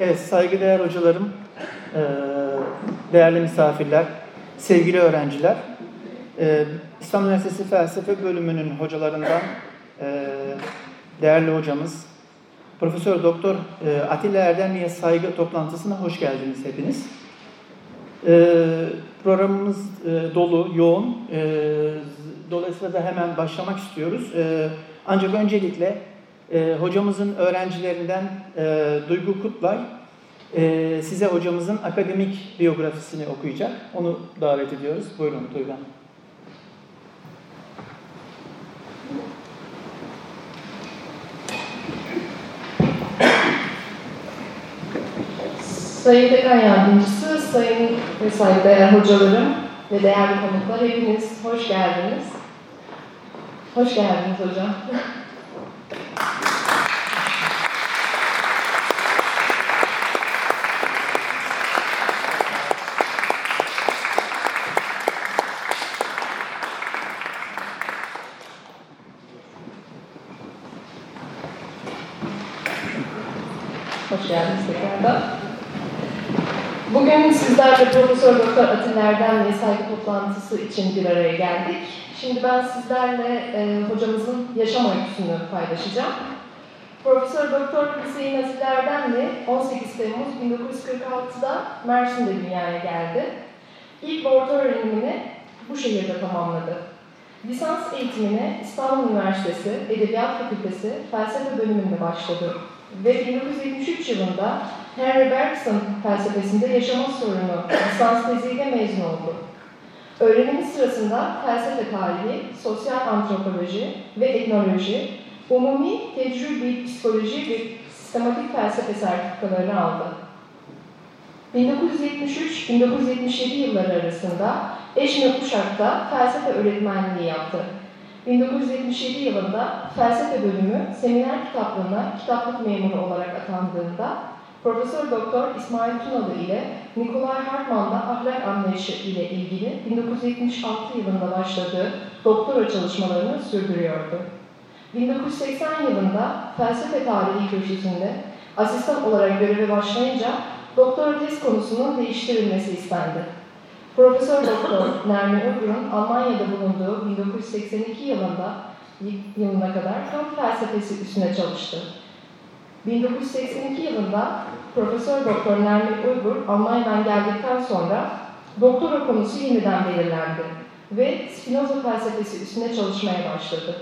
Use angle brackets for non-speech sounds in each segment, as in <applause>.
Evet, saygıdeğer hocalarım, e, değerli misafirler, sevgili öğrenciler, e, İstanbul Üniversitesi Felsefe Bölümünün hocalarından e, değerli hocamız, Profesör Doktor Atilla Erdemli'ye saygı toplantısına hoş geldiniz hepiniz. Programımız dolu, yoğun. Dolayısıyla da hemen başlamak istiyoruz. Ancak öncelikle e, hocamızın öğrencilerinden e, Duygu Kutlay e, size hocamızın akademik biyografisini okuyacak. Onu davet ediyoruz. Buyurun Duygu Hanım. Sayın Dekan Yardımcısı, Sayın ve saygıdeğer hocalarım ve değerli konuklar hepiniz hoş geldiniz. Hoş geldiniz hocam. <laughs> Hoş geldiniz tekrardan. Sizlerle Profesör Doktor Atilla saygı toplantısı için bir araya geldik. Şimdi ben sizlerle e, hocamızın yaşam öyküsünü paylaşacağım. Profesör Doktor Hüseyin Aziz Erdemli 18 Temmuz 1946'da Mersin'de dünyaya geldi. İlk orta öğrenimini bu şehirde tamamladı. Lisans eğitimine İstanbul Üniversitesi Edebiyat Fakültesi Felsefe bölümünde başladı ve 1973 yılında Henry Bergson felsefesinde yaşama sorunu lisans teziyle mezun oldu. Öğrenimi sırasında felsefe tarihi, sosyal antropoloji ve etnoloji, umumi tecrübi psikoloji ve sistematik felsefe sertifikalarını aldı. 1973-1977 yılları arasında Eşme Uşak'ta felsefe öğretmenliği yaptı. 1977 yılında felsefe bölümü seminer kitaplığına kitaplık memuru olarak atandığında Profesör Doktor İsmail Tunalı ile Nikolay Hartmann'da ahlak anlayışı ile ilgili 1976 yılında başladığı doktora çalışmalarını sürdürüyordu. 1980 yılında felsefe tarihi köşesinde asistan olarak göreve başlayınca doktora tez konusunun değiştirilmesi istendi. Profesör Doktor Nermin Uygur'un Almanya'da bulunduğu 1982 yılında yılına kadar kamu felsefesi üstüne çalıştı. 1982 yılında Profesör Doktor Nermin Uygur Almanya'dan geldikten sonra doktora konusu yeniden belirlendi ve Spinoza felsefesi üstüne çalışmaya başladı.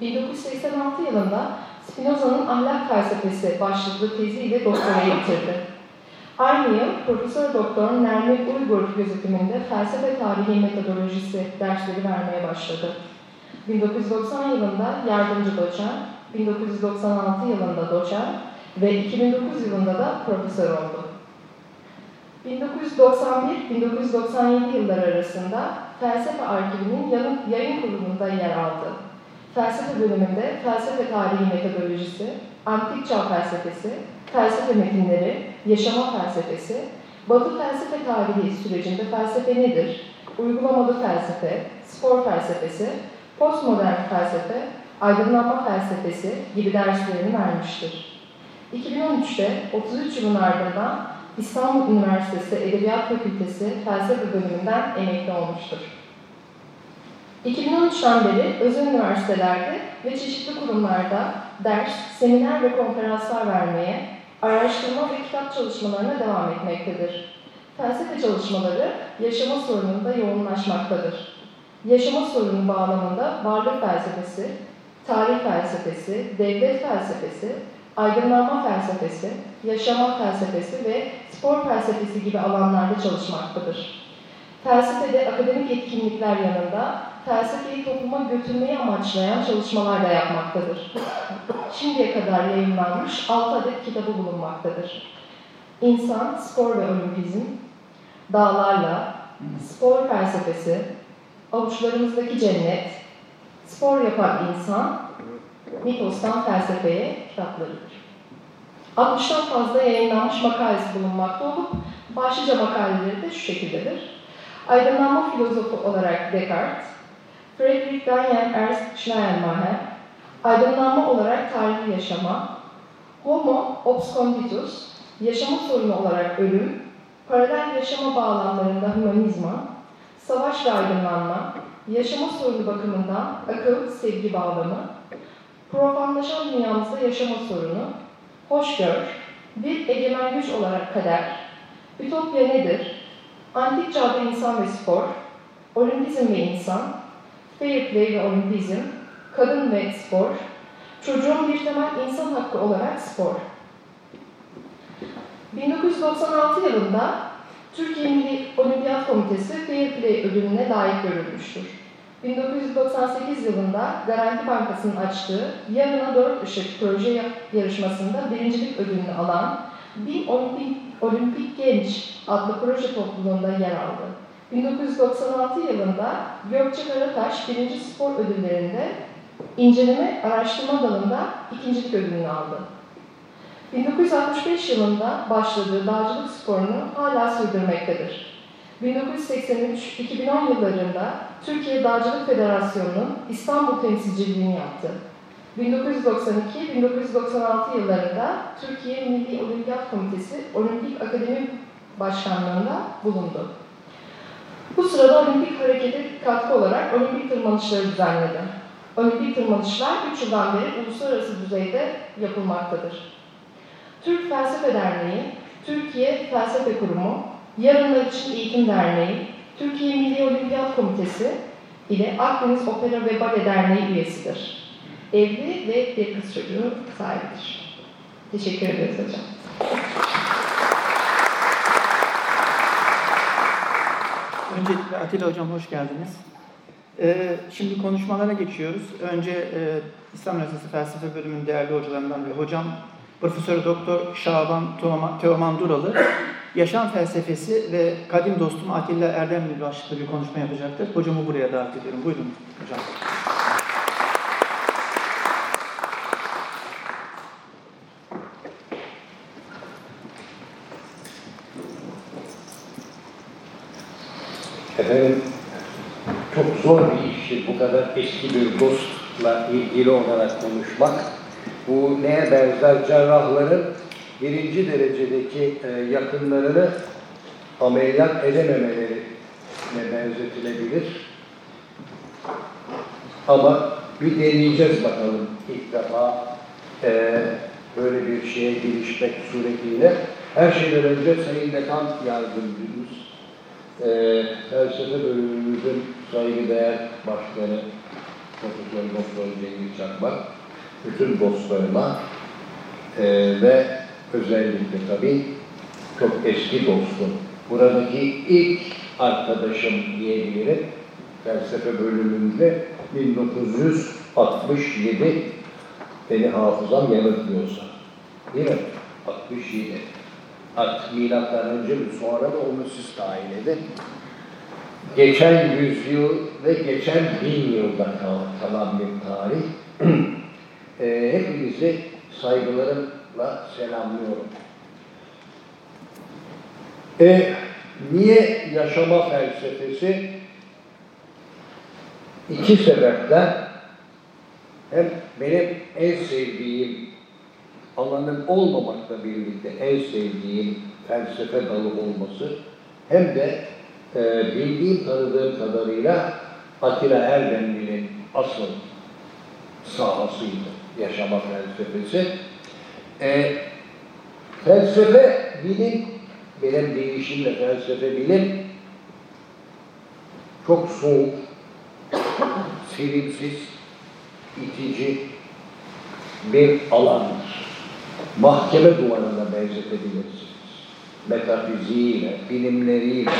1986 yılında Spinoza'nın ahlak felsefesi başlıklı teziyle doktorayı bitirdi. Aynı yıl Profesör Doktor Nermin Uygur gözetiminde felsefe tarihi metodolojisi dersleri vermeye başladı. 1990 yılında yardımcı doçent, 1996 yılında doçent ve 2009 yılında da profesör oldu. 1991-1997 yılları arasında Felsefe Arkivi'nin yayın kurulunda yer aldı. Felsefe bölümünde felsefe tarihi metodolojisi, antik çağ felsefesi, felsefe metinleri, yaşama felsefesi, Batı felsefe tarihi sürecinde felsefe nedir, uygulamalı felsefe, spor felsefesi, postmodern felsefe, aydınlanma felsefesi gibi derslerini vermiştir. 2013'te 33 yılın ardından İstanbul Üniversitesi Edebiyat Fakültesi Felsefe Bölümünden emekli olmuştur. 2013'ten beri özel üniversitelerde ve çeşitli kurumlarda ders, seminer ve konferanslar vermeye, araştırma ve kitap çalışmalarına devam etmektedir. Felsefe çalışmaları yaşama sorununda yoğunlaşmaktadır. Yaşama sorunu bağlamında varlık felsefesi, tarih felsefesi, devlet felsefesi, aydınlanma felsefesi, yaşama felsefesi ve spor felsefesi gibi alanlarda çalışmaktadır. Felsefede akademik etkinlikler yanında felsefeyi topluma götürmeyi amaçlayan çalışmalar da yapmaktadır. Şimdiye kadar yayınlanmış 6 adet kitabı bulunmaktadır. İnsan, Spor ve Olimpizm, Dağlarla, Spor Felsefesi, Avuçlarımızdaki Cennet, Spor Yapan İnsan, Mitos'tan Felsefeye kitaplarıdır. 60'tan fazla yayınlanmış makalesi bulunmakta olup başlıca makaleleri de şu şekildedir. Aydınlanma filozofu olarak Descartes, Friedrich Daniel Ernst Schleiermacher, aydınlanma olarak tarihi yaşama, Homo obsconditus, yaşama sorunu olarak ölüm, paralel yaşama bağlamlarında humanizma, savaş ve aydınlanma, yaşama sorunu bakımından akıl, sevgi bağlamı, profanlaşan dünyamızda yaşama sorunu, hoşgör, bir egemen güç olarak kader, ütopya nedir, antik çağda insan ve spor, olimpizm ve insan, fair play ve olimpizm, kadın ve spor, çocuğun bir temel insan hakkı olarak spor. 1996 yılında Türkiye Milli Olimpiyat Komitesi Fair Play ödülüne layık görülmüştür. 1998 yılında Garanti Bankası'nın açtığı Yarına Dört Işık proje yarışmasında birincilik ödülünü alan Bir Olimpik, Olimpik Genç adlı proje topluluğunda yer aldı. 1996 yılında Gökçe Karataş birinci spor ödüllerinde inceleme araştırma dalında ikincilik ödülünü aldı. 1965 yılında başladığı dağcılık sporunu hala sürdürmektedir. 1983-2010 yıllarında Türkiye Dağcılık Federasyonu'nun İstanbul temsilciliğini yaptı. 1992-1996 yıllarında Türkiye Milli Olimpiyat Komitesi Olimpik Akademi Başkanlığı'nda bulundu. Bu sırada olimpik harekete katkı olarak olimpik tırmanışları düzenledi. Olimpik tırmanışlar 3 yıldan beri uluslararası düzeyde yapılmaktadır. Türk Felsefe Derneği, Türkiye Felsefe Kurumu, Yarınlar İçin Eğitim Derneği, Türkiye Milli Olimpiyat Komitesi ile Akdeniz Opera ve Bale Derneği üyesidir. Evli ve bir kız çocuğu sahibidir. Teşekkür ederiz hocam. Öncelikle Atilla Hocam hoş geldiniz. Ee, şimdi konuşmalara geçiyoruz. Önce e, İslam Üniversitesi Felsefe Bölümünün değerli hocalarından bir hocam Profesör Doktor Şaban Teoman Duralı yaşam felsefesi ve kadim dostum Atilla Erdemli başlıklı bir konuşma yapacaktır. Hocamı buraya davet ediyorum. Buyurun hocam. Efendim, çok zor bir işti bu kadar eski bir dostla ilgili olarak konuşmak. Bu neye benzer cerrahların birinci derecedeki e, yakınlarını ameliyat edememelerine benzetilebilir. Ama bir deneyeceğiz bakalım ilk defa e, böyle bir şeye girişmek suretiyle. Her şeyden önce Sayın Dekan Yardımcımız, e, felsefe bölümümüzün saygıdeğer başkanı Profesör Doktor Cengiz Çakmak, bütün dostlarıma e, ve özellikle tabii çok eski dostum, buradaki ilk arkadaşım diyebilirim. Felsefe bölümünde 1967 beni hafızam yanıltmıyorsa. Değil mi? 67. Artık milattan önce mi sonra da onu siz tayin edin. Geçen yüzyıl ve geçen bin yılda kalan bir tarih. <clears throat> e, hepinizi saygılarımla selamlıyorum. E, niye yaşama felsefesi? İki sebepten hem benim en sevdiğim alanım olmamakla birlikte en sevdiğim felsefe dalı olması hem de e, bildiğim, tanıdığım kadarıyla Atilla Erdemli'nin asıl sahasıydı yaşama felsefesi. E, felsefe bilim, benim değişimle felsefe bilim çok soğuk, sevimsiz, itici bir alandır. Mahkeme duvarına benzetebilirsiniz. Metafiziğiyle, bilimleriyle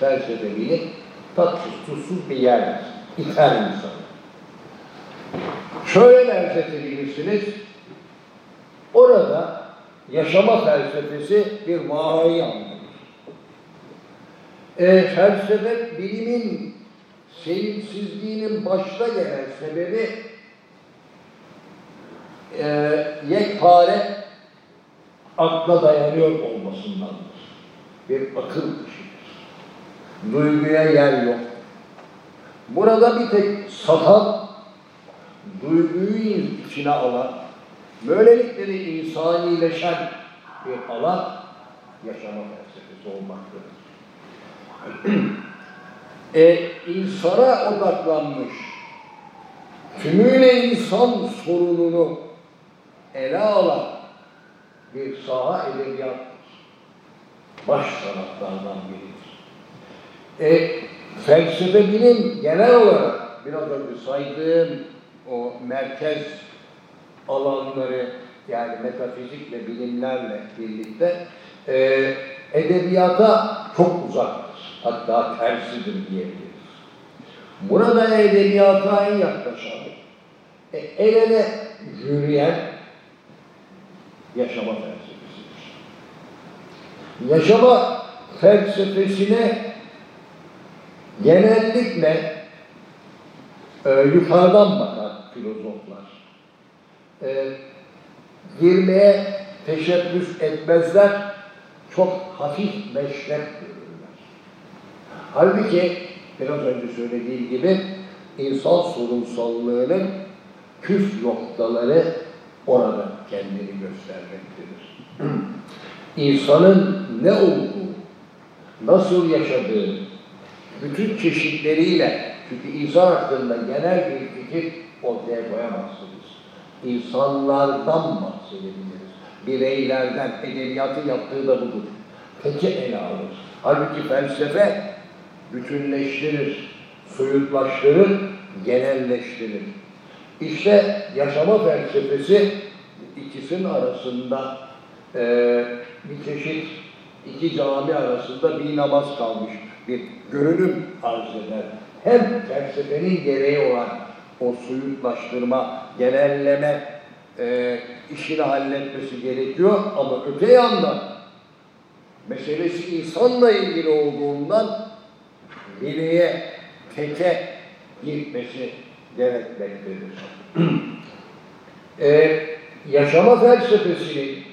felsefe bilim tatsız tuzsuz bir yerdir. İter insanı. Şöyle benzetebilirsiniz. Orada yaşama felsefesi bir vahiy anlatır. E, felsefe bilimin sevimsizliğinin başta gelen sebebi e, yekpare akla dayanıyor olmasındandır. Bir akıl dışıdır. Duyguya yer yok. Burada bir tek satan, duyguyu içine alan, Böylelikle de insanileşen bir alan yaşama felsefesi olmaktadır. <clears throat> e, insana odaklanmış, tümüyle insan sorununu ele alan bir saha edebiyattır. Baş sanatlardan biridir. E, felsefe bilim genel olarak biraz önce saydığım o merkez alanları yani metafizikle, bilimlerle birlikte e, edebiyata çok uzaktır. Hatta tersidir diyebiliriz. Burada edebiyata en yaklaşan, e, el ele yürüyen yaşama felsefesidir. Yaşama felsefesine genellikle e, yukarıdan filozoflar e, girmeye teşebbüs etmezler, çok hafif meşrep görürler. Halbuki biraz önce söylediğim gibi insan sorunsallığının küf noktaları orada kendini göstermektedir. <clears throat> İnsanın ne olduğu, nasıl yaşadığı, bütün çeşitleriyle, çünkü insan hakkında genel bir fikir ortaya koyamazsınız. İnsanlardan bahsedebiliriz. Bireylerden, edebiyatı yaptığı da budur. Peki ele alır. Halbuki felsefe bütünleştirir, soyutlaştırır, genelleştirir. İşte yaşama felsefesi ikisinin arasında e, bir çeşit iki cami arasında bir namaz kalmış bir görünüm arz eder. Hem felsefenin gereği olan o soyutlaştırma, genelleme e, işini halletmesi gerekiyor ama öte yandan meselesi insanla ilgili olduğundan bireye, teke gitmesi gerekmektedir. ee, <clears throat> yaşama felsefesinin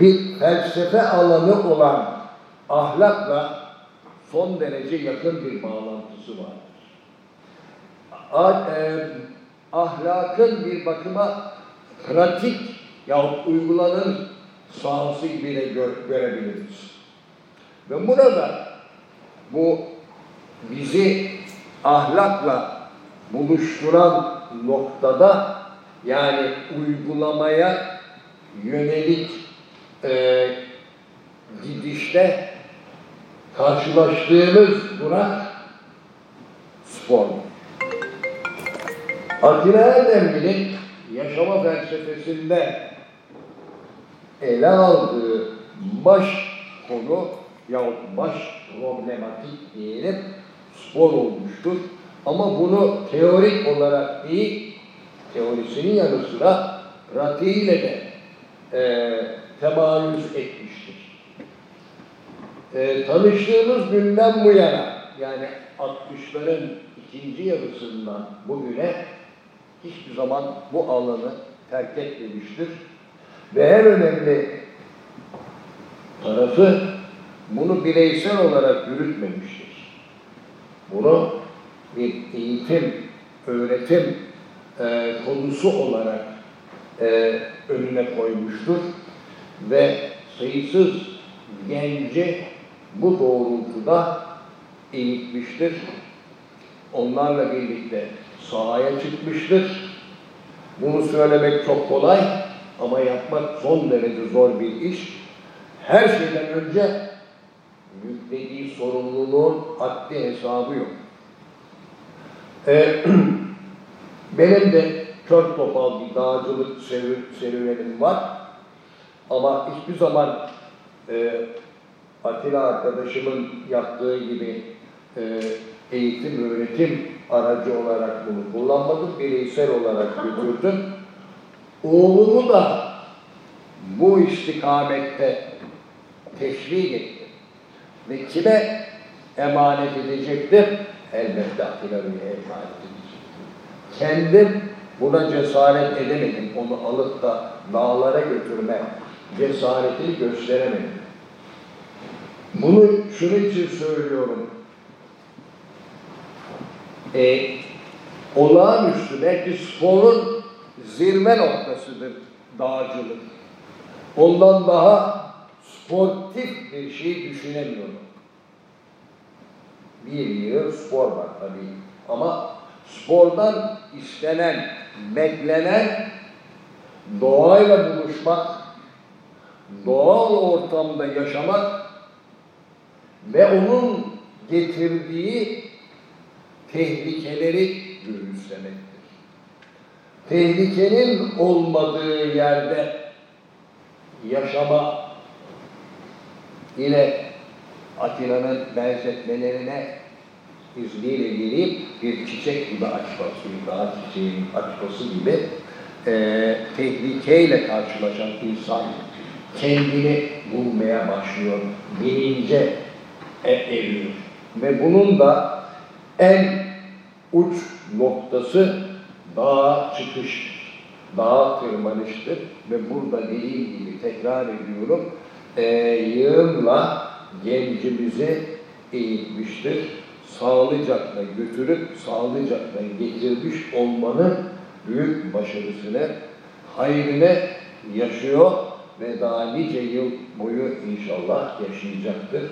bir felsefe alanı olan ahlakla son derece yakın bir bağlantısı vardır. E, ahlakın bir bakıma pratik yahut uygulanır sahası bile gör, görebiliriz. Ve burada bu bizi ahlakla buluşturan noktada yani uygulamaya yönelik e, gidişte karşılaştığımız durak spor. Atilla Erdemli'nin yaşama felsefesinde ele aldığı baş konu yahut baş problematik diyelim spor olmuştur. Ama bunu teorik olarak değil, teorisinin yanı sıra pratiğiyle de e, temayüz etmiştir. E, tanıştığımız günden bu yana, yani 60'ların ikinci yarısından bugüne hiçbir zaman bu alanı terk etmemiştir. Ve en önemli tarafı bunu bireysel olarak yürütmemiştir. Bunu bir eğitim, öğretim e, konusu olarak e, önüne koymuştur ve sayısız genci bu doğrultuda eğitmiştir. Onlarla birlikte sahaya çıkmıştır. Bunu söylemek çok kolay ama yapmak son derece zor bir iş. Her şeyden önce yüklediği sorumluluğun haddi hesabı yok. Ee, <clears throat> benim de kör topal bir dağcılık serüvenim var. Ama hiçbir zaman e, Atilla arkadaşımın yaptığı gibi e, eğitim, öğretim aracı olarak bunu kullanmadım. Bireysel olarak götürdüm. Oğlumu da bu istikamette teşvik ettim. Ve kime emanet edecektim? Elbette Atilla Bey'e emanet edecektim. Kendim buna cesaret edemedim. Onu alıp da dağlara götürme cesaretini gösteremedim. Bunu şunun için söylüyorum. E, olağanüstü belki sporun zirve noktasıdır dağcılık. Ondan daha sportif bir şey düşünemiyorum. Bir yığın spor var tabii ama spordan istenen, beklenen doğayla buluşmak, doğal ortamda yaşamak ve onun getirdiği tehlikeleri göğüslemektir. Tehlikenin olmadığı yerde yaşama yine Atilla'nın benzetmelerine izniyle gelip bir çiçek gibi açması, dağ çiçeğinin açması gibi e, tehlikeyle karşılaşan insan kendini bulmaya başlıyor, bilince e, eriyor. Ve bunun da en uç noktası dağa çıkıştır. Dağa tırmanıştır ve burada dediğim gibi tekrar ediyorum, e, yığınla gencimizi eğitmiştir. Sağlıcakla götürüp sağlıcakla getirmiş olmanın büyük başarısını, hayrını yaşıyor ve daha nice yıl boyu inşallah yaşayacaktır.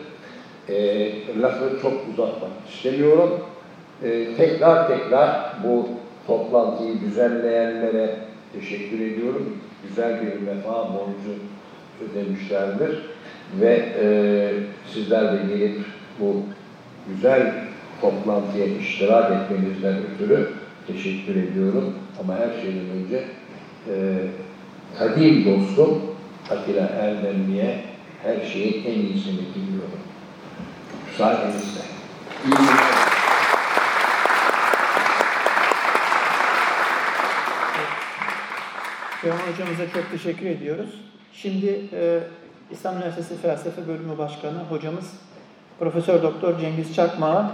E, lafı çok uzatmak istemiyorum. E, tekrar tekrar bu toplantıyı düzenleyenlere teşekkür ediyorum. Güzel bir vefa borcu ödemişlerdir. Ve e, sizler de gelip bu güzel toplantıya iştirak etmenizden ötürü teşekkür ediyorum. Ama her şeyden önce e, kadim dostum Atilla Erdemli'ye her şeyin en iyisini diliyorum. Müsaadenizle. İyi günler. Süleyman Hocamıza çok teşekkür ediyoruz. Şimdi e, İslam Üniversitesi Felsefe Bölümü Başkanı hocamız Profesör Doktor Cengiz Çakmak'a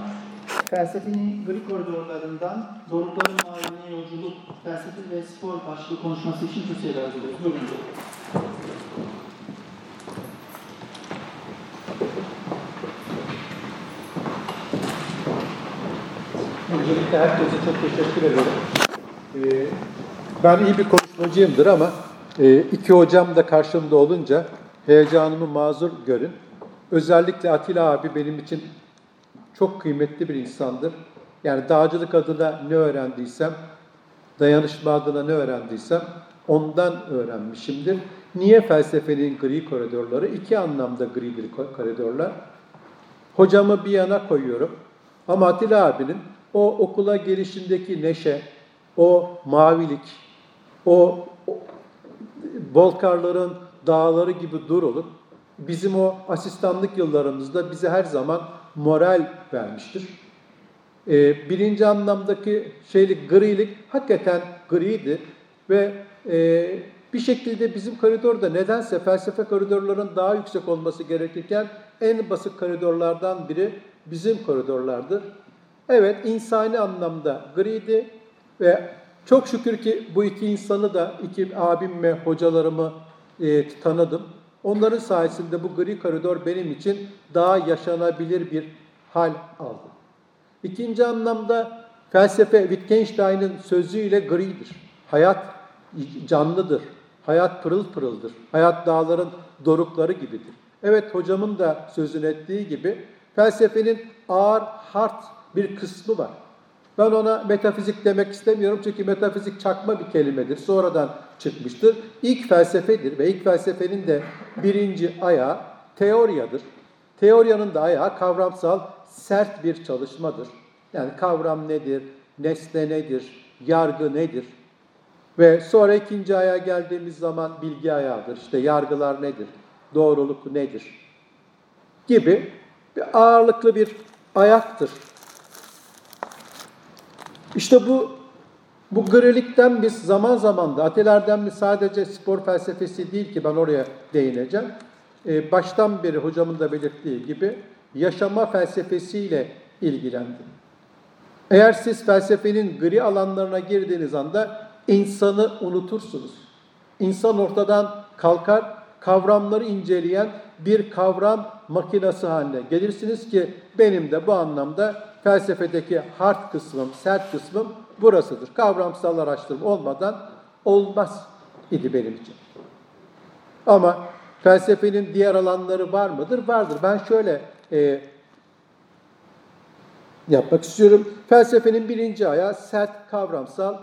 felsefenin gri koridorlarından dorukların maviline yolculuk, felsefe ve spor başlığı konuşması için Türkiye'de hazırlıyoruz. Buyurun. Öncelikle herkese çok teşekkür ederim. Ee, ben iyi bir konuşmacıyımdır ama e, iki hocam da karşımda olunca heyecanımı mazur görün. Özellikle Atilla abi benim için çok kıymetli bir insandır. Yani dağcılık adına ne öğrendiysem, dayanışma adına ne öğrendiysem ondan öğrenmişimdir. Niye felsefenin gri koridorları? İki anlamda gridir koridorlar. Hocamı bir yana koyuyorum. Ama Atilla abinin o okula gelişindeki neşe, o mavilik, o, o volkarların dağları gibi durulup bizim o asistanlık yıllarımızda bize her zaman moral vermiştir. Ee, birinci anlamdaki şeylik, grilik hakikaten griydi ve e, bir şekilde bizim koridorda nedense felsefe koridorların daha yüksek olması gerekirken en basit koridorlardan biri bizim koridorlardır. Evet, insani anlamda griydi ve çok şükür ki bu iki insanı da, iki abim ve hocalarımı e, tanıdım. Onların sayesinde bu gri koridor benim için daha yaşanabilir bir hal aldı. İkinci anlamda felsefe Wittgenstein'in sözüyle gridir. Hayat canlıdır. Hayat pırıl pırıldır. Hayat dağların dorukları gibidir. Evet hocamın da sözünü ettiği gibi felsefenin ağır, hard bir kısmı var. Ben ona metafizik demek istemiyorum çünkü metafizik çakma bir kelimedir. Sonradan çıkmıştır. İlk felsefedir ve ilk felsefenin de birinci ayağı teoriyadır. Teoriyanın da ayağı kavramsal sert bir çalışmadır. Yani kavram nedir, nesne nedir, yargı nedir? Ve sonra ikinci ayağa geldiğimiz zaman bilgi ayağıdır. İşte yargılar nedir, doğruluk nedir gibi bir ağırlıklı bir ayaktır. İşte bu bu grilikten biz zaman zaman da Atilla mi sadece spor felsefesi değil ki ben oraya değineceğim. Ee, baştan beri hocamın da belirttiği gibi yaşama felsefesiyle ilgilendim. Eğer siz felsefenin gri alanlarına girdiğiniz anda insanı unutursunuz. İnsan ortadan kalkar, kavramları inceleyen bir kavram makinası haline gelirsiniz ki benim de bu anlamda felsefedeki hard kısmım, sert kısmım burasıdır. Kavramsal araştırma olmadan olmaz idi benim için. Ama felsefenin diğer alanları var mıdır? Vardır. Ben şöyle e, yapmak istiyorum. Felsefenin birinci ayağı sert kavramsal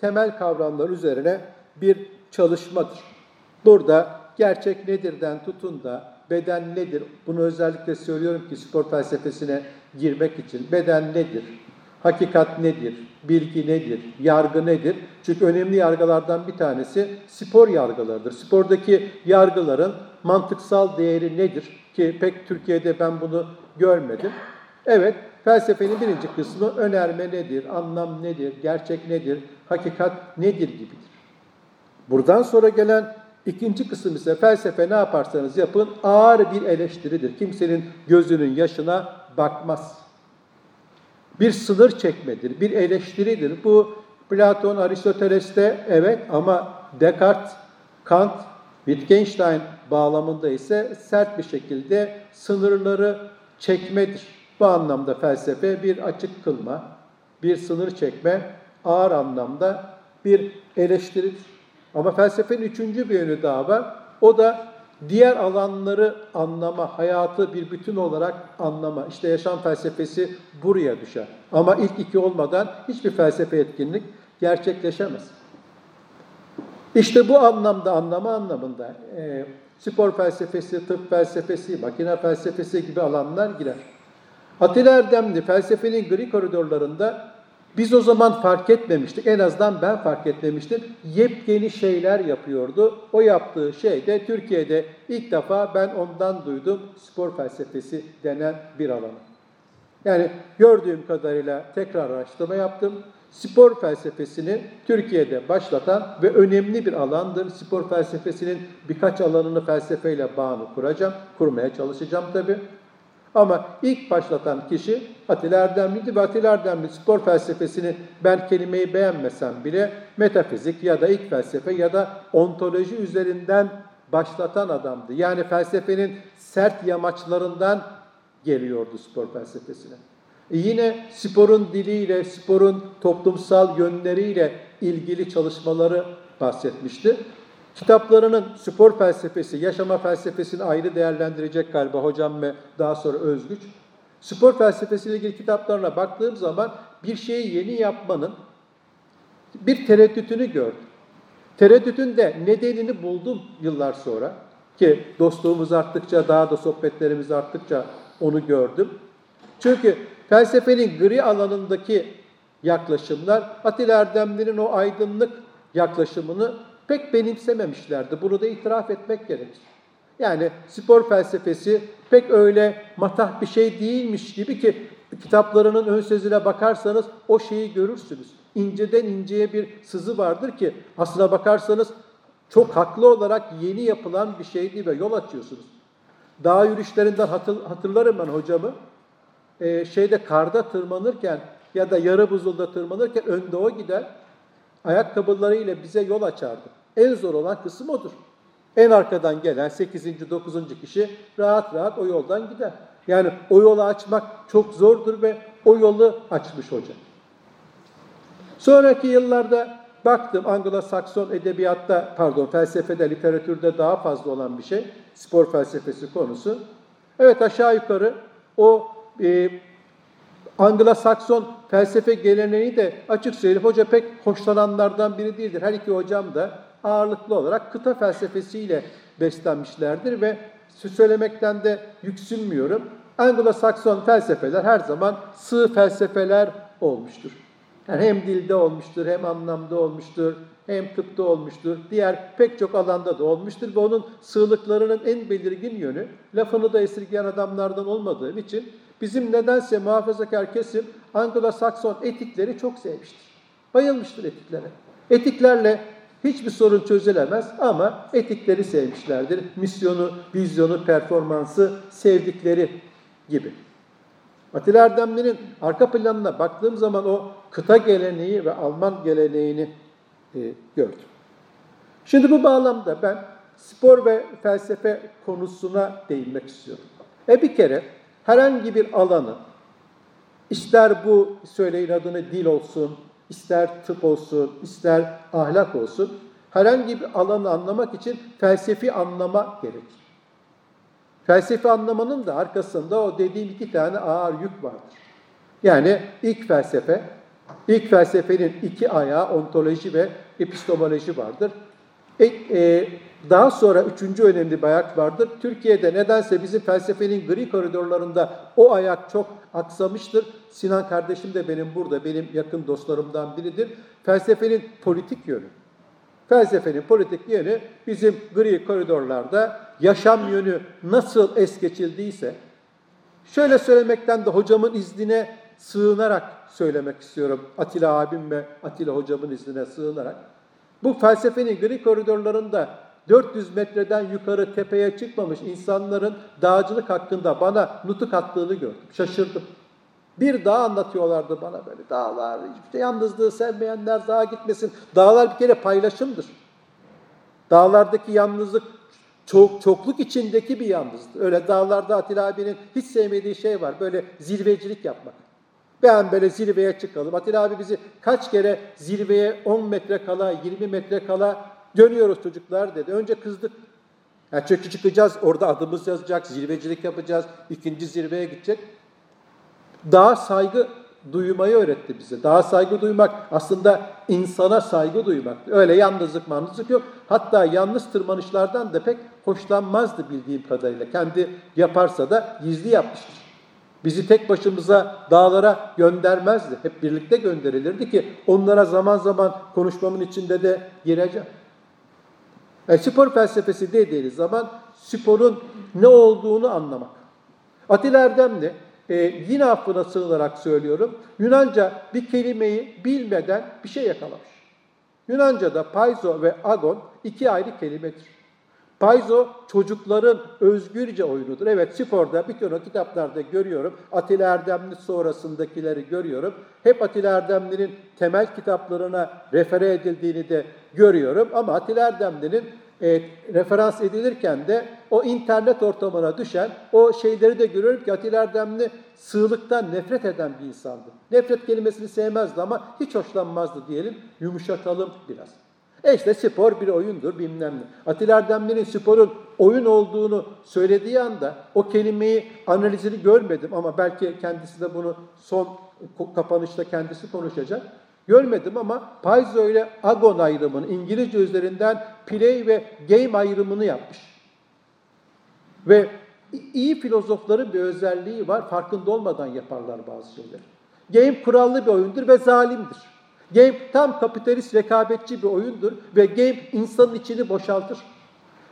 temel kavramlar üzerine bir çalışmadır. Burada gerçek nedirden tutun da beden nedir? Bunu özellikle söylüyorum ki spor felsefesine girmek için. Beden nedir? Hakikat nedir? Bilgi nedir? Yargı nedir? Çünkü önemli yargılardan bir tanesi spor yargılarıdır. Spordaki yargıların mantıksal değeri nedir? Ki pek Türkiye'de ben bunu görmedim. Evet, felsefenin birinci kısmı önerme nedir, anlam nedir, gerçek nedir, hakikat nedir gibidir. Buradan sonra gelen ikinci kısım ise felsefe ne yaparsanız yapın ağır bir eleştiridir. Kimsenin gözünün yaşına bakmaz. Bir sınır çekmedir, bir eleştiridir. Bu Platon, Aristoteles'te evet ama Descartes, Kant, Wittgenstein bağlamında ise sert bir şekilde sınırları çekmedir. Bu anlamda felsefe bir açık kılma, bir sınır çekme, ağır anlamda bir eleştiridir. Ama felsefenin üçüncü bir yönü daha var. O da diğer alanları anlama, hayatı bir bütün olarak anlama. İşte yaşam felsefesi buraya düşer. Ama ilk iki olmadan hiçbir felsefe etkinlik gerçekleşemez. İşte bu anlamda, anlama anlamında e, spor felsefesi, tıp felsefesi, makine felsefesi gibi alanlar girer. Atilla Erdemli felsefenin gri koridorlarında biz o zaman fark etmemiştik. En azından ben fark etmemiştim. Yepyeni şeyler yapıyordu. O yaptığı şey de Türkiye'de ilk defa ben ondan duydum spor felsefesi denen bir alanı. Yani gördüğüm kadarıyla tekrar araştırma yaptım. Spor felsefesini Türkiye'de başlatan ve önemli bir alandır. Spor felsefesinin birkaç alanını felsefeyle bağını kuracağım. Kurmaya çalışacağım tabii. Ama ilk başlatan kişi Atilla Erdemli'di ve Atilla Erdemli spor felsefesini ben kelimeyi beğenmesem bile metafizik ya da ilk felsefe ya da ontoloji üzerinden başlatan adamdı. Yani felsefenin sert yamaçlarından geliyordu spor felsefesine. E yine sporun diliyle, sporun toplumsal yönleriyle ilgili çalışmaları bahsetmişti. Kitaplarının spor felsefesi, yaşama felsefesini ayrı değerlendirecek galiba hocam ve daha sonra Özgüç. Spor felsefesiyle ilgili kitaplarına baktığım zaman bir şeyi yeni yapmanın bir tereddütünü gördüm. Tereddütün de nedenini buldum yıllar sonra ki dostluğumuz arttıkça, daha da sohbetlerimiz arttıkça onu gördüm. Çünkü felsefenin gri alanındaki yaklaşımlar Atilla Erdemli'nin o aydınlık yaklaşımını pek benimsememişlerdi. Bunu da itiraf etmek gerekir. Yani spor felsefesi pek öyle matah bir şey değilmiş gibi ki kitaplarının ön sözüne bakarsanız o şeyi görürsünüz. İnceden inceye bir sızı vardır ki aslına bakarsanız çok haklı olarak yeni yapılan bir şeydi ve yol açıyorsunuz. Dağ yürüyüşlerinden hatır, hatırlarım ben hocamı. Ee, şeyde karda tırmanırken ya da yarı buzulda tırmanırken önde o gider. Ayakkabılarıyla bize yol açardı. En zor olan kısım odur. En arkadan gelen 8. 9. kişi rahat rahat o yoldan gider. Yani o yolu açmak çok zordur ve o yolu açmış hoca. Sonraki yıllarda baktım Anglo-Sakson edebiyatta, pardon felsefede, literatürde daha fazla olan bir şey. Spor felsefesi konusu. Evet aşağı yukarı o e, Anglo-Sakson felsefe geleneği de açık söyleyeyim hoca pek hoşlananlardan biri değildir. Her iki hocam da ağırlıklı olarak kıta felsefesiyle beslenmişlerdir ve söylemekten de yüksünmüyorum. Anglo-Sakson felsefeler her zaman sığ felsefeler olmuştur. Yani hem dilde olmuştur, hem anlamda olmuştur, hem tıpta olmuştur. Diğer pek çok alanda da olmuştur ve onun sığlıklarının en belirgin yönü lafını da esirgeyen adamlardan olmadığım için bizim nedense muhafazakar kesim Anglo-Sakson etikleri çok sevmiştir. Bayılmıştır etiklere. Etiklerle hiçbir sorun çözülemez ama etikleri sevmişlerdir. Misyonu, vizyonu, performansı sevdikleri gibi. Atilla Erdemli'nin arka planına baktığım zaman o kıta geleneği ve Alman geleneğini e, gördüm. Şimdi bu bağlamda ben spor ve felsefe konusuna değinmek istiyorum. E bir kere herhangi bir alanı, ister bu söyleyin adını dil olsun, ister tıp olsun, ister ahlak olsun, herhangi bir alanı anlamak için felsefi anlama gerekir. Felsefi anlamanın da arkasında o dediğim iki tane ağır yük vardır. Yani ilk felsefe, ilk felsefenin iki ayağı ontoloji ve epistemoloji vardır. E, e, daha sonra üçüncü önemli bir ayak vardır. Türkiye'de nedense bizim felsefenin gri koridorlarında o ayak çok aksamıştır. Sinan kardeşim de benim burada, benim yakın dostlarımdan biridir. Felsefenin politik yönü. Felsefenin politik yönü bizim gri koridorlarda yaşam yönü nasıl es geçildiyse, şöyle söylemekten de hocamın iznine sığınarak söylemek istiyorum. Atilla abim ve Atilla hocamın iznine sığınarak. Bu felsefenin gri koridorlarında 400 metreden yukarı tepeye çıkmamış insanların dağcılık hakkında bana nutuk attığını gördüm. Şaşırdım. Bir dağ anlatıyorlardı bana böyle. Dağlar, işte yalnızlığı sevmeyenler dağa gitmesin. Dağlar bir kere paylaşımdır. Dağlardaki yalnızlık çok çokluk içindeki bir yalnızlık. Öyle dağlarda Atilla abinin hiç sevmediği şey var. Böyle zirvecilik yapmak. Ben böyle zirveye çıkalım. Atilla abi bizi kaç kere zirveye 10 metre kala, 20 metre kala dönüyoruz çocuklar dedi. Önce kızdık. Yani çünkü çıkacağız, orada adımız yazacak, zirvecilik yapacağız, ikinci zirveye gidecek. Daha saygı duymayı öğretti bize. Daha saygı duymak aslında insana saygı duymak. Öyle yalnızlık manızlık yok. Hatta yalnız tırmanışlardan da pek hoşlanmazdı bildiğim kadarıyla. Kendi yaparsa da gizli yapmıştır. Bizi tek başımıza dağlara göndermezdi. Hep birlikte gönderilirdi ki onlara zaman zaman konuşmamın içinde de gireceğim. Yani spor felsefesi dediğiniz zaman sporun ne olduğunu anlamak. Atilla Erdemli e, yine affına sığınarak söylüyorum. Yunanca bir kelimeyi bilmeden bir şey yakalamış. Yunanca'da paizo ve agon iki ayrı kelimedir. Paizo çocukların özgürce oyunudur. Evet sporda bütün o kitaplarda görüyorum. Atilla Erdemli sonrasındakileri görüyorum. Hep Atilla Erdemli'nin temel kitaplarına refere edildiğini de görüyorum. Ama Atilla Erdemli'nin e, referans edilirken de o internet ortamına düşen o şeyleri de görüyorum ki Atilla Erdemli sığlıktan nefret eden bir insandı. Nefret kelimesini sevmezdi ama hiç hoşlanmazdı diyelim. Yumuşatalım biraz. E işte spor bir oyundur bilmem ne. Atilla Erdemli'nin sporun oyun olduğunu söylediği anda o kelimeyi analizini görmedim ama belki kendisi de bunu son kapanışta kendisi konuşacak. Görmedim ama Paizo ile Agon ayrımını, İngilizce üzerinden play ve game ayrımını yapmış. Ve iyi filozofların bir özelliği var, farkında olmadan yaparlar bazı şeyleri. Game kurallı bir oyundur ve zalimdir. Game tam kapitalist rekabetçi bir oyundur ve game insanın içini boşaltır.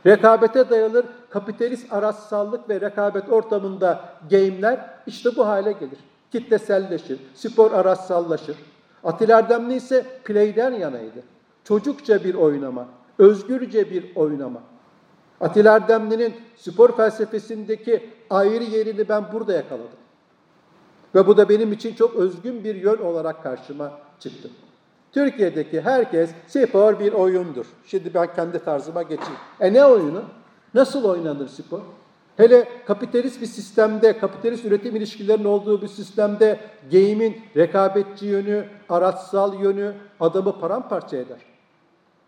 Rekabete dayanır, kapitalist araçsallık ve rekabet ortamında game'ler işte bu hale gelir. Kitleselleşir, spor araçsallaşır. Atilla Erdemli ise play'den yanaydı. Çocukça bir oynama, özgürce bir oynama. Atilla Erdemli'nin spor felsefesindeki ayrı yerini ben burada yakaladım. Ve bu da benim için çok özgün bir yön olarak karşıma çıktı. Türkiye'deki herkes spor bir oyundur. Şimdi ben kendi tarzıma geçeyim. E ne oyunu? Nasıl oynanır spor? Hele kapitalist bir sistemde, kapitalist üretim ilişkilerinin olduğu bir sistemde game'in rekabetçi yönü, araçsal yönü adamı paramparça eder.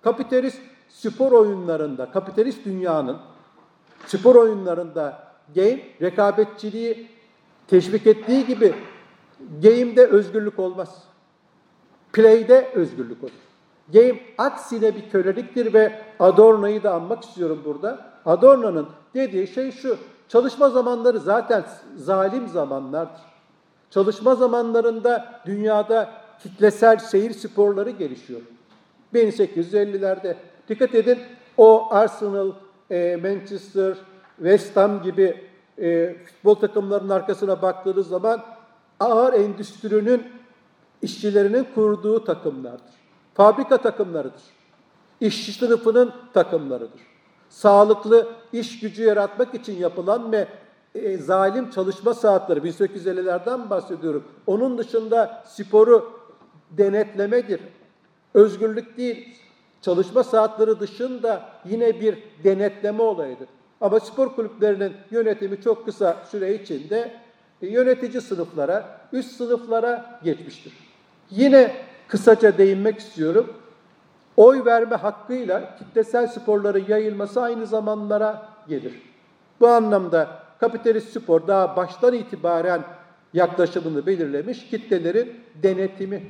Kapitalist spor oyunlarında, kapitalist dünyanın spor oyunlarında game rekabetçiliği teşvik ettiği gibi game'de özgürlük olmaz. Play'de özgürlük olur. Game aksine bir köleliktir ve Adorno'yu da anmak istiyorum burada. Adorno'nun dediği şey şu, çalışma zamanları zaten zalim zamanlardır. Çalışma zamanlarında dünyada kitlesel seyir sporları gelişiyor. 1850'lerde. Dikkat edin o Arsenal, e, Manchester, West Ham gibi e, futbol takımlarının arkasına baktığınız zaman ağır endüstrinin işçilerinin kurduğu takımlardır. Fabrika takımlarıdır. İşçi sınıfının takımlarıdır. Sağlıklı iş gücü yaratmak için yapılan ve e, zalim çalışma saatleri 1850'lerden bahsediyorum. Onun dışında sporu denetlemedir. Özgürlük değil. Çalışma saatleri dışında yine bir denetleme olayıdır. Ama spor kulüplerinin yönetimi çok kısa süre içinde e, yönetici sınıflara, üst sınıflara geçmiştir. Yine kısaca değinmek istiyorum. oy verme hakkıyla kitlesel sporların yayılması aynı zamanlara gelir. Bu anlamda kapitalist spor daha baştan itibaren yaklaşımını belirlemiş kitlelerin denetimi,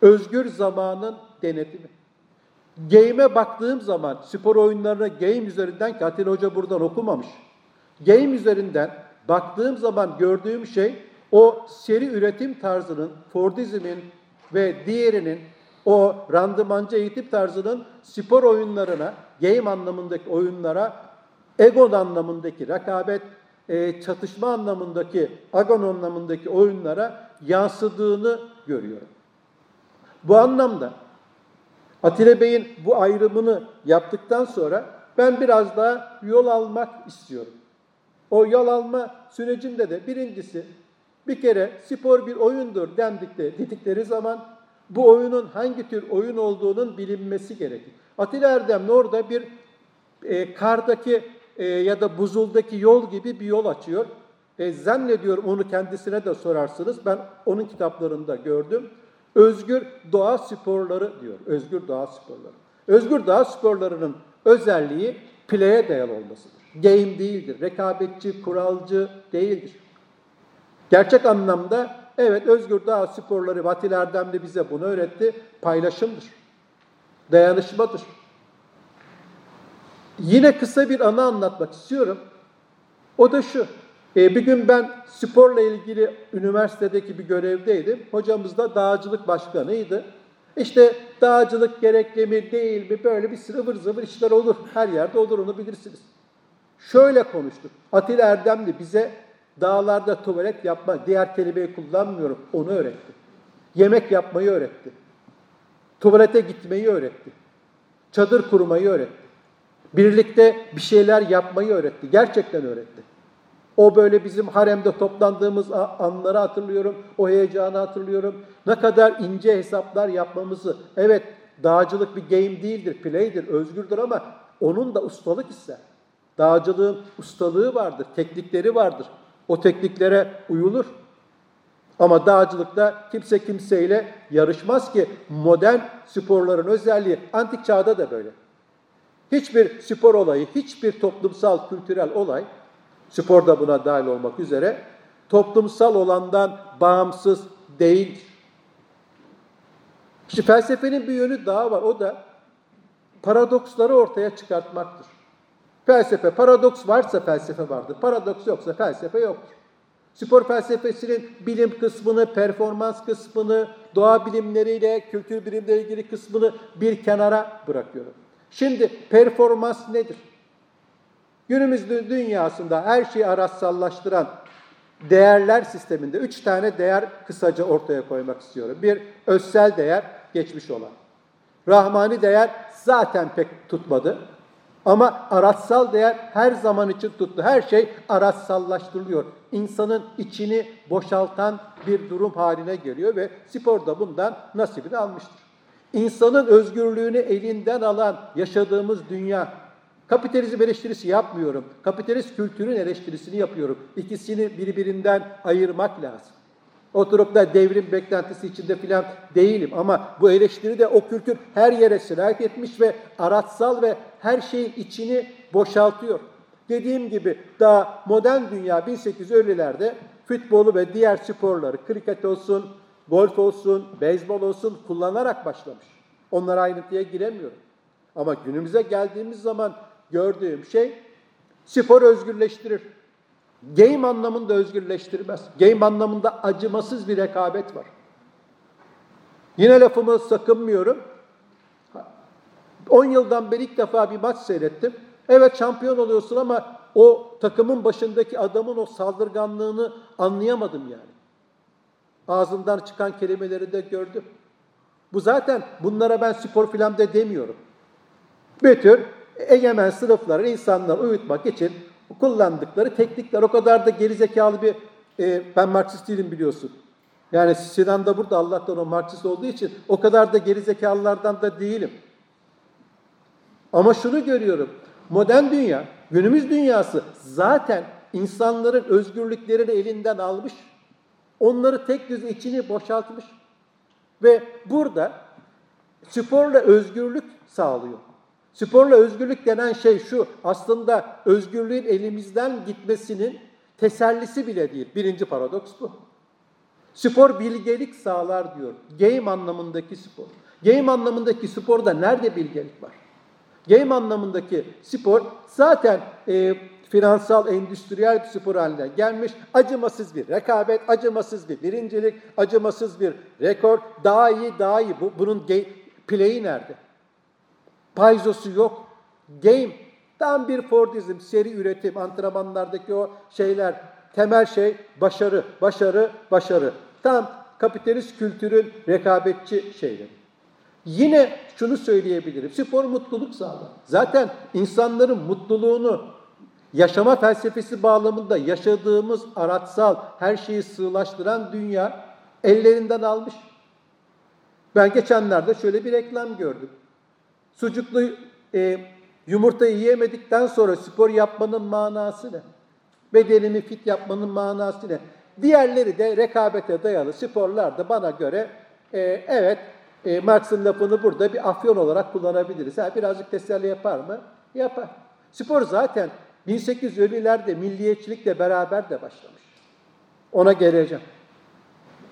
özgür zamanın denetimi. Game'e baktığım zaman spor oyunlarına game üzerinden ki Atilla Hoca buradan okumamış. Game üzerinden baktığım zaman gördüğüm şey o seri üretim tarzının, Fordizmin ve diğerinin o randımancı eğitim tarzının spor oyunlarına, game anlamındaki oyunlara, egon anlamındaki rekabet, e, çatışma anlamındaki, agon anlamındaki oyunlara yansıdığını görüyorum. Bu anlamda Atilla Bey'in bu ayrımını yaptıktan sonra ben biraz daha yol almak istiyorum. O yol alma sürecinde de birincisi bir kere spor bir oyundur dendikleri, dedikleri zaman bu oyunun hangi tür oyun olduğunun bilinmesi gerekir. Atilla Erdem orada bir e, kardaki e, ya da buzuldaki yol gibi bir yol açıyor. E, zannediyorum onu kendisine de sorarsınız. Ben onun kitaplarında gördüm. Özgür doğa sporları diyor. Özgür doğa sporları. Özgür doğa sporlarının özelliği play'e dayalı olmasıdır. Game değildir. Rekabetçi, kuralcı değildir. Gerçek anlamda evet özgür doğa sporları Vatil Erdem de bize bunu öğretti. Paylaşımdır. Dayanışmadır. Yine kısa bir anı anlatmak istiyorum. O da şu. E, bir gün ben sporla ilgili üniversitedeki bir görevdeydim. Hocamız da dağcılık başkanıydı. İşte dağcılık gerekli mi değil mi böyle bir sıvır zıvır işler olur. Her yerde olur onu bilirsiniz. Şöyle konuştuk. Atilla Erdemli bize dağlarda tuvalet yapma, diğer kelimeyi kullanmıyorum, onu öğretti. Yemek yapmayı öğretti. Tuvalete gitmeyi öğretti. Çadır kurmayı öğretti. Birlikte bir şeyler yapmayı öğretti. Gerçekten öğretti. O böyle bizim haremde toplandığımız anları hatırlıyorum. O heyecanı hatırlıyorum. Ne kadar ince hesaplar yapmamızı. Evet dağcılık bir game değildir, play'dir, özgürdür ama onun da ustalık ister. Dağcılığın ustalığı vardır, teknikleri vardır. O tekniklere uyulur. Ama dağcılıkta kimse kimseyle yarışmaz ki modern sporların özelliği antik çağda da böyle. Hiçbir spor olayı, hiçbir toplumsal, kültürel olay, spor da buna dahil olmak üzere, toplumsal olandan bağımsız değildir. İşte felsefenin bir yönü daha var. O da paradoksları ortaya çıkartmaktır. Felsefe, paradoks varsa felsefe vardır. Paradoks yoksa felsefe yoktur. Spor felsefesinin bilim kısmını, performans kısmını, doğa bilimleriyle, kültür bilimleriyle ilgili kısmını bir kenara bırakıyorum. Şimdi performans nedir? Günümüz dünyasında her şeyi araçsallaştıran değerler sisteminde üç tane değer kısaca ortaya koymak istiyorum. Bir, özsel değer, geçmiş olan. Rahmani değer zaten pek tutmadı. Ama araçsal değer her zaman için tuttu. Her şey araçsallaştırılıyor. İnsanın içini boşaltan bir durum haline geliyor ve spor da bundan nasibini almıştır. İnsanın özgürlüğünü elinden alan yaşadığımız dünya, kapitalizm eleştirisi yapmıyorum. Kapitalist kültürün eleştirisini yapıyorum. İkisini birbirinden ayırmak lazım. Oturup da devrim beklentisi içinde filan değilim ama bu eleştiri de o kültür her yere sirayet etmiş ve araçsal ve her şeyin içini boşaltıyor. Dediğim gibi daha modern dünya 1850'lerde futbolu ve diğer sporları, kriket olsun, golf olsun, beyzbol olsun kullanarak başlamış. Onlara ayrıntıya giremiyorum. Ama günümüze geldiğimiz zaman gördüğüm şey spor özgürleştirir. Game anlamında özgürleştirmez. Game anlamında acımasız bir rekabet var. Yine lafımı sakınmıyorum. 10 yıldan beri ilk defa bir maç seyrettim. Evet şampiyon oluyorsun ama o takımın başındaki adamın o saldırganlığını anlayamadım yani. Ağzından çıkan kelimeleri de gördüm. Bu zaten bunlara ben spor filan de demiyorum. Bir tür egemen sınıfların insanları uyutmak için kullandıkları teknikler o kadar da gerizekalı bir e, ben Marksist değilim biliyorsun. Yani Sinan da burada Allah'tan o Marksist olduğu için o kadar da gerizekalılardan da değilim. Ama şunu görüyorum. Modern dünya, günümüz dünyası zaten insanların özgürlüklerini elinden almış. Onları tek düz içini boşaltmış. Ve burada sporla özgürlük sağlıyor. Sporla özgürlük denen şey şu, aslında özgürlüğün elimizden gitmesinin tesellisi bile değil. Birinci paradoks bu. Spor bilgelik sağlar diyor. Game anlamındaki spor. Game anlamındaki sporda nerede bilgelik var? Game anlamındaki spor zaten e, finansal, endüstriyel bir spor haline gelmiş. Acımasız bir rekabet, acımasız bir birincilik, acımasız bir rekor. Daha iyi, daha iyi. Bu, bunun play'i nerede? Payzosu yok. Game. Tam bir Fordizm, seri üretim, antrenmanlardaki o şeyler. Temel şey başarı, başarı, başarı. Tam kapitalist kültürün rekabetçi şeyleri. Yine şunu söyleyebilirim. Spor mutluluk sağlar. Zaten insanların mutluluğunu yaşama felsefesi bağlamında yaşadığımız aratsal, her şeyi sığlaştıran dünya ellerinden almış. Ben geçenlerde şöyle bir reklam gördüm. Sucuklu e, yumurta yiyemedikten sonra spor yapmanın manası ne? Bedenimi fit yapmanın manası ne? Diğerleri de rekabete dayalı sporlar da bana göre e, evet e, Marx'ın lafını burada bir afyon olarak kullanabiliriz. Ha, birazcık teselli yapar mı? Yapar. Spor zaten 1850'lerde milliyetçilikle beraber de başlamış. Ona geleceğim.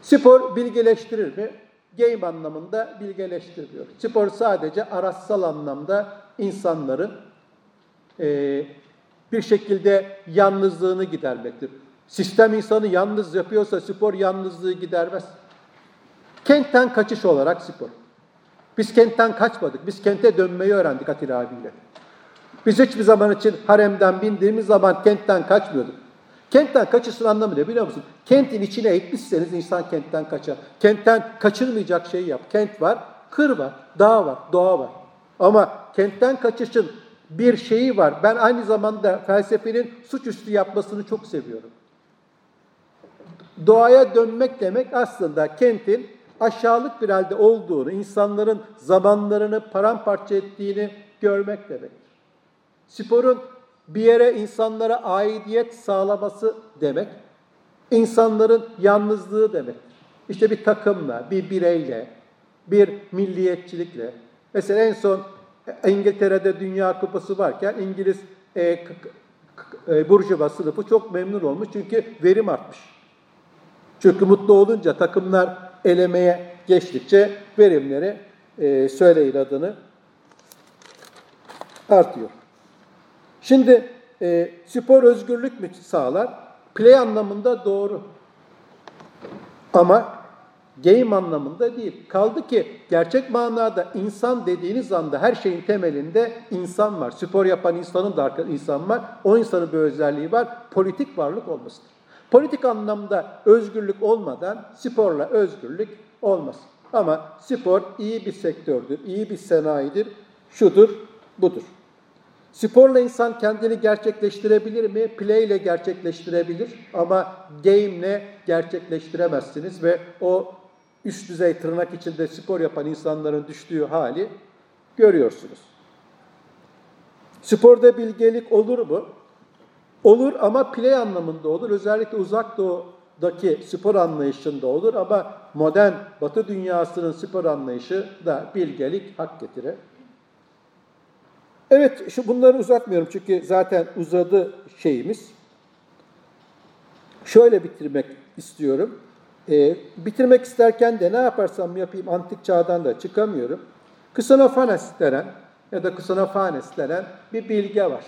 Spor bilgeleştirir mi? Game anlamında bilgeleştiriyor. Spor sadece araçsal anlamda insanların e, bir şekilde yalnızlığını gidermektir. Sistem insanı yalnız yapıyorsa spor yalnızlığı gidermez. Kentten kaçış olarak spor. Biz kentten kaçmadık. Biz kente dönmeyi öğrendik Atilla abiyle. Biz hiçbir zaman için haremden bindiğimiz zaman kentten kaçmıyorduk. Kentten kaçışın anlamı ne biliyor musun? Kentin içine etmişseniz insan kentten kaçar. Kentten kaçırmayacak şey yap. Kent var, kır var, dağ var, doğa var. Ama kentten kaçışın bir şeyi var. Ben aynı zamanda felsefenin suçüstü yapmasını çok seviyorum. Doğaya dönmek demek aslında kentin aşağılık bir halde olduğunu, insanların zamanlarını paramparça ettiğini görmek demektir. Sporun bir yere insanlara aidiyet sağlaması demek, insanların yalnızlığı demektir. İşte bir takımla, bir bireyle, bir milliyetçilikle. Mesela en son İngiltere'de Dünya Kupası varken İngiliz e, e, Burjuva sınıfı çok memnun olmuş çünkü verim artmış. Çünkü mutlu olunca takımlar elemeye geçtikçe verimleri e, söyleyin adını artıyor. Şimdi e, spor özgürlük mü sağlar? Play anlamında doğru. Ama game anlamında değil. Kaldı ki gerçek manada insan dediğiniz anda her şeyin temelinde insan var. Spor yapan insanın da insan var. O insanın bir özelliği var. Politik varlık olmasıdır. Politik anlamda özgürlük olmadan sporla özgürlük olmaz. Ama spor iyi bir sektördür, iyi bir sanayidir, şudur, budur. Sporla insan kendini gerçekleştirebilir mi? Play ile gerçekleştirebilir ama game ile gerçekleştiremezsiniz ve o üst düzey tırnak içinde spor yapan insanların düştüğü hali görüyorsunuz. Sporda bilgelik olur mu? Olur ama play anlamında olur. Özellikle uzak doğudaki spor anlayışında olur ama modern batı dünyasının spor anlayışı da bilgelik hak getirir. Evet, şu bunları uzatmıyorum çünkü zaten uzadı şeyimiz. Şöyle bitirmek istiyorum. Ee, bitirmek isterken de ne yaparsam yapayım antik çağdan da çıkamıyorum. Kısanofanes denen ya da Kısanofanes denen bir bilge var.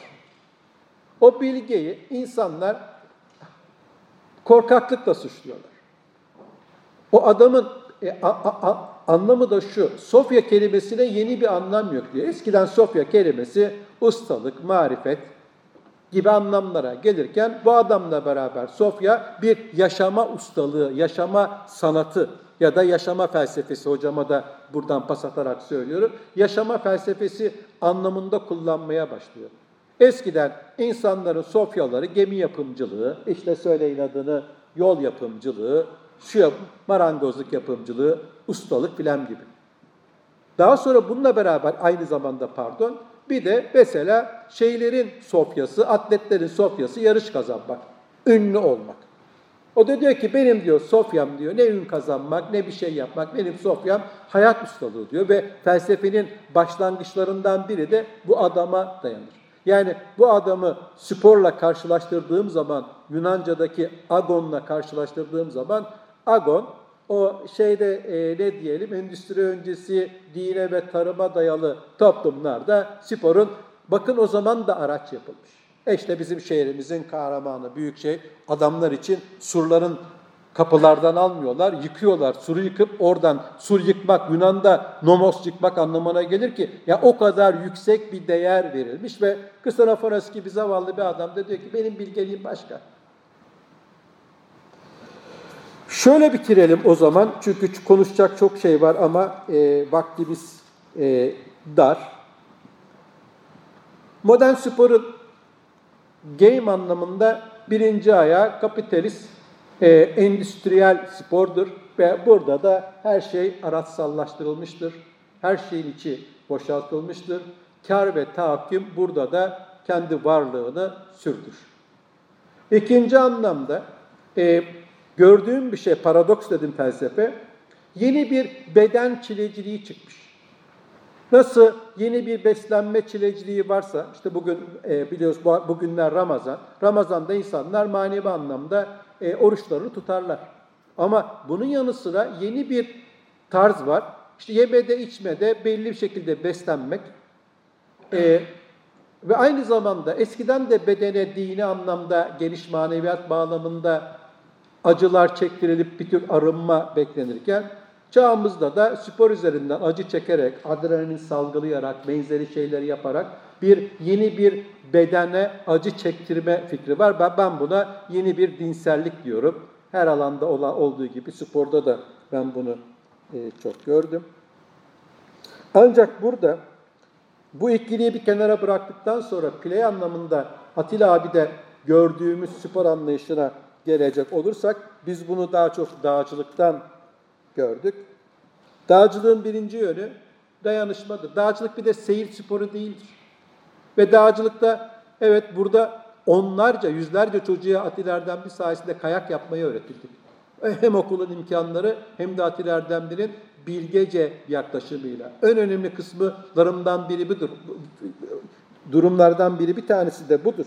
O bilgeyi insanlar korkaklıkla suçluyorlar. O adamın e, a, a, a, anlamı da şu, Sofya kelimesine yeni bir anlam yok diyor. Eskiden Sofya kelimesi ustalık, marifet gibi anlamlara gelirken bu adamla beraber Sofya bir yaşama ustalığı, yaşama sanatı ya da yaşama felsefesi hocama da buradan pas atarak söylüyorum. Yaşama felsefesi anlamında kullanmaya başlıyor. Eskiden insanların sofyaları gemi yapımcılığı, işte söyleyin adını yol yapımcılığı, şu yap, marangozluk yapımcılığı, ustalık filan gibi. Daha sonra bununla beraber aynı zamanda pardon bir de mesela şeylerin sofyası, atletlerin sofyası yarış kazanmak, ünlü olmak. O da diyor ki benim diyor Sofyam diyor ne ün kazanmak ne bir şey yapmak benim Sofyam hayat ustalığı diyor ve felsefenin başlangıçlarından biri de bu adama dayanır. Yani bu adamı sporla karşılaştırdığım zaman Yunanca'daki agonla karşılaştırdığım zaman agon o şeyde e, ne diyelim endüstri öncesi dine ve tarıma dayalı toplumlarda sporun bakın o zaman da araç yapılmış. E işte bizim şehrimizin kahramanı büyük şey adamlar için surların kapılardan almıyorlar, yıkıyorlar. Suru yıkıp oradan sur yıkmak Yunan'da nomos yıkmak anlamına gelir ki ya o kadar yüksek bir değer verilmiş ve Kıstanoforos gibi zavallı bir adam da diyor ki benim bilgeliğim başka. Şöyle bitirelim o zaman çünkü konuşacak çok şey var ama e, vaktimiz e, dar. Modern sporun game anlamında birinci ayağı kapitalist e, endüstriyel spordur ve burada da her şey araçsallaştırılmıştır. Her şeyin içi boşaltılmıştır. Kar ve tahakküm burada da kendi varlığını sürdür. İkinci anlamda e, gördüğüm bir şey, paradoks dedim felsefe, yeni bir beden çileciliği çıkmış. Nasıl yeni bir beslenme çileciliği varsa, işte bugün e, biliyoruz bu, bugünler Ramazan, Ramazan'da insanlar manevi anlamda e, oruçlarını tutarlar. Ama bunun yanı sıra yeni bir tarz var. İşte yemede içmede belli bir şekilde beslenmek e, ve aynı zamanda eskiden de bedene dini anlamda geniş maneviyat bağlamında acılar çektirilip bir tür arınma beklenirken çağımızda da spor üzerinden acı çekerek, adrenalin salgılayarak, benzeri şeyleri yaparak bir yeni bir bedene acı çektirme fikri var. Ben, ben buna yeni bir dinsellik diyorum. Her alanda olan olduğu gibi sporda da ben bunu e, çok gördüm. Ancak burada bu ikiliyi bir kenara bıraktıktan sonra play anlamında Atilla abi de gördüğümüz spor anlayışına gelecek olursak biz bunu daha çok dağcılıktan gördük. Dağcılığın birinci yönü dayanışmadır. Dağcılık bir de seyir sporu değildir. Ve dağcılıkta evet burada onlarca, yüzlerce çocuğa Atilla Erdemli sayesinde kayak yapmayı öğretildik. Hem okulun imkanları hem de Atilla Erdemli'nin bilgece yaklaşımıyla. En önemli kısımlarından biri budur. Durumlardan biri bir tanesi de budur.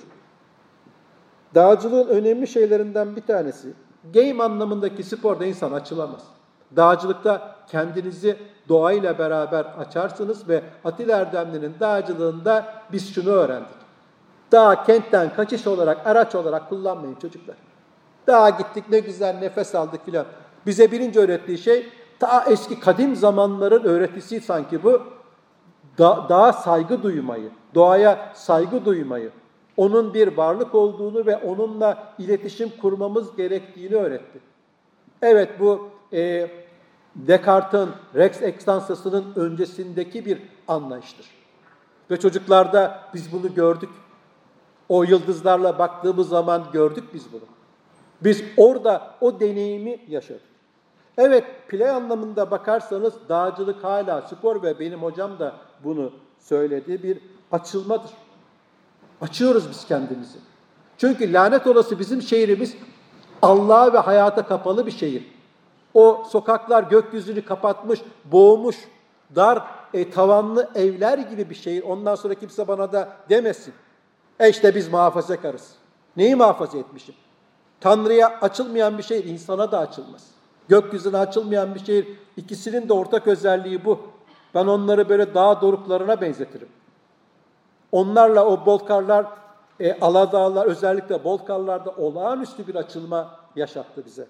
Dağcılığın önemli şeylerinden bir tanesi, game anlamındaki sporda insan açılamaz. Dağcılıkta kendinizi doğayla beraber açarsınız ve Atilla Erdemli'nin dağcılığında biz şunu öğrendik. Dağ kentten kaçış olarak, araç olarak kullanmayın çocuklar. Dağa gittik ne güzel nefes aldık filan. Bize birinci öğrettiği şey ta eski kadim zamanların öğretisi sanki bu. Da, dağa saygı duymayı, doğaya saygı duymayı, onun bir varlık olduğunu ve onunla iletişim kurmamız gerektiğini öğretti. Evet bu e, Descartes'in Rex Extansası'nın öncesindeki bir anlayıştır. Ve çocuklarda biz bunu gördük. O yıldızlarla baktığımız zaman gördük biz bunu. Biz orada o deneyimi yaşadık. Evet, play anlamında bakarsanız dağcılık hala spor ve benim hocam da bunu söyledi bir açılmadır. Açıyoruz biz kendimizi. Çünkü lanet olası bizim şehrimiz Allah'a ve hayata kapalı bir şehir. O sokaklar gökyüzünü kapatmış, boğmuş, dar e, tavanlı evler gibi bir şehir. Ondan sonra kimse bana da demesin. E işte biz muhafazakarız. Neyi muhafaza etmişim? Tanrı'ya açılmayan bir şehir insana da açılmaz. Gökyüzüne açılmayan bir şehir ikisinin de ortak özelliği bu. Ben onları böyle dağ doruklarına benzetirim. Onlarla o Bolkarlar, e, Aladağlar özellikle Bolkarlarda olağanüstü bir açılma yaşattı bize.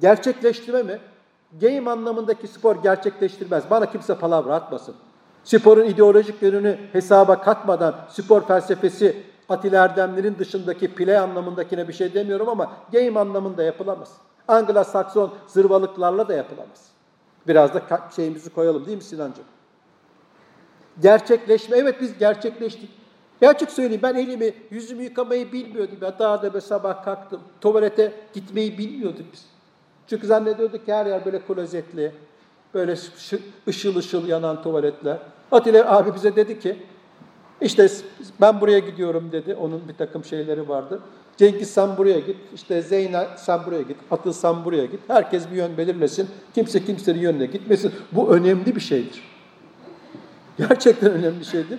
Gerçekleştirme mi? Game anlamındaki spor gerçekleştirmez. Bana kimse palavra atmasın. Sporun ideolojik yönünü hesaba katmadan spor felsefesi Atilla Erdemli'nin dışındaki play anlamındakine bir şey demiyorum ama game anlamında yapılamaz. Anglo-Sakson zırvalıklarla da yapılamaz. Biraz da şeyimizi koyalım değil mi Sinancığım? Gerçekleşme, evet biz gerçekleştik. Gerçek söyleyeyim ben elimi, yüzümü yıkamayı bilmiyordum. Ya daha da sabah kalktım, tuvalete gitmeyi bilmiyorduk biz. Çünkü zannediyorduk ki her yer böyle klozetli, böyle ışıl ışıl yanan tuvaletler. Atilla abi bize dedi ki, İşte ben buraya gidiyorum dedi. Onun bir takım şeyleri vardı. Cengiz sen buraya git. İşte Zeynep sen buraya git. Atıl sen buraya git. Herkes bir yön belirlesin. Kimse kimsenin yönüne gitmesin. Bu önemli bir şeydir. Gerçekten önemli bir şeydir.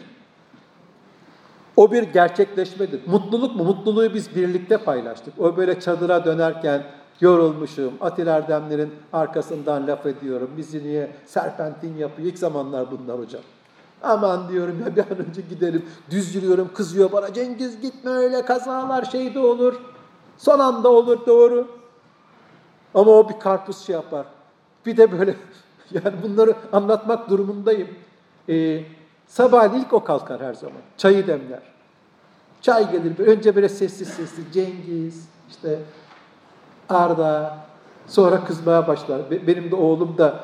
O bir gerçekleşmedir. Mutluluk mu? Mutluluğu biz birlikte paylaştık. O böyle çadıra dönerken yorulmuşum, Atil Erdemler'in arkasından laf ediyorum. Bizi niye serpentin yapıyor? İlk zamanlar bunlar hocam. Aman diyorum ya bir an önce gidelim. Düz yürüyorum kızıyor bana. Cengiz gitme öyle kazalar şey de olur. Son anda olur doğru. Ama o bir karpuz şey yapar. Bir de böyle <laughs> yani bunları anlatmak durumundayım. Ee, sabah ilk o kalkar her zaman. Çayı demler. Çay gelir. Önce böyle sessiz sessiz Cengiz, işte Arda, sonra kızmaya başlar. Benim de oğlum da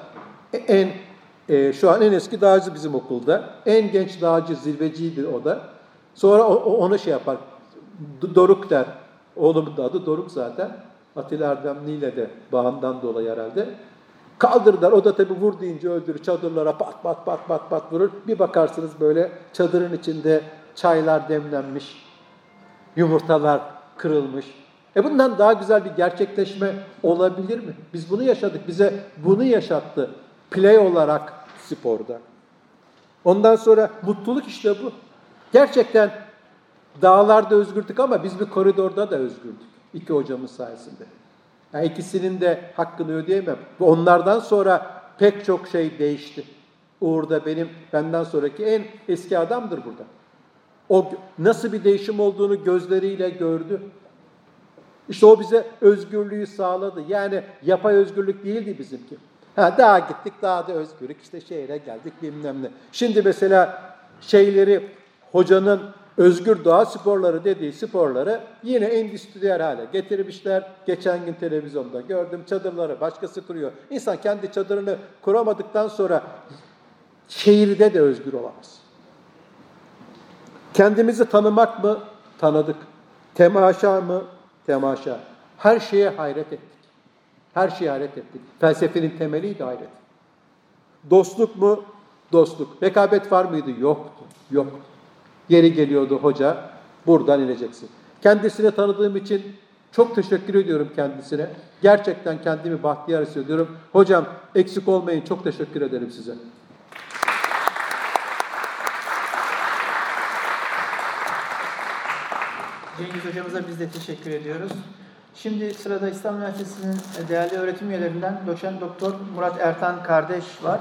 en e, şu an en eski dağcı bizim okulda. En genç dağcı zirveciydi o da. Sonra o, o ona şey yapar. Doruk der. Oğlumun da adı Doruk zaten. Atilla Erdemli ile de bağından dolayı herhalde. Kaldırırlar. O da tabii vur deyince öldürür. Çadırlara pat pat pat pat pat vurur. Bir bakarsınız böyle çadırın içinde çaylar demlenmiş. Yumurtalar kırılmış. E bundan daha güzel bir gerçekleşme olabilir mi? Biz bunu yaşadık. Bize bunu yaşattı. Play olarak sporda. Ondan sonra mutluluk işte bu. Gerçekten dağlarda özgürdük ama biz bir koridorda da özgürdük. İki hocamız sayesinde. Yani ikisinin de hakkını ödeyemem. Onlardan sonra pek çok şey değişti. Uğur da benim benden sonraki en eski adamdır burada. O nasıl bir değişim olduğunu gözleriyle gördü. İşte o bize özgürlüğü sağladı. Yani yapay özgürlük değildi bizimki. Ha, daha gittik, daha da özgürlük, işte şehre geldik bilmem ne. Şimdi mesela şeyleri, hocanın özgür doğa sporları dediği sporları yine endüstriyel hale getirmişler. Geçen gün televizyonda gördüm çadırları başkası kuruyor. İnsan kendi çadırını kuramadıktan sonra şehirde de özgür olamaz. Kendimizi tanımak mı? Tanıdık. Temaşa mı? Temaşa. Her şeye hayret ettik. Her şeye hayret ettik. Felsefenin temeliydi hayret. Dostluk mu? Dostluk. Rekabet var mıydı? Yoktu. Yoktu. Yeri geliyordu hoca, buradan ineceksin. Kendisini tanıdığım için çok teşekkür ediyorum kendisine. Gerçekten kendimi bahtiyar hissediyorum. Hocam eksik olmayın, çok teşekkür ederim size. Cengiz hocamıza biz de teşekkür ediyoruz. Şimdi sırada İslam Üniversitesi'nin değerli öğretim üyelerinden doçent doktor Murat Ertan kardeş var.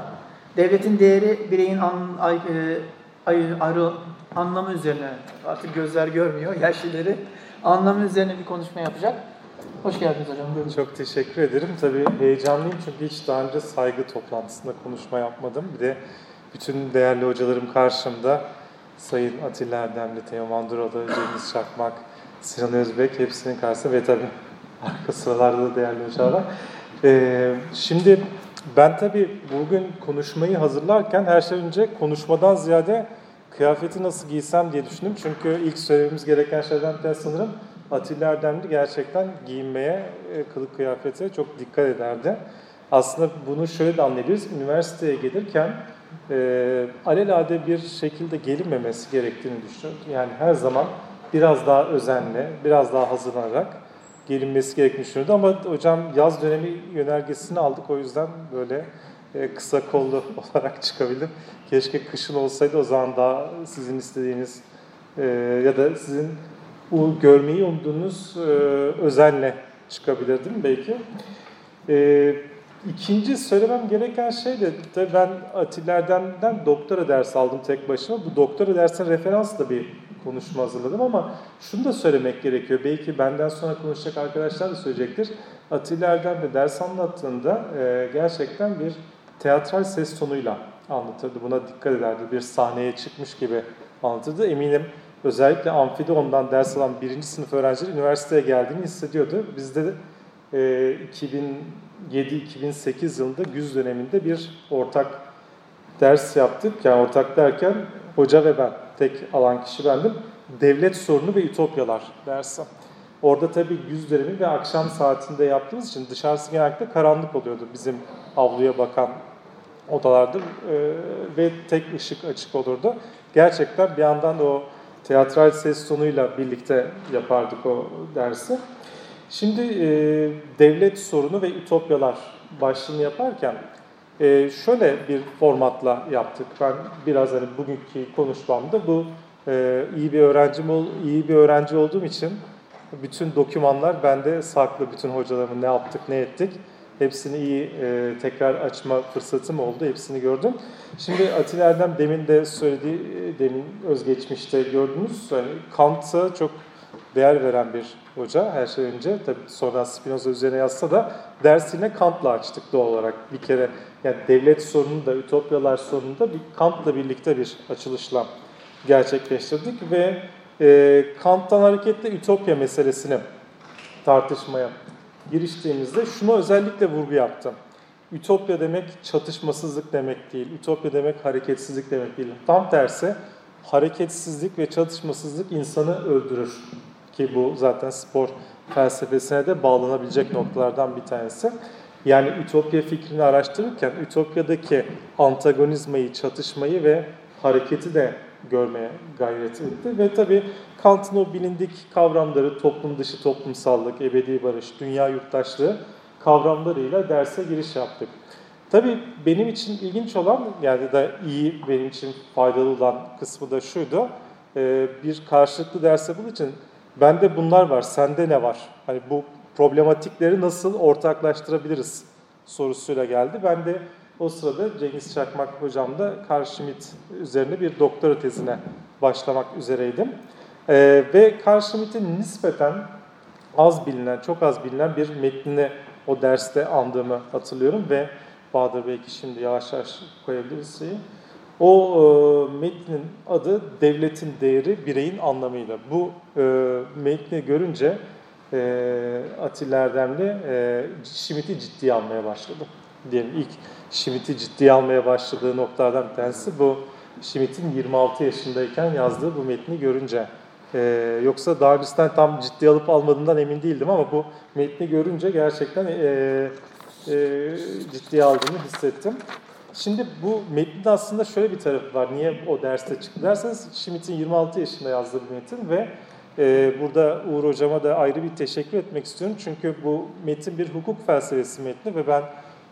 Devletin değeri bireyin an, ay, e, ay, ayrı, anlamı üzerine, artık gözler görmüyor, yaşlıları anlamı üzerine bir konuşma yapacak. Hoş geldiniz hocam. Buyurun. Çok teşekkür ederim. Tabii heyecanlıyım çünkü hiç daha önce saygı toplantısında konuşma yapmadım. Bir de bütün değerli hocalarım karşımda. Sayın Atilla Erdemli, Teoman Duralı, Cengiz Çakmak, Sinan Özbek hepsinin karşısında ve tabii arka sıralarda da değerli hocalar. Ee, şimdi ben tabii bugün konuşmayı hazırlarken her şey önce konuşmadan ziyade kıyafeti nasıl giysem diye düşündüm. Çünkü ilk söylememiz gereken şeyden bir sanırım Atilla Erdemli gerçekten giyinmeye, e, kılık kıyafete çok dikkat ederdi. Aslında bunu şöyle de anlayabiliriz. Üniversiteye gelirken e, alelade bir şekilde gelinmemesi gerektiğini düşünüyorum. Yani her zaman biraz daha özenle, biraz daha hazırlanarak gelinmesi gerektiğini düşünüyordu. Ama hocam yaz dönemi yönergesini aldık o yüzden böyle kısa kollu <laughs> olarak çıkabildim. Keşke kışın olsaydı o zaman daha sizin istediğiniz e, ya da sizin bu görmeyi umduğunuz e, özenle çıkabilirdim belki. E, ikinci söylemem gereken şey de tabii ben Atilla doktora ders aldım tek başıma. Bu doktora dersine referans da bir konuşma hazırladım ama şunu da söylemek gerekiyor. Belki benden sonra konuşacak arkadaşlar da söyleyecektir. Atilla Erdem de ders anlattığında e, gerçekten bir teatral ses tonuyla anlatırdı. Buna dikkat ederdi. Bir sahneye çıkmış gibi anlatırdı. Eminim özellikle amfide ondan ders alan birinci sınıf öğrenciler üniversiteye geldiğini hissediyordu. Bizde e, 2007-2008 yılında güz döneminde bir ortak ders yaptık. Yani ortak derken hoca ve ben, tek alan kişi bendim. Devlet sorunu ve ütopyalar dersi. Orada tabii güz dönemi ve akşam saatinde yaptığımız için dışarısı genellikle karanlık oluyordu bizim avluya bakan odalardır e, ve tek ışık açık olurdu. gerçekten bir yandan da o teatral ses tonuyla birlikte yapardık o dersi. Şimdi e, devlet sorunu ve ütopyalar başlığını yaparken e, şöyle bir formatla yaptık. Ben biraz hani bugünkü konuşmamda bu e, iyi bir öğrencim ol, iyi bir öğrenci olduğum için bütün dokümanlar bende saklı. Bütün hocalarımın ne yaptık, ne ettik. Hepsini iyi e, tekrar açma fırsatım oldu. Hepsini gördüm. Şimdi Atilla Erdem demin de söylediği, e, demin özgeçmişte gördünüz. Yani Kant'a çok değer veren bir hoca her şey önce. Tabii sonra Spinoza üzerine yazsa da dersine Kant'la açtık doğal olarak. Bir kere yani devlet sorunu da, ütopyalar sorunu da bir Kant'la birlikte bir açılışla gerçekleştirdik ve e, Kant'tan hareketle ütopya meselesini tartışmaya giriştiğimizde şuna özellikle vurgu yaptım. Ütopya demek çatışmasızlık demek değil. Ütopya demek hareketsizlik demek değil. Tam tersi hareketsizlik ve çatışmasızlık insanı öldürür. Ki bu zaten spor felsefesine de bağlanabilecek noktalardan bir tanesi. Yani ütopya fikrini araştırırken ütopyadaki antagonizmayı, çatışmayı ve hareketi de görmeye gayret etti. Ve tabii Kant'ın o bilindik kavramları toplum dışı toplumsallık, ebedi barış, dünya yurttaşlığı kavramlarıyla derse giriş yaptık. Tabii benim için ilginç olan yani da iyi benim için faydalı olan kısmı da şuydu. Bir karşılıklı ders yapıldığı için bende bunlar var, sende ne var? Hani bu problematikleri nasıl ortaklaştırabiliriz sorusuyla geldi. Ben de o sırada Cengiz Çakmak hocam da Carl Schmitt üzerine bir doktora tezine başlamak üzereydim. Ee, ve Carl Schmitt'in nispeten az bilinen, çok az bilinen bir metnini o derste andığımı hatırlıyorum ve Bahadır belki şimdi yavaş yavaş koyabiliriz şeyi. O e, metnin adı Devletin Değeri Bireyin Anlamıyla. Bu e, metni görünce e, Atilla Erdemli e, Schmitt'i ciddiye almaya başladı. Diyelim ilk Schmitt'i ciddiye almaya başladığı noktalardan bir tanesi bu Schmitt'in 26 yaşındayken yazdığı bu metni görünce. Ee, yoksa öncesinden tam ciddi alıp almadığından emin değildim ama bu metni görünce gerçekten e, e, ciddiye aldığını hissettim. Şimdi bu metnin aslında şöyle bir tarafı var. Niye o derste çıktı derseniz Schmitt'in 26 yaşında yazdığı bir metin ve e, burada Uğur Hocama da ayrı bir teşekkür etmek istiyorum. Çünkü bu metin bir hukuk felsefesi metni ve ben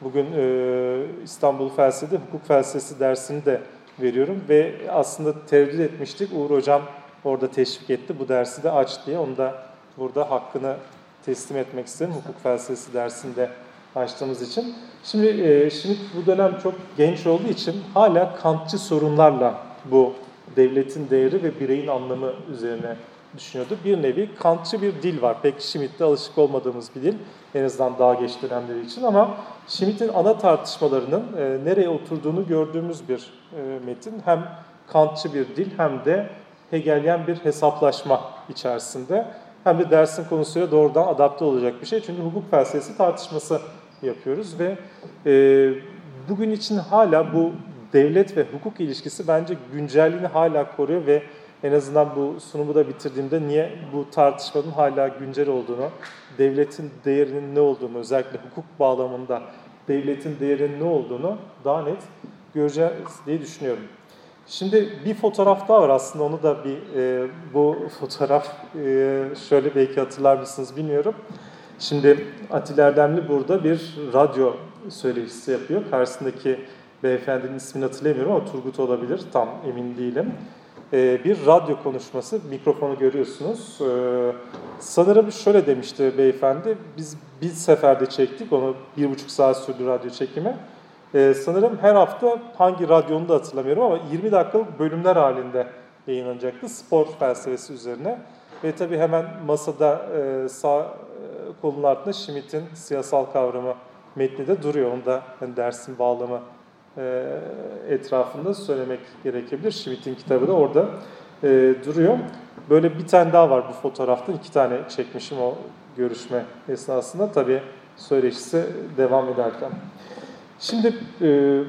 bugün e, İstanbul Felsefe'de hukuk felsefesi dersini de veriyorum ve aslında tereddüt etmiştik. Uğur Hocam orada teşvik etti. Bu dersi de aç diye. Onu da burada hakkını teslim etmek isterim. Hukuk felsefesi dersinde açtığımız için. Şimdi e, Schmitt bu dönem çok genç olduğu için hala kantçı sorunlarla bu devletin değeri ve bireyin anlamı üzerine düşünüyordu. Bir nevi kantçı bir dil var. Pek Schmitt'te alışık olmadığımız bir dil. En azından daha geç dönemleri için ama Schmitt'in ana tartışmalarının e, nereye oturduğunu gördüğümüz bir e, metin. Hem kantçı bir dil hem de Hegelyen bir hesaplaşma içerisinde. Hem de dersin konusuyla doğrudan adapte olacak bir şey. Çünkü hukuk felsefesi tartışması yapıyoruz ve e, bugün için hala bu devlet ve hukuk ilişkisi bence güncelliğini hala koruyor ve en azından bu sunumu da bitirdiğimde niye bu tartışmanın hala güncel olduğunu, devletin değerinin ne olduğunu, özellikle hukuk bağlamında devletin değerinin ne olduğunu daha net göreceğiz diye düşünüyorum. Şimdi bir fotoğraf daha var aslında onu da bir e, bu fotoğraf e, şöyle belki hatırlar mısınız bilmiyorum. Şimdi Atilla Erdemli burada bir radyo söyleşisi yapıyor. Karşısındaki beyefendinin ismini hatırlamıyorum ama Turgut olabilir tam emin değilim. Ee, bir radyo konuşması, mikrofonu görüyorsunuz. Ee, sanırım şöyle demişti beyefendi, biz bir seferde çektik, onu bir buçuk saat sürdü radyo çekimi. Ee, sanırım her hafta hangi radyonu da hatırlamıyorum ama 20 dakikalık bölümler halinde yayınlanacaktı spor felsefesi üzerine. Ve tabii hemen masada e, sağ e, kolun altında Schmitt'in siyasal kavramı metni de duruyor. Onu da hani dersin bağlamı e, etrafında söylemek gerekebilir. Schmitt'in kitabı da orada duruyor. Böyle bir tane daha var bu fotoğrafta. iki tane çekmişim o görüşme esnasında. Tabii söyleşisi devam ederken. Şimdi e,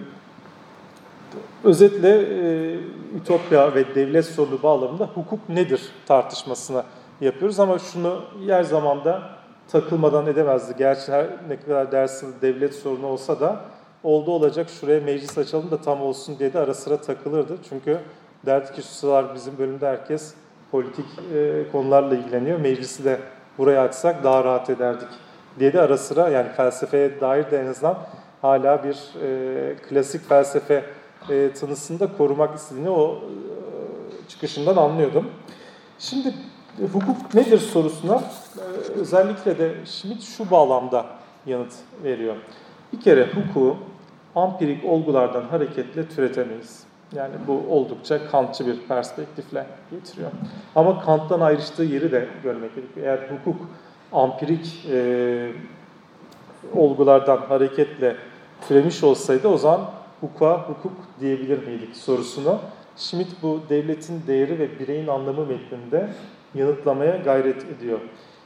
özetle e, Ütopya ve devlet sorunu bağlamında hukuk nedir tartışmasını yapıyoruz. Ama şunu yer zamanda takılmadan edemezdi. Gerçi her ne kadar dersin devlet sorunu olsa da oldu olacak şuraya meclis açalım da tam olsun diye de ara sıra takılırdı. Çünkü derdi ki şu sıralar bizim bölümde herkes politik e, konularla ilgileniyor. Meclisi de buraya açsak daha rahat ederdik diye de ara sıra yani felsefeye dair de en azından hala bir e, klasik felsefe e, tınısında korumak istediğini o e, çıkışından anlıyordum. Şimdi e, hukuk nedir sorusuna e, özellikle de Schmitt şu bağlamda yanıt veriyor. Bir kere hukuku ampirik olgulardan hareketle türetemeyiz. Yani bu oldukça Kantçı bir perspektifle getiriyor. Ama Kant'tan ayrıştığı yeri de görmek gerekiyor. Eğer hukuk ampirik e, olgulardan hareketle türemiş olsaydı o zaman hukuka hukuk diyebilir miydik sorusunu Schmitt bu devletin değeri ve bireyin anlamı metninde yanıtlamaya gayret ediyor.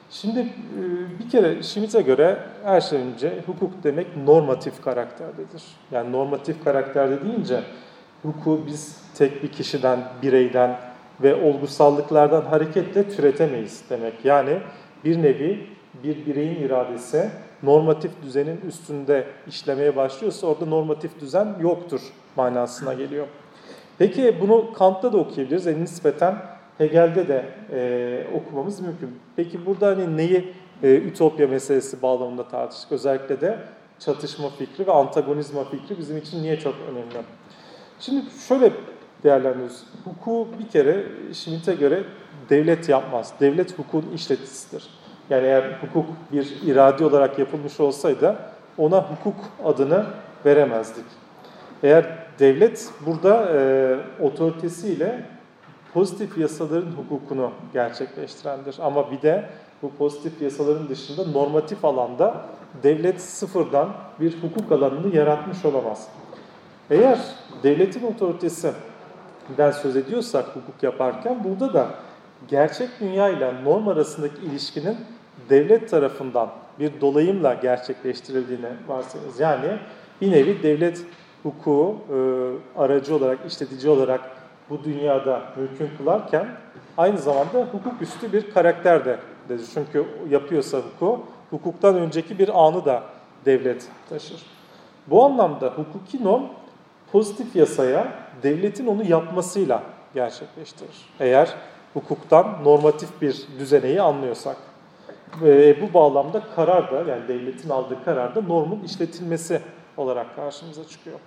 Şimdi e, bir kere Schmitt'e göre her şey önce hukuk demek normatif karakterdedir. Yani normatif karakterde deyince hukuku biz tek bir kişiden, bireyden ve olgusallıklardan hareketle türetemeyiz demek. Yani bir nevi bir bireyin iradesi normatif düzenin üstünde işlemeye başlıyorsa orada normatif düzen yoktur manasına geliyor. Peki bunu Kant'ta da okuyabiliriz. Yani nispeten Hegel'de de e, okumamız mümkün. Peki burada hani neyi e, ütopya meselesi bağlamında tartıştık? Özellikle de çatışma fikri ve antagonizma fikri bizim için niye çok önemli? Şimdi şöyle değerlendiriyoruz. Hukuku bir kere Schmitt'e göre devlet yapmaz. Devlet hukukun işleticisidir. Yani eğer hukuk bir iradi olarak yapılmış olsaydı ona hukuk adını veremezdik. Eğer devlet burada e, otoritesiyle pozitif yasaların hukukunu gerçekleştirendir. Ama bir de bu pozitif yasaların dışında normatif alanda devlet sıfırdan bir hukuk alanını yaratmış olamaz. Eğer devletin otoritesinden söz ediyorsak hukuk yaparken burada da gerçek dünya ile norm arasındaki ilişkinin devlet tarafından bir dolayımla gerçekleştirildiğini varsayıyoruz. Yani bir nevi devlet hukuku e, aracı olarak, işletici olarak bu dünyada mümkün kılarken aynı zamanda hukuk üstü bir karakter de dedi. Çünkü yapıyorsa hukuku, hukuktan önceki bir anı da devlet taşır. Bu anlamda hukuki norm pozitif yasaya devletin onu yapmasıyla gerçekleştirir. Eğer hukuktan normatif bir düzeneyi anlıyorsak. Bu bağlamda karar da yani devletin aldığı karar da normun işletilmesi olarak karşımıza çıkıyor.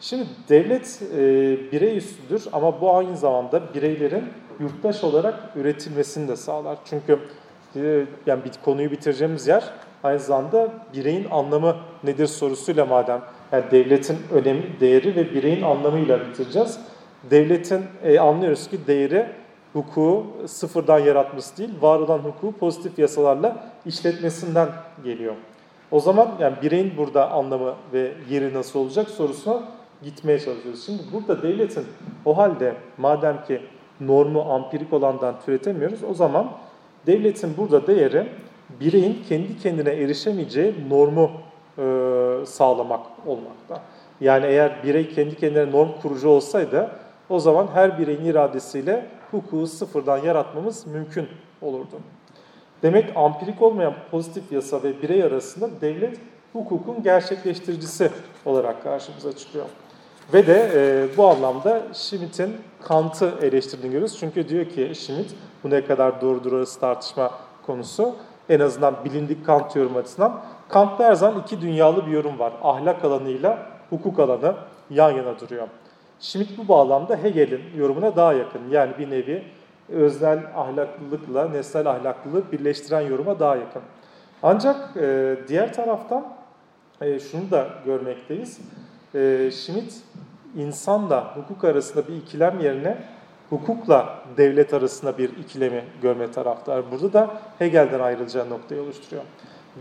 Şimdi devlet e, birey üstüdür ama bu aynı zamanda bireylerin yurttaş olarak üretilmesini de sağlar. Çünkü e, yani bir konuyu bitireceğimiz yer aynı zamanda bireyin anlamı nedir sorusuyla madem yani devletin önemi, değeri ve bireyin anlamıyla bitireceğiz. Devletin e, anlıyoruz ki değeri hukuku sıfırdan yaratması değil, var olan hukuku pozitif yasalarla işletmesinden geliyor. O zaman yani bireyin burada anlamı ve yeri nasıl olacak sorusuna gitmeye çalışıyoruz. Şimdi burada devletin o halde madem ki normu ampirik olandan türetemiyoruz o zaman devletin burada değeri bireyin kendi kendine erişemeyeceği normu e, sağlamak olmakta. Yani eğer birey kendi kendine norm kurucu olsaydı o zaman her bireyin iradesiyle hukuku sıfırdan yaratmamız mümkün olurdu. Demek ampirik olmayan pozitif yasa ve birey arasında devlet hukukun gerçekleştiricisi olarak karşımıza çıkıyor. Ve de e, bu anlamda Schmitt'in Kant'ı eleştirdiğini görüyoruz. Çünkü diyor ki Schmitt, bu ne kadar doğrudur arası tartışma konusu. En azından bilindik Kant yorum açısından. Kant'ta her zaman iki dünyalı bir yorum var. Ahlak alanıyla hukuk alanı yan yana duruyor. Schmitt bu bağlamda Hegel'in yorumuna daha yakın. Yani bir nevi öznel ahlaklılıkla nesnel ahlaklılığı birleştiren yoruma daha yakın. Ancak e, diğer taraftan e, şunu da görmekteyiz. E, Schmitt insanla hukuk arasında bir ikilem yerine hukukla devlet arasında bir ikilemi görme taraftar. Burada da Hegel'den ayrılacağı noktayı oluşturuyor.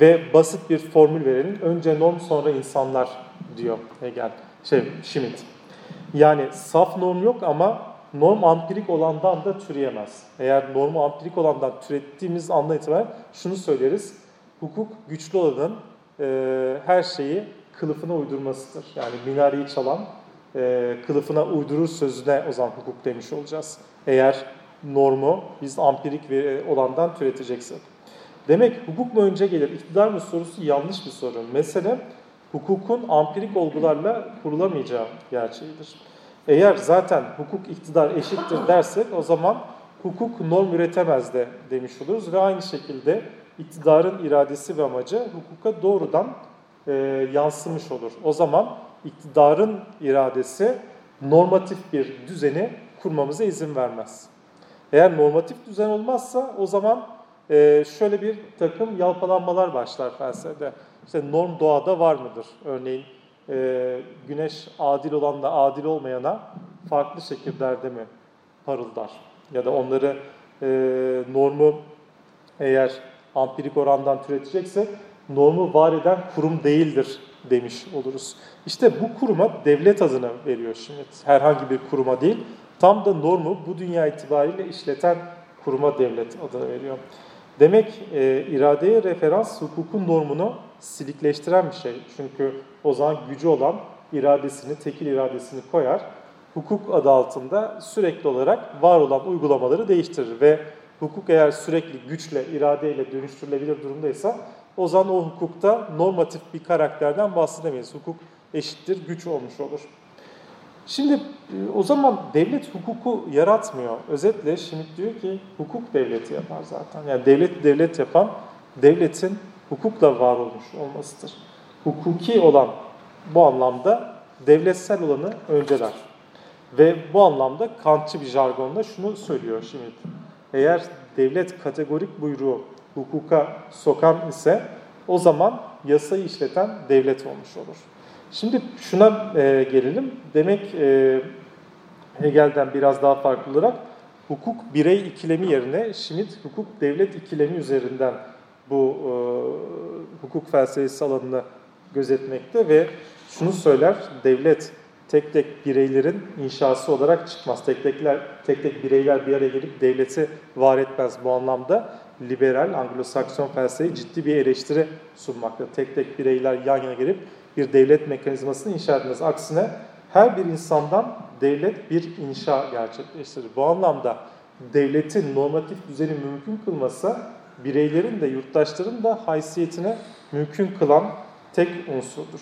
Ve basit bir formül verelim. Önce norm sonra insanlar diyor Hegel, şey Schmitt. Yani saf norm yok ama norm ampirik olandan da türeyemez. Eğer normu ampirik olandan türettiğimiz andan itibaren şunu söyleriz. Hukuk güçlü olanın e, her şeyi kılıfına uydurmasıdır. Yani minareyi çalan e, kılıfına uydurur sözüne o zaman hukuk demiş olacağız. Eğer normu biz ampirik olandan türeteceksek. Demek hukuk mu önce gelir, iktidar mı sorusu yanlış bir soru. Mesele hukukun ampirik olgularla kurulamayacağı gerçeğidir. Eğer zaten hukuk iktidar eşittir dersek o zaman hukuk norm üretemez de demiş oluruz ve aynı şekilde iktidarın iradesi ve amacı hukuka doğrudan e, yansımış olur. O zaman iktidarın iradesi normatif bir düzeni kurmamıza izin vermez. Eğer normatif düzen olmazsa o zaman e, şöyle bir takım yalpalanmalar başlar felsefede. İşte norm doğada var mıdır? Örneğin e, güneş adil olanla adil olmayana farklı şekillerde mi parıldar? Ya da onları e, normu eğer ampirik orandan türeteceksek normu var eden kurum değildir demiş oluruz. İşte bu kuruma devlet adını veriyor şimdi. Herhangi bir kuruma değil. Tam da normu bu dünya itibariyle işleten kuruma devlet adını veriyor. Demek e, iradeye referans hukukun normunu silikleştiren bir şey. Çünkü o zaman gücü olan iradesini, tekil iradesini koyar. Hukuk adı altında sürekli olarak var olan uygulamaları değiştirir ve hukuk eğer sürekli güçle, iradeyle dönüştürülebilir durumdaysa o zaman o hukukta normatif bir karakterden bahsedemeyiz. Hukuk eşittir güç olmuş olur. Şimdi e, o zaman devlet hukuku yaratmıyor. Özetle Schmitt diyor ki hukuk devleti yapar zaten. Yani devlet devlet yapan devletin hukukla var olmuş olmasıdır. Hukuki olan bu anlamda devletsel olanı önceler. Ve bu anlamda kantçı bir jargonla şunu söylüyor Schmitt. Eğer devlet kategorik buyruğu hukuka sokan ise o zaman yasayı işleten devlet olmuş olur. Şimdi şuna e, gelelim. Demek e, Hegel'den biraz daha farklı olarak hukuk birey ikilemi yerine Schmitt hukuk devlet ikilemi üzerinden bu e, hukuk felsefesi alanını gözetmekte ve şunu söyler, devlet tek tek bireylerin inşası olarak çıkmaz. Tek tekler, tek tek bireyler bir araya gelip devleti var etmez. Bu anlamda liberal, Anglo-Sakson felsefeyi ciddi bir eleştiri sunmakta. Tek tek bireyler yan yana gelip bir devlet mekanizmasını inşa etmez. Aksine her bir insandan devlet bir inşa gerçekleştirir. Bu anlamda devletin normatif düzeni mümkün kılması bireylerin de yurttaşların da haysiyetine mümkün kılan tek unsurdur.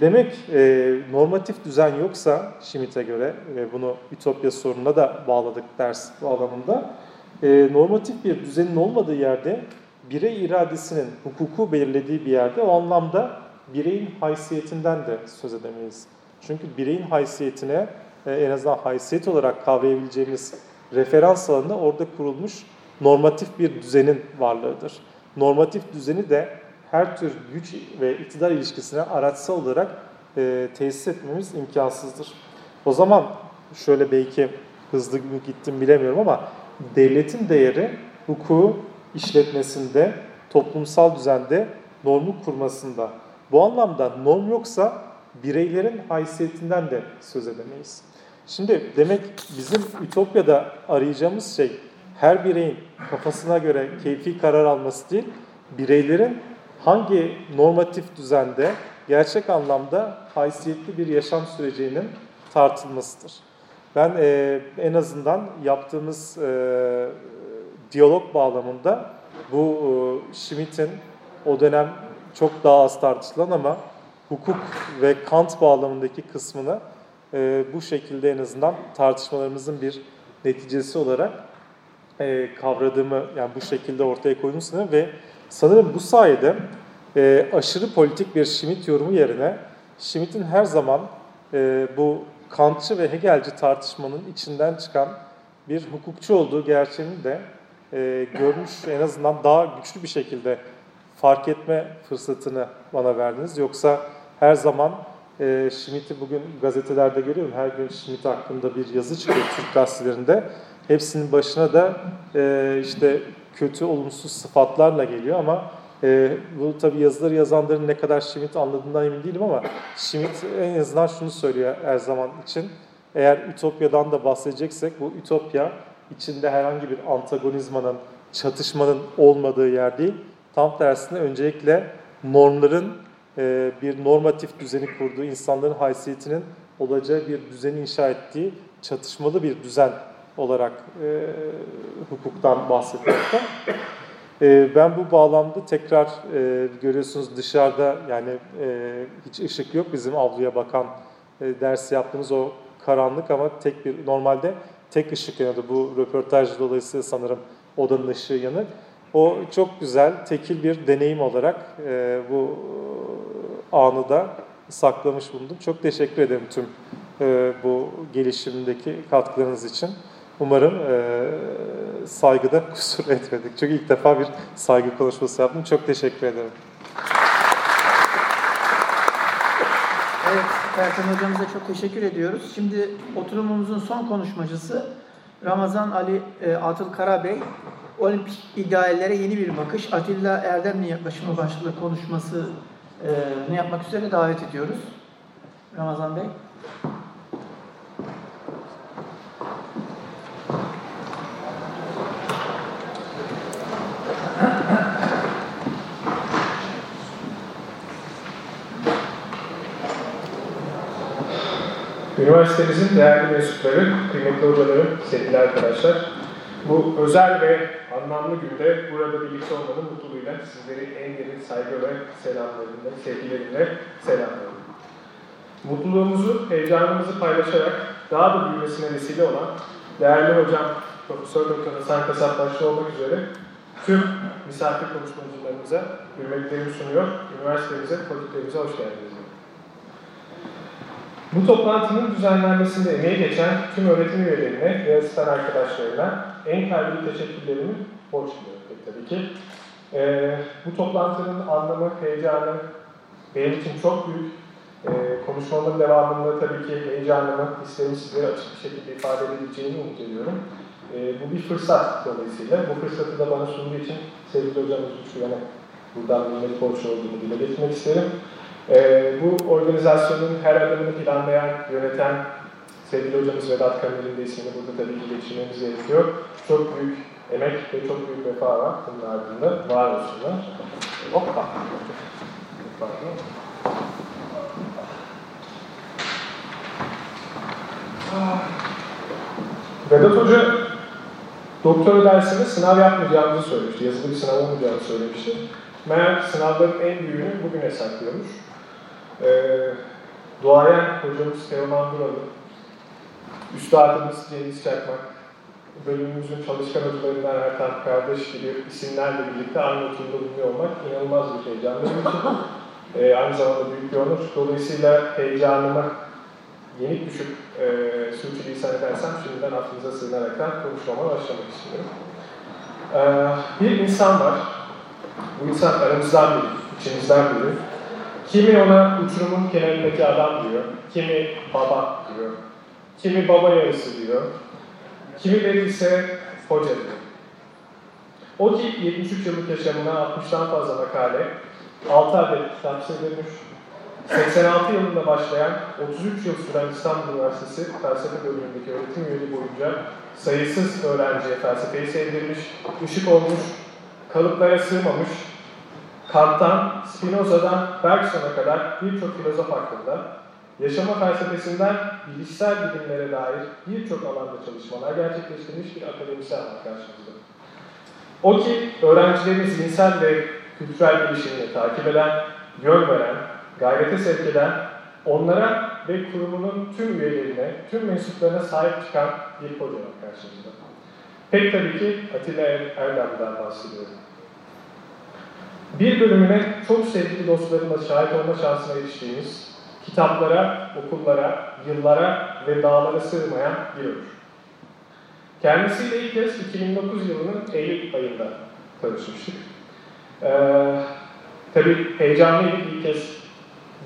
Demek e, normatif düzen yoksa Schmitt'e göre ve bunu Ütopya sorununa da bağladık ders bağlamında e, normatif bir düzenin olmadığı yerde birey iradesinin hukuku belirlediği bir yerde o anlamda bireyin haysiyetinden de söz edemeyiz. Çünkü bireyin haysiyetine e, en azından haysiyet olarak kavrayabileceğimiz referans alanı orada kurulmuş normatif bir düzenin varlığıdır. Normatif düzeni de her tür güç ve iktidar ilişkisine araçsal olarak e, tesis etmemiz imkansızdır. O zaman şöyle belki hızlı mı gittim bilemiyorum ama devletin değeri hukuku işletmesinde, toplumsal düzende normu kurmasında. Bu anlamda norm yoksa bireylerin haysiyetinden de söz edemeyiz. Şimdi demek bizim Ütopya'da arayacağımız şey her bireyin kafasına göre keyfi karar alması değil, bireylerin hangi normatif düzende gerçek anlamda haysiyetli bir yaşam sürecinin tartılmasıdır. Ben e, en azından yaptığımız e, diyalog bağlamında bu e, Schmitt'in o dönem çok daha az tartışılan ama hukuk ve Kant bağlamındaki kısmını e, bu şekilde en azından tartışmalarımızın bir neticesi olarak e, kavradığımı yani bu şekilde ortaya koydum sanırım ve sanırım bu sayede e, aşırı politik bir Schmitt yorumu yerine Schmitt'in her zaman e, bu Kantçı ve Hegelci tartışmanın içinden çıkan bir hukukçu olduğu gerçeğini de e, görmüş en azından daha güçlü bir şekilde fark etme fırsatını bana verdiniz. Yoksa her zaman e, Schmidt'i bugün gazetelerde görüyorum. Her gün Schmidt hakkında bir yazı çıkıyor Türk gazetelerinde. Hepsinin başına da e, işte kötü, olumsuz sıfatlarla geliyor ama e, bu tabii yazıları yazanların ne kadar Schmidt anladığından emin değilim ama Schmidt en azından şunu söylüyor her zaman için. Eğer Ütopya'dan da bahsedeceksek bu Ütopya içinde herhangi bir antagonizmanın, çatışmanın olmadığı yer değil. Tam tersine öncelikle normların e, bir normatif düzeni kurduğu, insanların haysiyetinin olacağı bir düzeni inşa ettiği çatışmalı bir düzen olarak e, hukuktan bahsetmekte. E, ben bu bağlamda tekrar e, görüyorsunuz dışarıda yani e, hiç ışık yok bizim avluya bakan e, ders yaptığımız o karanlık ama tek bir normalde tek ışık yanıyordu. Bu röportaj dolayısıyla sanırım odanın ışığı yanık. O çok güzel, tekil bir deneyim olarak e, bu e, anı da saklamış bulundum. Çok teşekkür ederim tüm e, bu gelişimdeki katkılarınız için. Umarım e, saygıda <laughs> kusur etmedik. Çünkü ilk defa bir saygı konuşması yaptım. Çok teşekkür ederim. Evet, Erkan hocamıza çok teşekkür ediyoruz. Şimdi oturumumuzun son konuşmacısı Ramazan Ali e, Atıl Karabey. Olimpik ideallere yeni bir bakış. Atilla Erdemli yaklaşımı başlıklı konuşması ne yapmak üzere davet ediyoruz. Ramazan Bey. Üniversitemizin değerli mensupları, kıymetli hocalarım, sevgili arkadaşlar. Bu özel ve anlamlı günde burada birlikte olmanın mutluluğuyla sizleri en derin saygı ve selamlarımla, sevgilerimle selamlıyorum. Mutluluğumuzu, heyecanımızı paylaşarak daha da büyümesine vesile olan değerli hocam Profesör Doktor Hasan Kasap başta olmak üzere tüm misafir konuşmacılarımıza hürmetlerimi sunuyor. Üniversitemize, fakültemize hoş geldiniz. Bu toplantının düzenlenmesinde emeği geçen tüm öğretim üyelerine ve asistan arkadaşlarına en kalbi teşekkürlerimi borçluyum tabii ki. Ee, bu toplantının anlamı, heyecanı benim için çok büyük. Ee, konuşmamın devamında tabii ki heyecanımı, hislerimi sizlere açık bir şekilde ifade edebileceğimi umut ediyorum. Ee, bu bir fırsat dolayısıyla. Bu fırsatı da bana sunduğu için sevgili hocamız Lütfü'ye buradan minnet borçlu olduğunu dile getirmek isterim. Ee, bu organizasyonun her adımını planlayan, yöneten sevgili hocamız Vedat Kamer'in de ismini burada tabii ki geçirmemiz gerekiyor. Çok büyük emek ve çok büyük vefa var bunun ardında. Var olsunlar. Hoppa. Pardon. Vedat Hoca doktora dersinde sınav yapmayacağımızı söylemişti. Yazılı bir sınav olmayacağını söylemişti. Meğer sınavların en büyüğünü bugüne saklıyormuş. Ee, duayen hocamız Teoman Duralı, üstadımız Cengiz Çakmak, bölümümüzün çalışkan hocalarından Ertan Kardeş gibi isimlerle birlikte aynı oturumda bulunuyor olmak inanılmaz bir heyecan benim için. Ee, aynı zamanda büyük bir onur. Dolayısıyla heyecanımı yenik düşüp e, sürçülisan edersem şimdiden aklınıza sığınaraktan konuşmama başlamak istiyorum. Ee, bir insan var. Bu insan aramızdan biri, içimizden biri. Kimi ona uçurumun kenarındaki adam diyor, kimi baba diyor, kimi baba yarısı diyor, kimileri ise hoca diyor. O ki 73 yıllık yaşamına 60'tan fazla makale, 6 adet kitap sığdırmış, 86 yılında başlayan 33 yıl süren İstanbul Üniversitesi felsefe bölümündeki öğretim üyeliği boyunca sayısız öğrenciye felsefeyi sevdirmiş, ışık olmuş, kalıplara sığmamış, Kant'tan, Spinoza'dan Bergson'a kadar birçok filozof hakkında, yaşama felsefesinden bilişsel bilimlere dair birçok alanda çalışmalar gerçekleştirmiş bir akademisyen var karşımızda. O ki öğrencilerin zihinsel ve kültürel gelişimini takip eden, yön veren, gayrete sevk eden, onlara ve kurumunun tüm üyelerine, tüm mensuplarına sahip çıkan bir hoca var karşımızda. Pek tabii ki Atilla Erdem'den bahsediyorum. Bir bölümüne çok sevgili dostlarımla şahit olma şansına eriştiğimiz, kitaplara, okullara, yıllara ve dağlara sığmayan bir ömür. Kendisiyle ilk kez 2009 yılının Eylül ayında tanışmıştık. Ee, tabii heyecanlıydık. İlk kez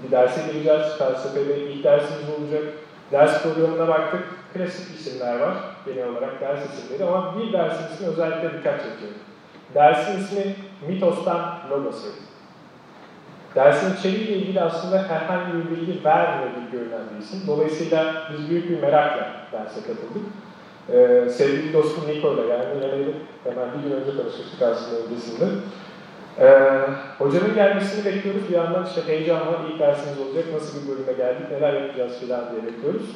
bir derse gireceğiz. Felsefede ilk dersimiz olacak. Ders programına baktık. Klasik isimler var genel olarak ders isimleri ama bir dersin ismi özellikle dikkat çekiyor. Dersin ismi Mitos'tan Logos'u. Dersin içeriğiyle ilgili aslında herhangi bir bilgi vermiyor görünen bir isim. Dolayısıyla biz büyük bir merakla derse katıldık. Ee, sevgili dostum Niko'yla yani yanıyla hemen bir gün önce tanışmıştık aslında öncesinde. Ee, hocanın gelmesini bekliyoruz. Bir yandan işte heyecan var, ilk dersimiz olacak, nasıl bir bölüme geldik, neler yapacağız filan diye bekliyoruz.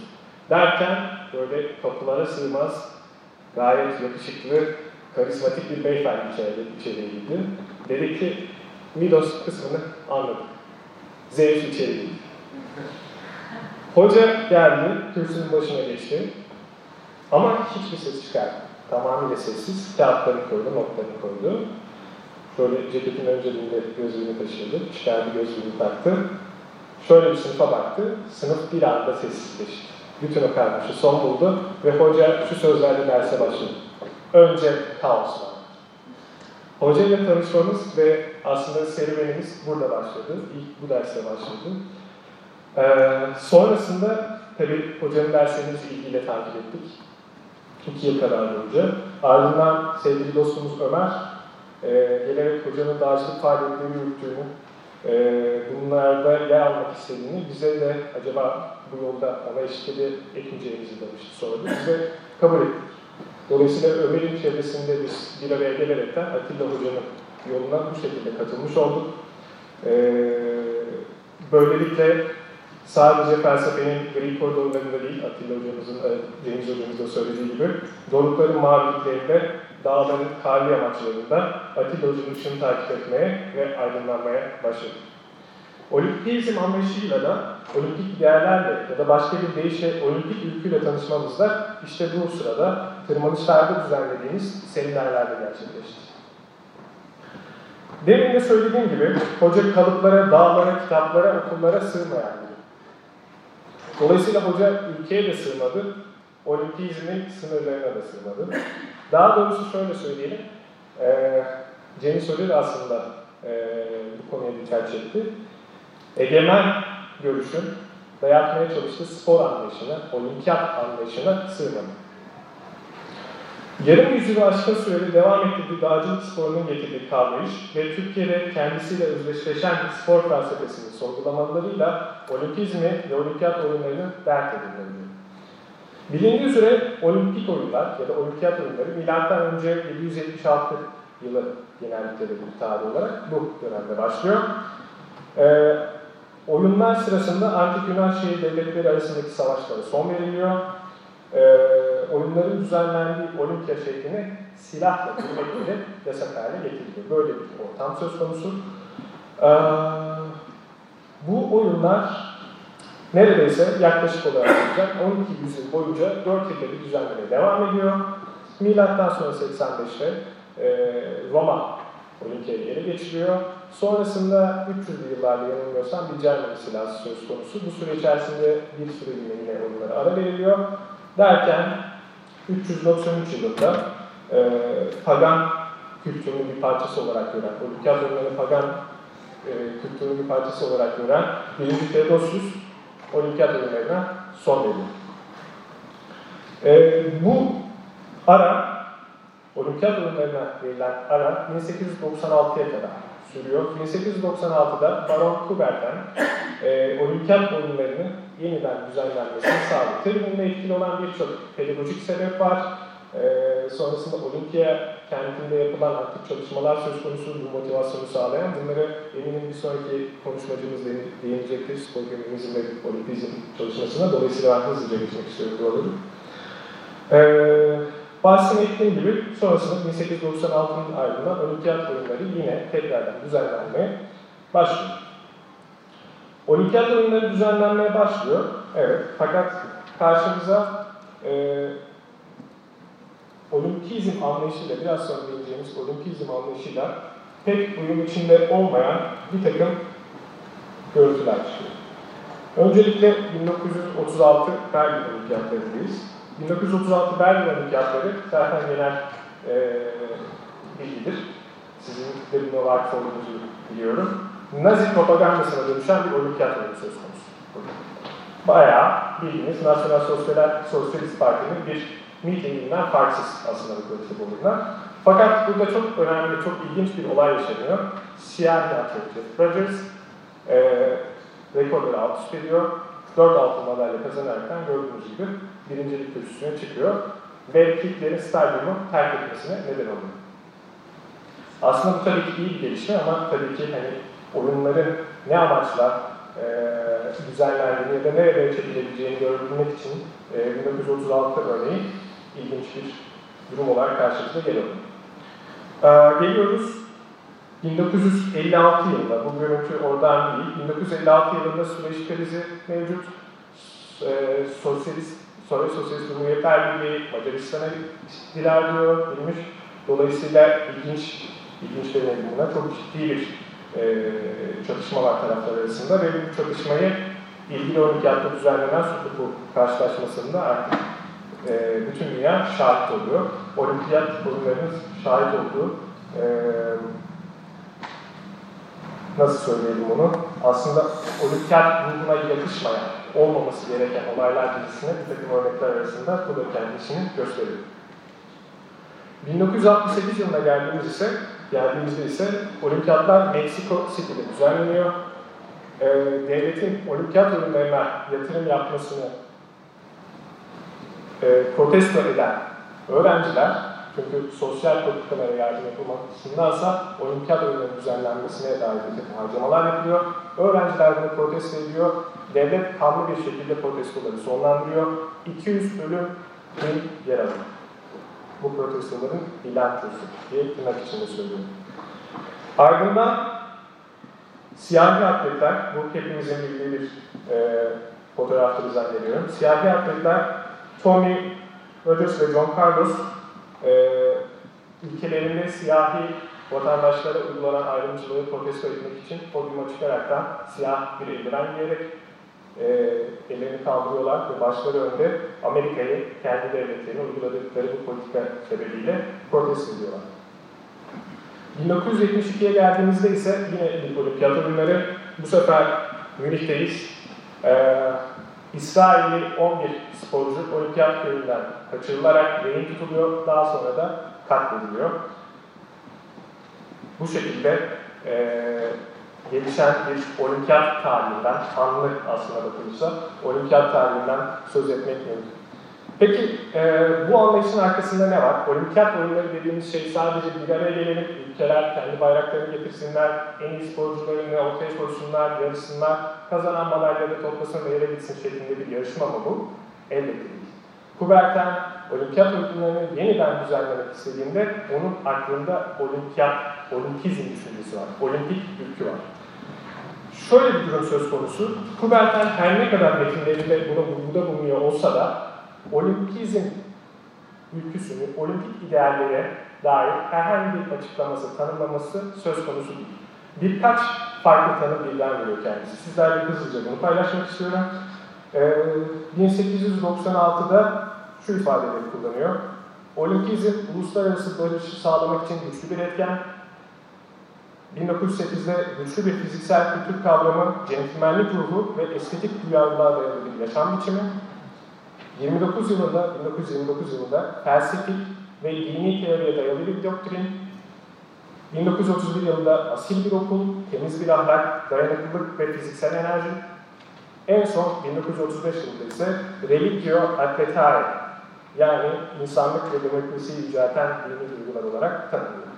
Derken böyle kapılara sığmaz, gayet yakışıklı, karizmatik bir beyefendi içeri, içeriye girdi. Dedi ki, Midos kısmını anladım. Zeus içeri girdi. Hoca geldi, kürsünün başına geçti. Ama hiçbir ses çıkarmadı. Tamamıyla sessiz. Kağıtlarını koydu, notlarını koydu. Şöyle ceketin önceliğinde gözlüğünü taşıyordu. Çıkardı gözlüğünü taktı. Şöyle bir sınıfa baktı. Sınıf bir anda sessizleşti. Bütün o karmaşı son buldu ve hoca şu sözlerle derse başladı. Önce kaos var. Hoca ile tanışmamız ve aslında serüvenimiz burada başladı. İlk bu derste başladı. Ee, sonrasında tabii hocanın derslerini ilgiyle takip ettik. İki yıl kadar boyunca. Ardından sevgili dostumuz Ömer e, gelerek hocanın dağcılık faaliyetleri yürüttüğünü, e, bunlarda yer almak istediğini, bize de acaba bu yolda ona eşlik ede- etmeyeceğimizi demişti sordu. Biz de kabul ettik. Dolayısıyla Ömer'in çevresinde biz bir araya gelerekten Atilla Hoca'nın yoluna bu şekilde katılmış olduk. Ee, böylelikle sadece felsefenin gri koridorlarında değil, Atilla Hocamızın, e, Cengiz Hocamızın söylediği gibi, dorukların maviliklerinde, dağların karlı yamaçlarında Atilla Hoca'nın ışığını takip etmeye ve aydınlanmaya başladık. Olimpiyizm anlayışıyla da olimpik değerlerle ya da başka bir deyişle olimpik ülküyle tanışmamızda işte bu sırada tırmanışlarda düzenlediğimiz seminerlerde gerçekleşti. Demin de söylediğim gibi hoca kalıplara, dağlara, kitaplara, okullara sığmayan biri. Dolayısıyla hoca ülkeye de sığmadı, olimpiyizmin sınırlarına da sığmadı. Daha doğrusu şöyle söyleyelim, e, Cengiz Hoca da aslında e, bu konuya dikkat çekti. Egemen görüşün dayatmaya çalıştığı spor anlayışına, olimpiyat anlayışına sığmadı. Yarım yüzyılı aşkın süreli devam ettirdiği dağcılık sporunun getirdiği kavrayış ve Türkiye'de kendisiyle özdeşleşen spor felsefesini sorgulamalarıyla olimpizmi ve olimpiyat oyunlarını dert edinmelidir. Bilindiği üzere olimpik oyunlar ya da olimpiyat oyunları milattan önce 776 yılı genellikle bir tarih olarak bu dönemde başlıyor. Ee, oyunlar sırasında antik Yunan şehir devletleri arasındaki savaşlara son veriliyor. Ee, oyunların düzenlendiği olimpiyat şeklini silahla kuvvetleri <laughs> yasak hale getiriliyor. Böyle bir ortam söz konusu. Ee, bu oyunlar neredeyse yaklaşık olarak olacak 12 yüzyıl boyunca 4 yılda bir düzenlemeye devam ediyor. Milattan sonra 85'te e, Roma olimpiyayı ele geçiriyor. Sonrasında 300'lü yıllarda yanılmıyorsam bir Cermen istilası söz konusu. Bu süre içerisinde bir süreliğine yine oyunlara ara veriliyor. Derken 393 yılında e, pagan kültürünün bir parçası olarak gören, olimpiyat oyunlarını pagan e, kültürünün bir parçası olarak gören 1. Theodosius olimpiyat oyunlarına son veriyor. E, bu ara, olimpiyat oyunlarına verilen ara 1896'ya kadar sürüyor. 1896'da Baron Kubert'ten e, olimpiyat oyunlarının yeniden düzenlenmesini sağladı. Tabii bunda etkili olan birçok pedagojik sebep var. E, sonrasında Olimpiya kentinde yapılan aktif çalışmalar söz konusu bu motivasyonu sağlayan. Bunları eminim bir sonraki konuşmacımız değinecektir. Spor feminizm ve olimpizm çalışmasına. Dolayısıyla ben hızlıca geçmek istiyorum buraları. Ee, bahsettiğim gibi sonrasında 1896'nın ardından olimpiyat oyunları yine tekrardan düzenlenmeye başlıyor. Olimpiyat oyunları düzenlenmeye başlıyor. Evet. Fakat karşımıza e, olimpizm anlayışıyla, biraz sonra değineceğimiz olimpizm anlayışıyla pek uyum içinde olmayan bir takım görüntüler çıkıyor. Öncelikle 1936 Berlin Olimpiyatları'ndayız. 1936 Berlin Olimpiyatları zaten genel e, bilgidir. Sizin de buna vakıf olduğunuzu biliyorum. Nazi propagandasına dönüşen bir olimpiyat oyunu söz konusu. Bayağı bildiğiniz Nasyonel Sosyal, Sosyalist Parti'nin bir mitinginden farksız aslında bu politik oyunlar. Fakat burada çok önemli, çok ilginç bir olay yaşanıyor. Siyah atletçi Rogers e, rekorları alt üst ediyor. 4 altın madalya kazanırken gördüğünüz gibi birincilik kürsüsüne çıkıyor ve Hitler'in stadyumu terk etmesine neden oluyor. Aslında bu tabii ki iyi bir gelişme ama tabii ki hani oyunların ne amaçla e, düzenlendiğini ya da nereye çekilebileceğini görebilmek için e, 1936 örneği ilginç bir durum olarak karşımıza geliyor. E, geliyoruz 1956 yılında, bu görüntü oradan değil, 1956 yılında Süveyş krizi mevcut. e, sosyalist, Sovyet Sosyalist Cumhuriyetler Birliği Macaristan'a gittiler diyor, bilmiş. Dolayısıyla ilginç, ilginç denedim buna. Çok ciddi bir e, çatışma var taraflar arasında ve bu çatışmayı ilgili olimpiyatta düzenlenen Sudoku karşılaşmasında artık e, bütün dünya şahit oluyor. Olimpiyat oyunlarının şahit olduğu e, nasıl söyleyelim bunu? Aslında olimpiyat ruhuna yakışmayan, olmaması gereken olaylar dizisine bir takım örnekler arasında bu da kendisini gösteriyor. 1968 yılına geldiğimiz ise, geldiğimizde ise olimpiyatlar Meksiko City'de düzenleniyor. Ee, devletin olimpiyat oyunlarına yatırım yapmasını e, protesto eden öğrenciler, çünkü sosyal politikalara yardım yapılmasındansa olimpiyat oyunlarının düzenlenmesine dair bir harcamalar yapılıyor. Öğrenciler bunu protesto ediyor. Devlet kanlı bir şekilde protestoları sonlandırıyor. 200 ölüm yer alıyor. Bu protestoların bilançosu diye tırnak içinde söylüyorum. Ardından siyahi atletler, bu hepimizin bildiği bir e, fotoğraftır zannediyorum. Siyahi atletler Tommy Rogers ve John Carlos e, ülkelerinde siyahi vatandaşlara uygulanan ayrımcılığı protesto etmek için podyuma çıkaraktan siyah bir eldiven giyerek e, ellerini kaldırıyorlar ve başları önde Amerika'yı kendi devletlerine uyguladıkları bu politika sebebiyle protesto ediyorlar. 1972'ye geldiğimizde ise yine bir olimpiyat oyunları. Bu sefer Münih'teyiz. Ee, İsrailli 11 sporcu olimpiyat köyünden kaçırılarak rehin tutuluyor. Daha sonra da katlediliyor. Bu şekilde e, gelişen bir olimpiyat tarihinden, anlı aslına bakılırsa, olimpiyat tarihinden söz etmek mümkün. Peki e, bu anlayışın arkasında ne var? Olimpiyat oyunları dediğimiz şey sadece bir araya gelelim, ülkeler kendi bayraklarını getirsinler, en iyi sporcularını ortaya koysunlar, yarışsınlar, kazanan madalyaları toplasın ve yere gitsin şeklinde bir yarışma mı bu? Elbette değil. Kuberten olimpiyat oyunlarını yeniden düzenlemek istediğinde onun aklında olimpiyat, olimpizm düşüncesi var, olimpik ülkü var. Şöyle bir durum söz konusu, Kuberten her ne kadar metinlerinde buna vurguda bulunuyor olsa da olimpizm ülküsünü, olimpik ideallere dair herhangi bir açıklaması, tanımlaması söz konusu değil. Birkaç farklı tanım birden veriyor kendisi. Sizlerle hızlıca bunu paylaşmak istiyorum. Ee, 1896'da şu ifadeleri kullanıyor. Olimpizm, uluslararası barışı sağlamak için güçlü bir etken. 1908'de güçlü bir fiziksel kültür kavramı, centilmenlik ruhu ve estetik duyarlılığa dayalı bir yaşam biçimi. 29 yılında, 1929 yılında felsefik ve dini teoriye dayalı bir doktrin, 1931 yılında asil bir okul, temiz bir ahlak, dayanıklılık ve fiziksel enerji, en son 1935 yılında ise religio atletae, yani insanlık ve demokrasiyi yücelten dini duygular olarak tanımlıyor.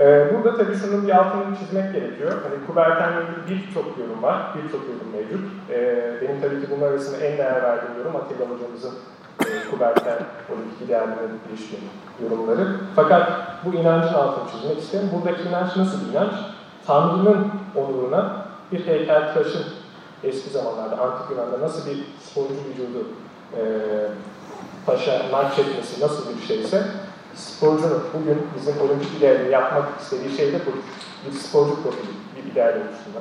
Ee, burada tabii şunun bir altını çizmek gerekiyor. Hani Kuberten'le ilgili birçok yorum var, birçok yorum mevcut. Ee, benim tabii ki bunlar arasında en değer verdiğim yorum Atilla hocamızın e, Kuberten politik idealine ilişkin yorumları. Fakat bu inancın altını çizmek isterim. Buradaki inanç nasıl bir inanç? Tanrı'nın onuruna bir heykel taşın eski zamanlarda Antik Yunan'da nasıl bir sporcu vücudu e, taşa nakşetmesi nasıl bir şeyse sporcunun bugün bizim olimpik idealini yapmak istediği şey de bu. Bir sporcu profili, bir ideal oluşunda.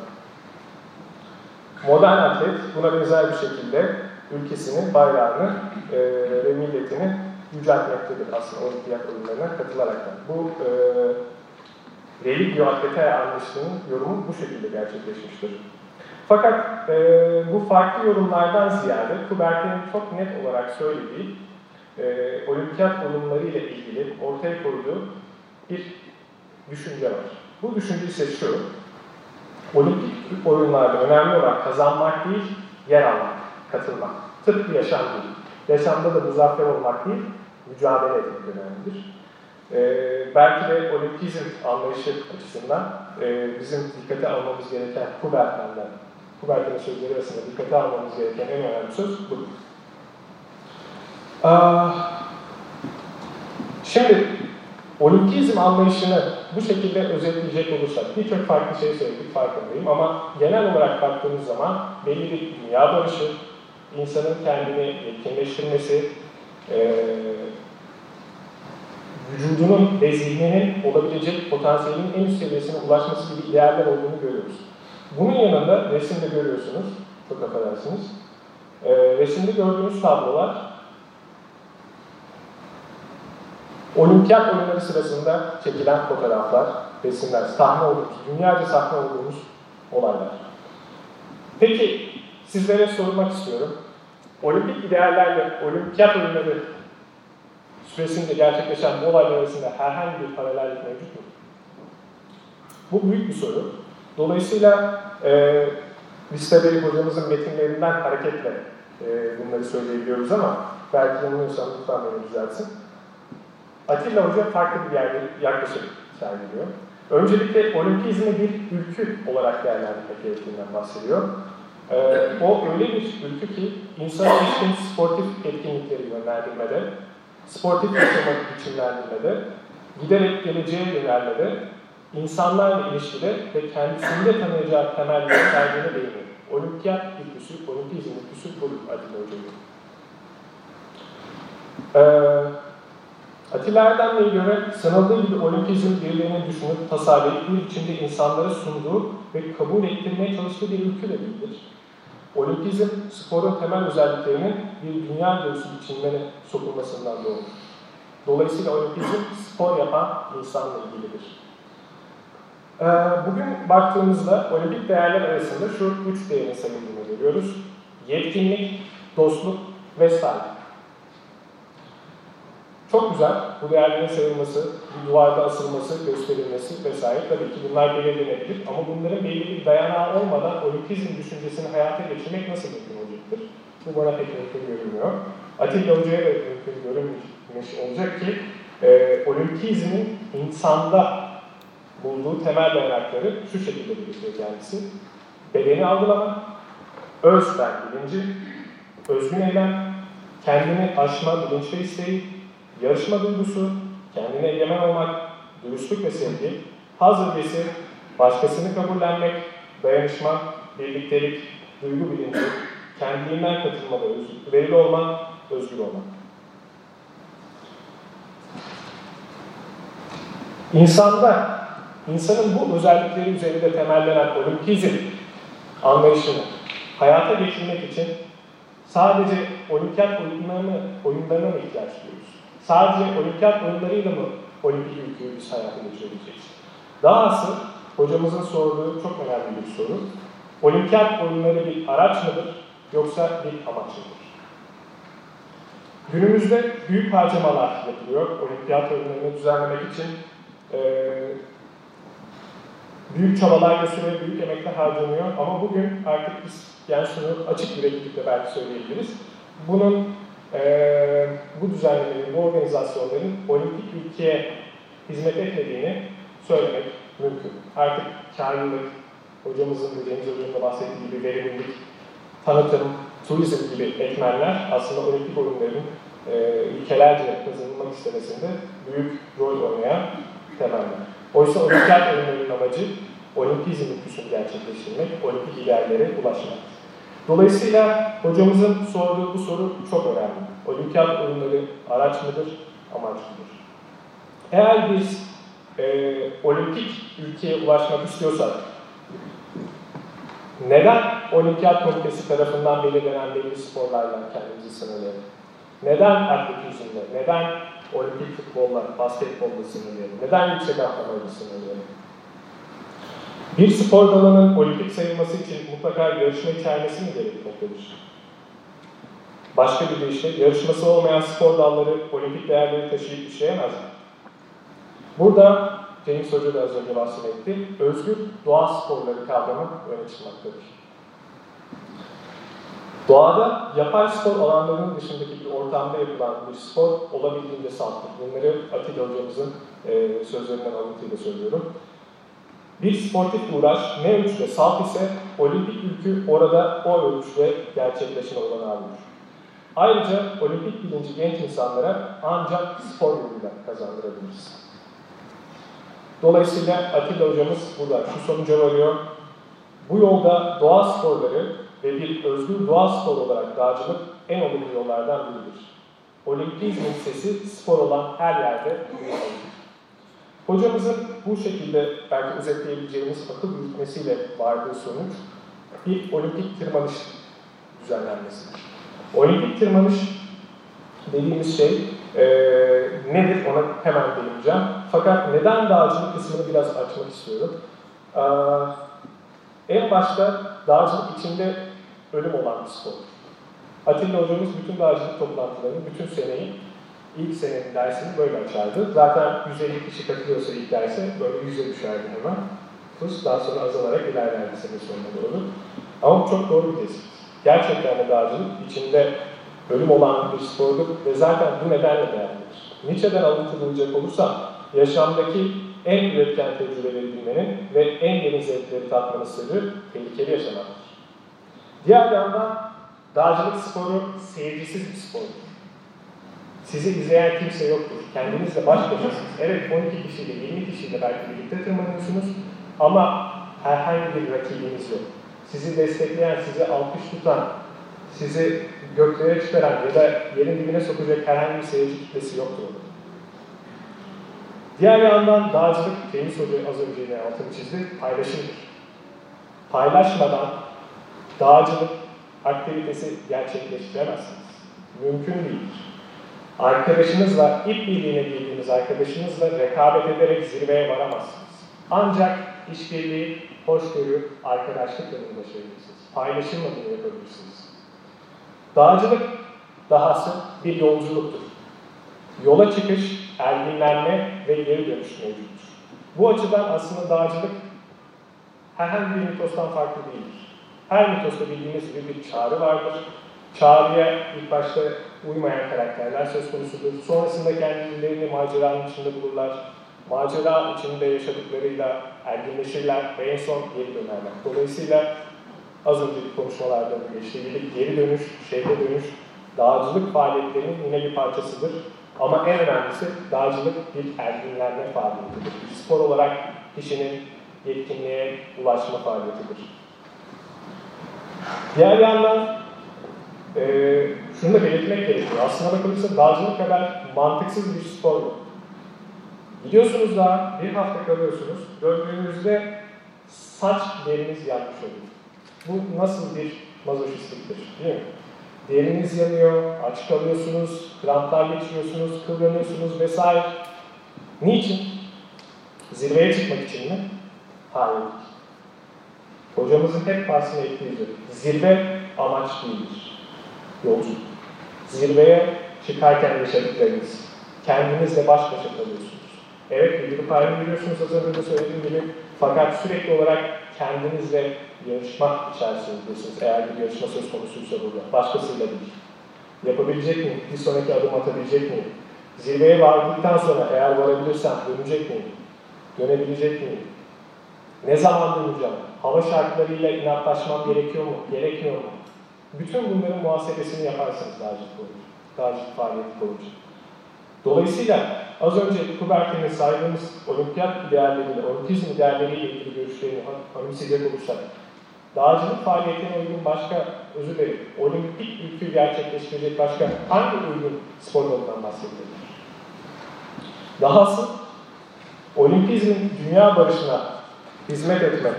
Modern atlet buna benzer bir şekilde ülkesini, bayrağını e, ve milletini yüceltmektedir aslında olimpiyat oyunlarına katılarak. Bu e, religio atlete anlayışının yorumu bu şekilde gerçekleşmiştir. Fakat e, bu farklı yorumlardan ziyade Kubert'in çok net olarak söylediği e, olimpiyat oyunları ile ilgili ortaya koyduğu bir düşünce var. Bu düşünce ise şu, olimpik oyunlarda önemli olan kazanmak değil, yer almak, katılmak. Tıpkı yaşam değil. Yaşamda da muzaffer olmak değil, mücadele etmek önemlidir. Ee, belki de olimpizm anlayışı açısından e, bizim dikkate almamız gereken Kubertman'dan, Kubertman'ın sözleri arasında dikkate almamız gereken en önemli söz budur. Şimdi Olimpizm anlayışını bu şekilde özetleyecek olursak, birçok farklı şey söyledik farkındayım ama genel olarak baktığımız zaman belli bir dünya barışı, insanın kendini yetkinleştirmesi, eee vücudunun ve zihninin olabilecek potansiyelin en üst seviyesine ulaşması gibi idealler olduğunu görüyoruz. Bunun yanında resimde görüyorsunuz, çok affedersiniz, ee, resimde gördüğünüz tablolar olimpiyat oyunları sırasında çekilen fotoğraflar, resimler, sahne olduğumuz, dünyaca sahne olduğumuz olaylar. Peki, sizlere sormak istiyorum. Olimpik ideallerle olimpiyat oyunları süresince gerçekleşen bu olaylar arasında herhangi bir paralellik mevcut mu? Bu büyük bir soru. Dolayısıyla e, Liste hocamızın metinlerinden hareketle e, bunları söyleyebiliyoruz ama belki yanılıyorsam lütfen beni düzeltsin. Atilla Hoca farklı bir yerde yaklaşım sergiliyor. Öncelikle olimpizmi bir ülkü olarak değerlendirmek gerektiğinden bahsediyor. Ee, o öyle bir ülkü ki insan ilişkin sportif etkinlikleri yönlendirmede, sportif yaşama biçimlendirmede, giderek geleceğe yönelmede, insanlarla ilişkide ve kendisinde tanıyacağı temel gösterdiğine değiniyor. Olimpiyat ülküsü, olimpizm ülküsü budur Atilla Hoca'nın. Ee, Atilla Erdemli'ye göre sanıldığı gibi olimpizm birilerinin düşünüp tasarlayıp bir biçimde insanlara sunduğu ve kabul ettirmeye çalıştığı bir ülke de değildir. Olimpizm, sporun temel özelliklerinin bir dünya göğsü biçimlerine sokulmasından doğur. Dolayısıyla olimpizm spor yapan insanla ilgilidir. Ee, bugün baktığımızda olimpik değerler arasında şu üç değerin sayıldığını görüyoruz. Yetkinlik, dostluk ve saygı. Çok güzel. Bu değerlerin sayılması, bir duvarda asılması, gösterilmesi vesaire. Tabii ki bunlar belirlenebilir ama bunların belli bir dayanağı olmadan olimpizm düşüncesini hayata geçirmek nasıl mümkün olacaktır? Bu bana pek mümkün görünmüyor. Atilla Hoca'ya da mümkün görünmüş olacak ki e, olimpizmin insanda bulduğu temel dayanakları şu şekilde belirtiyor kendisi. Bedeni algılama, öz ben bilinci, özgün eylem, kendini aşma bilinç ve isteği, yarışma duygusu, kendine egemen olmak, dürüstlük ve sevgi, haz ögesi, başkasını kabullenmek, dayanışma, birliktelik, duygu bilinci, kendiliğinden katılmada özgür, verili olmak, özgür olmak. İnsanda, insanın bu özellikleri üzerinde temellenen olimpizm anlayışını hayata geçirmek için sadece olimpiyat oyunlarına, oyunlarına mı ihtiyaç duyuyoruz? Sadece olimpiyat oyunlarıyla mı olimpik biz hayata geçirebileceğiz? Dahası hocamızın sorduğu çok önemli bir soru. Olimpiyat oyunları bir araç mıdır yoksa bir amaç mıdır? Günümüzde büyük harcamalar yapılıyor olimpiyat oyunlarını düzenlemek için. Ee, büyük çabalar gösteriyor, büyük emekler harcanıyor ama bugün artık biz yani şunu açık yüreklilikle belki söyleyebiliriz. Bunun e, bu düzenlemelerin, bu organizasyonların olimpik ülkeye hizmet etmediğini söylemek mümkün. Artık karlılık, hocamızın da Deniz Hoca'nın da bahsettiği gibi verimlilik, tanıtım, turizm gibi etmenler aslında olimpik oyunların e, ülkelerce kazanılmak istemesinde büyük rol oynayan temeller. Oysa olimpiyat oyunlarının amacı olimpizm ülküsünü gerçekleştirmek, olimpik ideallere ulaşmak. Dolayısıyla hocamızın sorduğu bu soru çok önemli. Olimpiyat oyunları araç mıdır, amaç mıdır? Eğer biz e, olimpik ülkeye ulaşmak istiyorsak, neden olimpiyat komitesi tarafından belirlenen belli sporlarla kendimizi sınırlayalım? Neden atletizmle, neden olimpik futbolla, basketbolla sınırlayalım? Neden yüksek atlamayla sınırlayalım? Bir spor dalının olimpik sayılması için mutlaka yarışma içermesi mi gerekmektedir? Başka bir deyişle yarışması olmayan spor dalları olimpik değerleri taşıyıp işleyemez mi? Burada Cengiz Hoca da az önce bahsetti. Özgür doğa sporları kavramı öne çıkmaktadır. Doğada yapay spor alanlarının dışındaki bir ortamda yapılan bir spor olabildiğince salttır. Bunları Atilla hocamızın e, sözlerinden alıntıyla söylüyorum. Bir sportif uğraş ne ölçüde salt ise olimpik ülkü orada o ölçüde gerçekleşen olanağı bulur. Ayrıca olimpik bilinci genç insanlara ancak spor yoluyla kazandırabiliriz. Dolayısıyla Atilla hocamız burada şu sonuca varıyor. Bu yolda doğa sporları ve bir özgür doğa sporu olarak dağcılık en olumlu yollardan biridir. Olimpizmin sesi spor olan her yerde duyulmalıdır. Hocamızın bu şekilde belki özetleyebileceğimiz akıl yürütmesiyle vardığı sonuç bir olimpik tırmanış düzenlenmesidir. Olimpik tırmanış dediğimiz şey e, nedir ona hemen değineceğim. Fakat neden dağcılık kısmını biraz açmak istiyorum. E, en başta dağcılık içinde ölüm olan bir spor. Atilla hocamız bütün dağcılık toplantılarını, bütün seneyi, ilk senenin dersini böyle açardı. Zaten 150 kişi katılıyorsa ilk derse böyle yüze düşerdi hemen. Fıs daha sonra azalarak ilerlerdi sene sonuna doğru. Ama çok doğru bir tespit. Gerçekten de dağcılık içinde ölüm olan bir spordur ve zaten bu nedenle değerlidir. Nietzsche'den alıntılacak olursam, yaşamdaki en üretken tecrübeleri bilmenin ve en derin zevkleri tatmanın sırrı tehlikeli yaşamaktır. Diğer yandan dağcılık sporu seyircisiz bir spordur. Sizi izleyen kimse yoktur. Kendinizle baş başasınız. Evet 12 kişiyle, 20 kişiyle belki birlikte tırmanıyorsunuz ama herhangi bir rakibiniz yok. Sizi destekleyen, sizi alkış tutan, sizi göklere çıkaran ya da yerin dibine sokacak herhangi bir seyirci kitlesi yoktur. Diğer yandan dağcılık, Deniz Hoca az önce yine altını çizdi, paylaşımdır. Paylaşmadan dağcılık aktivitesi gerçekleştiremezsiniz. Mümkün değildir. Arkadaşınızla, ip birliğine girdiğiniz arkadaşınızla rekabet ederek zirveye varamazsınız. Ancak işbirliği, hoşgörü, arkadaşlık yolunda başarabilirsiniz. Paylaşımla bunu yapabilirsiniz. Dağcılık dahası bir yolculuktur. Yola çıkış, erginlenme ve geri dönüş mevcuttur. Bu açıdan aslında dağcılık herhangi bir mitostan farklı değildir. Her mitosta bildiğiniz gibi bir çağrı vardır. Çağrıya ilk başta uymayan karakterler söz konusudur. Sonrasında kendilerini maceranın içinde bulurlar. Macera içinde yaşadıklarıyla erginleşirler ve en son geri dönerler. Dolayısıyla az önceki konuşmalarda da geçtiği gibi geri dönüş, şehre dönüş, dağcılık faaliyetlerinin yine bir parçasıdır. Ama en önemlisi dağcılık bir erginlenme faaliyetidir. Spor olarak kişinin yetkinliğe ulaşma faaliyetidir. Diğer yandan e, şunu da belirtmek gerekiyor. Aslına bakılırsa dağcılık kadar mantıksız bir spor yok. Gidiyorsunuz da bir hafta kalıyorsunuz. Döndüğünüzde saç deriniz yanmış oluyor. Bu nasıl bir mazoşistliktir değil mi? Deriniz yanıyor, aç kalıyorsunuz, kramplar geçiriyorsunuz, kıvranıyorsunuz vesaire. Niçin? Zirveye çıkmak için mi? Hayır. Hocamızın hep bahsine ettiği zirve amaç değildir. Yolculuk. Zirveye çıkarken yaşadıklarınız, kendinizle baş başa kalıyorsunuz. Evet, grup halini biliyorsunuz az önce de söylediğim gibi, fakat sürekli olarak kendinizle yarışmak içerisindesiniz. Eğer bir yarışma söz konusuysa burada, başkasıyla değil. Yapabilecek miyim? Bir sonraki adım atabilecek miyim? Zirveye vardıktan sonra eğer varabilirsem dönecek miyim? Dönebilecek miyim? Ne zaman döneceğim? Hava şartlarıyla inatlaşmam gerekiyor mu? Gerekmiyor mu? Bütün bunların muhasebesini yaparsınız dağcılık boyunca. Dağcılık faaliyeti boyunca. Dolayısıyla az önce Kubertin'in saydığımız olimpiyat idealleriyle, olimpizm idealleriyle ilgili görüşlerini anımsayacak olursak, dağcılık faaliyetine uygun başka, özür dilerim, olimpik ülkü gerçekleştirecek başka hangi uygun spor dalından bahsedilir? Dahası, olimpizmin dünya barışına hizmet etme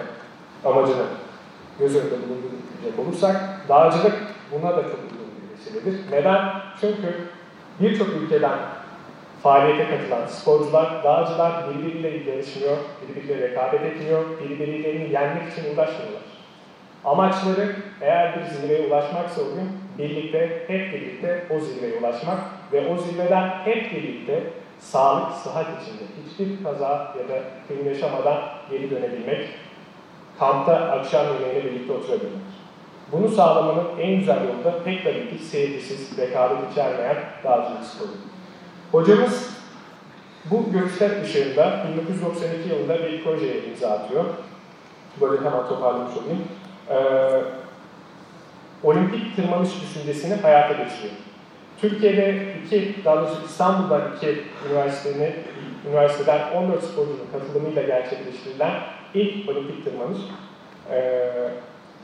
amacını göz önünde bulunduracak olursak, dağcılık buna da çok uygun bir vesiledir. Neden? Çünkü birçok ülkeden faaliyete katılan sporcular, dağcılar birbiriyle yarışmıyor, birbiriyle rekabet etmiyor, birbirlerini yenmek için uğraşmıyorlar. Amaçları eğer bir zirveye ulaşmaksa o gün birlikte, hep birlikte o zirveye ulaşmak ve o zirveden hep birlikte sağlık, sıhhat içinde hiçbir kaza ya da film yaşamadan geri dönebilmek, kampta akşam yemeğine birlikte oturabilmek. Bunu sağlamanın en güzel yolu da pek tabii seyircisiz, rekabet içermeyen dağcılık sporu. Hocamız bu görüşler ışığında 1992 yılında bir projeye imza atıyor. Böyle hemen toparlamış olayım. Ee, olimpik tırmanış düşüncesini hayata geçiriyor. Türkiye'de iki, daha doğrusu İstanbul'da iki üniversiteni üniversiteden 14 sporcunun katılımıyla gerçekleştirilen ilk olimpik tırmanış e,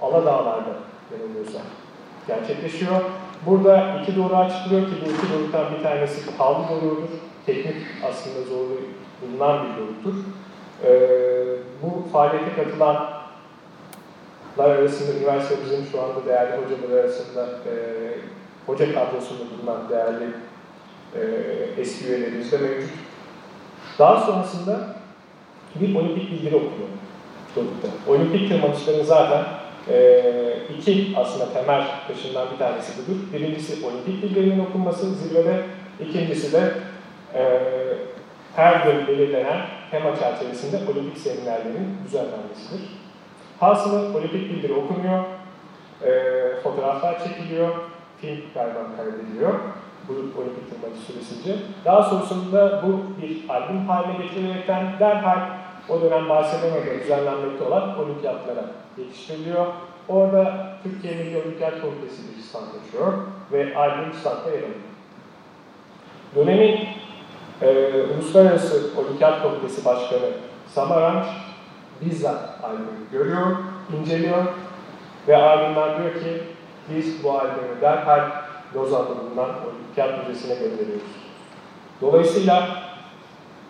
Aladağlar'da yanılmıyorsam gerçekleşiyor. Burada iki doğru açıklıyor ki bu iki doğrultudan bir tanesi kavlu doğrudur. Teknik aslında zorluğu bulunan bir doğrultudur. E, bu faaliyete katılanlar arasında üniversitemizin şu anda değerli hocalar arasında e, hoca kadrosunda bulunan değerli e, eski üyelerimiz de mevcut. Daha sonrasında bir olimpik bildiri okuyor. Olimpik tırmanışların zaten e, iki aslında temel taşından bir tanesi budur. Birincisi olimpik bildirinin okunması zirvede, ikincisi de e, her yıl belirlenen tema çerçevesinde olimpik seminerlerin düzenlenmesidir. Hasılı olimpik bildiri okunuyor, e, fotoğraflar çekiliyor, film galiba kaydediliyor bu olimpik tırmanış süresince. Daha sonrasında bu bir albüm haline getirilerekten derhal o dönem Barcelona'da düzenlenmekte olan olimpiyatlara yetiştiriliyor. Orada Türkiye Milli Olimpiyat Komitesi bir stand açıyor ve albüm standta yer alıyor. Dönemin e, Uluslararası Olimpiyat Komitesi Başkanı Samaranch bizzat albümü görüyor, inceliyor ve ardından diyor ki biz bu albümü derhal Lozan'da bulunan Olimpiyat Müzesi'ne gönderiyoruz. Dolayısıyla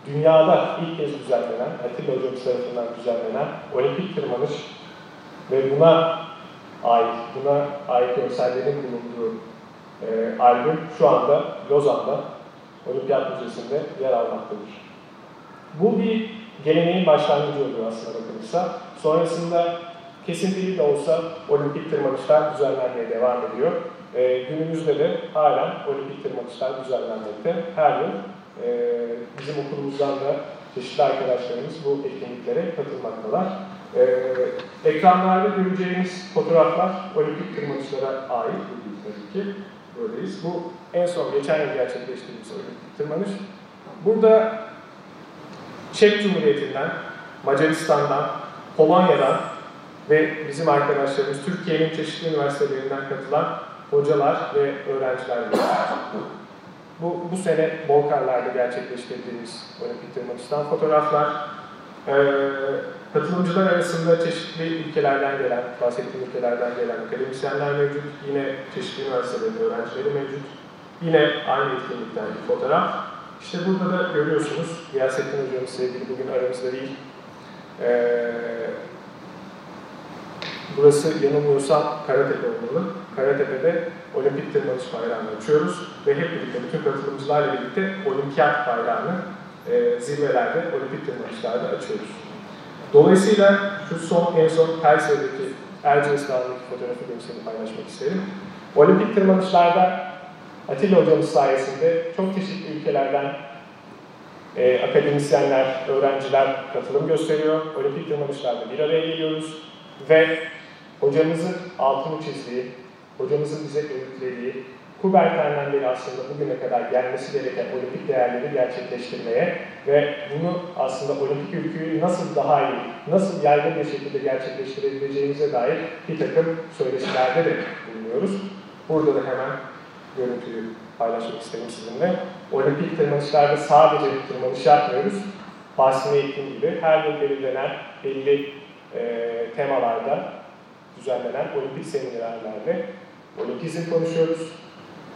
dünyada ilk kez düzenlenen, Atilla Hocamız tarafından düzenlenen olimpik tırmanış ve buna ait, buna ait görsellerin bulunduğu e, albüm şu anda Lozan'da Olimpiyat Müzesi'nde yer almaktadır. Bu bir geleneğin başlangıcı oluyor aslında bakılırsa. Sonrasında kesintili de olsa olimpik tırmanışlar düzenlenmeye devam ediyor. E, günümüzde de halen olimpik tırmanışlar düzenlenmekte. Her yıl e, bizim okulumuzdan da çeşitli arkadaşlarımız bu etkinliklere katılmaktalar. E, ekranlarda göreceğimiz fotoğraflar olimpik tırmanışlara ait. Bu değil tabii ki. Böyleyiz. Bu en son geçen yıl gerçekleştirdiğimiz olimpik tırmanış. Burada Çek Cumhuriyeti'nden, Macaristan'dan, Polonya'dan ve bizim arkadaşlarımız Türkiye'nin çeşitli üniversitelerinden katılan hocalar ve öğrenciler var. Bu, bu sene Bolkarlar'da gerçekleştirdiğimiz olimpik tırmanıştan fotoğraflar. Ee, katılımcılar arasında çeşitli ülkelerden gelen, bahsettiğim ülkelerden gelen akademisyenler mevcut. Yine çeşitli üniversitelerin öğrencileri mevcut. Yine aynı etkinlikten bir fotoğraf. İşte burada da görüyorsunuz, Gıyasettin Hocamız sevgili bugün aramızda değil. Ee, burası yanılmıyorsam Karatepe olmalı. Karatepe'de olimpik tırmanış bayrağını açıyoruz ve hep birlikte bütün katılımcılarla birlikte olimpiyat bayrağını e, zirvelerde, olimpik tırmanışlarda açıyoruz. Dolayısıyla şu son, en son Kayseri'deki Erciyes Dağı'ndaki fotoğrafı görseli paylaşmak isterim. Olimpik tırmanışlarda Atilla hocamız sayesinde çok çeşitli ülkelerden e, akademisyenler, öğrenciler katılım gösteriyor. Olimpik tırmanışlarda bir araya geliyoruz ve hocamızın altını çizdiği, hocamızın bize öğütlediği, Kuberten'den beri aslında bugüne kadar gelmesi gereken olimpik değerleri gerçekleştirmeye ve bunu aslında olimpik ülküyü nasıl daha iyi, nasıl yaygın bir şekilde gerçekleştirebileceğimize dair bir takım söyleşilerde de bulunuyoruz. Burada da hemen görüntüyü paylaşmak istedim sizinle. Olimpik tırmanışlarda sadece bir tırmanış yapmıyoruz. Bahsine ettiğim gibi her yıl belirlenen belli e, temalarda düzenlenen olimpik seminerlerle olimpizm konuşuyoruz.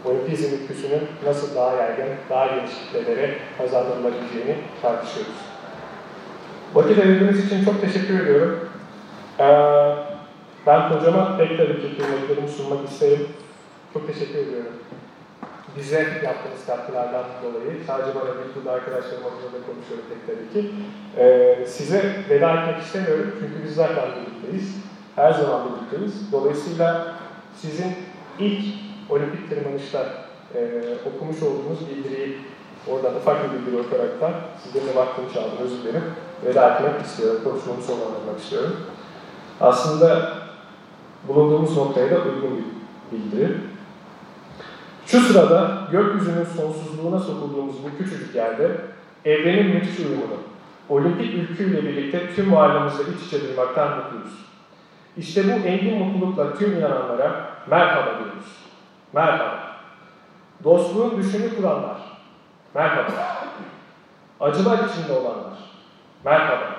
Olimpizm ülküsünün nasıl daha yaygın, daha geniş kitlelere kazandırılabileceğini tartışıyoruz. Vakit ayırdığınız için çok teşekkür ediyorum. Ee, ben hocama pek tabii ki kıymetlerimi sunmak isterim. Çok teşekkür ediyorum. Bize yaptığınız katkılardan dolayı, sadece bana değil, burada arkadaşlarım adına da konuşuyorum pek tabii ki. Ee, size veda etmek istemiyorum çünkü biz zaten birlikteyiz. Her zaman birlikteyiz. Dolayısıyla sizin ilk olimpik tırmanışta e, okumuş olduğunuz bildiriyi, oradan ufak bir bildiri okuyaraktan sizlerin de vaktini çaldım, özür dilerim. Veda etmek istiyorum, konuşmamı sonlandırmak istiyorum. Aslında bulunduğumuz noktaya da uygun bir bildiri. Şu sırada gökyüzünün sonsuzluğuna sokulduğumuz bu küçücük yerde evrenin müthiş uyumunu, olimpik ülküyle birlikte tüm varlığımızla iç içe duymaktan mutluyuz. İşte bu engin mutlulukla tüm inananlara merhaba diyoruz. Merhaba. Dostluğun düşünü kuranlar. Merhaba. Acılar içinde olanlar, merhaba.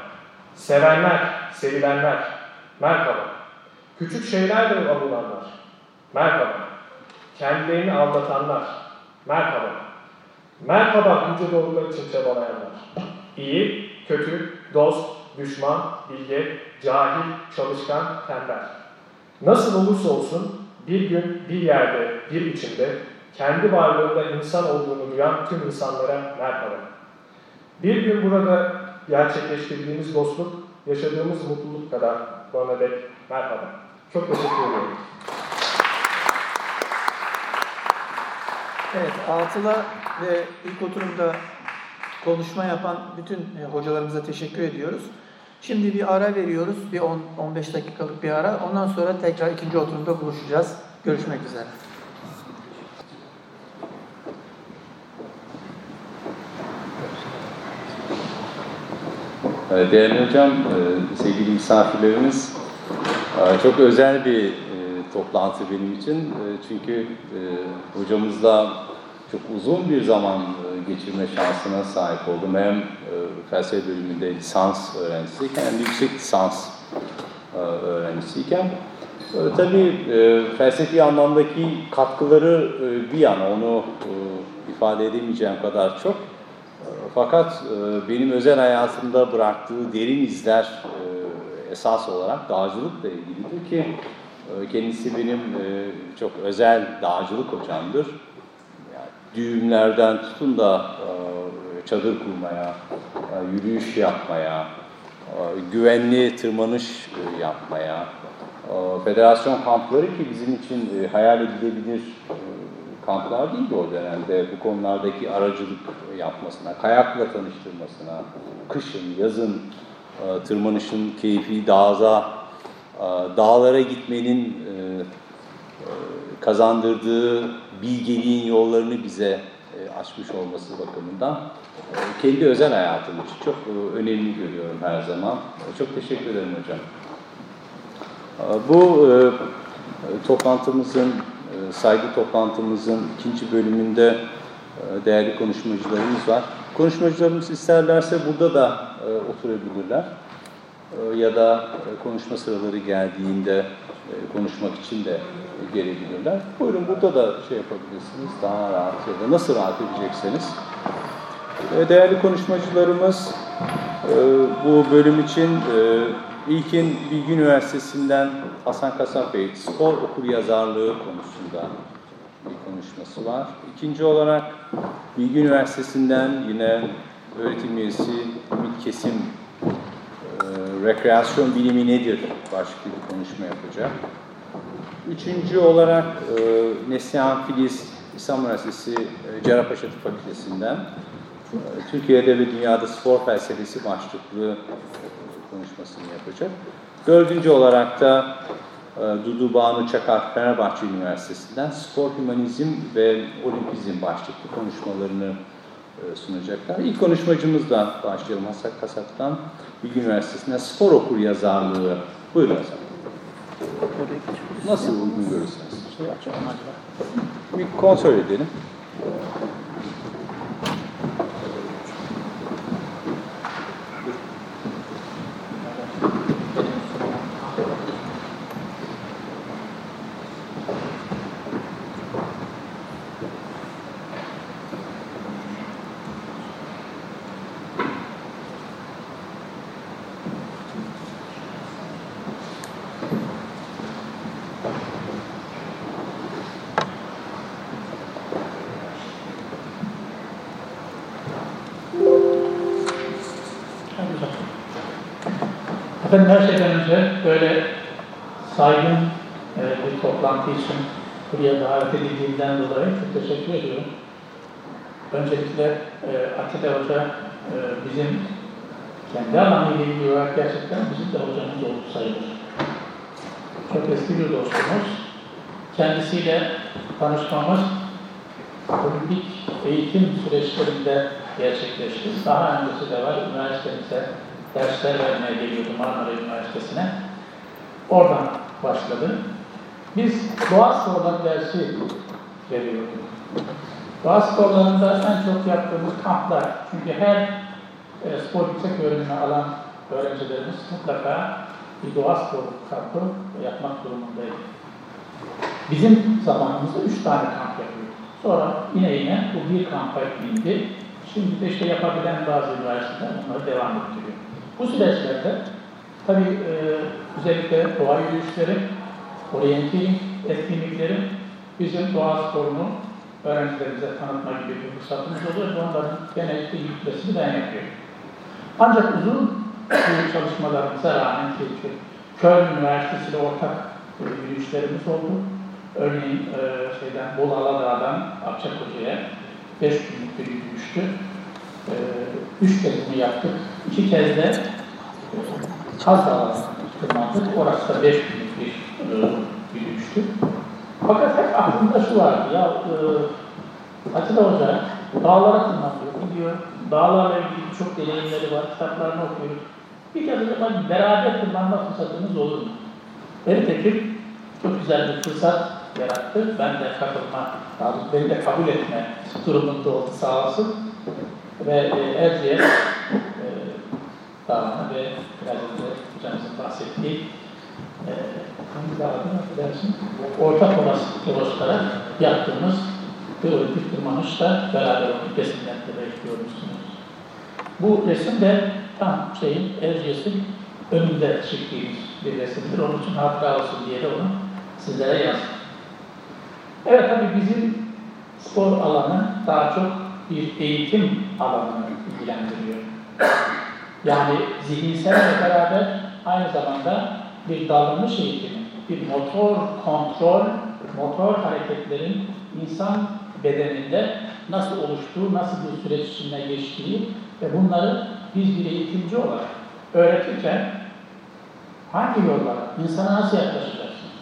Sevenler, sevilenler, merhaba. Küçük şeylerle avunanlar, merhaba. Kendilerini aldatanlar, merhaba. Merhaba yüce doğrular için çabalayanlar. İyi, kötü, dost, düşman, bilge, cahil, çalışkan, tembel. Nasıl olursa olsun bir gün bir yerde, bir içinde kendi varlığında insan olduğunu duyan tüm insanlara merhaba. Bir gün burada gerçekleştirdiğimiz dostluk, yaşadığımız mutluluk kadar bana dek merhaba. Çok teşekkür ederim. Evet, altıla ve ilk oturumda konuşma yapan bütün e, hocalarımıza teşekkür ediyoruz. Şimdi bir ara veriyoruz. Bir 10-15 dakikalık bir ara. Ondan sonra tekrar ikinci oturumda buluşacağız. Görüşmek üzere. Ee, Değerli hocam, e, sevgili misafirlerimiz, e, çok özel bir e, toplantı benim için. Çünkü hocamızla çok uzun bir zaman geçirme şansına sahip oldum. Hem e, felsefe bölümünde lisans öğrencisiyken hem yüksek lisans e, öğrencisiyken. E, Tabii felsefi anlamdaki katkıları bir yana onu ifade edemeyeceğim kadar çok. Fakat benim özel hayatımda bıraktığı derin izler esas olarak dağcılıkla ilgilidir ki kendisi benim çok özel dağcılık hocamdır. Düğümlerden tutun da e, çadır kurmaya, e, yürüyüş yapmaya, e, güvenli tırmanış yapmaya, federasyon kampları ki bizim için hayal edilebilir kamplar değildi o dönemde. Bu konulardaki aracılık yapmasına, kayakla tanıştırmasına, kışın, yazın tırmanışın keyfi dağza, dağlara gitmenin kazandırdığı bilgeliğin yollarını bize e, açmış olması bakımından e, kendi özel hayatım için çok e, önemli görüyorum her zaman. Çok teşekkür ederim hocam. Bu toplantımızın, saygı toplantımızın ikinci bölümünde değerli konuşmacılarımız var. Konuşmacılarımız isterlerse burada da oturabilirler. E, Ya da e, konuşma sıraları geldiğinde e, konuşmak için de gelebilirler. Buyurun burada da şey yapabilirsiniz, daha rahat ya da nasıl rahat edecekseniz. Değerli konuşmacılarımız e, bu bölüm için ilkin Bilgi Üniversitesi'nden Hasan Kasap Bey spor okur yazarlığı konusunda bir konuşması var. İkinci olarak Bilgi Üniversitesi'nden yine öğretim üyesi Ümit Kesim rekreasyon bilimi nedir başlıklı bir konuşma yapacak. Üçüncü olarak e, Neslihan Filiz İstanbul Üniversitesi e, Cerrahpaşa Tıp Fakültesinden e, Türkiye'de ve dünyada spor felsefesi başlıklı e, konuşmasını yapacak. Dördüncü olarak da e, Dudu Banu Çakar Fenerbahçe Üniversitesi'nden spor hümanizm ve olimpizm başlıklı konuşmalarını sunacaklar. İlk konuşmacımızla başlayalım Hasan Kasap'tan Bilgi Üniversitesi'nden spor okur yazarlığı. Buyurun Hasan. Nasıl uygun görürseniz. Bir kontrol edelim. Efendim her şeyden önce böyle saygın e, bir toplantı için buraya davet edildiğinden dolayı çok teşekkür ediyorum. Öncelikle e, Atilla Hoca e, bizim kendi alanıyla ilgili olarak gerçekten bizim de hocamız oldu sayılır. Çok eski bir dostumuz. Kendisiyle tanışmamız politik eğitim süreçlerinde gerçekleşti. Daha öncesi de var. Üniversitemize dersler vermeye geliyordu Marmara Üniversitesi'ne. Oradan başladı. Biz doğa sporları dersi veriyorduk. Doğa sporlarında en çok yaptığımız kamplar. Çünkü her e, spor yüksek öğrenimi alan öğrencilerimiz mutlaka bir doğa sporu kampı yapmak durumundaydı. Bizim zamanımızda üç tane kamp yapıyordu. Sonra yine yine bu bir kampa indi. Şimdi de işte yapabilen bazı üniversiteler bunları devam ettiriyor. Bu süreçlerde tabii e, özellikle doğa yürüyüşleri, orienteering etkinlikleri bizim doğa sporunu öğrencilerimize tanıtma gibi bir fırsatımız oluyor. Onların genellikle yüklemesini ben yapıyorum. Ancak uzun bu çalışmalarımıza rağmen ki Köln Üniversitesi ile ortak e, yürüyüşlerimiz oldu. Örneğin e, şeyden Bolu Aladağ'dan Akçakoca'ya 5 günlük bir yürüyüştü. E, kez bunu yaptık. İki kez de e, Kaz Dağı'na tırmandık. Orası da 5 günlük bir e, yürüyüştü. Fakat hep aklımda şu vardı ya e, Atilla Hoca dağlara tırmanıyor, gidiyor. Dağlarla ilgili çok deneyimleri var, kitaplarını okuyoruz. Bir kez acaba beraber tırmanma fırsatımız olur mu? Benim tekim çok güzel bir fırsat yarattı. Ben de katılma, beni de kabul etme durumunda oldu sağ olsun. Ve e, Erciyes e, Dağı'na ve biraz önce hocamızın bahsettiği e, hangi dağda affedersin? Ortak olasılıklara yaptığımız bir olimpik tırmanışla beraber olimpik resimlerde bekliyormuşsunuz. Bu resim de tam şeyin Erciyes'in önünde çektiğimiz bir resimdir. Onun için hatıra olsun diye de onu sizlere yazdım. Evet tabii bizim spor alanı daha çok bir eğitim alanını ilgilendiriyor. Yani zihinselle beraber aynı zamanda bir davranış eğitimi, bir motor kontrol, motor hareketlerin insan bedeninde nasıl oluştuğu, nasıl bir süreç içinde geçtiği ve bunları biz bir eğitimci olarak öğretirken hangi yollara, insana nasıl yaklaşacaksınız?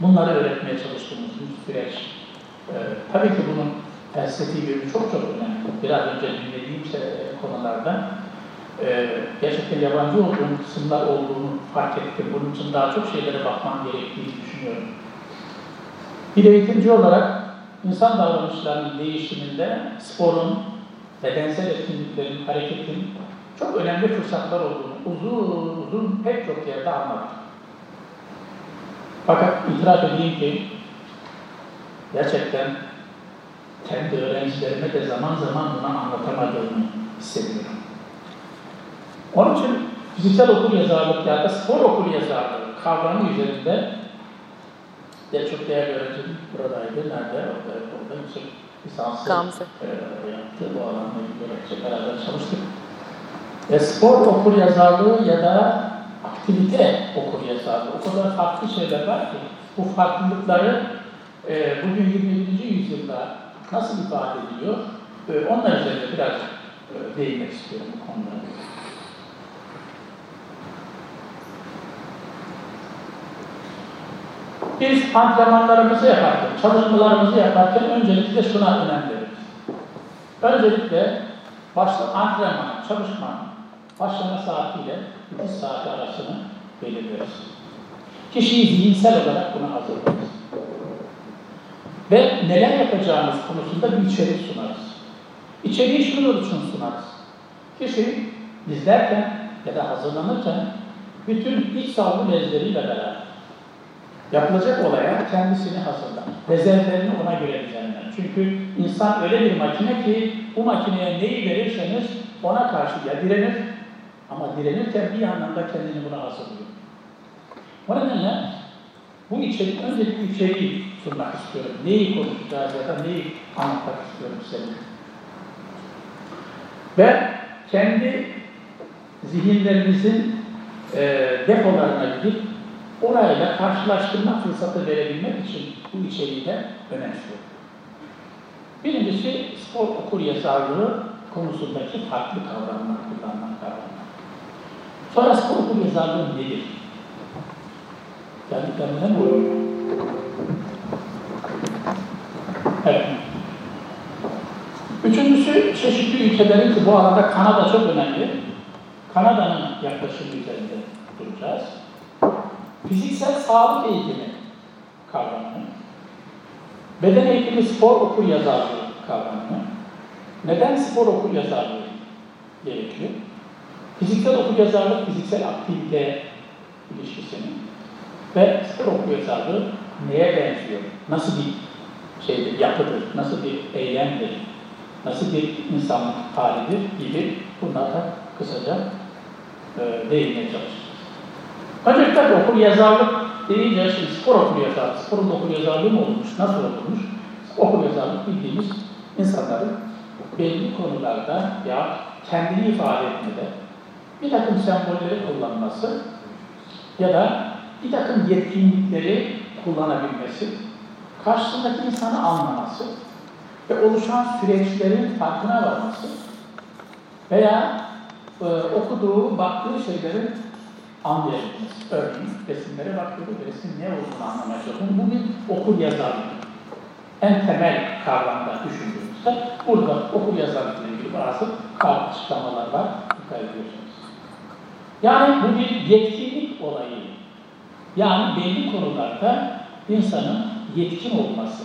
Bunları öğretmeye çalıştığımız bir süreç. Ee, tabii ki bunun felsefi yönü çok çok önemli. Biraz önce dinlediğim şey, konularda e, gerçekten yabancı olduğum kısımlar olduğunu fark ettim. Bunun için daha çok şeylere bakmam gerektiğini düşünüyorum. Bir eğitimci olarak insan davranışlarının değişiminde sporun, bedensel etkinliklerin, hareketin çok önemli fırsatlar olduğunu uzun uzun pek çok yerde anlattım. Fakat itiraf edeyim ki gerçekten kendi öğrencilerime de zaman zaman bunu anlatamadığımı hissediyorum. Onun için fiziksel okur yazarlık ya da spor okur yazarlığı kavramı üzerinde de çok değerli öğrencim buradaydı. Nerede? Orada, orada yüksek lisansı Gamze. e, yaptı. Bu alanla ilgili beraber çalıştık. E, spor okur yazarlığı ya da aktivite okur yazarlığı. O kadar farklı şeyler var ki bu farklılıkları e, bugün 21. yüzyılda nasıl ifade ediliyor? E, onlar üzerinde biraz e, değinmek istiyorum bu konuda. Biz antrenmanlarımızı yaparken, çalışmalarımızı yaparken öncelikle şuna önem veririz. Öncelikle başta antrenman, çalışma, başlama saatiyle bitiş saati arasını belirleriz. Kişiyi zihinsel olarak buna hazırlarız. Ve neler yapacağımız konusunda bir içerik sunarız. İçeriği şunun için sunarız. Kişi izlerken ya da hazırlanırken bütün iç salgı bezleriyle beraber yapılacak olaya kendisini hazırlar. Rezervlerini ona göre düzenler. Çünkü insan öyle bir makine ki bu makineye neyi verirseniz ona karşı ya direnir ama direnirken bir yandan da kendini buna hazırlıyor. O nedenle bu içerik, öncelikle içeriği sunmak istiyorum. Neyi konuşacağız ya da neyi anlatmak istiyorum size. Ve kendi zihinlerimizin e, depolarına gidip orayla karşılaştırma fırsatı verebilmek için bu içeriği de önemsiyorum. Birincisi spor okur yazarlığı konusundaki farklı kavramlar, kullanılan kavramlar. Sonra spor okur yazarlığı nedir? Yani kendine mi oluyor? Evet. Üçüncüsü çeşitli ülkelerin ki bu alanda Kanada çok önemli. Kanada'nın yaklaşımı üzerinde duracağız. Fiziksel sağlık eğitimi kavramını, beden eğitimi spor okur yazarlığı kavramını, neden spor okur yazarlığı? gerekiyor. Fiziksel okuryazarlık, fiziksel aktivite ilişkisini ve spor okuryazarlığı neye benziyor? Nasıl bir şeydir, yapıdır, nasıl bir eylemdir, nasıl bir insanlık halidir gibi bunlara kısaca e, değinmeye çalışacağız. Öncelikle okur yazarlık deyince şimdi spor okur yazarlık, sporun okur yazarlığı mı olmuş, nasıl olmuş? Okur yazarlık bildiğimiz insanların belli konularda ya kendini ifade etmede bir takım sembolleri kullanması ya da bir takım yetkinlikleri kullanabilmesi, karşısındaki insanı anlaması ve oluşan süreçlerin farkına varması veya e, okuduğu, baktığı şeylerin anlayabilmesi. Örneğin resimlere baktığı resim ne olduğunu anlamaya çalışıyor. Bu bir okur yazarlık. En temel kavramda düşündüğümüzde burada okur yazarlıkla ilgili bazı açıklamalar var. Dikkat ediyorsunuz. Yani bu bir yetkinlik olayı. Yani belli konularda insanın yetkin olması,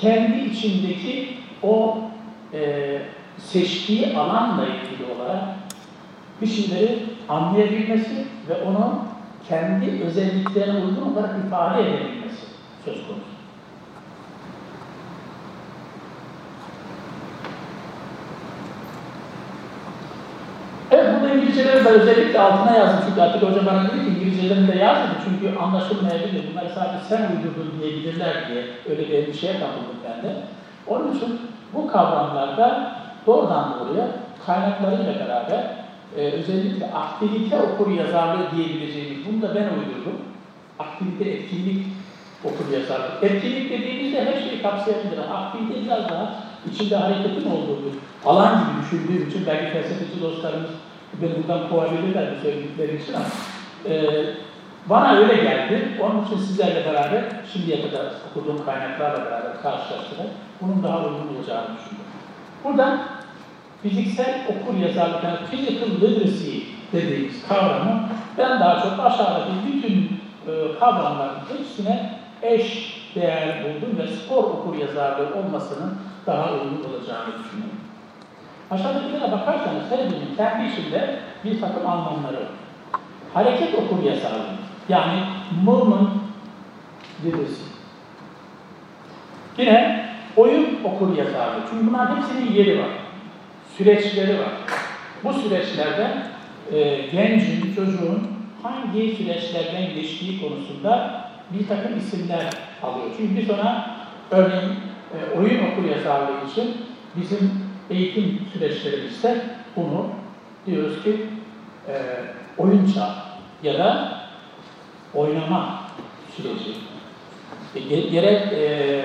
kendi içindeki o e, seçtiği alanla ilgili olarak bir şeyleri anlayabilmesi ve onu kendi özelliklerine uygun olarak ifade edebilmesi söz konusu. İngilizceleri de özellikle altına yazdım. Çünkü Atilla Hoca bana dedi ki İngilizcelerini de yaz dedi. Çünkü anlaşılmayabilir. Bunları sadece sen uydurdun diyebilirler diye öyle bir endişeye kapıldım ben de. Onun için bu kavramlarda doğrudan doğruya kaynaklarıyla beraber e, özellikle aktivite okur yazarlığı diyebileceğimiz, bunu da ben uydurdum. Aktivite, etkinlik okur yazarlığı. Etkinlik dediğimizde her şeyi kapsayabilir. Aktivite biraz daha içinde hareketin olduğu alan gibi düşündüğüm için belki felsefeci dostlarımız beni buradan kovabilirler bu söyledikleri için ama e, bana öyle geldi. Onun için sizlerle beraber şimdiye kadar okuduğum kaynaklarla beraber karşılaştırarak bunun daha uygun olacağını düşündüm. Buradan fiziksel okur yazarlık, yani physical literacy dediğimiz kavramı ben daha çok aşağıdaki bütün e, kavramların hepsine eş değer buldum ve spor okur yazarlığı olmasının daha uygun olacağını düşünüyorum. Aşağıdakilere bakarsanız her birinin kendi içinde bir takım anlamları. Hareket okur yazarlığı, yani movement literacy. Yine oyun okur yazarlığı. Çünkü bunların hepsinin yeri var. Süreçleri var. Bu süreçlerde e, gencin, çocuğun hangi süreçlerden geçtiği konusunda bir takım isimler alıyor. Çünkü biz ona örneğin e, oyun okur yazarlığı için bizim eğitim süreçlerimizde bunu diyoruz ki e, oyun ya da oynama süreci. E, gerek e,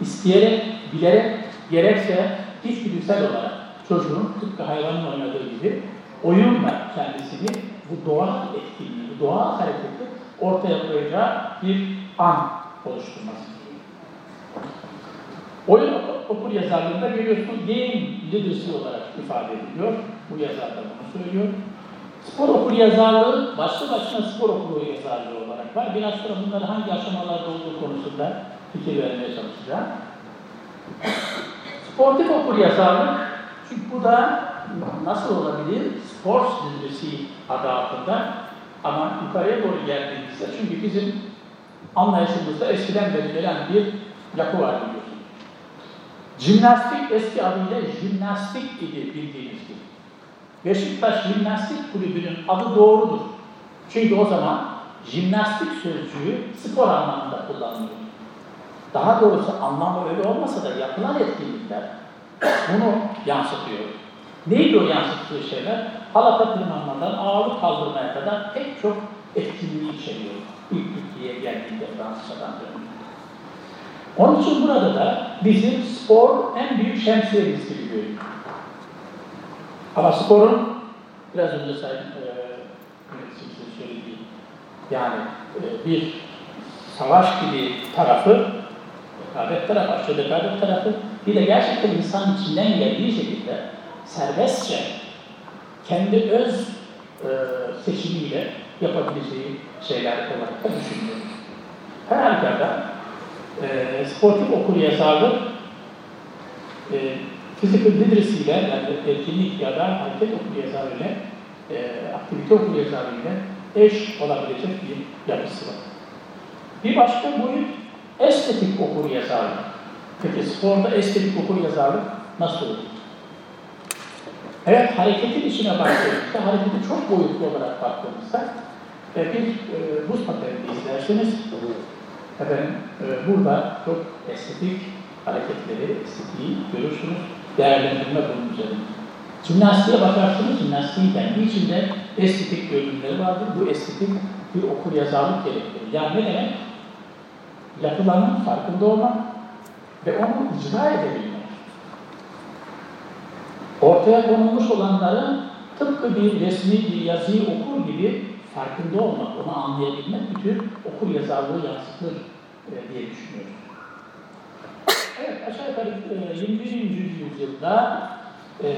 isteyerek, bilerek, gerekse içgüdüsel olarak çocuğun tıpkı hayvanın oynadığı gibi oyunla kendisini bu doğal etkinliği, bu doğal hareketi ortaya koyacağı bir an oluşturması. Oyun okur yazarlığında görüyorsunuz game literacy olarak ifade ediliyor. Bu yazar bunu söylüyor. Spor okur yazarlığı başlı başına spor okur yazarlığı olarak var. Biraz sonra bunları hangi aşamalarda olduğu konusunda fikir vermeye çalışacağım. Sportif okur yazarlık bu da nasıl olabilir? Sports literacy adı altında ama yukarıya doğru geldiğimizde çünkü bizim anlayışımızda eskiden beri gelen bir yapı var biliyorsunuz. Jimnastik eski adıyla jimnastik idi bildiğiniz gibi. Beşiktaş Jimnastik Kulübü'nün adı doğrudur. Çünkü o zaman jimnastik sözcüğü spor anlamında kullanılıyor. Daha doğrusu anlamı öyle olmasa da yapılan etkinlikler bunu yansıtıyor. Neydi o yansıttığı şeyler? Halata tırmanmadan ağırlık kaldırmaya kadar pek çok etkinliği içeriyor. İlk Türkiye'ye geldiğinde Fransız'dan dönüyor. Onun için burada da bizim spor en büyük şemsiyemiz gibi görünüyor. Ama sporun biraz önce sayın e, söylediği yani e, bir savaş gibi tarafı rekabet tarafı, aşırı rekabet tarafı bir de gerçekten insan içinden geldiği şekilde serbestçe kendi öz e, seçimiyle yapabileceği şeyler olarak da düşünüyorum. Her halükarda e, sportif okur yazarlık e, physical literacy ile yani etkinlik ya da hareket okuryazarı ile e, aktivite okuryazarı ile eş olabilecek bir yapısı var. Bir başka boyut estetik okuryazarlık. Peki sporda estetik okuryazarlık nasıl olur? Evet, hareketin içine baktığımızda, hareketi çok boyutlu olarak baktığımızda e, bir e, buz pateni izlerseniz efendim, e, burada çok estetik hareketleri, estetiği görürsünüz, değerlendirme bunun üzerinde. Jimnastiğe bakarsınız, jimnastiğin kendi içinde estetik görünümleri vardır. Bu estetik bir okur yazarlık gerektirir. Yani ne demek? Yapılanın farkında olmak ve onu icra edebilmek. Ortaya konulmuş olanların tıpkı bir resmi bir yazıyı okur gibi farkında olmak, onu anlayabilmek bütün okur yazarlığı yansıtır e, diye düşünüyorum. Evet, aşağı yukarı e, 21. yüzyılda e,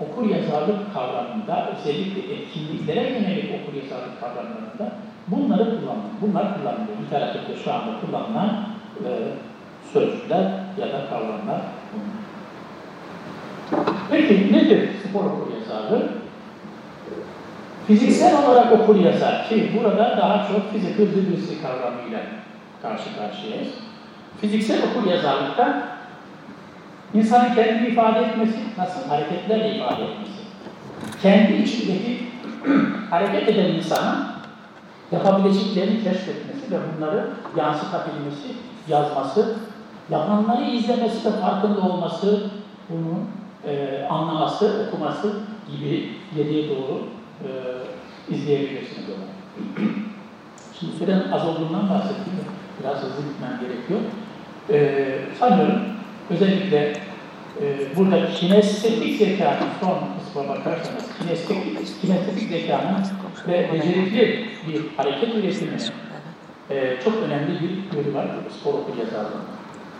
okur yazarlık kavramında, özellikle etkinliklere yönelik okur yazarlık kavramlarında bunları kullanılıyor. Bunlar kullanılıyor. Literatürde şu anda kullanılan e, sözcükler ya da kavramlar bunlar. Peki nedir spor okur yazarlığı? Fiziksel olarak okur yazar ki burada daha çok physical literacy kavramıyla karşı karşıyayız. Fiziksel okur yazarlıkta insanın kendini ifade etmesi, nasıl hareketlerle ifade etmesi, kendi içindeki <clears throat> hareket eden insanın yapabileceklerini keşfetmesi ve bunları yansıtabilmesi, yazması, yapanları izlemesi ve farkında olması, bunu e, anlaması, okuması gibi geriye doğru e, izleyebilirsiniz. <clears throat> Şimdi süren az olduğundan bahsettim. Biraz hızlı gitmem gerekiyor. E, sanıyorum özellikle e, burada kinestetik zekanın son kısma bakarsanız kinestetik, kinestetik zekanın ve becerikli bir hareket üretimi e, çok önemli bir yönü var spor okul yazarlığında.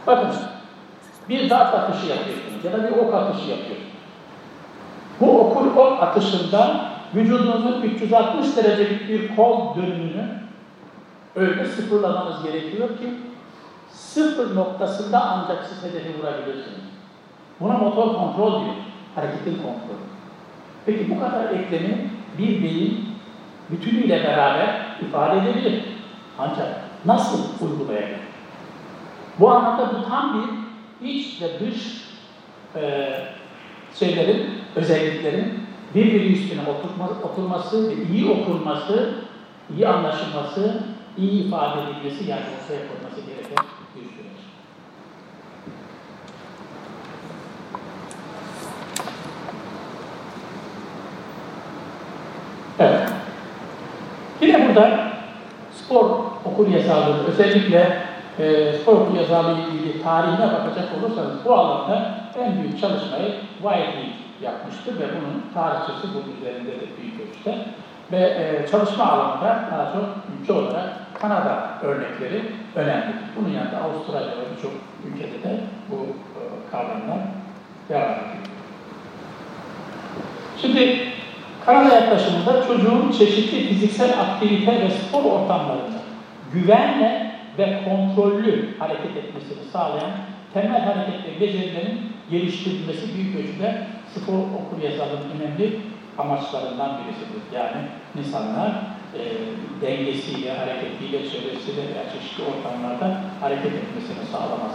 Bakın bir dart atışı yapıyorsunuz ya da bir ok atışı yapıyorsunuz. Bu okul ok atışında vücudunuzun 360 derecelik bir kol dönümünü öyle sıfırlamanız gerekiyor ki sıfır noktasında ancak siz hedefi vurabilirsiniz. Buna motor kontrol diyor. Hareketin kontrolü. Peki bu kadar eklemi bir beyin bütünüyle beraber ifade edebilir. Ancak nasıl uygulayabilir? Bu anlamda bu tam bir iç ve dış e, şeylerin, özelliklerin birbiri üstüne oturma, oturması ve iyi okunması, iyi anlaşılması, iyi ifade edilmesi yani ortaya konması gereken bir süreç. Evet. Yine burada spor okul yazarlığı, özellikle e, spor okul ile ilgili tarihine bakacak olursanız bu alanda en büyük çalışmayı Wiley yapmıştır ve bunun tarihçesi bunun üzerinde de büyük ölçüde. Ve e, çalışma alanında daha çok ülke olarak Kanada örnekleri önemli. Bunun yanında Avustralya ve birçok ülkede de bu e, kavramlar devam ediyor. Şimdi Kanada yaklaşımında çocuğun çeşitli fiziksel aktivite ve spor ortamlarında güvenle ve kontrollü hareket etmesini sağlayan temel hareket ve becerilerin geliştirilmesi büyük ölçüde spor okur yazarlığının önemli amaçlarından birisidir. Yani insanlar e, dengesiyle, hareketiyle, çevresiyle veya çeşitli ortamlarda hareket etmesini sağlamaz.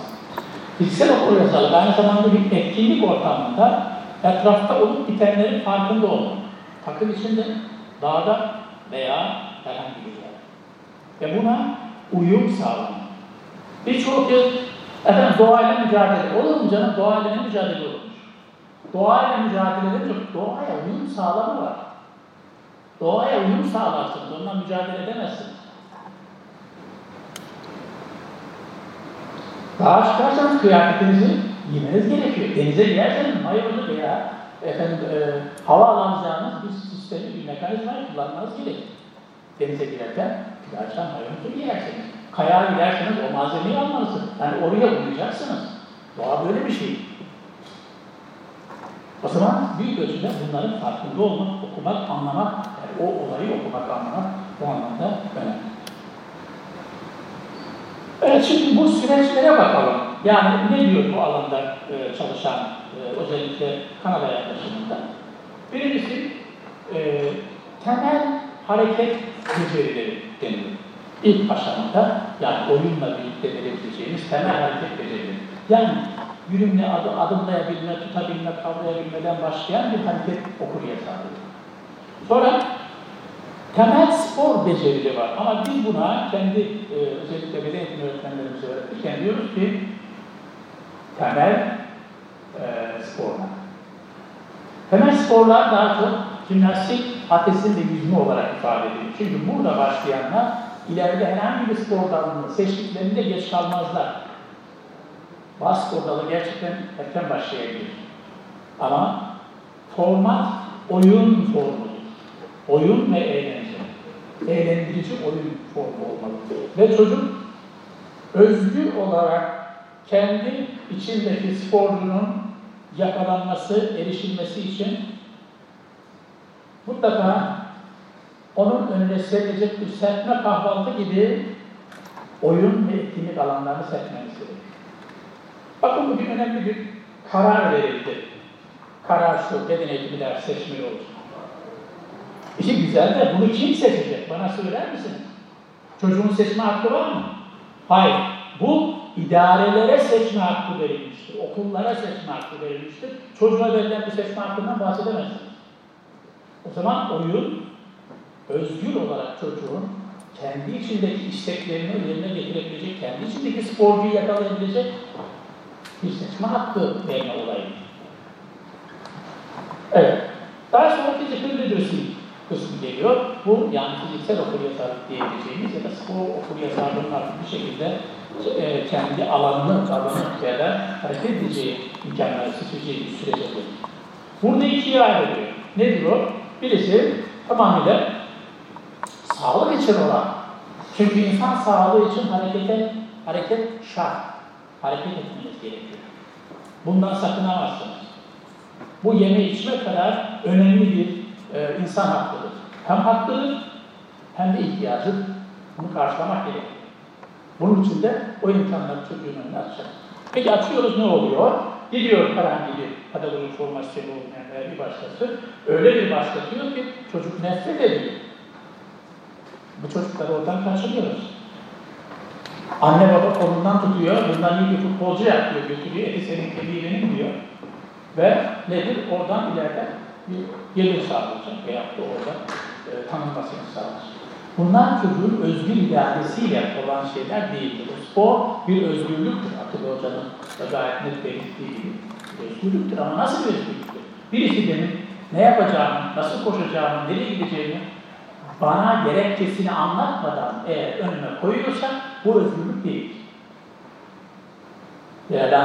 Fiziksel okur yazarlık aynı zamanda bir etkinlik ortamında etrafta olup bitenlerin farkında olmak. Takım içinde, dağda veya herhangi bir yer. Ve buna uyum sağlamak. Birçok kez efendim doğayla mücadele. Olur mu canım? Doğayla ne mücadele olurmuş? Doğayla mücadele edince doğaya uyum sağlama var. Doğaya uyum sağlarsınız, onunla mücadele edemezsiniz. Dağa çıkarsanız kıyafetinizi giymeniz gerekiyor. Denize girerseniz mayonuzu veya efendim, e, hava alacağınız bir sistemi, bir mekanizmayı kullanmanız gerekir. Denize girerken plajdan mayonuzu giyersiniz. Kayağa giderseniz o malzemeyi almalısınız. Yani oraya uyacaksınız. Doğa böyle bir şey. O zaman büyük ölçüde bunların farkında olmak, okumak, anlamak, yani o olayı okumak, anlamak bu anlamda önemli. Evet şimdi bu süreçlere bakalım. Yani ne diyor bu alanda e, çalışan e, özellikle Kanada yaklaşımında? Birincisi e, temel hareket becerileri deniyor. İlk aşamada yani oyunla birlikte verebileceğimiz temel hareket becerileri. Yani yürümle, adım, adımlayabilme, tutabilme, kavrayabilmeden başlayan bir hareket okur yazarı. Sonra temel spor becerileri var ama biz buna kendi e, özellikle beden eğitimi öğretmenlerimize öğretirken diyoruz ki temel e, sporlar. Temel sporlar daha çok jimnastik, atletin ve yüzme olarak ifade edilir. Çünkü burada başlayanlar ileride herhangi bir spor dalını seçtiklerinde geç kalmazlar. Bazı spor dalı gerçekten erken başlayabilir. Ama format oyun formudur. Oyun ve eğlence. Eğlendirici oyun formu olmalı. Ve çocuk özgür olarak kendi içindeki sporcunun yakalanması, erişilmesi için mutlaka onun önüne serilecek bir serpme kahvaltı gibi oyun ve etkinlik alanlarını serpmemiz gerekiyor. Bakın bugün önemli bir karar verildi. Karar şu, beden ders seçmeli olacak. İşi güzel de bunu kim seçecek? Bana söyler misiniz? Çocuğun seçme hakkı var mı? Hayır. Bu idarelere seçme hakkı verilmiştir. Okullara seçme hakkı verilmiştir. Çocuğa verilen bir seçme hakkından bahsedemezsiniz. O zaman oyun özgür olarak çocuğun kendi içindeki isteklerini yerine getirebilecek, kendi içindeki sporcuyu yakalayabilecek bir seçme hakkı verme olayı. Evet. Daha sonra physical literacy kısmı geliyor. Bu yani fiziksel okuryazarlık diyebileceğimiz ya da spor okuryazarlığının artık bir şekilde e, kendi alanını, alanı ya da hareket edeceği imkanları seçeceği bir sürece gelir. Burada ikiye ayrılıyor. Nedir o? Birisi tamamıyla sağlık için olan. Çünkü insan sağlığı için harekete, hareket şart. Hareket etmeniz gerekiyor. Bundan sakınamazsınız. Bu yeme içme kadar önemli bir e, insan hakkıdır. Hem hakkıdır hem de ihtiyacı bunu karşılamak gerekiyor. Bunun için de o imkanları çocuğun önüne açacak. Peki açıyoruz ne oluyor? Gidiyor bir pedagojik formasyonu olmayan bir başkası öyle bir başlatıyor ki çocuk nefret ediyor. Bu çocukları oradan kaçırıyoruz. Anne baba kolundan tutuyor, bundan iyi bir futbolcu yapıyor, götürüyor, eti senin kemiği benim diyor. Ve nedir? Oradan ileride bir gelir sağlayacak veya da orada e, tanınmasını sağlayacak. Bunlar çocuğun özgür iradesiyle olan şeyler değildir. O spor bir özgürlüktür. Atıl Hoca'nın da gayet net belirttiği gibi. Bir özgürlüktür ama nasıl bir özgürlüktür? Birisi benim ne yapacağımı, nasıl koşacağımı, nereye gideceğimi bana gerekçesini anlatmadan eğer önüme koyuyorsa bu özgürlük değil. Değerli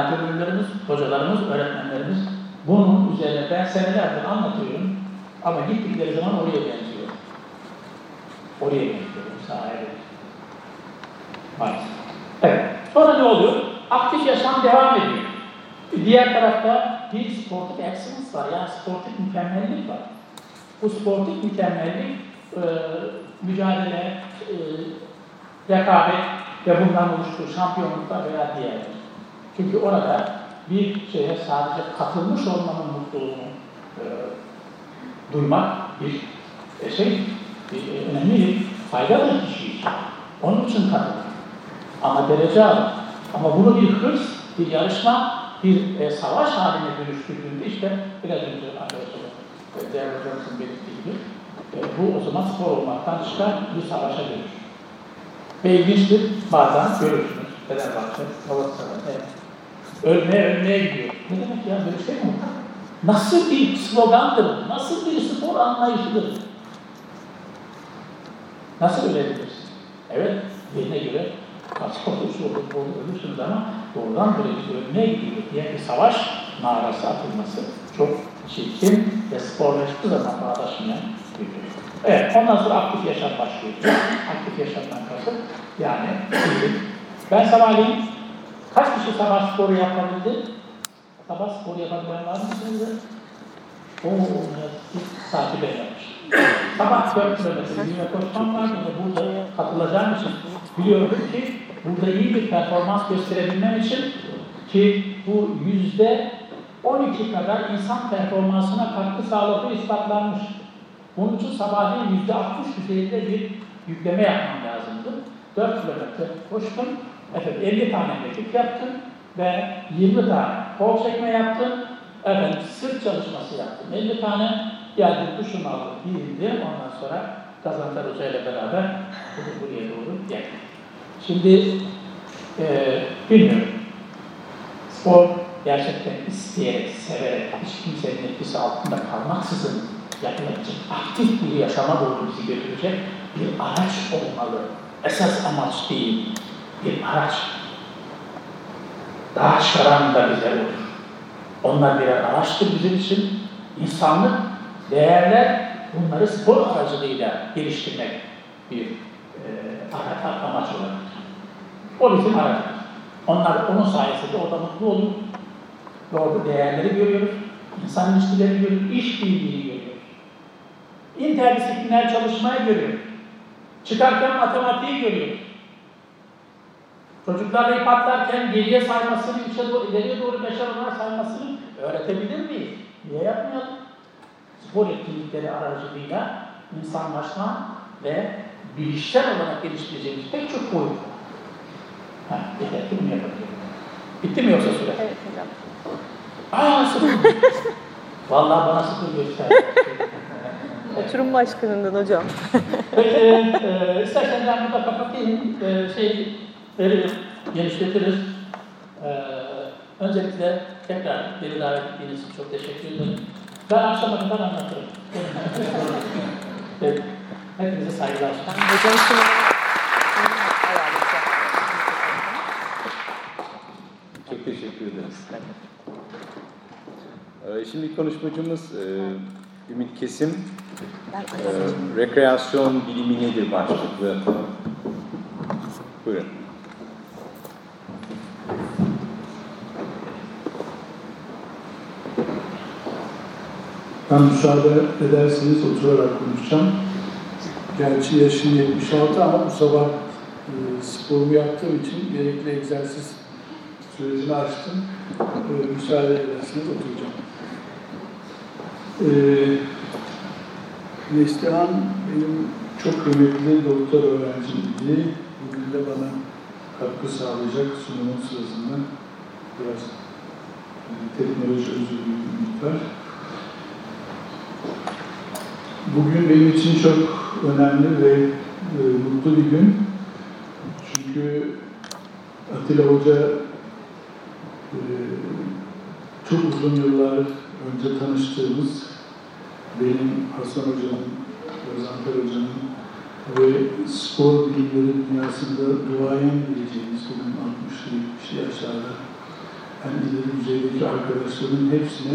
hocalarımız, öğretmenlerimiz bunun üzerine ben senelerdir anlatıyorum ama gittikleri zaman oraya benziyor. Oraya benziyor, sahaya. Evet. Sonra ne oluyor? Aktif yaşam devam ediyor. Diğer tarafta bir sportif excellence var. Yani sportif mükemmellik var. Bu sportif mükemmellik e, mücadele, e, rekabet ve bundan oluştuğu şampiyonluklar veya diğer. Çünkü orada bir şeye sadece katılmış olmanın mutluluğunu e, duymak bir e, şey, e, önemli bir faydadır kişi için. Onun için katılır. Ama derece alır. Ama bunu bir hırs, bir yarışma, bir e, savaş haline dönüştürdüğünde işte biraz önce arkadaşlar e, değerli hocamızın belirttiği gibi e, bu o zaman spor olmaktan çıkar, bir savaşa dönüşür. Ve ilginçtir, bazen görürsünüz. Fenerbahçe, Galatasaray, evet. Ölmeye ölmeye gidiyor. Ne demek ya böyle şey mi? Nasıl bir slogandır? Nasıl bir spor anlayışıdır? Nasıl ölebilirsin? Evet, yerine göre kaç olursa olur, ölürsünüz ama doğrudan böyle bir ölmeye gidiyor diye bir savaş narası atılması çok çirkin ve sporlaştığı zaman bağdaşmayan bir durum. Evet, ondan sonra aktif yaşam başlıyor. <clears throat> aktif yaşamdan kasıt yani ben sabahleyin kaç kişi sabah sporu yapabildi? Sabah sporu yapabilen var mı sizde? Oo, saati ben. Sabah 4 kilometre yürüme koşmam var. Burada katılacağım için biliyorum ki burada iyi bir performans gösterebilmem için ki bu yüzde 12 kadar insan performansına katkı sağladığı ispatlanmış. Bunun için sabahleyin yüzde 60 düzeyinde bir yükleme yapmam lazımdı. 4 kilometre koştum, efendim 50 tane mekik yaptım ve 20 tane kol çekme yaptım, efendim sırt çalışması yaptım. 50 tane geldim duşumu aldım, giyindim, ondan sonra Gazanfer Hoca ile beraber buraya doğru geldim. Şimdi e, bilmiyorum. Spor gerçekten isteyerek, severek, hiç kimsenin etkisi altında kalmaksızın yapılacak aktif bir yaşama doğru bizi götürecek bir araç olmalı. Esas amaç değil, bir araç. Daha çıkaran da bize olur. Onlar birer araçtır bizim için. İnsanlık, değerler, bunları spor aracılığıyla geliştirmek bir e, amaç olabilir. O bizim aracımız. Onlar onun sayesinde orada mutlu olur. Ve orada değerleri görüyoruz. İnsan ilişkileri görüyoruz. iş birliğini görüyoruz. İnterdisipliner çalışmayı görüyoruz. Çıkarken matematiği görüyoruz. Çocuklarla ip atlarken geriye saymasını, içe doğru, ileriye doğru beşer olarak saymasını öğretebilir miyiz? Niye yapmayalım? Spor etkinlikleri aracılığıyla insanlaşma ve bilişsel olarak geliştireceğimiz pek çok boyut var. Ha, yeter ki bunu yapabilirim. Bitti mi yoksa süre? Evet hocam. Aa sıfır. <laughs> Vallahi bana sıfır gösterdi. <laughs> Oturum başkanından hocam. <laughs> Peki, e, istersen ben burada kapatayım. E, şey veririm, genişletiriz. E, öncelikle tekrar beni davet ettiğiniz için çok teşekkür ederim. Ben akşama kadar anlatırım. <laughs> Peki, Hepinize saygılar. Hocam ayarlayacağım. Çok teşekkür ederiz. Ee, Şimdi konuşmacımız e, Ümit Kesim, e, rekreasyon bilimi nedir başlıklı. Buyurun. Ben müsaade ederseniz oturarak konuşacağım. Gerçi yaşım 76 ama bu sabah e, sporumu yaptığım için gerekli egzersiz sürecini açtım. E, müsaade ederseniz oturacağım. E, Neslihan benim çok kıymetli doktor öğrencimdi. Bugün de bana katkı sağlayacak sunumun sırasında biraz e, teknoloji özürlü bir miktar. Bugün benim için çok önemli ve e, mutlu bir gün. Çünkü Atilla Hoca e, çok uzun yıllar önce tanıştığımız benim Hasan Hoca'nın, Gazanfer Hoca'nın ve spor bilimleri dünyasında duayen diyeceğimiz bugün 60-70 yaşlarda en ileri düzeydeki arkadaşların hepsine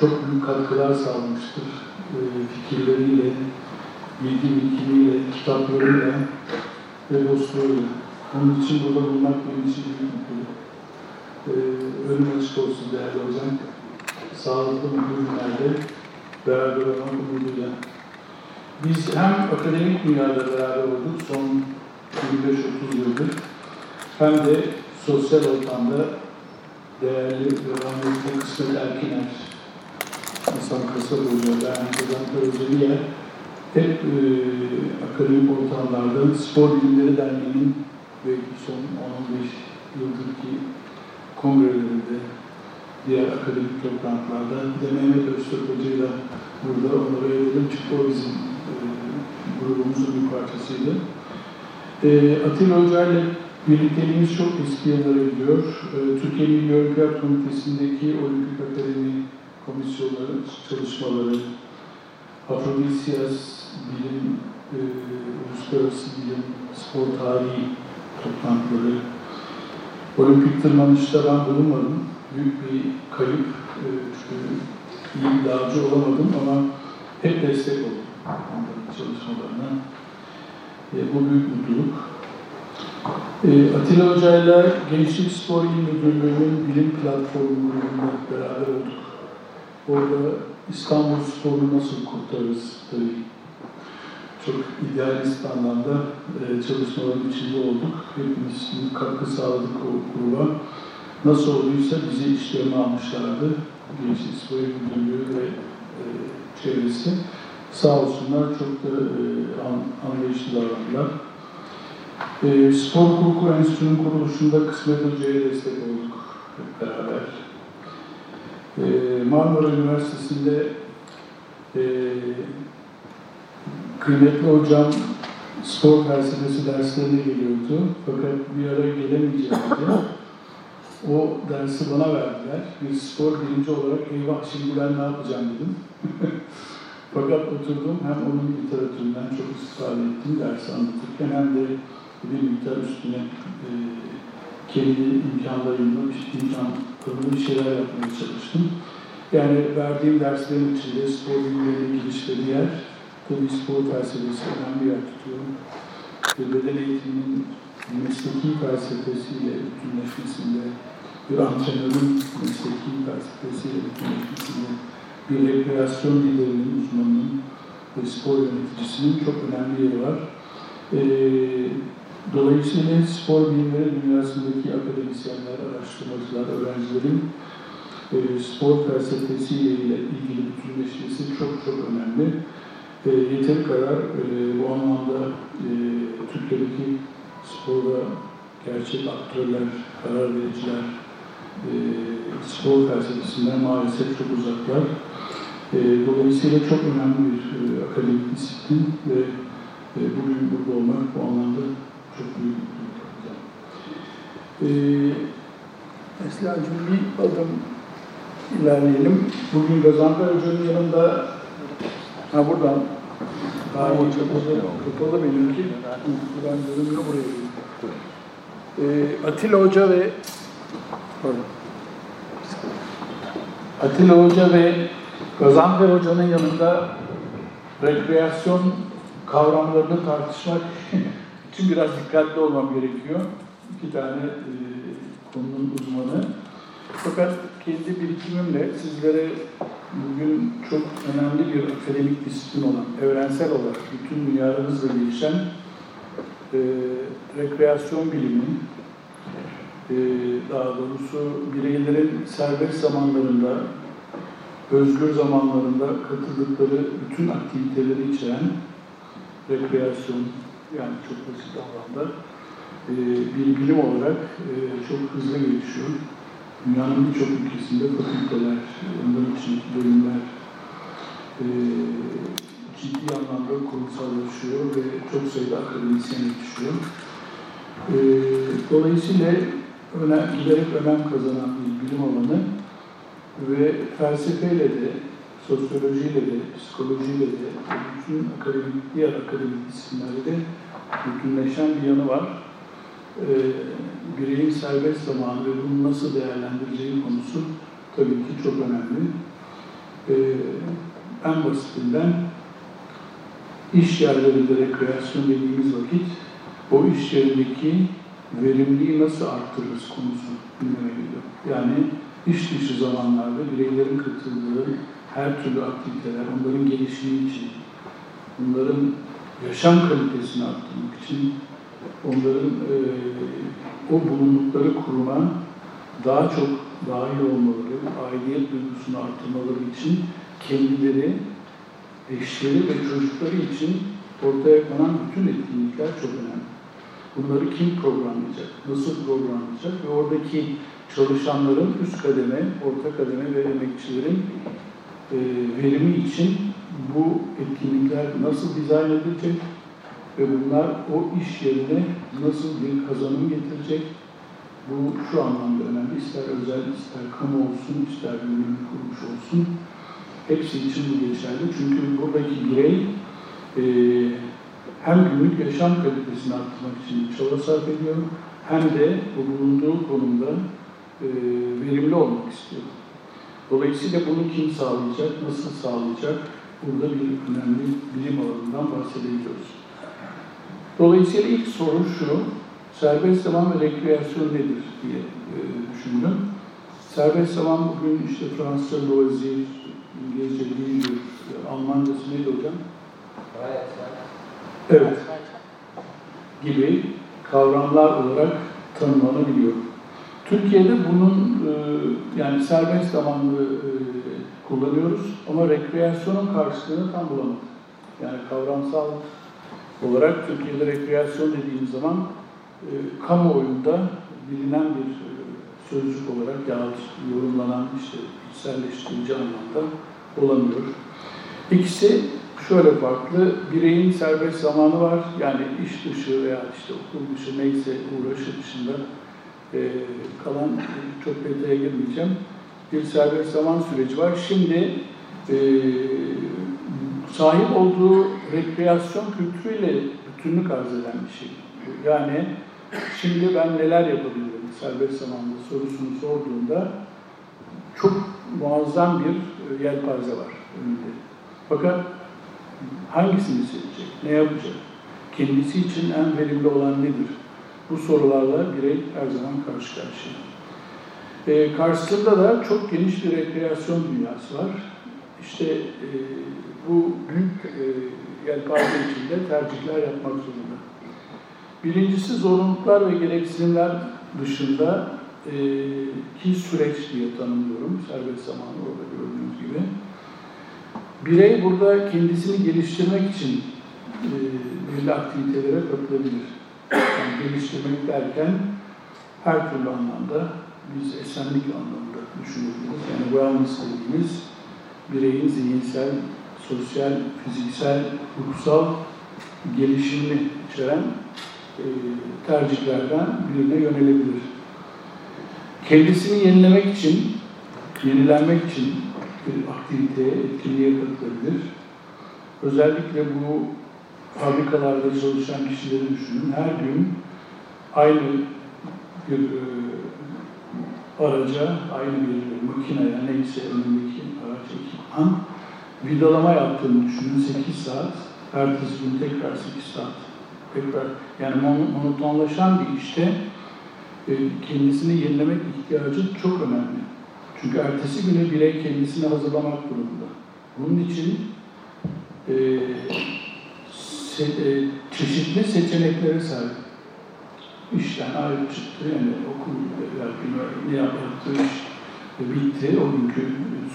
çok büyük katkılar sağlamıştır e, fikirleriyle, bilgi birikimiyle, kitaplarıyla ve dostluğuyla. Onun için burada bulunmak benim için büyük mutluluk. E, önüm açık olsun değerli hocam. Sağlıklı mutlu günlerde beraber olmak umuduyla. Biz hem akademik dünyada beraber olduk son 25-30 yıldır hem de sosyal ortamda değerli ve rahmetli kısmet Erkiner Hasan Kasap Hoca, ben Kazantar Hoca'yı hep e, akademik ortamlarda Spor Bilimleri Derneği'nin ve son 10-15 yıldırki kongrelerinde, diğer akademik toplantılarda bir de Mehmet Öztürk Hoca'yı da burada onlara edelim çünkü o bizim e, grubumuzun bir parçasıydı. E, Atilla Hoca ile birlikteliğimiz çok eski yıllara gidiyor. E, Türkiye Milli Olimpiyat Komitesi'ndeki Olimpik Akademi komisyonları, çalışmaları, Afrodisias bilim, e, uluslararası bilim, spor tarihi toplantıları, olimpik tırmanışta ben bulunmadım. Büyük bir kayıp, e, çünkü iyi bir dağcı olamadım ama hep destek oldum onların çalışmalarına. E, bu büyük mutluluk. E, Atilla Hoca ile Gençlik Spor İl Müdürlüğü'nün bilim platformu grubunda beraber olduk. Orada İstanbul Spor'u nasıl kurtarırız tabii. Çok idealist anlamda e, çalışmaların içinde olduk. Hepimiz katkı sağladık o gruba. Nasıl olduysa bizi işlerine almışlardı. Gençlik Spor Müdürlüğü ve e, çevresi. Sağ olsunlar çok da e, an, anlayışlı davrandılar. E, spor hukuku enstitünün kuruluşunda Kısmet Hoca'ya destek olduk hep beraber. E, Marmara Üniversitesi'nde e, kıymetli hocam spor felsefesi derslerine geliyordu. Fakat bir ara gelemeyeceğim diye o dersi bana verdiler. Bir spor bilimci olarak eyvah şimdi ben ne yapacağım dedim. <laughs> Fakat oturdum hem onun literatüründen çok istifade ettim dersi anlatırken hem de bir miktar üstüne e, kendi imkanlarımla, işte imkanlarımla bir şeyler yapmaya çalıştım. Yani verdiğim derslerin içinde spor bilimlerine giriş ve diğer tabii spor felsefesi önemli yer tutuyorum. Ve beden eğitiminin mesleki felsefesiyle bütünleşmesinde, bir antrenörün mesleki felsefesiyle bütünleşmesinde, bir rekreasyon liderinin, uzmanının ve spor yöneticisinin çok önemli yeri var. Ee, dolayısıyla spor bilimleri dünyasındaki akademisyenler, araştırmacılar, öğrencilerin e, spor felsefesiyle ilgili bütünleşmesi çok çok önemli. E, yeteri kadar e, bu anlamda e, Türkiye'deki sporda gerçek aktörler, karar vericiler, e, spor felsefesinden maalesef çok uzaklar. E, dolayısıyla çok önemli bir e, akademik disiplin ve e, bugün burada olmak bu anlamda çok büyük bir mutluluk. E, Esra'cığım bir adım ilerleyelim. Bugün Gazanfer Hoca'nın yanında, ha buradan, daha iyi kapalı, kapalı benimki. Ben görünmüyor buraya. Ee, Atilla Hoca ve pardon. Atilla Hoca ve Gazanfer Hoca'nın yanında rekreasyon kavramlarını tartışmak <laughs> için biraz dikkatli olmam gerekiyor. İki tane e, konunun uzmanı. Fakat kendi birikimimle sizlere bugün çok önemli bir akademik disiplin olan, evrensel olarak bütün dünyada hızla e, rekreasyon biliminin e, daha doğrusu bireylerin serbest zamanlarında, özgür zamanlarında katıldıkları bütün aktiviteleri içeren rekreasyon, yani çok basit anlamda e, bir bilim olarak e, çok hızlı gelişiyor. Dünyanın birçok ülkesinde fakülteler, onların içindeki bölümler e, ciddi anlamda kurumsallaşıyor ve çok sayıda akademisyen yetişiyor. E, dolayısıyla önem, giderek önem kazanan bir bilim alanı ve felsefeyle de, sosyolojiyle de, psikolojiyle de, bütün akademik, diğer akademik disiplinlerle de bütünleşen bir yanı var. Ee, bireyin serbest zamanı ve bunu nasıl değerlendireceği konusu tabii ki çok önemli. Ee, en basitinden iş yerlerinde rekreasyon dediğimiz vakit o iş yerindeki verimliliği nasıl arttırırız konusu gündeme geliyor. Yani iş dışı zamanlarda bireylerin katıldığı her türlü aktiviteler, onların gelişimi için, onların yaşam kalitesini arttırmak için, onların e, o bulundukları kuruma daha çok dahil olmaları, aidiyet duygusunu arttırmaları için kendileri, eşleri ve çocukları için ortaya konan bütün etkinlikler çok önemli. Bunları kim programlayacak, nasıl programlayacak ve oradaki çalışanların üst kademe, orta kademe ve emekçilerin e, verimi için bu etkinlikler nasıl dizayn edilecek ve bunlar o iş yerine nasıl bir kazanım getirecek? Bu şu anlamda önemli. İster özel, ister kamu olsun, ister bir kuruluş olsun. Hepsi için bu geçerli. Çünkü buradaki birey e, hem günlük yaşam kalitesini arttırmak için çaba sarf ediyor, hem de bu bulunduğu konumda e, verimli olmak istiyor. Dolayısıyla bunu kim sağlayacak, nasıl sağlayacak? Burada bir önemli bilim alanından bahsedebiliyoruz. Dolayısıyla ilk soru şu, serbest zaman ve rekreasyon nedir diye e, düşündüm. Serbest zaman bugün işte Fransızca loisir, İngilizce leisure, Almancası neydi hocam? Evet. Gibi kavramlar olarak tanımlanabiliyor. Türkiye'de bunun e, yani serbest zamanlı e, kullanıyoruz ama rekreasyonun karşılığını tam bulamadık. Yani kavramsal olarak Türkiye'de rekreasyon dediğimiz zaman e, kamuoyunda bilinen bir e, sözcük olarak yahut yorumlanan işte içselleştirici anlamda olamıyor. İkisi şöyle farklı. Bireyin serbest zamanı var. Yani iş dışı veya işte okul dışı neyse uğraşı dışında e, kalan e, çok detaya girmeyeceğim. Bir serbest zaman süreci var. Şimdi e, sahip olduğu rekreasyon kültürüyle bütünlük arz eden bir şey. Yani şimdi ben neler yapabilirim serbest zamanda sorusunu sorduğunda çok muazzam bir e, yelpaze var önünde. Fakat hangisini seçecek, ne yapacak, kendisi için en verimli olan nedir? Bu sorularla birey her zaman karşı karşıya. E, karşısında da çok geniş bir rekreasyon dünyası var. İşte e, bu büyük e, yelpaze içinde tercihler yapmak zorunda. Birincisi zorunluluklar ve gereksinimler dışında e, ki süreç diye tanımlıyorum. Serbest zamanı orada gördüğünüz gibi. Birey burada kendisini geliştirmek için e, belli aktivitelere katılabilir. Yani geliştirmek derken her türlü anlamda biz esenlik anlamında düşünebiliriz. Yani wellness dediğimiz bireyin zihinsel, sosyal, fiziksel, ruhsal gelişimini içeren e, tercihlerden birine yönelebilir. Kendisini yenilemek için, yenilenmek için bir aktiviteye, etkinliğe katılabilir. Özellikle bu fabrikalarda çalışan kişileri düşünün. Her gün aynı bir e, araca, aynı bir makineye, neyse önündeki araç ekipman vidalama yaptığını düşünün 8 saat. Ertesi gün tekrar 8 saat. Tekrar yani monotonlaşan bir işte e, kendisini yenilemek ihtiyacı çok önemli. Çünkü ertesi güne birey kendisini hazırlamak durumunda. Bunun için e, se, e, çeşitli seçeneklere sahip. İşten ayrı çıktı, yani okul ne yaptığı iş bitti, o günkü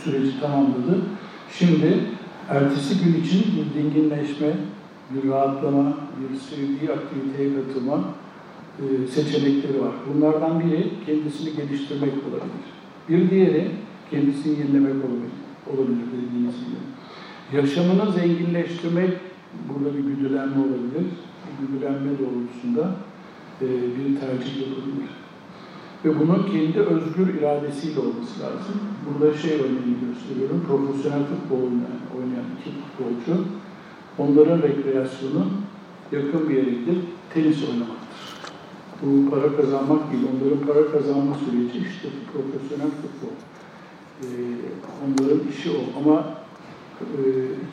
süreci tamamladı. Şimdi ertesi gün için bir dinginleşme, bir rahatlama, bir sevdiği aktiviteye katılma e, seçenekleri var. Bunlardan biri kendisini geliştirmek olabilir. Bir diğeri kendisini yenilemek olabilir, olabilir dediğiniz gibi. Yaşamını zenginleştirmek burada bir güdülenme olabilir. Bir güdülenme doğrultusunda bir tercih yapabilir. Ve bunun kendi özgür iradesiyle olması lazım. Burada şey örneğini gösteriyorum. Profesyonel futbol oynayan, oynayan iki futbolcu onların rekreasyonu yakın bir yere gidip tenis oynamaktır. Bu para kazanmak değil, onların para kazanma süreci işte profesyonel futbol. Ee, onların işi o. Ama e,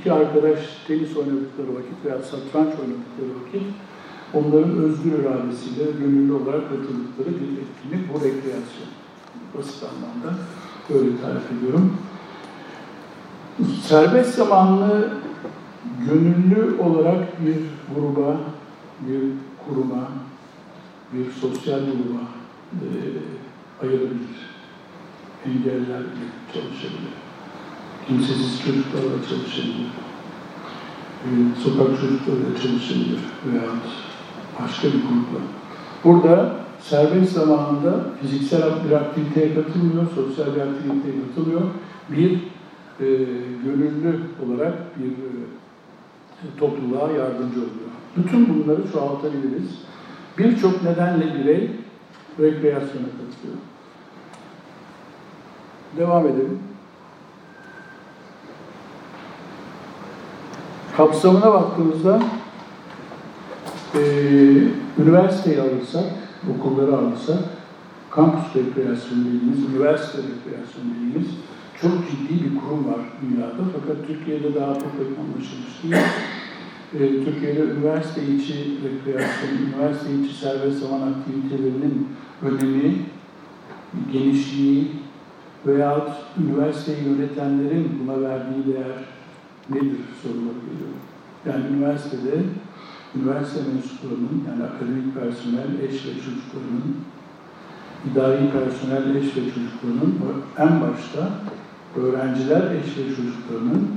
iki arkadaş tenis oynadıkları vakit veya satranç oynadıkları vakit onların özgür iradesiyle gönüllü olarak katıldıkları bir etkinlik bu rekreasyon. Basit anlamda böyle tarif ediyorum. Serbest zamanlı gönüllü olarak bir gruba, bir kuruma, bir sosyal gruba e, ayırabilir. Engellerle çalışabilir. Kimsesiz çocuklarla çalışabilir. E, sokak çocuklarıyla çalışabilir veya başka bir grupla. Burada serbest zamanında fiziksel bir aktiviteye katılmıyor, sosyal bir aktiviteye katılıyor. Bir e, gönüllü olarak bir e, topluluğa yardımcı oluyor. Bütün bunları çoğaltabiliriz. Birçok nedenle birey rekreasyona katılıyor. Devam edelim. Kapsamına baktığımızda e, üniversiteyi alırsak, okulları alırsak, kampüs rekreasyonu dediğimiz, üniversite rekreasyonu dediğimiz çok ciddi bir kurum var dünyada. Fakat Türkiye'de daha çok anlaşılmış değil. E, Türkiye'de üniversite içi rekreasyon, üniversite içi serbest zaman aktivitelerinin önemi, genişliği veyahut üniversiteyi yönetenlerin buna verdiği değer nedir soruları geliyor. Yani üniversitede üniversite mensuplarının yani akademik personel, eş ve çocuklarının idari personel eş ve çocuklarının en başta öğrenciler eş ve çocuklarının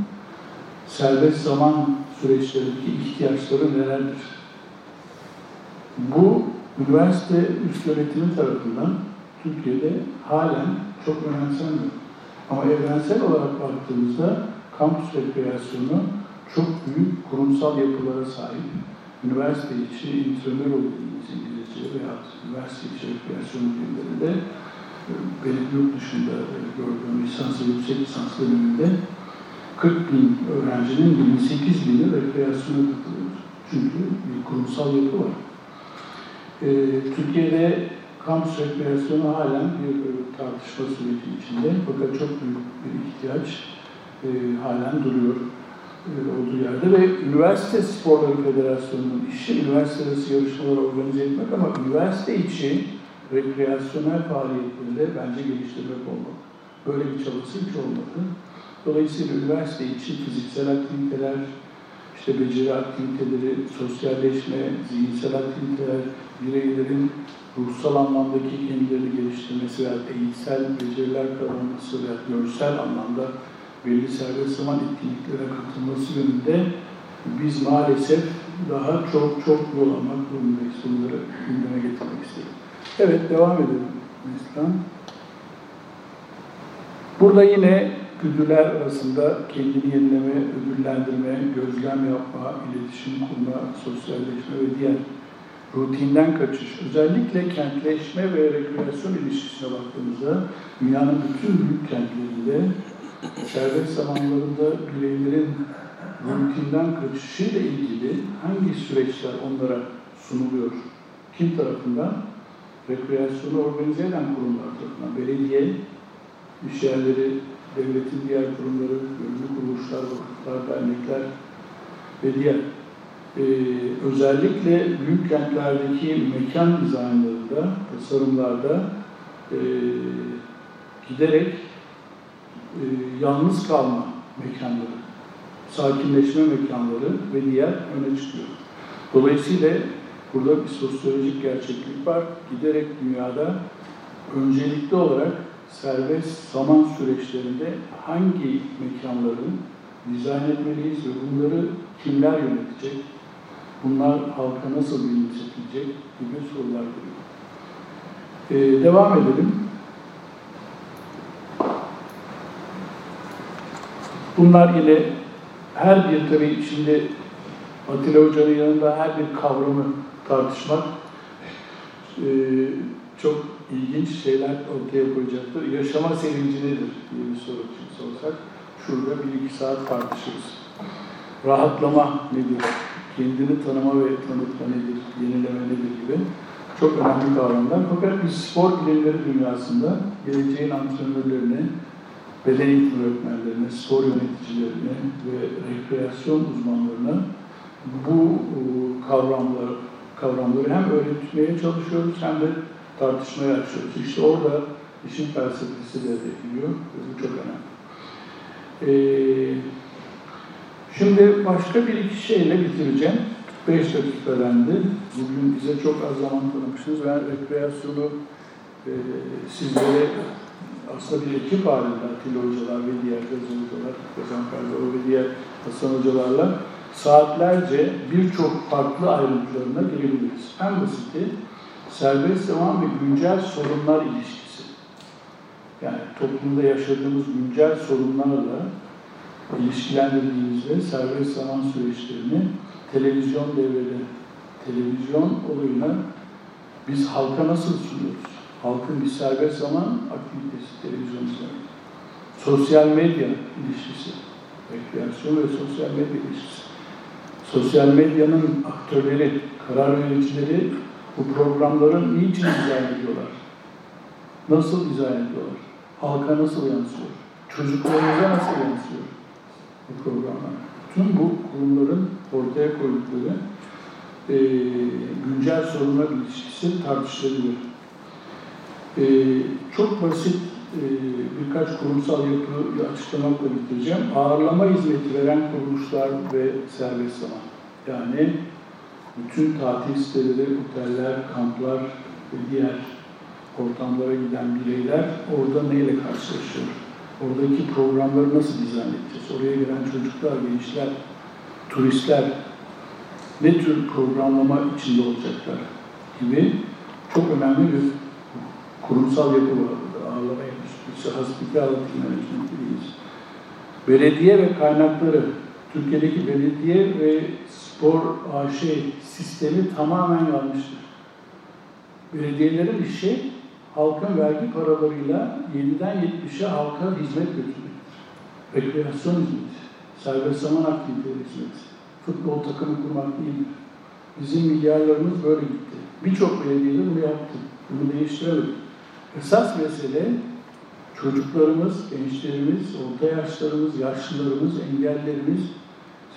serbest zaman süreçlerindeki ihtiyaçları nelerdir? Bu üniversite üst yönetimi tarafından Türkiye'de halen çok önemsenmiyor. Ama evrensel olarak baktığımızda kampüs rekreasyonu çok büyük kurumsal yapılara sahip. Üniversite içi intramural dediğimiz İngilizce veya üniversite içi rekreasyon bilimlerinde e, benim yurt dışında e, gördüğüm lisans ve yüksek lisans döneminde 40 bin öğrencinin 28 bini rekreasyona katılıyor. Çünkü bir kurumsal yapı var. Ee, Türkiye'de kampüs rekreasyonu halen bir e, tartışma süreci içinde fakat çok büyük bir ihtiyaç e, halen duruyor olduğu yerde ve Üniversite Sporları Federasyonu'nun işi üniversite yarışmaları organize etmek ama üniversite içi rekreasyonel faaliyetleri de bence geliştirmek olmalı. Böyle bir çabası hiç olmadı. Dolayısıyla üniversite için fiziksel aktiviteler, işte beceri aktiviteleri, sosyalleşme, zihinsel aktiviteler, bireylerin ruhsal anlamdaki kendilerini geliştirmesi veya eğitsel beceriler kazanması veya görsel anlamda belli serbest zaman etkinliklere katılması yönünde biz maalesef daha çok çok yol almak durumundayız. Bunları gündeme getirmek istedim. Evet, devam edelim Neslihan. Burada yine güdüler arasında kendini yenileme, ödüllendirme, gözlem yapma, iletişim kurma, sosyalleşme ve diğer rutinden kaçış, özellikle kentleşme ve rekreasyon ilişkisine baktığımızda dünyanın bütün büyük kentlerinde serbest zamanlarında bireylerin rutinden kaçışıyla ilgili hangi süreçler onlara sunuluyor? Kim tarafından? Rekreasyonu organize eden kurumlar tarafından. Belediye, iş yerleri, devletin diğer kurumları, gönüllü kuruluşlar, vakıflar, dernekler ve diğer ee, özellikle büyük kentlerdeki mekan dizaynlarında, tasarımlarda e, giderek e, yalnız kalma mekanları, sakinleşme mekanları ve diğer öne çıkıyor. Dolayısıyla burada bir sosyolojik gerçeklik var. Giderek dünyada öncelikli olarak serbest zaman süreçlerinde hangi mekanları dizayn etmeliyiz ve bunları kimler yönetecek, bunlar halka nasıl benimsetilecek gibi sorular geliyor. Ee, devam edelim. Bunlar yine her bir tabii şimdi Atilla Hoca'nın yanında her bir kavramı tartışmak e, çok ilginç şeyler ortaya koyacaktır. Yaşama sevinci nedir diye bir soru sorsak şurada bir iki saat tartışırız. Rahatlama nedir? Kendini tanıma ve tanıtma nedir? Yenileme nedir gibi çok önemli kavramlar. Fakat biz spor bilimleri dünyasında geleceğin antrenörlerine, beden eğitim öğretmenlerine, spor yöneticilerine ve rekreasyon uzmanlarına bu e, kavramları, kavramları hem öğretmeye çalışıyoruz hem de tartışmaya açıyoruz. İşte orada işin felsefesi devreye giriyor ve bu çok önemli. Ee, şimdi başka bir iki şeyle bitireceğim. 5 dakika dendi. Bugün bize çok az zaman tanımışsınız. Ben rekreasyonu e, sizlere aslında bir ekip halinde Atilla hocalar ve diğer Gazan hocalar, Gazan Kardaro ve diğer Hasan hocalarla saatlerce birçok farklı ayrıntılarına girebiliriz. En basiti serbest zaman ve güncel sorunlar ilişkisi. Yani toplumda yaşadığımız güncel sorunlarla ilişkilendirdiğimizde serbest zaman süreçlerini televizyon devrede, televizyon olayına biz halka nasıl sunuyoruz? Halkın bir serbest zaman aktivitesi televizyon izlemek. Sosyal medya ilişkisi, rekreasyon ve sosyal medya ilişkisi. Sosyal medyanın aktörleri, karar vericileri bu programların niçin dizayn ediyorlar? Nasıl dizayn ediyorlar? Halka nasıl yansıyor? Çocuklarımıza nasıl yansıyor bu programlar? Tüm bu kurumların ortaya koydukları e, güncel sorunlar ilişkisi tartışılabilir. E, çok basit e, birkaç kurumsal yapı açıklamakla bitireceğim. Ağırlama hizmeti veren kuruluşlar ve serbest zaman. Yani bütün tatil siteleri, oteller, kamplar ve diğer ortamlara giden bireyler orada neyle karşılaşıyor? Oradaki programları nasıl dizayn edeceğiz? Oraya gelen çocuklar, gençler, turistler ne tür programlama içinde olacaklar gibi çok önemli bir kurumsal yapı var burada. Ağırlama endüstrisi, hospitality management dediğimiz. Belediye ve kaynakları, Türkiye'deki belediye ve spor AŞ sistemi tamamen yanlıştır. Belediyelerin işi halkın vergi paralarıyla 7'den 70'e halka hizmet götürmektir. Rekreasyon hizmeti, serbest zaman aktiviteleri hizmeti, futbol takımı kurmak değildir. Bizim milyarlarımız böyle gitti. Birçok belediyeler bunu yaptı. Bunu değiştiremedik. Esas mesele çocuklarımız, gençlerimiz, orta yaşlarımız, yaşlılarımız, engellerimiz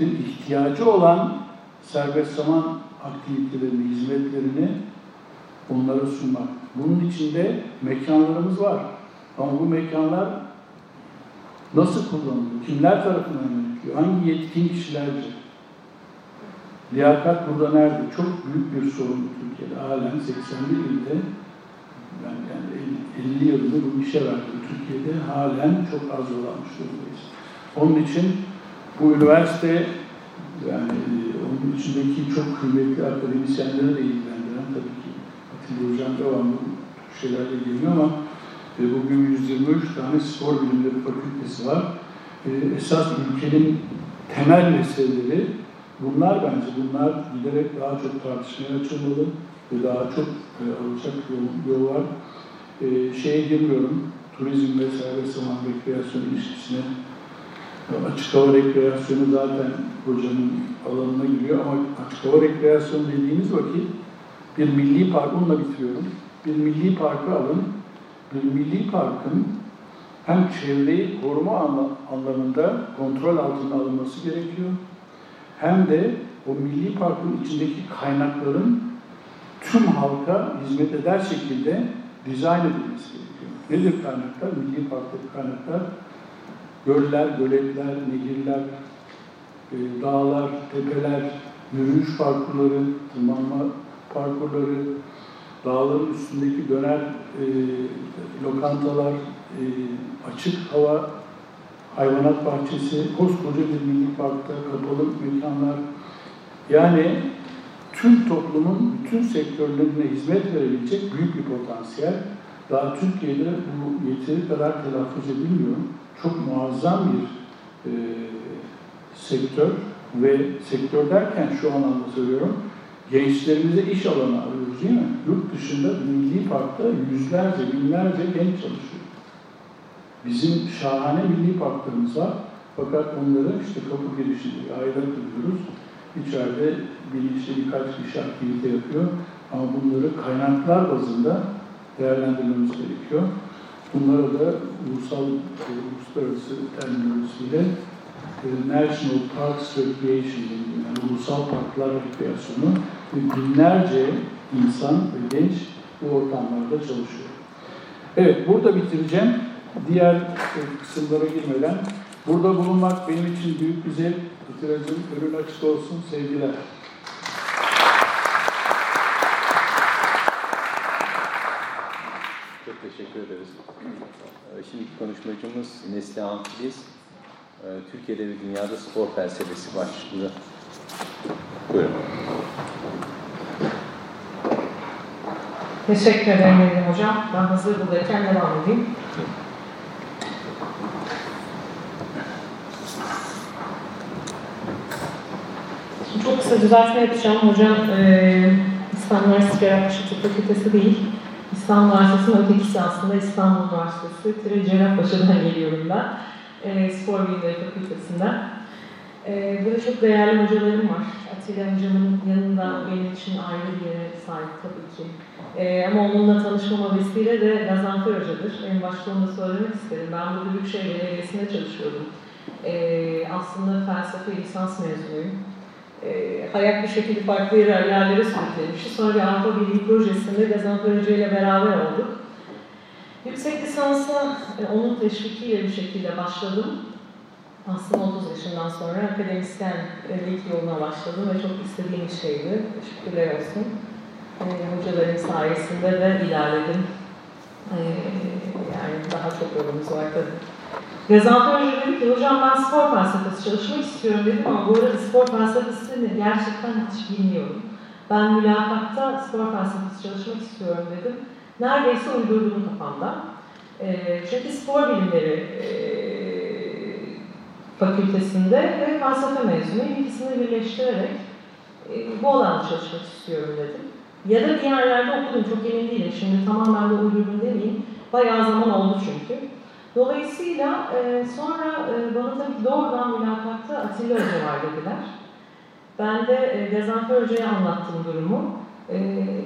ihtiyacı olan serbest zaman aktivitelerini, hizmetlerini onlara sunmak. Bunun içinde mekanlarımız var. Ama bu mekanlar nasıl kullanılıyor? Kimler tarafından yönetiliyor? Hangi yetkin kişilerce? Liyakat burada nerede? Çok büyük bir sorun Türkiye'de. Halen 81 ilde yani, yani 50 yıldır bu işe verdi. Türkiye'de halen çok az yolanmış durumdayız. Onun için bu üniversite yani onun içindeki çok kıymetli akademisyenleri de ilgilendiren tabii ki Atilla Hocam devamlı şeylerle ilgileniyor ama e, bugün 123 tane spor bilimleri fakültesi var. E, esas ülkenin temel meseleleri bunlar bence. Bunlar giderek daha çok tartışmaya açılmalı ve daha çok e, alacak yol, yol var. E, şeye girmiyorum, turizm ve serbest zaman rekreasyon ilişkisine. Açık hava rekreasyonu zaten hocanın alanına giriyor ama açık hava rekreasyonu dediğimiz vakit bir milli park, onunla bitiriyorum. Bir milli parkı alın, bir milli parkın hem çevreyi koruma anlamında kontrol altına alınması gerekiyor, hem de o milli parkın içindeki kaynakların tüm halka hizmet eder şekilde dizayn edilmesi gerekiyor. Nedir kaynaklar? Milli parktaki kaynaklar göller, göletler, nehirler, e, dağlar, tepeler, yürüyüş parkurları, tırmanma parkurları, dağların üstündeki döner e, lokantalar, e, açık hava hayvanat bahçesi, koskoca bir milli parkta kapalı mekanlar. Yani tüm toplumun bütün sektörlerine hizmet verebilecek büyük bir potansiyel. Daha Türkiye'de bu yeteri kadar telaffuz edilmiyor. Çok muazzam bir e, sektör ve sektör derken şu anlamda söylüyorum, gençlerimize iş alanı arıyoruz değil mi? Yurt dışında milli parkta yüzlerce, binlerce genç çalışıyor. Bizim şahane milli parklarımız var. Fakat onları işte kapı girişinde ayrı kılıyoruz. İçeride bir işte birkaç kişi aktivite yapıyor. Ama bunları kaynaklar bazında değerlendirmemiz gerekiyor. Bunlara da ulusal, e, uluslararası terminolojisiyle e, National Parks Recreation yani ulusal parklar rekreasyonu ve binlerce insan ve genç bu ortamlarda çalışıyor. Evet, burada bitireceğim. Diğer e, kısımlara girmeden, burada bulunmak benim için büyük bir zevk. Bitiracım, önün açık olsun, sevgiler. Çok teşekkür ederiz. Şimdi konuşmacımız Neslihan Filiz, Türkiye'de ve dünyada spor felsefesi başlıklı. Buyurun. Teşekkür ederim Elim Hocam. Ben hazır buradayken devam edeyim. Çok kısa düzeltme yapacağım. Hocam e, İstanbul Üniversitesi Cerrahpaşa Tıp Fakültesi değil, İstanbul Üniversitesi'nin ötekisi aslında İstanbul Üniversitesi. Tire Cerrahpaşa'dan geliyorum ben. E, Spor Bilimleri Fakültesi'nden. E, burada çok değerli hocalarım var. Atilla Hocam'ın yanında benim için ayrı bir yere sahip tabii ki. E, ama onunla tanışmama vesile de Gazanfer Hoca'dır. En başta onu söylemek isterim. Ben burada Büyükşehir Belediyesi'nde çalışıyordum. E, aslında felsefe lisans mezunuyum. E, hayat bir şekilde farklı yerlere sürüklemişti. Sonra bir Avrupa Birliği projesinde Gazanfer Hoca ile beraber olduk. Yüksek lisansa e, onun teşvikiyle bir şekilde başladım. Aslında 30 yaşından sonra akademisyenlik yoluna başladım ve çok istediğim şeydi. Teşekkürler olsun. E, hocaların sayesinde de ilerledim Ee, yani daha çok yolumuz var tabii. Gazanfer Hoca dedi ki, hocam ben spor felsefesi çalışmak istiyorum dedim ama bu arada spor felsefesini gerçekten hiç bilmiyorum. Ben mülakatta spor felsefesi çalışmak istiyorum dedim. Neredeyse uydurdum kafamda. E, çünkü spor bilimleri e, fakültesinde ve felsefe mezunuyum. İkisini birleştirerek e, bu alanda çalışmak istiyorum dedim. Ya da bir yerlerde okudum, çok emin değilim. Şimdi tamamen de uydurdum demeyeyim. Bayağı zaman oldu çünkü. Dolayısıyla e, sonra e, bana tabii doğrudan mülakatta Atilla Hoca var dediler. Ben de e, Gazanfer Hoca'ya anlattım durumu. E,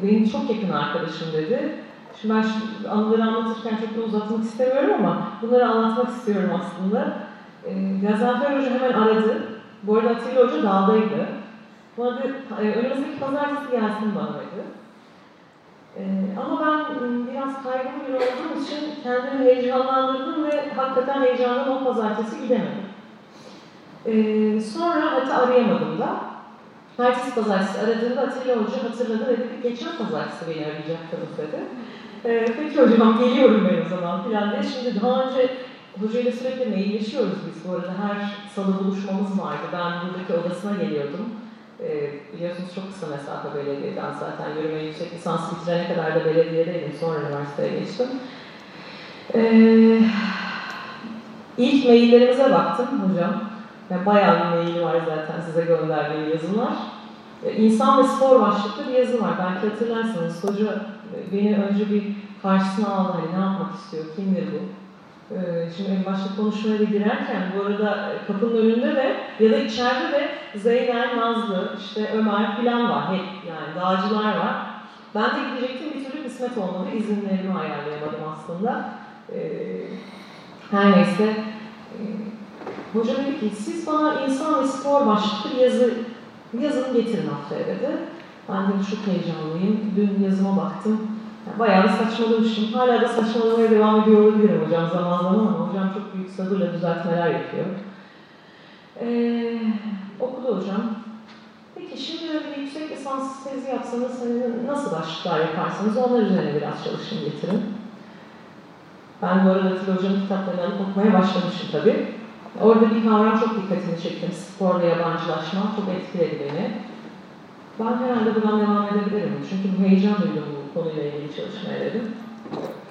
benim çok yakın arkadaşım dedi. Şimdi ben şu anıları anlatırken çok da uzatmak istemiyorum ama bunları anlatmak istiyorum aslında. E, Gazanfer Hoca hemen aradı. Bu arada Atilla Hoca dağdaydı. Bana dedi, e, önümüzdeki pazartesi gelsin bana dedi. Ee, ama ben ıı, biraz kaygılı biri olduğum için kendimi heyecanlandırdım ve hakikaten heyecandan o pazartesi gidemedim. Ee, sonra hatta arayamadım da. Ertesi pazartesi aradığımda Atilla Hoca hatırladı ve dedi geçen pazartesi beni arayacaktınız dedi. Ee, peki hocam geliyorum ben o zaman filan diye. Şimdi daha önce hocayla sürekli mailleşiyoruz biz bu arada. Her salı buluşmamız vardı. Ben buradaki odasına geliyordum. Ee, biliyorsunuz çok kısa mesafe belediyeden zaten yürüme yüksek lisans bitirene kadar da belediyedeydim. Sonra üniversiteye geçtim. Ee, ilk maillerimize baktım hocam. Yani bayağı bir maili var zaten size gönderdiğim yazılar. Ee, İnsan ve spor başlıklı bir yazı var. Belki hatırlarsınız. Hoca e, beni önce bir karşısına aldı. Hani ne yapmak istiyor, kimdir bu? Ee, Şimdi en başta konuşmaya girerken bu arada kapının önünde de ya da içeride de Zeynel, Nazlı, işte Ömer filan var. Hep yani dağcılar var. Ben de gidecektim bir türlü kısmet olmadı. İzinlerimi ayarlayamadım aslında. Ee, her neyse. Ee, hoca dedi ki siz bana insan ve spor başlıklı bir yazı, yazın getirin haftaya dedi. Ben de çok heyecanlıyım. Dün yazıma baktım. Bayağı da saçmalamışım. Hala da saçmalamaya devam ediyor olabilirim hocam zaman zaman ama hocam çok büyük sabırla düzeltmeler yapıyor. Ee, okudu hocam. Peki şimdi öyle bir yüksek lisans tezi yapsanız hani nasıl başlıklar yaparsınız onlar üzerine biraz çalışın getirin. Ben bu arada Atilla Hoca'nın kitaplarını alıp okumaya başlamışım tabii. Orada bir kavram çok dikkatimi çekti. Sporla yabancılaşma çok etkiledi beni. Ben herhalde buradan devam edebilirim. Çünkü bu heyecan duydum bu konuyla ilgili çalışmaya dedim.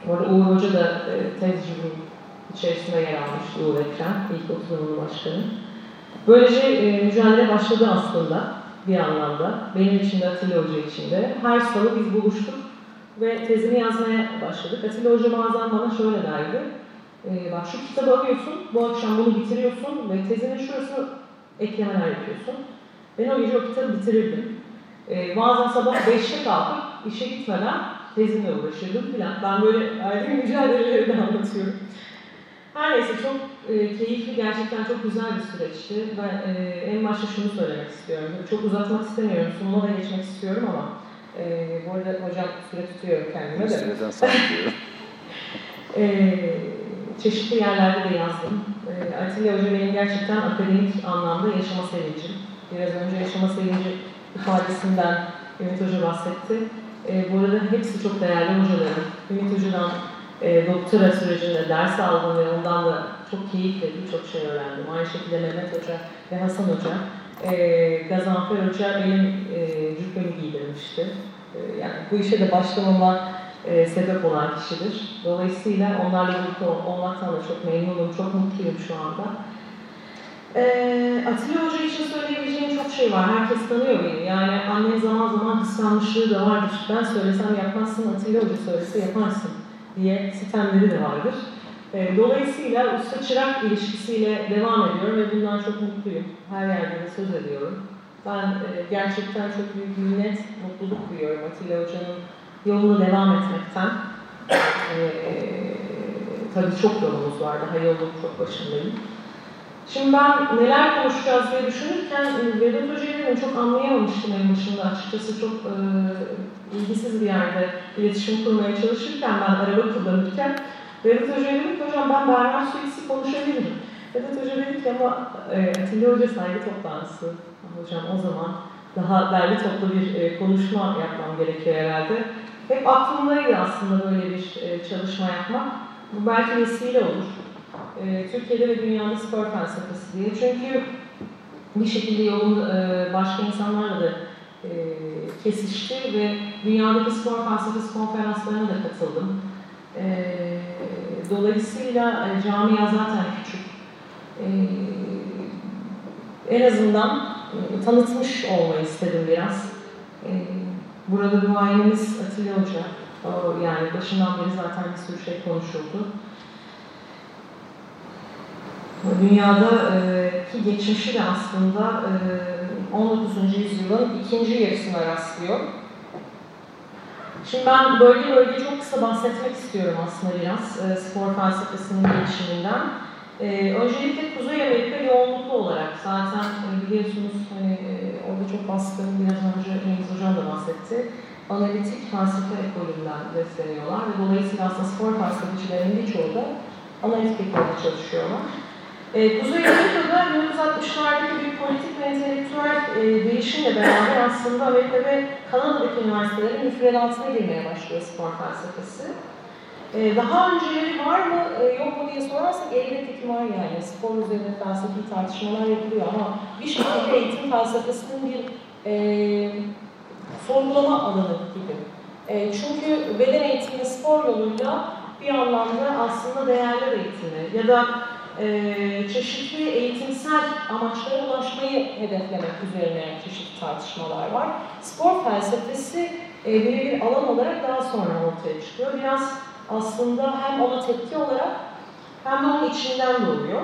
Orada Uğur Hoca da e, tez jüri içerisinde yer almıştı Uğur Ekrem, ilk oturumun başkanı. Böylece e, mücadele başladı aslında bir anlamda. Benim için de Atilla Hoca için de. Her salı biz buluştuk ve tezimi yazmaya başladık. Atilla Hoca bazen bana şöyle derdi. E, bak şu kitabı alıyorsun, bu akşam bunu bitiriyorsun ve tezinin şurasını eklemeler yapıyorsun. Ben o gece o kitabı bitirirdim. Ee, bazen sabah 5'te kalkıp işe gitmeden tezimle uğraşırdım filan. Ben böyle ayrı <laughs> mücadeleleri de anlatıyorum. Her neyse çok e, keyifli, gerçekten çok güzel bir süreçti. Ben e, en başta şunu söylemek istiyorum. Çok uzatmak istemiyorum, sunuma da geçmek istiyorum ama e, bu arada hocam süre tutuyorum kendime de. Süreden <laughs> e, çeşitli yerlerde de yazdım. E, Atilla Hoca benim gerçekten akademik anlamda yaşama sevincim. Biraz önce yaşama sevinci ifadesinden Ümit Hoca bahsetti. E, bu arada hepsi çok değerli hocalarım. Ümit Hoca'dan e, doktora sürecinde ders aldım ve ondan da çok keyifle birçok şey öğrendim. Aynı şekilde Mehmet Hoca ve Hasan Hoca. E, Gazanfer Hoca benim e, cübbemi giydirmişti. E, yani bu işe de başlamama e, sebep olan kişidir. Dolayısıyla onlarla birlikte olmaktan da çok memnunum, çok mutluyum şu anda. Ee, Atilla Hoca için söyleyebileceğim çok şey var. Herkes tanıyor beni. Yani annem zaman zaman kıskanmışlığı da vardır. Ben söylesem yapmazsın, Atilla Hoca söylese yaparsın diye sitemleri de vardır. Ee, dolayısıyla usta çırak ilişkisiyle devam ediyorum ve bundan çok mutluyum. Her yerde de söz ediyorum. Ben e, gerçekten çok büyük minnet, mutluluk duyuyorum Atilla Hoca'nın yoluna devam etmekten. Ee, tabii çok yolumuz var. Daha yolun çok başındayım. Şimdi ben neler konuşacağız diye düşünürken e, Vedat Hoca'yı çok anlayamamıştım en başında açıkçası. Çok e, ilgisiz bir yerde iletişim kurmaya çalışırken ben araba kullanırken Vedat Hoca'ya dedim ki hocam ben Berman Suisi konuşabilirim. Vedat Hoca dedi ki ama e, Atilla Hoca saygı toplantısı. Hocam o zaman daha derli toplu bir e, konuşma yapmam gerekiyor herhalde. hep aklımdaydı aslında böyle bir e, çalışma yapmak. Bu belki vesile olur. E, Türkiye'de ve dünyada spor felsefesi diye. Çünkü bir şekilde yolun e, başka insanlarla da e, kesişti ve dünyadaki spor felsefesi konferanslarına da katıldım. E, dolayısıyla e, camia zaten küçük. E, en azından e, tanıtmış olmayı istedim biraz. E, burada duayenimiz Atilla Hoca, o, yani başından beri zaten bir sürü şey konuşuldu. Dünyadaki geçmişi de aslında 19. yüzyılın ikinci yarısına rastlıyor. Şimdi ben bölge bölge çok kısa bahsetmek istiyorum aslında biraz spor felsefesinin gelişiminden. Öncelikle Kuzey Amerika yoğunluklu olarak zaten biliyorsunuz hani orada çok baskın biraz önce Cengiz Hocam da bahsetti. Analitik felsefe ekolünden besleniyorlar ve dolayısıyla aslında spor felsefecilerin birçoğu da analitik ekolde çalışıyorlar. E, Kuzey Amerika'da 1960'lardaki bir politik ve entelektüel e, değişimle beraber aslında Amerika ve Kanada'daki üniversitelerin müfredatına girmeye başlıyor spor felsefesi. E, daha önceleri var mı e, yok mu diye sorarsak elbette ki var yani. Spor üzerine felsefi tartışmalar yapılıyor ama bir şekilde eğitim felsefesinin bir e, sorgulama alanı gibi. E, çünkü beden eğitimi spor yoluyla bir anlamda aslında değerler eğitimi ya da e, çeşitli eğitimsel amaçlara ulaşmayı hedeflemek üzerine çeşitli tartışmalar var. Spor felsefesi e, bir alan olarak daha sonra ortaya çıkıyor. Biraz aslında hem ona tepki olarak hem de onun içinden doğuyor.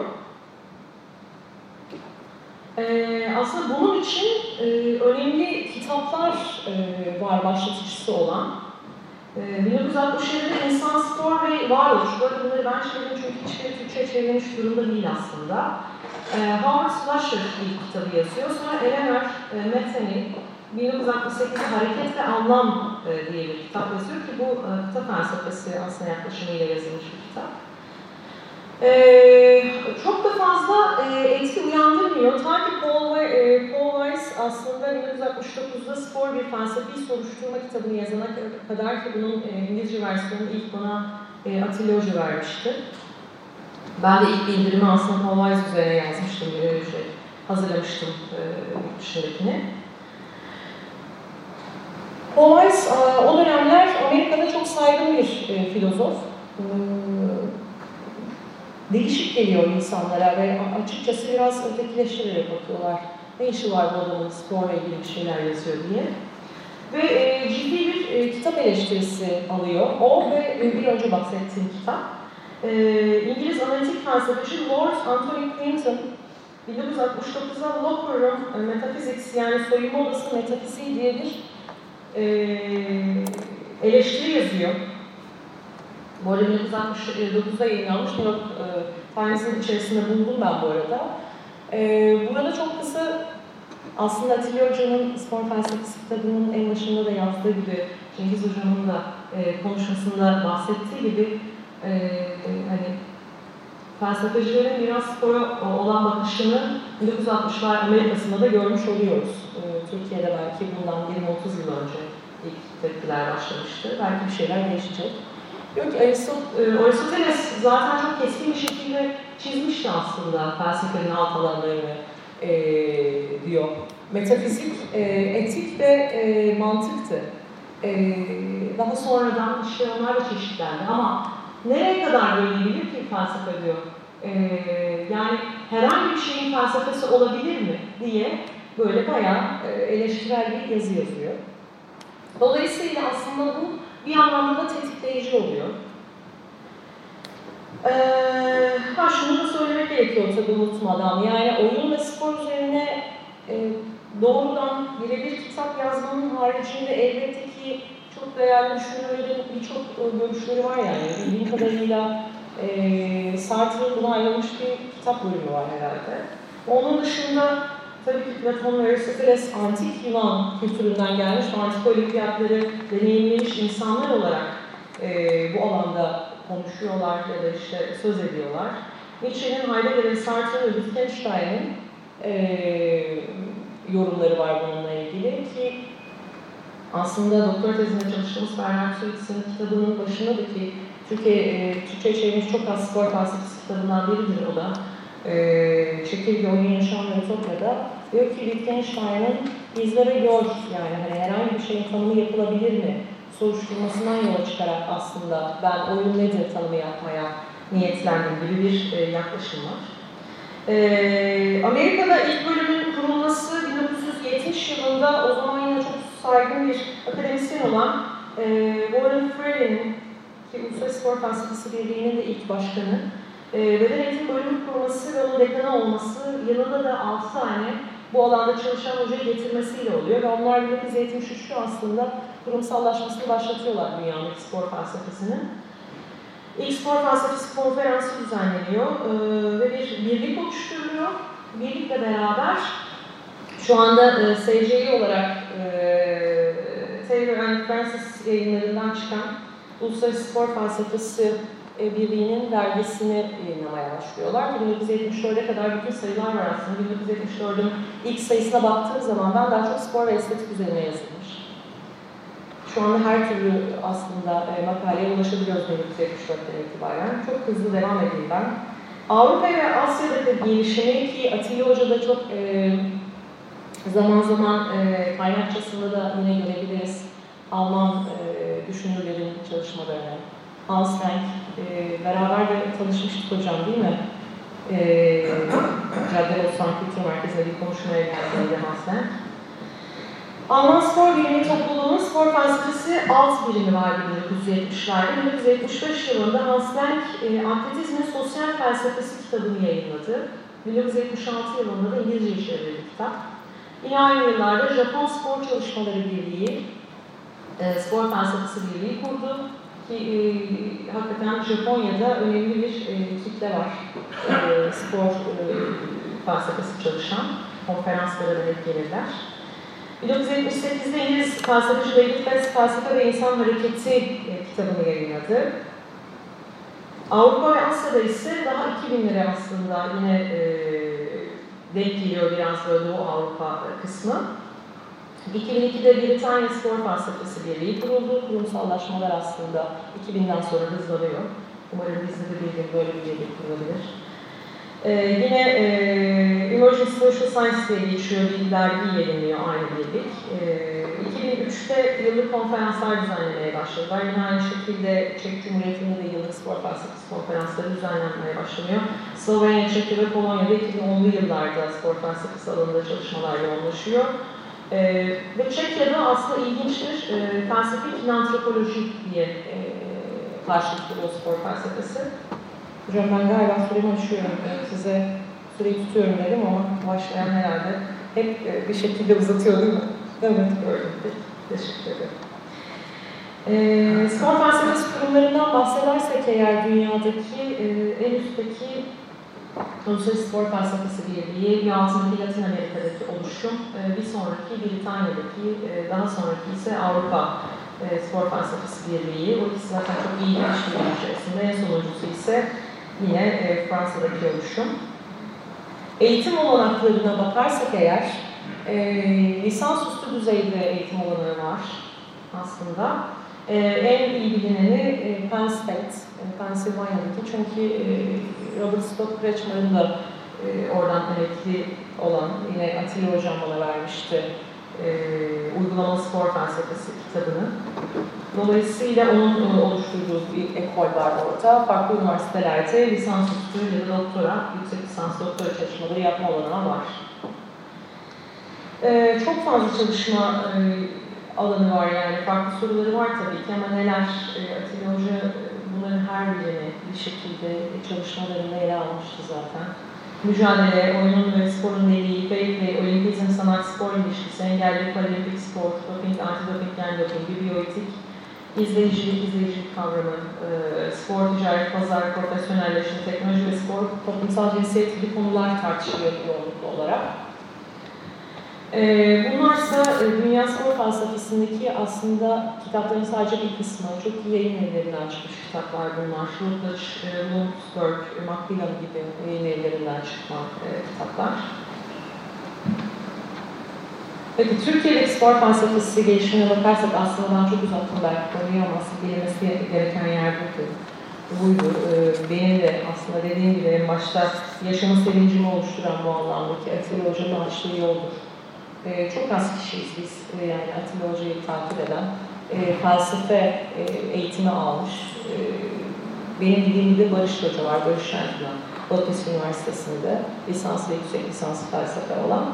Ee, aslında bunun için e, önemli kitaplar e, var başlatıcısı olan. E, 1967'de İnsan Spor ve Varoluş, böyle bunları ben çevirdim çünkü hiçbiri Türkçe çevrilmiş durumda değil aslında. E, Howard Slusher ilk kitabı yazıyor. Sonra Eleanor e, Methen'in 1968'de Hareket ve Anlam e, diye bir kitap yazıyor ki bu e, kitap felsefesi aslında yaklaşımıyla yazılmış bir kitap. Ee, çok da fazla e, etki uyandırmıyor. Ta ki Paul, e, Paul Weiss aslında 1969'da spor bir felsefi soruşturma kitabını yazana kadar ki bunun e, İngilizce versiyonunu ilk bana e, Atilla Hoca vermişti. Ben de ilk bildirimi aslında Paul Weiss üzerine yazmıştım, e, şey, hazırlamıştım e, dışındakini. Paul Weiss e, o dönemler Amerika'da çok saygın bir e, filozof. E, değişik geliyor insanlara ve açıkçası biraz ötekileştirerek bakıyorlar. Ne işi var bu adamın sporla ilgili bir şeyler yazıyor diye. Ve e, ciddi bir e, kitap eleştirisi alıyor. O ve e, bir önce bahsettiğim kitap. E, İngiliz analitik felsefeci Lord Anthony Clinton 1969'da Locker Room Metaphysics yani soyunma odası metafiziği diye bir e, eleştiri yazıyor. Bu arada 1969'da yayınlanmış New Times'ın içerisinde buldum ben bu arada. E, burada çok kısa aslında Atilla Hoca'nın spor felsefesi kitabının en başında da yazdığı gibi Cengiz Hoca'nın da e, konuşmasında bahsettiği gibi e, hani felsefecilerin biraz spora olan bakışını 1960'lar Amerika'sında da görmüş oluyoruz. E, Türkiye'de belki bundan 20-30 yıl önce ilk tepkiler başlamıştı. Belki bir şeyler değişecek. Yok ki Aristoteles zaten çok keskin bir şekilde çizmişti aslında felsefenin alt alanlarını e, diyor. Metafizik, e, etik ve e, mantıktı. E, daha sonradan işte onlar çeşitlendi ama nereye kadar bölünebilir ki felsefe diyor. E, yani herhangi bir şeyin felsefesi olabilir mi diye böyle bayağı eleştirel bir yazı yazıyor. Dolayısıyla aslında bu bir anlamda da tetikleyici oluyor. Ee, ha şunu da söylemek gerekiyor tabii unutmadan. Yani oyun ve spor üzerine e, doğrudan birebir kitap yazmanın haricinde elbette ki çok değerli düşünürlerin birçok e, görüşleri var yani. Bildiğim kadarıyla e, Sartre'ın buna ayrılmış bir kitap bölümü var herhalde. Onun dışında tabii ki Platon ve Aristoteles antik Yunan kültüründen gelmiş antik olimpiyatları deneyimlemiş insanlar olarak e, bu alanda konuşuyorlar ya da işte söz ediyorlar. Nietzsche'nin, Heidegger'in, Sartre'nin ve Wittgenstein'in e, yorumları var bununla ilgili ki Aslında doktora tezinde çalıştığımız Bernard Suitz'in kitabının başında da ki Türkiye, e, Türkçe çevirmiş çok az spor felsefesi kitabından biridir o da. E, Çekirge Oyun Yaşam ve Ütopya'da diyor ki Wittgenstein'ın izle ve gör yani hani herhangi bir şeyin tanımı yapılabilir mi soruşturmasından yola çıkarak aslında ben oyun nedir tanımı yapmaya niyetlendim gibi bir e, yaklaşım var. E, Amerika'da ilk bölümün kurulması 1970 yılında o zaman yine çok saygın bir akademisyen olan e, Warren Freeling ki Uluslararası Spor Felsefesi Birliği'nin de ilk başkanı e, beden eğitim bölümü kurması ve onun dekanı olması yanında da 6 tane bu alanda çalışan hocayı getirmesiyle oluyor ve onlar 1973'te aslında kurumsallaşmasını başlatıyorlar dünyadaki spor felsefesinin. İlk spor felsefesi konferansı düzenleniyor ee, ve bir birlik oluşturuluyor. Birlikle beraber şu anda e, SCI olarak e, Taylor and Francis yayınlarından çıkan Uluslararası Spor Felsefesi e, Birliği'nin dergisini yayınlamaya başlıyorlar. 1974'e kadar bütün sayılar var aslında. 1974'ün ilk sayısına baktığım zaman ben daha çok spor ve estetik üzerine yazılmış. Şu anda her türlü aslında e, makaleye ulaşabiliyoruz 1974'ten itibaren. Çok hızlı devam edeyim ben. Avrupa ve Asya'daki gelişimi ki Atilla Hoca da çok e, zaman zaman e, kaynakçasında da yine görebiliriz. Alman e, düşünürlerin çalışmalarını. Hans Lenk, e, beraber de tanışmıştık hocam değil mi? E, Cadde Bostan Kültür Merkezi'nde bir konuşmaya geldiğinde Hans Lenk. Alman Spor Birliği topluluğunun spor felsefesi alt birimi vardı 1970'lerde. 1975 yılında Hans Lenk e, Atletizmin Sosyal Felsefesi kitabını yayınladı. 1976 yılında da İngilizce çevrildi kitap. Yine aynı yıllarda Japon Spor Çalışmaları Birliği, e, Spor Felsefesi Birliği kurdu. Ki e, hakikaten Japonya'da önemli bir e, kitle var. E, spor e, felsefesi çalışan, konferanslara da hep gelirler. 1978'de İngiliz felsefeci David Best Felsefe ve İnsan Hareketi e, kitabını yayınladı. Avrupa ve Asya'da ise daha 2000'lere aslında yine e, denk geliyor biraz böyle Doğu Avrupa kısmı. 2002'de Britanya Spor Felsefesi Birliği kuruldu. Kurumsallaşmalar aslında 2000'den sonra hızlanıyor. Umarım bizde de bir gün böyle bir birlik kurulabilir. Ee, yine e, Emerging Social Science diye geçiyor bir dergi yayınlıyor aynı birlik. Ee, 2003'te yıllık konferanslar düzenlemeye başladılar. Yine aynı şekilde Çek Cumhuriyeti'nde de yıllık spor felsefesi konferansları düzenlenmeye başlanıyor. Slovenya, Çekya ve Polonya'da 2010'lu yıllarda spor felsefesi alanında çalışmalar yoğunlaşıyor. Ee, ve Çekya'da aslında ilginçtir, e, felsefi filantropoloji diye e, karşılık buluyor spor felsefesi. Hocam ben galiba süremi aşıyorum. Ee, size süreyi tutuyorum dedim ama başlayan herhalde hep e, bir şekilde uzatıyor değil mi? Evet, gördüm. Teşekkür ederim. E, spor felsefesi kurumlarından bahsedersek eğer dünyadaki e, en üstteki Uluslararası Spor Felsefesi Birliği, bir altındaki Latin Amerika'daki oluşum, e, bir sonraki Britanya'daki, e, daha sonraki ise Avrupa e, Spor Felsefesi Birliği. O ikisi zaten çok iyi ilişkiler içerisinde. En sonuncusu ise yine Fransa'daki oluşum. Eğitim olanaklarına bakarsak eğer, e, lisansüstü düzeyde eğitim olanağı var aslında. En iyi bilineni e, Penn State, Pennsylvania'daki çünkü Robert Scott Kretschmer'ın da e, oradan emekli olan, yine Atilla Hocam bana vermişti, e, uygulamalı spor felsefesi kitabını. Dolayısıyla onun e, oluşturduğu bir ekol var orada. Farklı üniversitelerde lisansüstü ya da doktora, yüksek lisans doktora çalışmaları yapma olanağı var. E, çok fazla çalışma e, alanı var yani. Farklı soruları var tabii ki ama neler? E, Atilla Hoca bunların her birini bir şekilde çalışmalarında ele almıştı zaten. Mücadele, oyunun ve sporun deliği, faith ve olimpizm, sanat, spor ilişkisi, engelli, paralimpik spor, doping, antidoping, gen doping, biyoetik, izleyicilik, izleyicilik kavramı, e, spor, ticaret, pazar, profesyonelleşme, teknoloji ve spor, toplumsal cinsiyet gibi konular tartışılıyor yoğunluklu olarak. E, bunlarsa e, Dünya Spor Felsefesi'ndeki aslında kitapların sadece bir kısmı, çok iyi yayın evlerinden çıkmış kitaplar bunlar. Routledge, e, Bloomsburg, Macmillan gibi yayın evlerinden çıkma e, kitaplar. Peki Türkiye'deki spor felsefesi gelişimine bakarsak aslında ben çok uzattım belki konuyu ama bilinmesi gereken yer buydu. buydu. Ee, benim de aslında dediğim gibi en başta yaşama sevincimi oluşturan bu anlamdaki Atilla Hoca'nın açtığı yoldur. Ee, çok az kişiyiz biz e, yani Atilla Hoca'yı takip eden. E, felsefe e, eğitimi almış. E, benim bildiğim gibi Barış Hoca var, Barış Şentman. Balıkesir Üniversitesi'nde lisans ve yüksek lisans felsefe olan.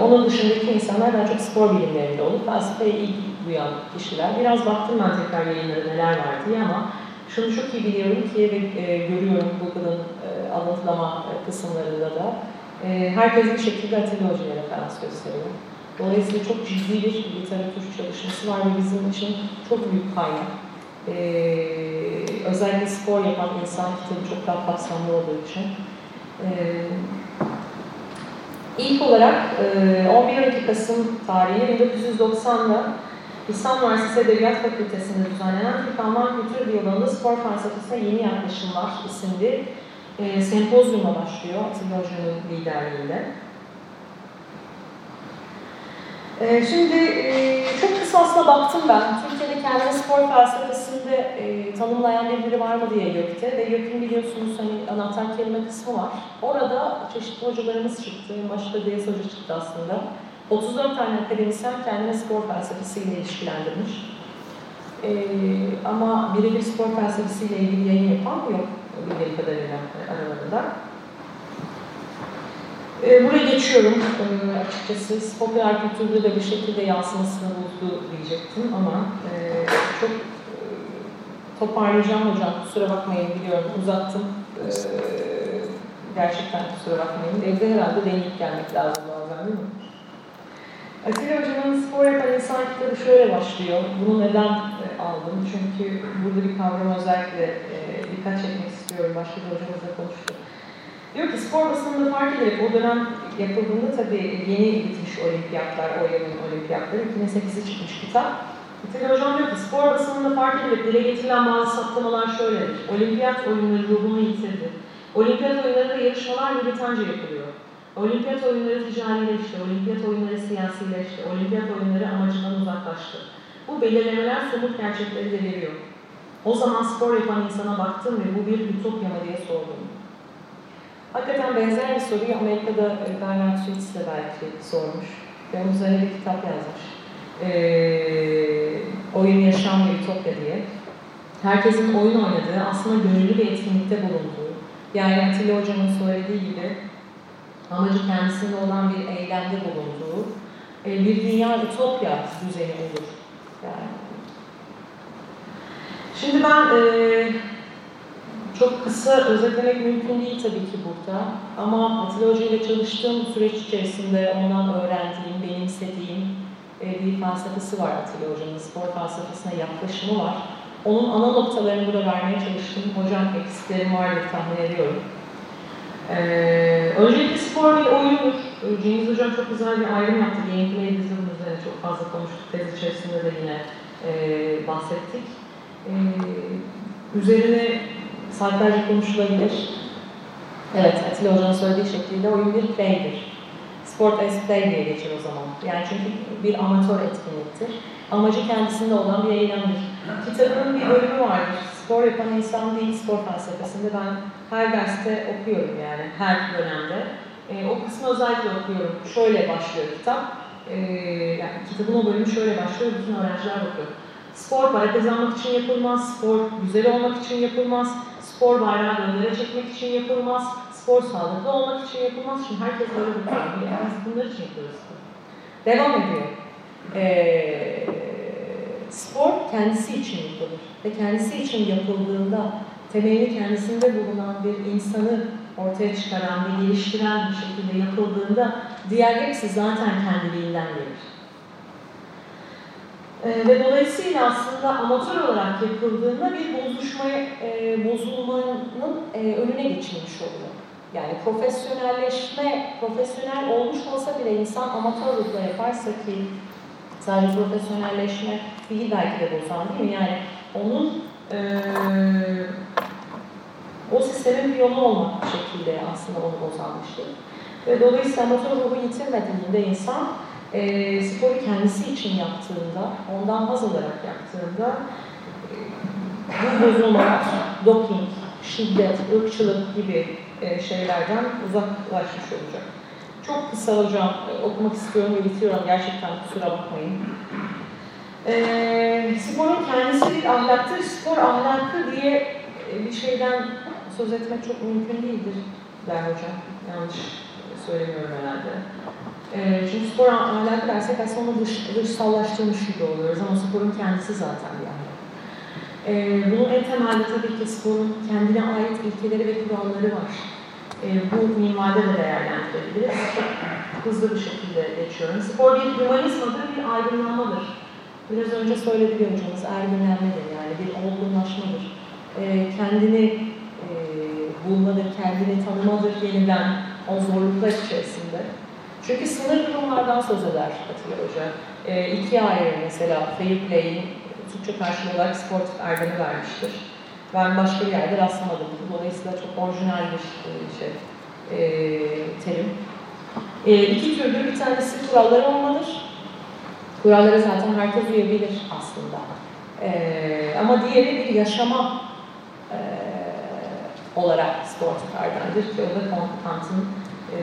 Onun dışındaki insanlar daha çok spor bilimlerinde olup felsefeye ilgi duyan kişiler. Biraz baktım ben tekrar yayınları neler var diye ama şunu çok iyi biliyorum ki ve e, görüyorum Google'ın e, alıntılama kısımlarında da e, herkes bir şekilde Atilla Hoca'ya referans gösteriyor. Dolayısıyla çok ciddi bir literatür çalışması var ve bizim için çok büyük kaynak. Ee, özellikle spor yapan insan kitabı çok daha kapsamlı olduğu için. Ee, ilk olarak e, 11-12 Kasım tarihinde 1990'da İstanbul Üniversitesi Edebiyat Fakültesi'nde düzenlenen Türk Alman Kültür Diyaloğu'nda Spor Felsefesine Yeni Yaklaşımlar isimli e, sempozyuma başlıyor Atilla Hoca'nın liderliğinde. Ee, şimdi e, çok kısa aslında baktım ben. Türkiye'de kendini spor felsefesinde e, tanımlayan bir biri var mı diye YÖK'te. Ve YÖK'ün biliyorsunuz hani anahtar kelime kısmı var. Orada çeşitli hocalarımız çıktı. Başta DS Hoca çıktı aslında. 34 tane akademisyen kendini spor felsefesiyle ilişkilendirmiş. E, ama birebir spor felsefesiyle ilgili yayın yapan yok bildiğim kadarıyla aralarında. E, buraya geçiyorum e, açıkçası. Popüler kültürde de bir şekilde yansımasını buldu diyecektim ama e, çok e, toparlayacağım hocam. Kusura bakmayın biliyorum uzattım. E, gerçekten kusura bakmayın. Evde herhalde deneyip gelmek lazım bazen değil mi? Atilla Hocam'ın spor yapan insan kitabı şöyle başlıyor. Bunu neden e, aldım? Çünkü burada bir kavram özellikle e, dikkat çekmek istiyorum. Başka bir hocamızla konuştuk. Diyor ki spor basınında fark ederek o dönem yapıldığında tabii yeni bitmiş olimpiyatlar, o yılın olimpiyatları, 2008'e çıkmış kitap. Atilla Hocam diyor ki spor basınında fark edilip dile getirilen bazı saptamalar şöyledir. Olimpiyat oyunları ruhunu yitirdi. Olimpiyat oyunlarında yarışmalar militanca yapılıyor. Olimpiyat oyunları ticarileşti, olimpiyat oyunları siyasileşti, olimpiyat oyunları amacından uzaklaştı. Bu belirlemeler somut gerçekleri de veriyor. O zaman spor yapan insana baktım ve bu bir ütopya mı diye sordum. Hakikaten benzer bir soruyu Amerika'da e, Bernard Schultz de belki sormuş. Ve onun üzerine bir kitap yazmış. Ee, oyun Yaşam ve Ütopya diye. Herkesin oyun oynadığı, aslında gönüllü bir etkinlikte bulunduğu, yani Atilla Hocam'ın söylediği gibi amacı kendisinde olan bir eylemde bulunduğu e, bir dünya ütopya düzeni olur. Yani. Şimdi ben e, çok kısa özetlemek mümkün değil tabii ki burada. Ama Atilla Hoca ile çalıştığım süreç içerisinde ondan öğrendiğim, benimsediğim e, bir felsefesi var Atilla Hoca'nın. Spor felsefesine yaklaşımı var. Onun ana noktalarını burada vermeye çalıştım. Hocam eksiklerim var diye tahmin ediyorum. Ee, öncelikle spor bir oyundur. Cengiz Hocam çok güzel bir ayrım yaptı. Gameplay bizim çok fazla konuştuk. Tez içerisinde de yine e, bahsettik. E, üzerine saatlerce konuşulabilir. Evet, Atilla Hoca'nın söylediği şekilde oyun bir play'dir. Sport as play diye geçer o zaman. Yani çünkü bir amatör etkinliktir. Amacı kendisinde olan bir eylemdir. Kitabın bir bölümü vardır. Spor yapan insan değil spor felsefesinde. Ben her derste okuyorum yani, her dönemde. E, o kısmı özellikle okuyorum. Şöyle başlıyor kitap. E, yani kitabın o bölümü şöyle başlıyor, bütün öğrenciler bakıyor. Spor para kazanmak için yapılmaz, spor güzel olmak için yapılmaz, spor bayrağı gönlere çekmek için yapılmaz, spor sağlıklı olmak için yapılmaz. Şimdi herkes böyle bakıyor. Yani biz bunlar için yapıyoruz. Devam ediyor. Ee, spor kendisi için yapılır. Ve kendisi için yapıldığında temelini kendisinde bulunan bir insanı ortaya çıkaran ve geliştiren bir şekilde yapıldığında diğer hepsi zaten kendiliğinden gelir. E, ve dolayısıyla aslında amatör olarak yapıldığında bir bozuşmaya, e, bozulmanın e, önüne geçilmiş oluyor. Yani profesyonelleşme, profesyonel olmuş olsa bile insan amatör ruhla yaparsa ki sadece profesyonelleşme değil belki de bozan değil mi? Yani onun e, o sistemin piyonu olmak bir şekilde aslında onu bozanmıştır. Ve dolayısıyla amatör ruhu yitirmediğinde insan e, sporu kendisi için yaptığında, ondan haz alarak yaptığında e, bu bozulmalar, doping, şiddet, ırkçılık gibi e, şeylerden uzaklaşmış olacak. Çok kısa hocam e, okumak istiyorum ve bitiriyorum. Gerçekten kusura bakmayın. E, sporun kendisi bir ahlaktır. Spor ahlakı diye e, bir şeyden söz etmek çok mümkün değildir der hocam. Yanlış söylemiyorum herhalde. E, çünkü spor ahlakı dersek aslında onu dış, dışsallaştırmış gibi oluyoruz ama sporun kendisi zaten bir ahlak. E, bunun en temelde tabii ki sporun kendine ait ilkeleri ve kuralları var. E, bu minvalde de değerlendirebiliriz. Hızlı bir şekilde geçiyorum. Spor bir humanizmadır, bir aydınlanmadır. Biraz önce söyledi bir hocamız, erginlenmedir yani bir olgunlaşmadır. E, kendini e, bulmadır, kendini tanımadır yeniden o zorluklar içerisinde. Çünkü sınır durumlardan söz eder Atilla Hoca. E, ikiye ayırır mesela fair play'in Türkçe karşılığı olarak sportif erdemi vermiştir. Ben başka bir yerde rastlamadım. Dolayısıyla çok orijinal bir e, şey, e, terim. E, iki türlü bir tanesi kuralları olmadır. Kurallara zaten herkes uyabilir aslında. E, ama diğeri bir yaşama e, olarak sportif erdemdir ki o da Kant'ın e,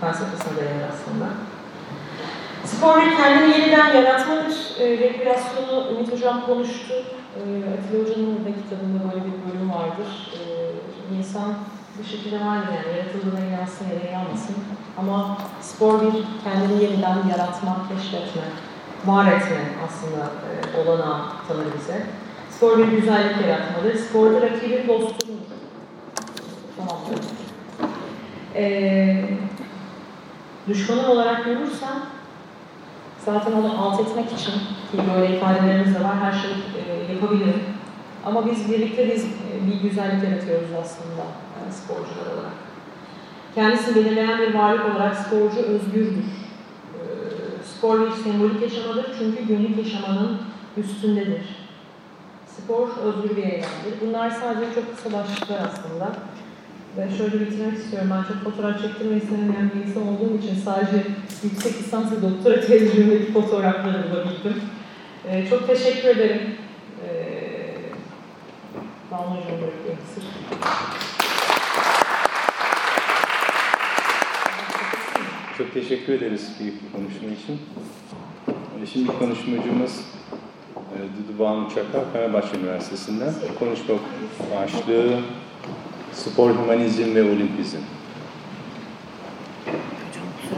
felsefesine dayanır aslında. Spor kendini yeniden yaratmadır. E, rekreasyonu Ümit Hocam konuştu. E, Atilla Hoca'nın da kitabında böyle bir bölüm vardır. E, insan bir şekilde vardır yani yaratıldığına inansın ya da inanmasın. Ama spor bir kendini yeniden yaratma, keşfetme, var etme aslında e, olanağı tanır bize. Spor bir güzellik yaratmadır. Sporda rakibin dostluğudur. Tamamdır. E, düşmanın olarak görürsen zaten onu alt etmek için ki böyle ifadelerimiz de var her şeyi e, yapabilirim. Ama biz birlikte biz e, bir güzellik yaratıyoruz aslında yani sporcular olarak. Kendisini belirleyen bir varlık olarak sporcu özgürdür. E, spor bir sembolik yaşamadır çünkü günlük yaşamanın üstündedir. Spor özgür bir eylemdir. Bunlar sadece çok kısa başlıklar aslında. Ve şöyle bitirmek istiyorum. Ben çok fotoğraf çektirmeyi sevmeyen bir insan olduğum için sadece yüksek lisans ve doktora <laughs> tecrübemdeki fotoğrafları bulabildim. Ee, çok teşekkür ederim. Ee, Banu Hocam'ı bırakıyorum. Çok teşekkür ederiz büyük bir konuşma için. Ee, Şimdi konuşmacımız e, Dudu Banu Çakar, Fenerbahçe Üniversitesi'nden. Konuşma başlığı Spor, Humanizm ve Olimpizm.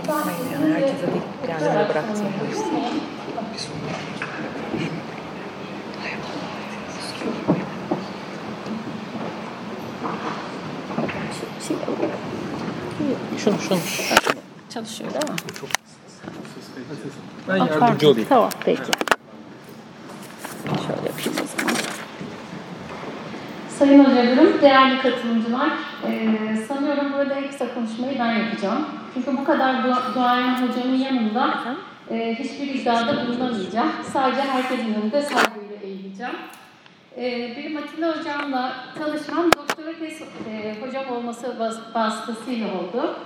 Yani herkese bir kendine bıraktım. Şunu, şunu. Çalışıyor değil mi? Ben yardımcı olayım. Tamam, peki. Şöyle yapayım o zaman. Sayın hocalarım, değerli katılımcılar, e, sanıyorum burada en kısa konuşmayı ben yapacağım. Çünkü bu kadar du- duayen hocamın yanında e, hiçbir iddiada bulunamayacağım. Sadece herkesin önünde saygıyla eğileceğim. E, benim Atilla hocamla tanışmam doktora tez e, hocam olması vas- vasıtasıyla oldu.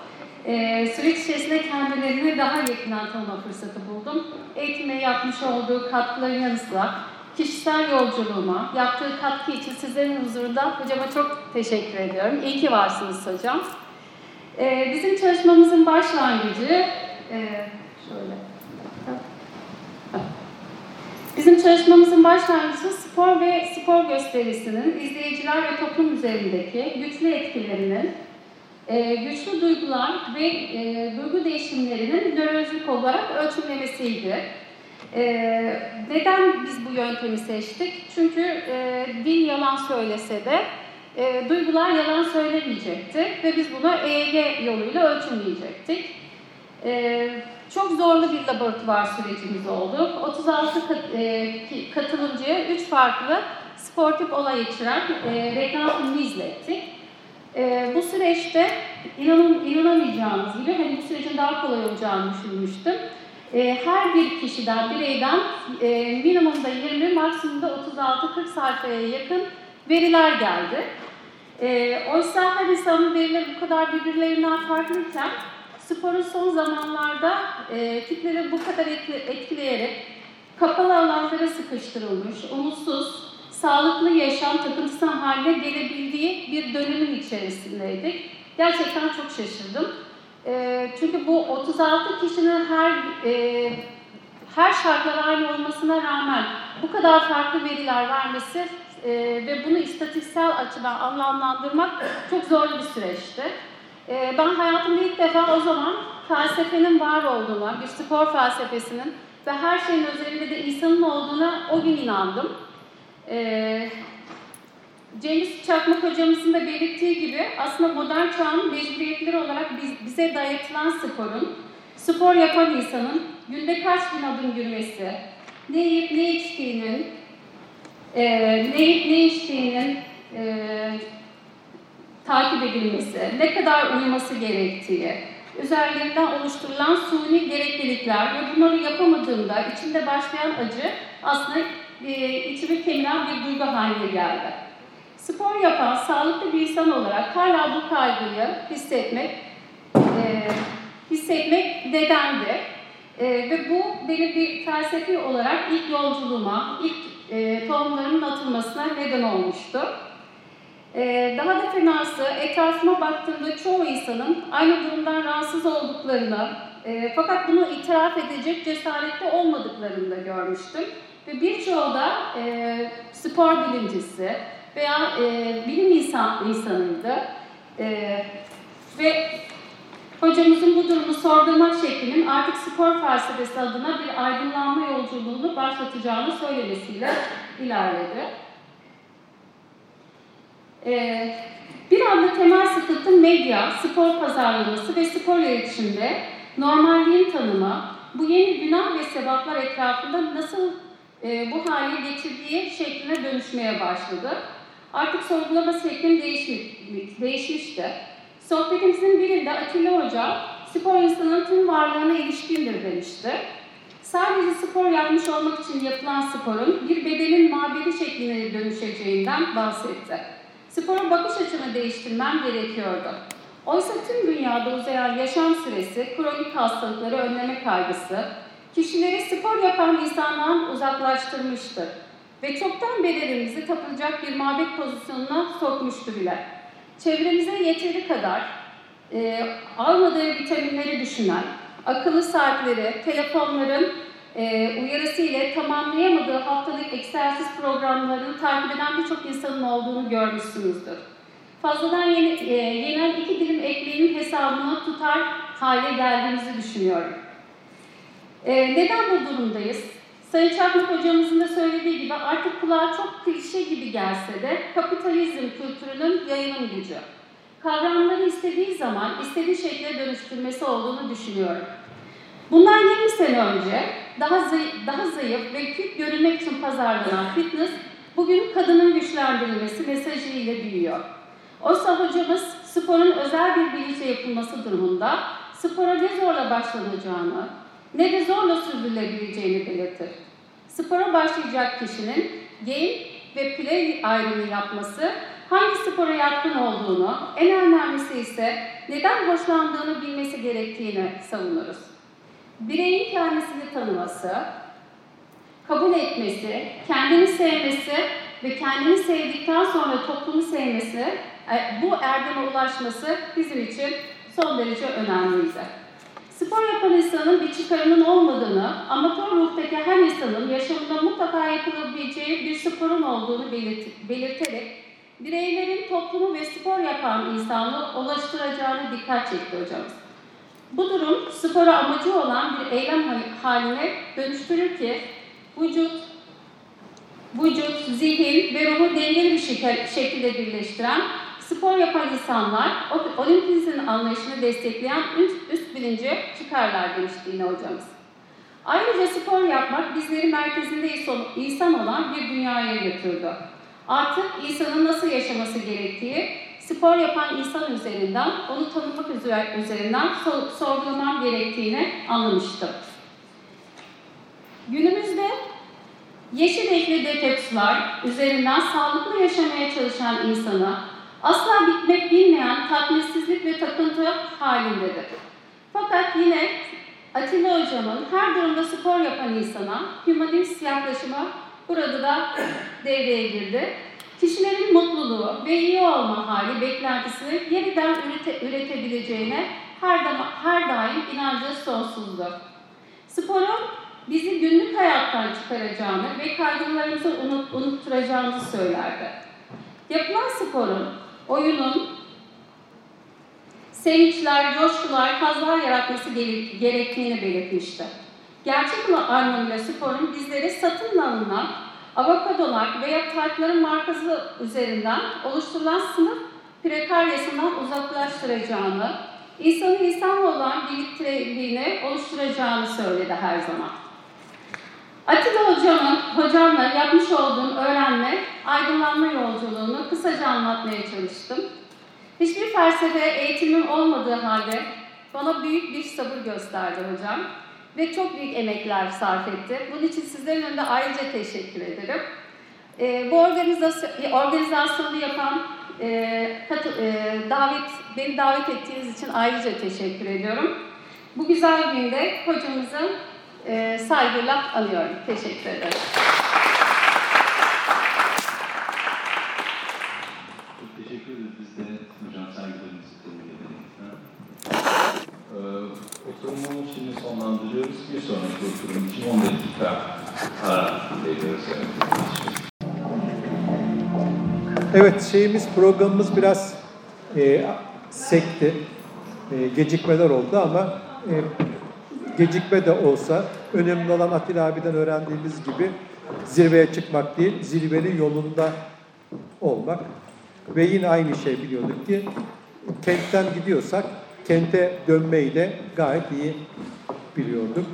E, süreç içerisinde kendilerini daha yakından tanıma fırsatı buldum. Eğitime yapmış olduğu katkıların yanı sıra kişisel yolculuğuma, yaptığı katkı için sizlerin huzurunda hocama çok teşekkür ediyorum. İyi ki varsınız hocam. Ee, bizim çalışmamızın başlangıcı, e, şöyle. Bizim çalışmamızın başlangıcı spor ve spor gösterisinin izleyiciler ve toplum üzerindeki güçlü etkilerinin, e, güçlü duygular ve e, duygu değişimlerinin nörolojik olarak ölçümlemesiydi. Ee, neden biz bu yöntemi seçtik? Çünkü e, dil yalan söylese de e, duygular yalan söylemeyecekti ve biz bunu EEG yoluyla ölçümleyecektik. E, çok zorlu bir laboratuvar sürecimiz oldu. 36 kat, e, katılımcıya 3 farklı sportif olay içeren e, reklam izlettik. E, bu süreçte inanın, inanamayacağınız gibi hani bu sürecin daha kolay olacağını düşünmüştüm. E, her bir kişiden, bireyden e, minimumda 20, maksimumda 36-40 sayfaya yakın veriler geldi. E, oysa her insanın verileri bu kadar birbirlerinden farklıyken sporun son zamanlarda e, kitleri bu kadar etkileyerek kapalı alanlara sıkıştırılmış, umutsuz, sağlıklı yaşam takıntısı haline gelebildiği bir dönemin içerisindeydik. Gerçekten çok şaşırdım. E, çünkü bu 36 kişinin her e, her şartlar aynı olmasına rağmen bu kadar farklı veriler vermesi e, ve bunu istatistiksel açıdan anlamlandırmak çok zorlu bir süreçti. E, ben hayatımda ilk defa o zaman felsefenin var olduğuna, bir spor felsefesinin ve her şeyin üzerinde de insanın olduğuna o gün inandım. E, Cengiz Çakmak hocamızın da belirttiği gibi aslında modern çağın mecburiyetleri olarak biz, bize dayatılan sporun, spor yapan insanın günde kaç bin adım yürümesi, ne yiyip ne içtiğinin, e, ne yiyip ne içtiğinin e, takip edilmesi, ne kadar uyuması gerektiği, üzerlerinden oluşturulan suni gereklilikler ve bunları yapamadığında içinde başlayan acı aslında e, içimi kemiren bir duygu haline geldi. Spor yapan, sağlıklı bir insan olarak hala bu kaygıyı hissetmek, e, hissetmek nedendi. E, ve bu benim bir felsefi olarak ilk yolculuğuma, ilk e, tohumlarımın atılmasına neden olmuştu. E, daha da fenası, etrafıma baktığımda çoğu insanın aynı durumdan rahatsız olduklarını, e, fakat bunu itiraf edecek cesarette olmadıklarını da görmüştüm. Ve birçoğu da e, spor bilimcisi veya e, bilim insan, insanıydı. E, ve Hocamızın bu durumu sorgulamak şeklinin artık spor felsefesi adına bir aydınlanma yolculuğunu başlatacağını söylemesiyle ilerledi. Ee, bir anda temel sıkıntı medya, spor pazarlaması ve spor iletişimde normalliğin tanımı, bu yeni günah ve sebaplar etrafında nasıl e, bu hale getirdiği şekline dönüşmeye başladı. Artık sorgulama şeklim değişmiş, değişmişti. Sohbetimizin birinde Atilla Hoca, spor insanın tüm varlığına ilişkindir demişti. Sadece spor yapmış olmak için yapılan sporun bir bedenin mabedi şekline dönüşeceğinden bahsetti. Spora bakış açını değiştirmem gerekiyordu. Oysa tüm dünyada uzayan yaşam süresi, kronik hastalıkları önleme kaygısı, kişileri spor yapan insandan uzaklaştırmıştır ve çoktan bedenimizi tapılacak bir mabet pozisyonuna sokmuştu bile çevremize yeteri kadar e, almadığı vitaminleri düşünen, akıllı saatleri, telefonların e, uyarısı ile tamamlayamadığı haftalık egzersiz programlarını takip eden birçok insanın olduğunu görmüşsünüzdür. Fazladan yeni, e, yenen iki dilim ekmeğinin hesabını tutar hale geldiğimizi düşünüyorum. E, neden bu durumdayız? Sayın Çakmak hocamızın da söylediği gibi artık kulağa çok klişe gibi gelse de kapitalizm kültürünün yayılım gücü. Kavramları istediği zaman istediği şekle dönüştürmesi olduğunu düşünüyorum. Bundan 20 sene önce daha, zayıf, daha zayıf ve küt görünmek için pazarlanan fitness bugün kadının güçlendirilmesi mesajıyla büyüyor. Oysa hocamız sporun özel bir bilinçle yapılması durumunda spora ne zorla başlanacağını, ne de zorla sürdürülebileceğini belirtir. Spora başlayacak kişinin game ve play ayrımı yapması, hangi spora yatkın olduğunu, en önemlisi ise neden hoşlandığını bilmesi gerektiğini savunuruz. Bireyin kendisini tanıması, kabul etmesi, kendini sevmesi ve kendini sevdikten sonra toplumu sevmesi, e, bu erdeme ulaşması bizim için son derece önemliydi. Spor yapan insanın bir çıkarının olmadığını, amatör ruhtaki her insanın yaşamında mutlaka yapılabileceği bir sporun olduğunu belirt belirterek bireylerin toplumu ve spor yapan insanı ulaştıracağını dikkat çekti hocamız. Bu durum spora amacı olan bir eylem haline dönüştürür ki vücut, vücut, zihin ve ruhu dengeli bir şekilde birleştiren spor yapan insanlar olimpizm anlayışını destekleyen üst, üst bilince çıkarlar demişti yine hocamız. Ayrıca spor yapmak bizleri merkezinde insan olan bir dünyaya götürdü. Artık insanın nasıl yaşaması gerektiği spor yapan insan üzerinden, onu tanımak üzerinden sorgulamam gerektiğini anlamıştım. Günümüzde yeşil renkli detokslar üzerinden sağlıklı yaşamaya çalışan insana asla bitmek bilmeyen tatminsizlik ve takıntı halindedir. Fakat yine Atilla Hocam'ın her durumda spor yapan insana hümanist yaklaşımı burada da <clears throat> devreye girdi. Kişilerin mutluluğu ve iyi olma hali beklentisini yeniden ürete, üretebileceğine her, dama, her daim inancı sonsuzdu. Sporun bizi günlük hayattan çıkaracağını ve kaygılarımızı unut, unutturacağını söylerdi. Yapılan sporun, oyunun, sevinçler, coşkular, kazlar yaratması gerektiğini belirtmişti. Gerçek anlamıyla sporun bizleri satın alınan avokadolar veya tartların markası üzerinden oluşturulan sınıf prekaryasından uzaklaştıracağını, insanın insanla olan birlikteliğini oluşturacağını söyledi her zaman. Atilla hocamın, hocamla yapmış olduğum öğrenme, aydınlanma yolculuğunu kısaca anlatmaya çalıştım. Hiçbir felsefe eğitimim olmadığı halde bana büyük bir sabır gösterdi hocam ve çok büyük emekler sarf etti. Bunun için sizlerin önünde ayrıca teşekkür ederim. E, bu organizasyon, organizasyonu yapan e, katı, e, davet, beni davet ettiğiniz için ayrıca teşekkür ediyorum. Bu güzel günde hocamızı e, saygıyla anıyorum. Teşekkür ederim. Çok teşekkür ederiz. Biz de hocam saygılarımızı tebrik. Ee, oturumu şimdi sonlandırıyoruz. Bir sonraki oturum için 10 dakika ara veriyoruz. Evet, şeyimiz, programımız biraz e, sekti. E, gecikmeler oldu ama e, gecikme de olsa önemli olan Atilla abiden öğrendiğimiz gibi zirveye çıkmak değil, zirvenin yolunda olmak. Ve yine aynı şey biliyorduk ki kentten gidiyorsak kente dönmeyi de gayet iyi biliyorduk.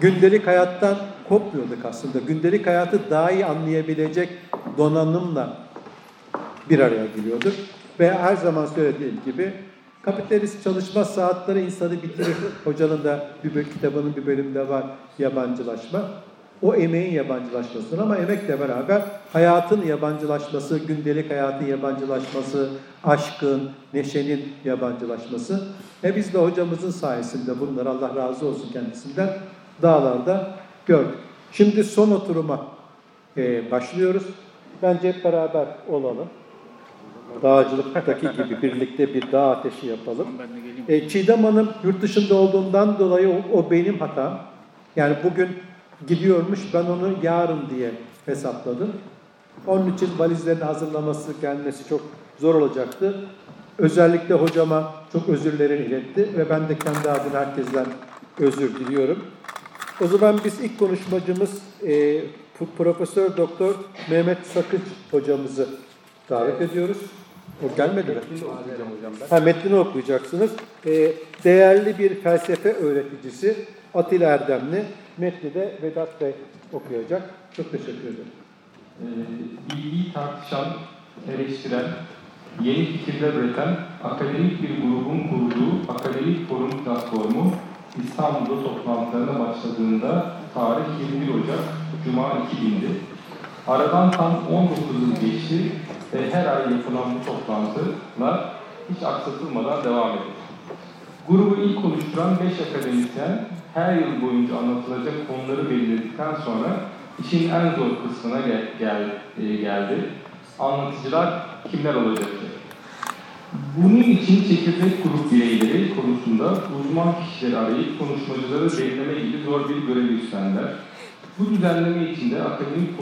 Gündelik hayattan kopmuyorduk aslında. Gündelik hayatı daha iyi anlayabilecek donanımla bir araya geliyorduk. Ve her zaman söylediğim gibi kapitalist çalışma saatleri insanı bitirir. Hocanın da bir kitabının bir bölümünde var yabancılaşma. O emeğin yabancılaşmasını ama emekle beraber hayatın yabancılaşması, gündelik hayatın yabancılaşması, aşkın, neşenin yabancılaşması. E biz de hocamızın sayesinde bunları Allah razı olsun kendisinden dağlarda gördük. Şimdi son oturuma e, başlıyoruz. Bence hep beraber olalım. Dağcılıktaki gibi birlikte bir dağ ateşi yapalım. E, Çiğdem Hanım yurt dışında olduğundan dolayı o, o benim hatam. Yani bugün gidiyormuş ben onu yarın diye hesapladım. Onun için valizlerini hazırlaması gelmesi çok zor olacaktı. Özellikle hocama çok özürlerini iletti ve ben de kendi adıma herkesten özür diliyorum. O zaman biz ilk konuşmacımız e, Profesör Doktor Mehmet Sakıç hocamızı davet ediyoruz. O gelmedi mi? Ha, metnini okuyacaksınız. E, değerli bir felsefe öğreticisi Atilla Erdemli. Metni de Vedat Bey okuyacak. Çok teşekkür ederim. Ee, bilgiyi tartışan, eleştiren, yeni fikirler üreten akademik bir grubun kurduğu akademik forum platformu İstanbul'da toplantılarına başladığında tarih 21 Ocak Cuma 2000'di. Aradan tam 19 yıl geçti ve her ay yapılan bu toplantılar hiç aksatılmadan devam ediyor. Grubu ilk oluşturan 5 akademisyen her yıl boyunca anlatılacak konuları belirledikten sonra işin en zor kısmına gel, gel, e, geldi. Anlatıcılar kimler olacaktır? Bunun için çekirdek grup bireyleri konusunda uzman kişileri arayıp konuşmacıları belirleme gibi zor bir görev üstlendiler. Bu düzenleme içinde Akademik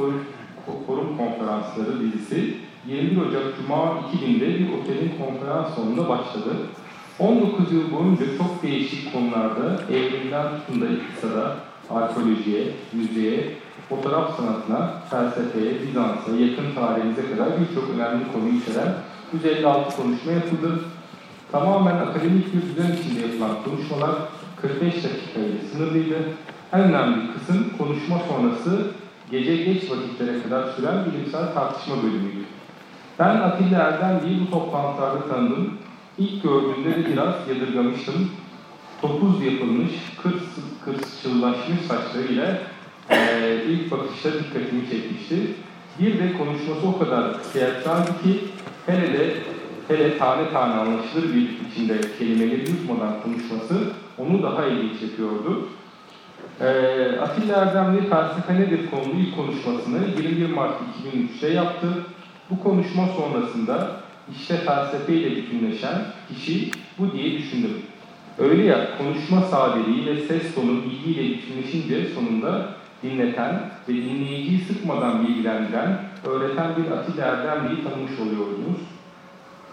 Forum Konferansları dizisi 21 Ocak Cuma 2000'de bir otelin konferans salonunda başladı. 19 yıl boyunca çok değişik konularda evrimden tutun da iktisada, arkeolojiye, müziğe, fotoğraf sanatına, felsefeye, Bizans'a, yakın tarihimize kadar birçok önemli konu içeren 156 konuşma yapıldı. Tamamen akademik bir düzen içinde yapılan konuşmalar 45 dakika ile sınırlıydı. En önemli kısım konuşma sonrası gece geç vakitlere kadar süren bilimsel tartışma bölümüydü. Ben Atilla Erdemli'yi bu toplantılarda tanıdım. İlk gördüğümde de biraz yadırgamıştım. Topuz yapılmış, kır, kırçıllaşmış saçlarıyla e, ilk bakışta dikkatimi çekmişti. Bir de konuşması o kadar tiyatraldi ki hele de hele tane tane anlaşılır bir biçimde kelimeleri yutmadan konuşması onu daha ilginç yapıyordu. E, Atilla Erdemli felsefe nedir konulu ilk konuşmasını 21 Mart 2003'te yaptı. Bu konuşma sonrasında işte felsefeyle bütünleşen kişi bu diye düşündüm. Öyle ya konuşma sadeliği ve ses tonu bilgiyle bütünleşince sonunda dinleten ve dinleyiciyi sıkmadan bilgilendiren, öğreten bir Atilla Erdemli'yi tanımış oluyorsunuz.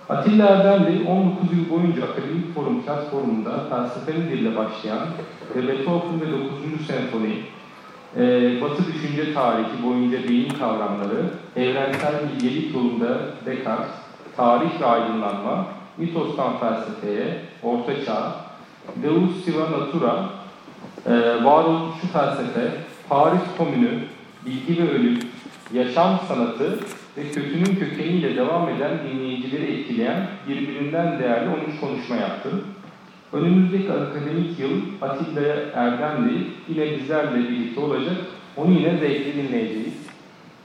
Atilla Erdemli 19 yıl boyunca Akademik Forum platformunda felsefe nedirle başlayan ve Beethoven ve 9. Senfoni, e, Batı düşünce tarihi boyunca beyin kavramları, evrensel bilgelik yolunda Descartes, tarih ve aydınlanma, mitostan felsefeye, orta çağ, Deus Siva Natura, e, varoluşçu felsefe, Paris Komünü, bilgi ve ölüm, yaşam sanatı ve kötünün kökeniyle devam eden dinleyicileri etkileyen birbirinden değerli 13 konuşma yaptı. Önümüzdeki akademik yıl Atilla Erdemli yine bizlerle birlikte olacak. Onu yine zevkle dinleyeceğiz.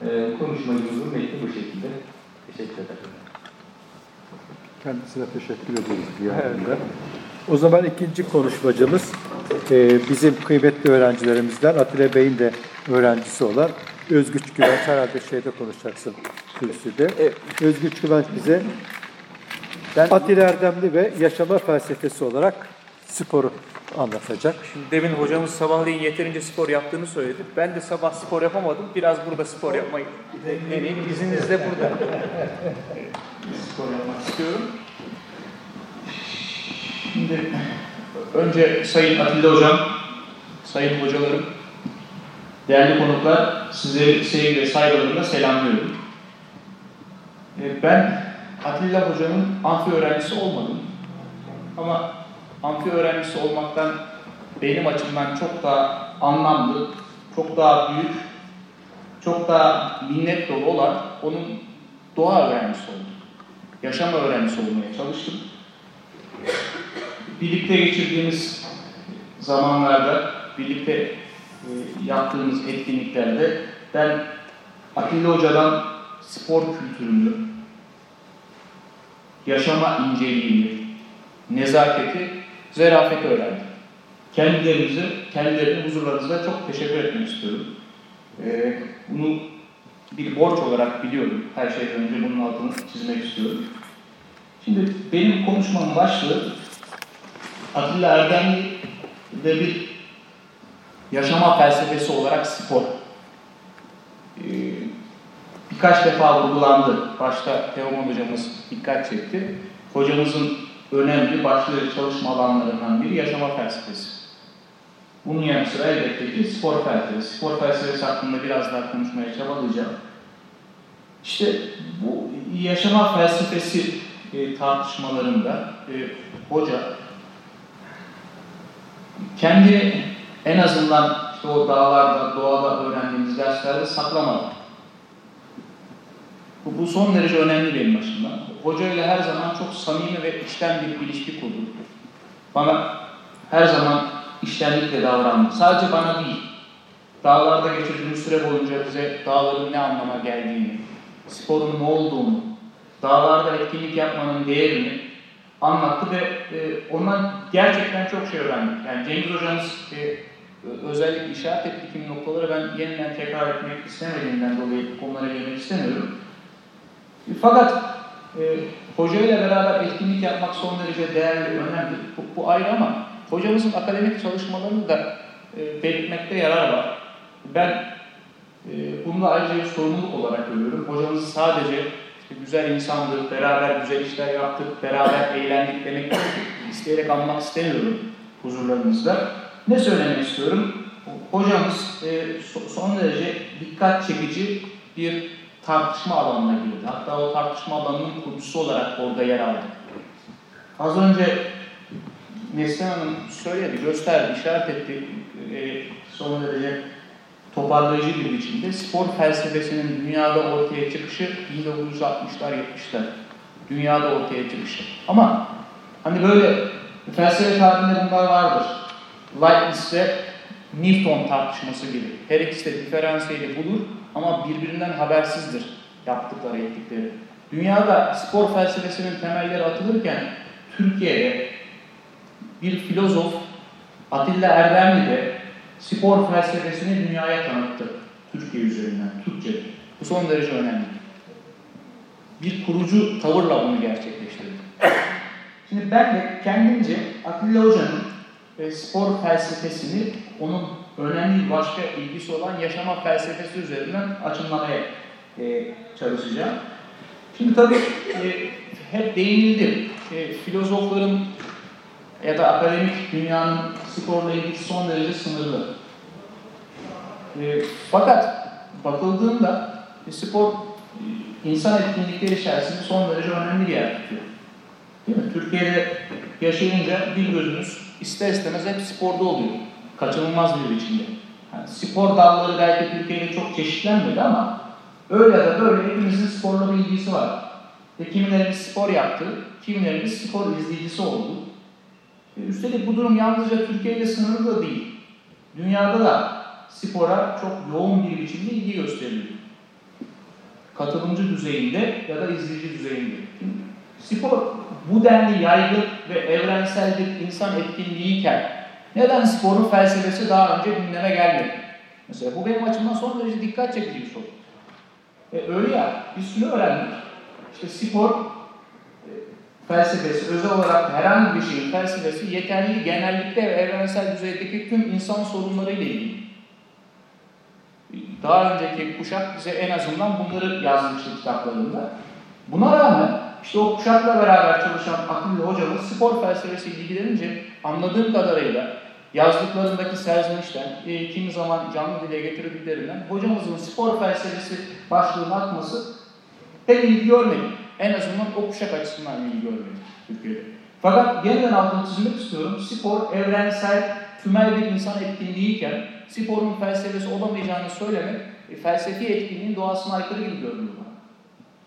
Ee, konuşmacımızın metni bu şekilde. Teşekkür ederim. Kendisine teşekkür ediyoruz diğerinde. O zaman ikinci konuşmacımız e, bizim kıymetli öğrencilerimizden Atilla Bey'in de öğrencisi olan Özgüç Güvenç herhalde şeyde konuşacaksın kürsüde. Evet. Özgüç Güvenç bize ben, Atilla Erdemli ve yaşama felsefesi olarak sporu anlatacak. Şimdi demin hocamız sabahleyin yeterince spor yaptığını söyledi. Ben de sabah spor yapamadım. Biraz burada spor yapmayı deneyim. İzninizle burada <laughs> spor yapmak istiyorum. Şimdi önce Sayın Atilla Hocam, Sayın Hocalarım, değerli konuklar, sizleri sevgi ve saygılarımla selamlıyorum. Ee, ben Atilla Hoca'nın amfi öğrencisi olmadım. Ama amfi öğrencisi olmaktan benim açımdan çok daha anlamlı, çok daha büyük, çok daha minnet dolu olan onun doğa öğrencisi oldum. Yaşam öğrencisi olmaya çalıştım. Birlikte geçirdiğimiz zamanlarda, birlikte e, yaptığımız etkinliklerde ben Atilla Hoca'dan spor kültürünü, yaşama inceliğini, nezaketi, zerafeti öğrendim. Kendilerinize, kendilerine huzurlarınızda çok teşekkür etmek istiyorum. Ee, bunu bir borç olarak biliyorum. Her şeyden önce bunun altını çizmek istiyorum. Şimdi benim konuşmam başlığı Atilla Erdemli bir yaşama felsefesi olarak spor. Ee, birkaç defa vurgulandı. Başta Teoman hocamız dikkat çekti. Hocamızın önemli başlıca çalışma alanlarından biri yaşama felsefesi. Bunun yanı sıra elbette ki spor felsefesi. Spor felsefesi hakkında biraz daha konuşmaya çabalayacağım. İşte bu yaşama felsefesi e, tartışmalarında e, hoca kendi en azından işte o dağlarda, doğada öğrendiğimiz derslerde saklamadı. Bu, bu son derece önemli benim açımdan. Hoca ile her zaman çok samimi ve içten bir ilişki kurdu. Bana her zaman iştenlikle davrandı. Sadece bana değil, dağlarda geçirdiğimiz süre boyunca bize dağların ne anlama geldiğini, sporun ne olduğunu, dağlarda etkinlik yapmanın değerini anlattı ve e, ondan gerçekten çok şey öğrendik. Yani Cengiz hocamız e, özellikle işaret etti kimi noktaları ben yeniden tekrar etmek istemediğimden dolayı onlara girmek istemiyorum. Fakat e, hoca ile beraber etkinlik yapmak son derece değerli, önemli. Bu, bu ayrı ama hocamızın akademik çalışmalarını da e, belirtmekte yarar var. Ben e, bunu ayrıca bir sorumluluk olarak görüyorum. Hocamız sadece işte güzel insandır, beraber güzel işler yaptık, beraber eğlendik demek isteyerek anmak istemiyorum huzurlarınızda. Ne söylemek istiyorum? Hocamız e, son derece dikkat çekici bir tartışma alanına girdi. Hatta o tartışma alanının kurucusu olarak orada yer aldı. Az önce Neslihan Hanım söyledi, gösterdi, işaret etti. E, son derece toparlayıcı bir biçimde spor felsefesinin dünyada ortaya çıkışı 1960'lar 70'ler. Dünyada ortaya çıkışı. Ama hani böyle felsefe tarihinde bunlar vardır. Leibniz ve Newton tartışması gibi. Her ikisi de diferansiyeli bulur ama birbirinden habersizdir yaptıkları, ettikleri. Dünyada spor felsefesinin temelleri atılırken Türkiye'de bir filozof Atilla Erdemli de spor felsefesini dünyaya tanıttı. Türkiye üzerinden, Türkçe. Bu son derece önemli. Bir kurucu tavırla bunu gerçekleştirdi. Şimdi ben de kendimce Atilla Hoca'nın e, spor felsefesini onun önemli başka ilgisi olan yaşama felsefesi üzerinden açımlamaya e, çalışacağım. Şimdi tabii e, hep değinildi. E, filozofların ya da akademik dünyanın sporla ilgisi son derece sınırlı. E, fakat bakıldığında e, spor e, insan etkinlikleri içerisinde son derece önemli bir yer tutuyor. Değil mi? Türkiye'de yaşayınca bir gözünüz ister istemez hep sporda oluyor. Kaçınılmaz bir biçimde. Yani spor dalları belki Türkiye'de çok çeşitlenmedi ama öyle ya da böyle hepimizin sporla bir ilgisi var. Ve kimilerimiz spor yaptı, kimilerimiz spor izleyicisi oldu. E üstelik bu durum yalnızca Türkiye'de sınırlı da değil. Dünyada da spora çok yoğun bir biçimde ilgi gösteriliyor. Katılımcı düzeyinde ya da izleyici düzeyinde. Spor bu denli yaygın ve evrensel bir insan etkinliğiyken neden sporun felsefesi daha önce gündeme gelmedi? Mesela bu benim açımdan son derece dikkat çekici bir soru. E, öyle ya, biz şunu öğrendik. İşte spor e, felsefesi, özel olarak herhangi bir şeyin felsefesi yeterli, genellikle ve evrensel düzeydeki tüm insan sorunlarıyla ilgili. Daha önceki kuşak bize en azından bunları yazmıştı kitaplarında. Buna rağmen işte o kuşakla beraber çalışan Atilla hocamız spor felsefesiyle ilgilenince anladığım kadarıyla yazdıklarındaki serzenişten, e, kimi zaman canlı dile getirdiklerinden hocamızın spor felsefesi başlığını atması pek ilgi görmedi. En azından o kuşak açısından ilgi görmedi Türkiye'de. Fakat yeniden altını çizmek istiyorum. Spor evrensel, tümel bir insan etkinliğiyken sporun felsefesi olamayacağını söylemek e, felsefi etkinliğin doğasına aykırı gibi görünüyor.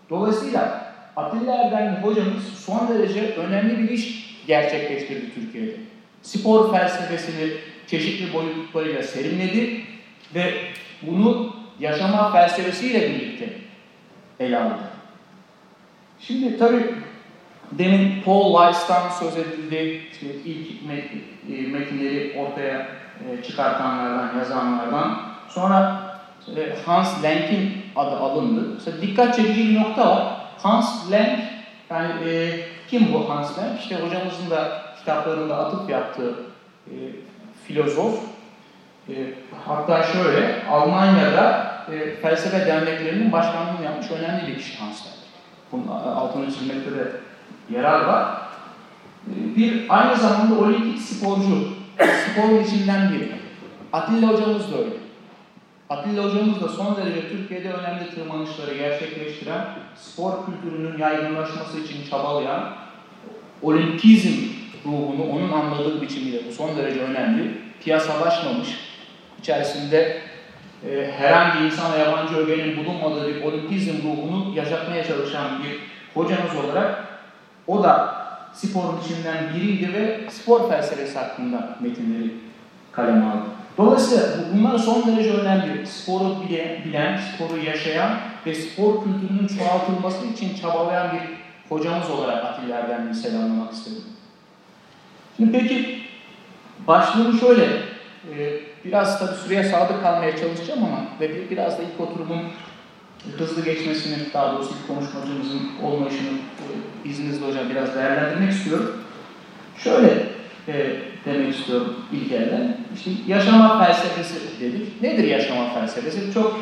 Dolayısıyla Atilla Erdemli hocamız son derece önemli bir iş gerçekleştirdi Türkiye'de. Spor felsefesini çeşitli boyutlarıyla serinledi ve bunu yaşama felsefesiyle birlikte ele aldı. Şimdi tabii demin Paul Weiss'tan söz edildi, işte ilk e, metinleri ortaya e, çıkartanlardan, yazanlardan. Sonra e, Hans Lenk'in adı alındı. Mesela dikkat çekici bir nokta var. Hans Lenk, yani e, kim bu Hans Lenk? İşte hocamızın da kitaplarında atıp yaptığı e, filozof. E, hatta şöyle, Almanya'da e, felsefe derneklerinin başkanlığını yapmış önemli bir kişi Hans Lenk. Bunun altını çizmekte de yarar var. E, bir aynı zamanda olimpik sporcu, sporun içinden biri. Atilla hocamız da öyle. Atilla hocamız da son derece Türkiye'de önemli tırmanışları gerçekleştiren, spor kültürünün yaygınlaşması için çabalayan, olimpizm ruhunu onun anladığı biçimiyle bu son derece önemli, piyasalaşmamış, içerisinde e, herhangi insana yabancı ögenin bulunmadığı bir olimpizm ruhunu yaşatmaya çalışan bir hocamız olarak o da sporun içinden biriydi ve spor felsefesi hakkında metinleri kaleme aldı. Dolayısıyla bunlar son derece önemli. Sporu bilen, sporu yaşayan ve spor kültürünün çoğaltılması için çabalayan bir hocamız olarak Atilla Erdemli'yi selamlamak istedim. Şimdi peki başlığımı şöyle, e, biraz tabii süreye sadık kalmaya çalışacağım ama ve biraz da ilk oturumun hızlı geçmesini, daha doğrusu ilk konuşmacımızın olmayışını e, izninizle hocam biraz değerlendirmek istiyorum. Şöyle e, demek istiyorum ilk elden. İşte yaşama felsefesi dedik. Nedir yaşama felsefesi? Çok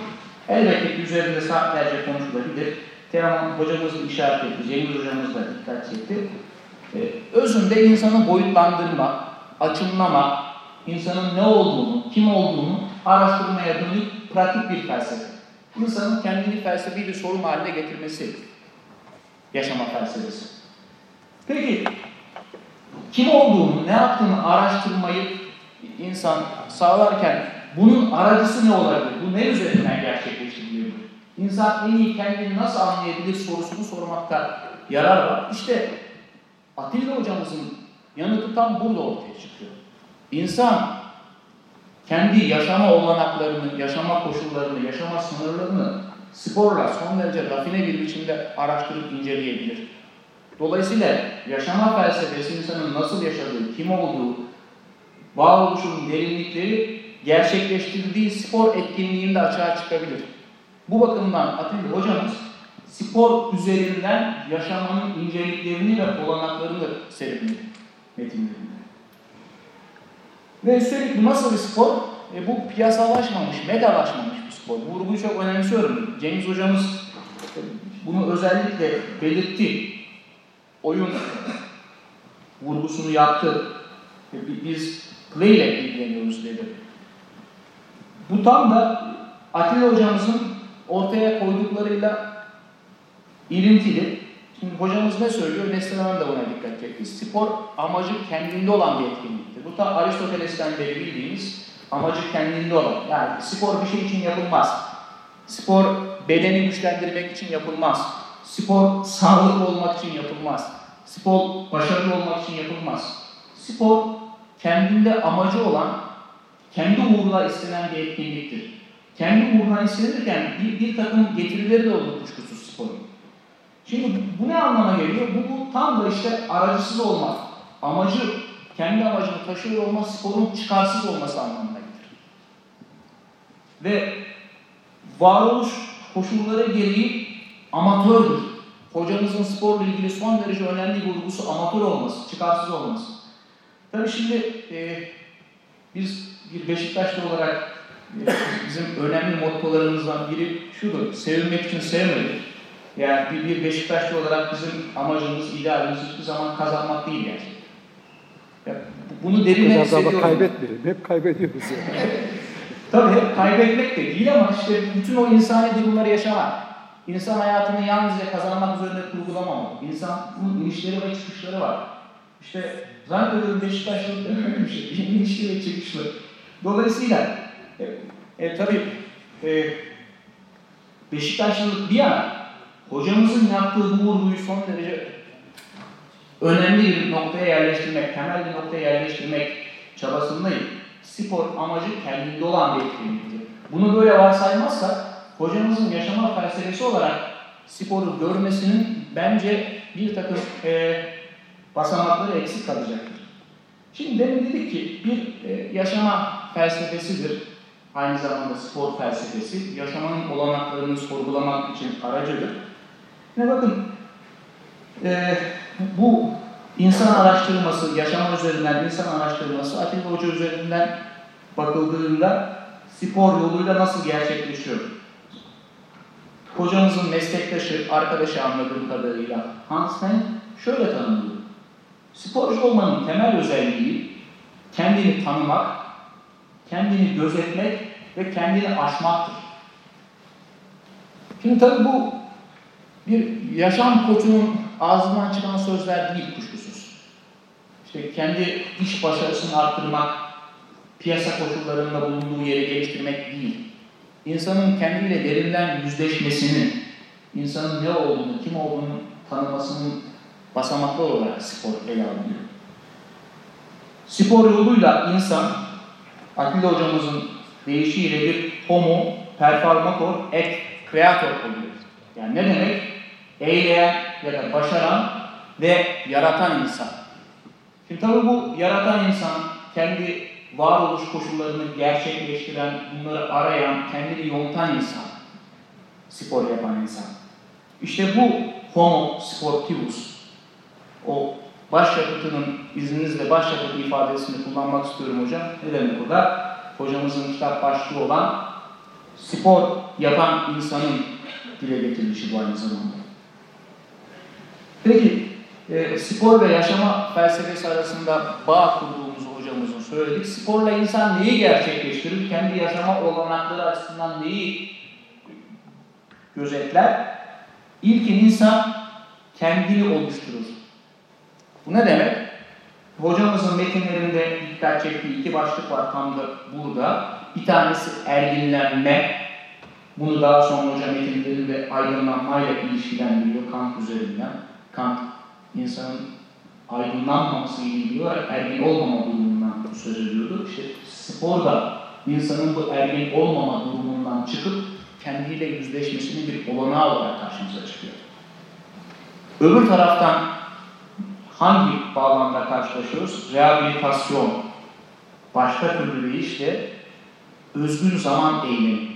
elbette ki üzerinde saatlerce konuşulabilir. Teoman hocamız işaret etti, Cengiz hocamız da dikkat çekti. Ee, özünde insanı boyutlandırma, açımlama, insanın ne olduğunu, kim olduğunu araştırmaya dönük pratik bir felsefe. İnsanın kendini felsefi bir sorun haline getirmesi yaşama felsefesi. Peki kim olduğunu, ne yaptığını araştırmayı insan sağlarken bunun aracısı ne olabilir? Bu ne üzerinden gerçekleştirilebilir? İnsan en iyi kendini nasıl anlayabilir sorusunu sormakta yarar var. İşte Atilla hocamızın yanıtı tam burada ortaya çıkıyor. İnsan kendi yaşama olanaklarını, yaşama koşullarını, yaşama sınırlarını sporla son derece rafine bir biçimde araştırıp inceleyebilir. Dolayısıyla yaşama felsefesi insanın nasıl yaşadığı, kim olduğu, varoluşun derinlikleri gerçekleştirdiği spor etkinliğinde açığa çıkabilir. Bu bakımdan Atilla hocamız spor üzerinden yaşamanın inceliklerini ve olanaklarını sergiliyor metinlerinde. Ve üstelik bu nasıl bir spor? E, bu piyasalaşmamış, megalaşmamış bir spor. Bu vurguyu çok önemsiyorum. Cengiz hocamız bunu özellikle belirtti. Oyun vurgusunu yaptı. E, biz play ile ilgileniyoruz dedi. Bu tam da Atilla hocamızın ortaya koyduklarıyla ilintili. Şimdi hocamız ne söylüyor? Neslihan da buna dikkat çekti. Spor amacı kendinde olan bir etkinliktir. Bu da Aristoteles'ten beri bildiğimiz amacı kendinde olan. Yani spor bir şey için yapılmaz. Spor bedeni güçlendirmek için yapılmaz. Spor sağlıklı olmak için yapılmaz. Spor başarılı olmak için yapılmaz. Spor kendinde amacı olan, kendi uğruna istenen bir etkinliktir. Kendi uğruna istenirken bir, bir takım getirileri de olur kuşkusuz sporun. Şimdi bu ne anlama geliyor? Bu, bu tam da işte aracısız olmak, amacı, kendi amacını taşıyor olma sporun çıkarsız olması anlamına gelir. Ve varoluş koşulları gereği amatördür. Hocamızın sporla ilgili son derece önemli vurgusu amatör olması, çıkarsız olması. Tabii şimdi e, biz bir Beşiktaşlı olarak e, bizim önemli mottolarımızdan biri şudur, sevilmek için sevmedik. Yani bir, bir Beşiktaşlı olarak bizim amacımız, idealimiz hiçbir zaman kazanmak değil yani. Ya, bunu derine hissediyorum. kaybetmeyelim. Hep kaybediyoruz yani. <laughs> Tabii hep kaybetmek de değil ama işte bütün o insani durumları yaşamak. İnsan hayatını yalnızca kazanmak üzerine kurgulamamak. İnsanın inişleri ve çıkışları var. İşte zannediyorum Beşiktaşlı'nın öyle <laughs> bir şey. İnişli ve çıkışlı. Dolayısıyla e, e, tabii e, Beşiktaşlılık bir yana hocamızın yaptığı bu vurguyu son derece önemli bir noktaya yerleştirmek, temel bir noktaya yerleştirmek çabasındayım. Spor amacı kendinde olan bir etkinliktir. Bunu böyle varsaymazsak hocamızın yaşama felsefesi olarak sporu görmesinin bence bir takım e, basamakları eksik kalacaktır. Şimdi demin dedik ki bir e, yaşama felsefesidir. Aynı zamanda spor felsefesi. Yaşamanın olanaklarını sorgulamak için aracıdır. Şimdi bakın e, bu insan araştırması, yaşama üzerinden insan araştırması Atilla Hoca üzerinden bakıldığında spor yoluyla nasıl gerçekleşiyor? Hocamızın meslektaşı, arkadaşı anladığım kadarıyla Hans Feng şöyle tanımlıyor. Sporcu olmanın temel özelliği kendini tanımak, kendini gözetmek ve kendini aşmaktır. Şimdi tabii bu bir yaşam koçunun ağzından çıkan sözler değil kuşkusuz. İşte kendi iş başarısını arttırmak, piyasa koşullarında bulunduğu yeri geliştirmek değil. İnsanın kendiyle derinden yüzleşmesini, insanın ne olduğunu, kim olduğunu tanımasının basamaklı olarak spor ele alınıyor. Spor yoluyla insan, Atilla hocamızın deyişiyle bir homo performator et creator oluyor. Yani ne demek? Eyleyen ya da başaran ve yaratan insan. Şimdi tabii bu yaratan insan kendi varoluş koşullarını gerçekleştiren, bunları arayan, kendini yontan insan. Spor yapan insan. İşte bu homo sportivus. O başyapıtının izninizle başyapıtı ifadesini kullanmak istiyorum hocam. Ne demek bu da? Hocamızın kitap başlığı olan spor yapan insanın dile getirilişi bu aynı zamanda. Peki, e, spor ve yaşama felsefesi arasında bağ kurduğumuzu hocamızın söyledik. Sporla insan neyi gerçekleştirir? Kendi yaşama olanakları açısından neyi gözetler? İlkin insan kendini oluşturur. Bu ne demek? Hocamızın metinlerinde dikkat çektiği iki başlık var tam da burada. Bir tanesi erginlenme. Bunu daha sonra hocam metinlerinde aydınlanmayla ilişkilendiriyor Kant üzerinden. Kant insanın aydınlanmaması ilgili olarak ergin olmama durumundan söz ediyordu. İşte spor da insanın bu ergin olmama durumundan çıkıp kendiyle yüzleşmesinin bir olanağı olarak karşımıza çıkıyor. Öbür taraftan hangi bağlamda karşılaşıyoruz? Rehabilitasyon, başka türlü bir işte özgün zaman eylemi.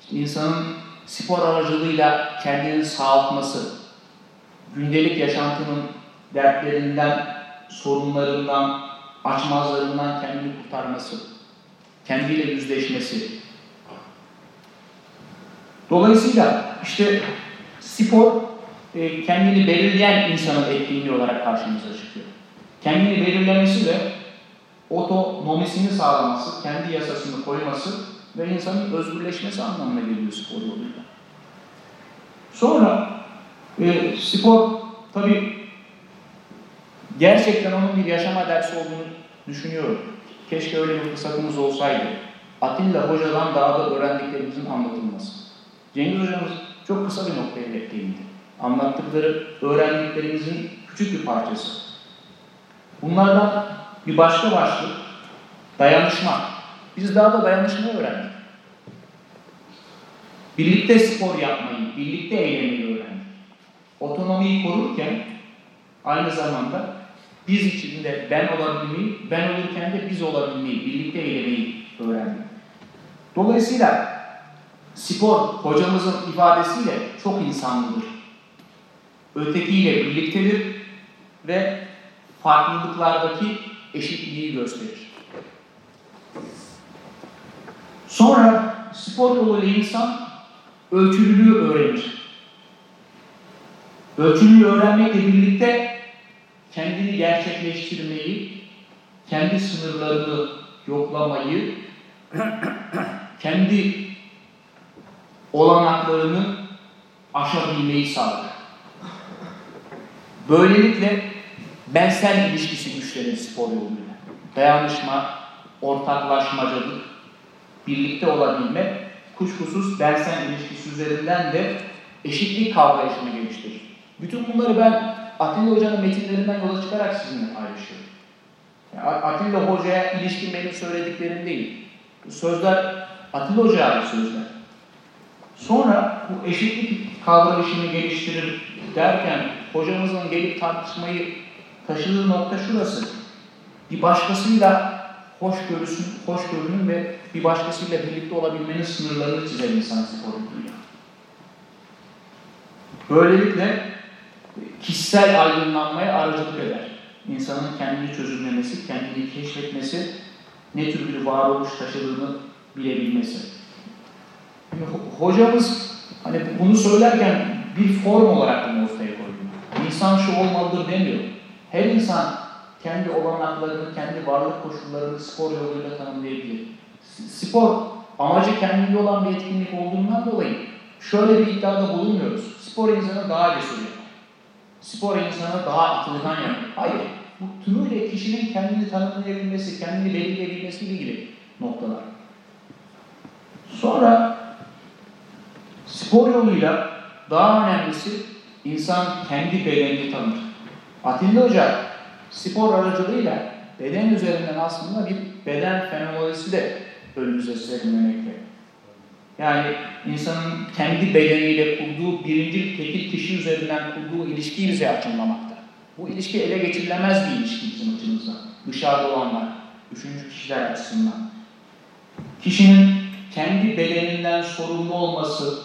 İşte insanın spor aracılığıyla kendini sağaltması, gündelik yaşantının dertlerinden, sorunlarından, açmazlarından kendini kurtarması, kendiyle yüzleşmesi. Dolayısıyla işte spor e, kendini belirleyen insanın etkinliği olarak karşımıza çıkıyor. Kendini belirlemesi ve otonomisini sağlaması, kendi yasasını koyması ve insanın özgürleşmesi anlamına geliyor spor yoluyla. Sonra e, spor tabi gerçekten onun bir yaşama dersi olduğunu düşünüyorum. Keşke öyle bir fırsatımız olsaydı. Atilla Hoca'dan daha da öğrendiklerimizin anlatılması. Cengiz Hocamız çok kısa bir noktaya değindi. Anlattıkları, öğrendiklerimizin küçük bir parçası. Bunlardan bir başka başlık, dayanışma. Biz daha da dayanışmayı öğrendik. Birlikte spor yapmayı, birlikte eğlenmeyi öğrendik. Otonomiyi korurken aynı zamanda biz içinde ben olabilmeyi, ben olurken de biz olabilmeyi, birlikte eğlenmeyi öğrendik. Dolayısıyla spor hocamızın ifadesiyle çok insanlıdır. Ötekiyle birliktedir ve farklılıklardaki eşitliği gösterir. Sonra spor yoluyla insan ölçülülüğü öğrenir. Ölçülülüğü öğrenmekle birlikte kendini gerçekleştirmeyi, kendi sınırlarını yoklamayı, kendi olanaklarını aşabilmeyi sağlar. Böylelikle bensel ilişkisi güçlenir spor yoluyla. Dayanışma, ortaklaşmacılık, birlikte olabilme, kuşkusuz bensel ilişkisi üzerinden de eşitlik kavrayışını geliştirir. Bütün bunları ben Atilla Hoca'nın metinlerinden yola çıkarak sizinle paylaşıyorum. Yani Atilla Hoca'ya ilişkin benim söylediklerim değil. Sözler Atilla Hoca'ya ait sözler. Sonra bu eşitlik kavrayışını geliştirir derken hocamızın gelip tartışmayı taşıdığı nokta şurası. Bir başkasıyla hoşgörüsün, hoşgörünün ve bir başkasıyla birlikte olabilmenin sınırlarını çizer insan sporuyla. Böylelikle kişisel aydınlanmaya aracılık eder. İnsanın kendini çözümlemesi, kendini keşfetmesi, ne tür bir varoluş taşıdığını bilebilmesi. Hocamız hani bunu söylerken bir form olarak bunu ortaya koydu. İnsan şu olmalıdır demiyor. Her insan kendi olanaklarını, kendi varlık koşullarını spor yoluyla tanımlayabilir. Spor amacı kendinde olan bir etkinlik olduğundan dolayı şöyle bir iddiada bulunmuyoruz. Spor insanı daha cesur yapar. Spor insanı daha atılgan yapar. Hayır. Bu tümüyle kişinin kendini tanımlayabilmesi, kendini belirleyebilmesiyle ilgili noktalar. Sonra spor yoluyla daha önemlisi insan kendi bedenini tanır. Atilla Hoca spor aracılığıyla beden üzerinden aslında bir beden fenomenolojisi de önümüze sergilemekte. Yani insanın kendi bedeniyle kurduğu birinci tekil kişi üzerinden kurduğu ilişkiyi bize açımlamakta. Bu ilişki ele geçirilemez bir ilişki bizim açımızdan. Dışarıda olanlar, üçüncü kişiler açısından. Kişinin kendi bedeninden sorumlu olması,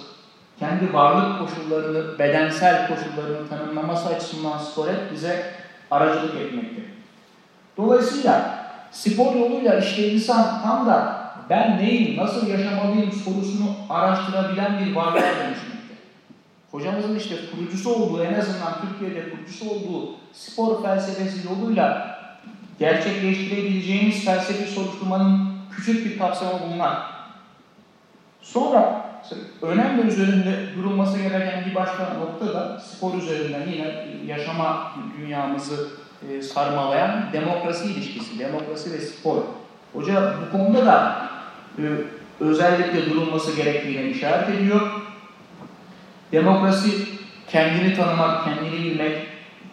kendi varlık koşullarını, bedensel koşullarını tanımlaması açısından spor hep bize aracılık etmekte. Dolayısıyla spor yoluyla işte insan tam da ben neyim, nasıl yaşamalıyım sorusunu araştırabilen bir varlığa dönüşmekte. Hocamızın işte kurucusu olduğu, en azından Türkiye'de kurucusu olduğu spor felsefesi yoluyla gerçekleştirebileceğimiz felsefi soruşturmanın küçük bir kapsamı bunlar. Sonra önemli üzerinde durulması gereken bir başka nokta da spor üzerinden yine yaşama dünyamızı e, sarmalayan demokrasi ilişkisi, demokrasi ve spor. Hoca bu konuda da e, özellikle durulması gerektiğine işaret ediyor. Demokrasi kendini tanımak, kendini bilmek,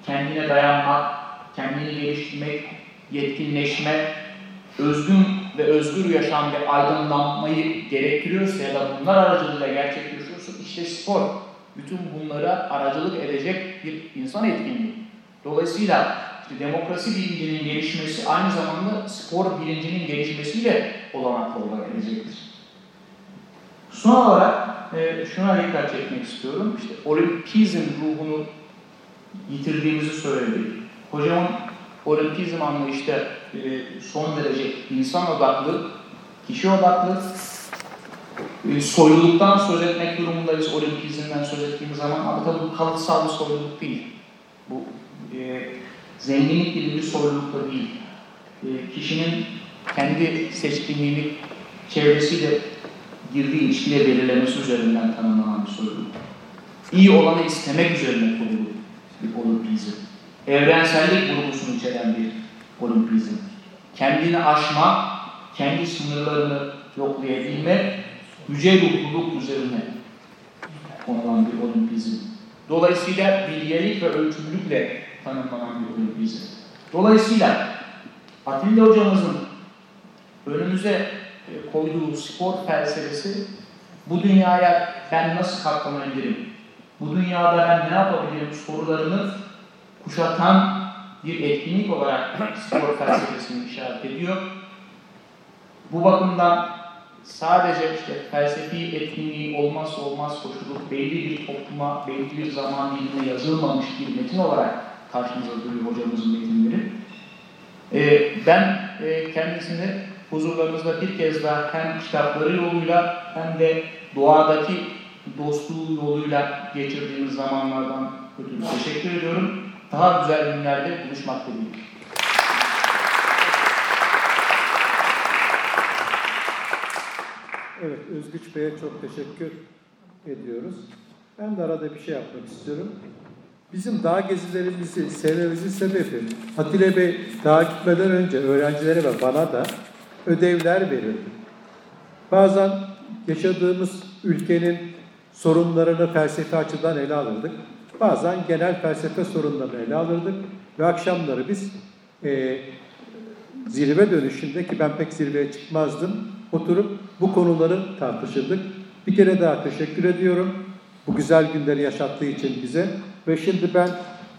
kendine dayanmak, kendini geliştirmek, yetkinleşme, özgün ve özgür yaşam ve aydınlanmayı gerektiriyorsa ya da bunlar aracılığıyla gerçekleşiyorsa işte spor bütün bunlara aracılık edecek bir insan etkinliği. Dolayısıyla işte demokrasi bilincinin gelişmesi aynı zamanda spor bilincinin gelişmesiyle olanaklı olarak gelecektir. Son olarak e, şuna dikkat çekmek istiyorum. İşte olimpizm ruhunu yitirdiğimizi söyledik. Hocamın olimpizm anlayışta e, son derece insan odaklı, kişi odaklı, e, soyluluktan söz etmek durumundayız olimpizmden söz ettiğimiz zaman ama tabii bu kalıtsal bir soyluluk değil. Bu e, zenginlik bilimci soyluluk da değil. E, kişinin kendi seçkinliğini çevresiyle girdiği ilişkiyle belirlemesi üzerinden tanımlanan bir soyluluk. İyi olanı istemek üzerine kurulu bir olimpizm. Evrensellik vurgusunu içeren bir olimpizm. Kendini aşma, kendi sınırlarını yoklayabilme, yüce ruhluluk üzerine konulan bir olimpizm. Dolayısıyla bilgelik ve ölçümlülükle tanımlanan bir olimpizm. Dolayısıyla Atilla hocamızın önümüze koyduğu spor felsefesi bu dünyaya ben nasıl katlanabilirim? Bu dünyada ben ne yapabilirim sorularını kuşatan bir etkinlik olarak spor felsefesini işaret ediyor. Bu bakımdan sadece işte felsefi etkinliği olmazsa olmaz koşulu belli bir topluma, belli bir zaman dilimine yazılmamış bir metin olarak karşımıza duruyor hocamızın metinleri. Ee, ben e, kendisini huzurlarınızda bir kez daha hem kitapları yoluyla hem de doğadaki dostluğu yoluyla geçirdiğimiz zamanlardan ötürü teşekkür ediyorum. Daha güzel günlerde buluşmak dileğiyle. Evet, Özgüç Bey'e çok teşekkür ediyoruz. Ben de arada bir şey yapmak istiyorum. Bizim dağ gezilerimizi sevmemizin sebebi Atilla Bey dağa gitmeden önce öğrencilere ve bana da ödevler verirdi. Bazen yaşadığımız ülkenin sorunlarını felsefi açıdan ele alırdık. Bazen genel felsefe sorunlarını ele alırdık ve akşamları biz e, zirve dönüşünde ki ben pek zirveye çıkmazdım, oturup bu konuları tartışırdık. Bir kere daha teşekkür ediyorum bu güzel günleri yaşattığı için bize. Ve şimdi ben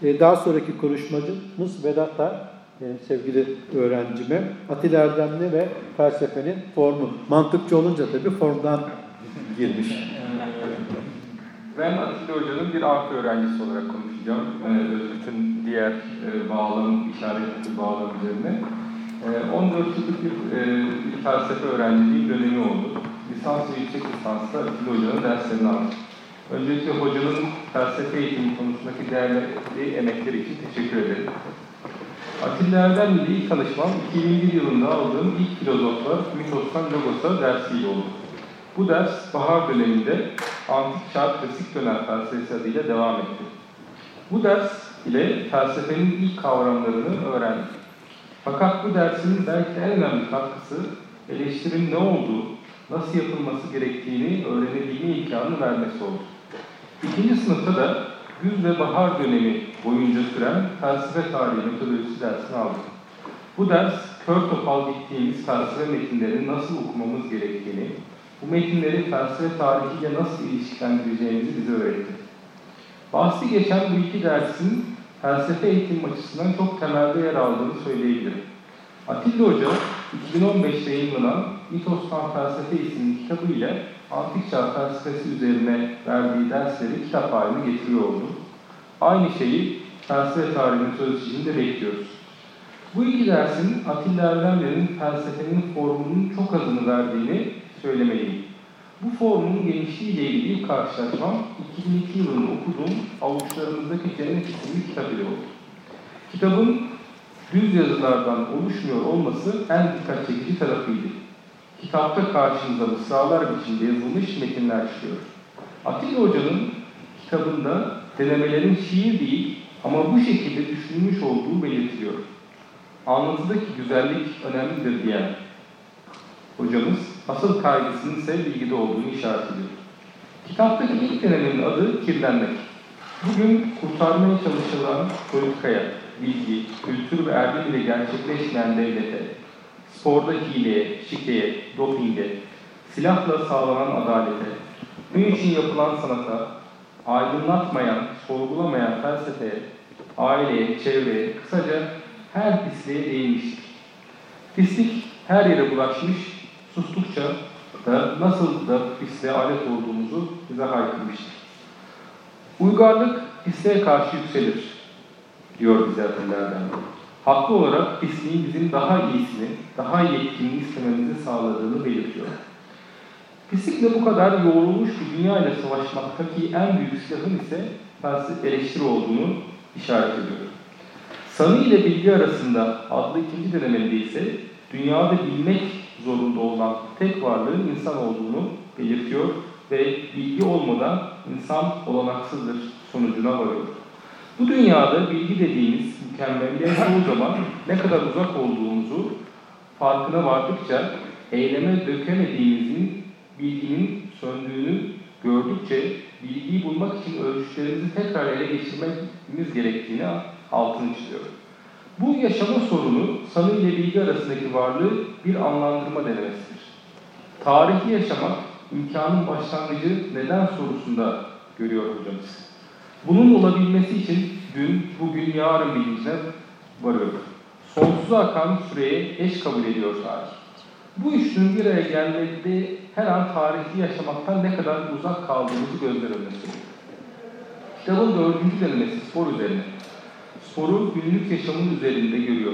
e, daha sonraki konuşmacımız Vedat'a, benim sevgili öğrencime, Atilla Erdemli ve felsefenin formu. Mantıkçı olunca tabii formdan girmiş. Ben Atilla Hoca'nın bir arka öğrencisi olarak konuşacağım. Ee, diğer e, bağlam, işaretli bağlam üzerine. E, 14 yıllık bir, e, felsefe öğrenciliği dönemi oldu. Lisans ve yüksek lisansta Atilla Hoca'nın derslerini aldım. Öncelikle hocanın felsefe eğitimi konusundaki değerli emekleri için teşekkür ederim. Atilla Erdem'le ilk tanışmam 2001 yılında aldığım ilk filozoflar Mitos'tan Logos'a dersiyle oldu. Bu ders bahar döneminde antik çağ klasik dönem felsefesi adıyla devam etti. Bu ders ile felsefenin ilk kavramlarını öğrendim. Fakat bu dersin belki en önemli katkısı eleştirinin ne olduğu, nasıl yapılması gerektiğini öğrenebilme imkanı vermesi oldu. İkinci sınıfta da güz ve bahar dönemi boyunca süren felsefe tarihi metodolojisi dersini aldım. Bu ders kör topal gittiğimiz felsefe metinlerini nasıl okumamız gerektiğini, bu metinleri felsefe tarihiyle nasıl ilişkilendireceğimizi bize öğretti. Bahsi geçen bu iki dersin felsefe eğitim açısından çok temelde yer aldığını söyleyebilirim. Atilla Hoca 2015'te yayınlanan Mitos'tan Felsefe isimli kitabı ile Antik Çağ felsefesi üzerine verdiği dersleri kitap haline getiriyordu. Aynı şeyi felsefe tarihinin sözcüğünde bekliyoruz. Bu iki dersin Atilla Erdemler'in felsefenin formunun çok azını verdiğini söylemeliyim. Bu formun genişliğiyle ilgili ilk karşılaşmam 2002 yılında okuduğum Avuçlarımızdaki Cennet isimli kitap ile oldu. Kitabın düz yazılardan oluşmuyor olması en dikkat çekici tarafıydı. Kitapta karşımıza mısralar biçimde yazılmış metinler çıkıyor. Atilla Hoca'nın kitabında denemelerin şiir değil ama bu şekilde düşünülmüş olduğu belirtiliyor. Anlatıdaki güzellik önemlidir diyen hocamız asıl kaygısının ise bilgide olduğunu işaret ediyor. Kitaptaki ilk denemenin adı kirlenmek. Bugün kurtarmaya çalışılan politikaya, bilgi, kültür ve erdem ile gerçekleşmeyen devlete, sporda hileye, şikeye, dopinge, silahla sağlanan adalete, ün için yapılan sanata, aydınlatmayan, sorgulamayan felsefeye, aileye, çevreye, kısaca her pisliğe değinmiştir. Pislik her yere bulaşmış, sustukça da nasıl da pisliğe alet olduğumuzu bize haykırmıştır. Uygarlık pisliğe karşı yükselir, diyor bize Atilla'dan. Haklı olarak pisliğin bizim daha iyisini, daha yetkinliği istememizi sağladığını belirtiyor. Pislikle bu kadar yoğrulmuş bir dünya ile savaşmaktaki en büyük silahın ise felsefe eleştiri olduğunu işaret ediyor. Sanı ile bilgi arasında adlı ikinci döneminde ise dünyada bilmek zorunda olan tek varlığın insan olduğunu belirtiyor ve bilgi olmadan insan olanaksızdır sonucuna varıyor. Bu dünyada bilgi dediğimiz mükemmelliğe çoğu zaman ne kadar uzak olduğumuzu farkına vardıkça eyleme dökemediğimizin bilginin söndüğünü gördükçe bilgiyi bulmak için ölçülerimizi tekrar ele geçirmemiz gerektiğini altını çiziyor. Bu yaşama sorunu sanı ile bilgi arasındaki varlığı bir anlandırma denemesidir. Tarihi yaşamak imkanın başlangıcı neden sorusunda görüyor hocamız. Bunun olabilmesi için dün, bugün, yarın bilincine varıyor. Sonsuza akan süreye eş kabul ediyor tarih. Bu üçünün bir araya gelmediği her an tarihi yaşamaktan ne kadar uzak kaldığımızı seriyor. Kitabın dördüncü denemesi spor üzerine. Sporu günlük yaşamın üzerinde görüyor.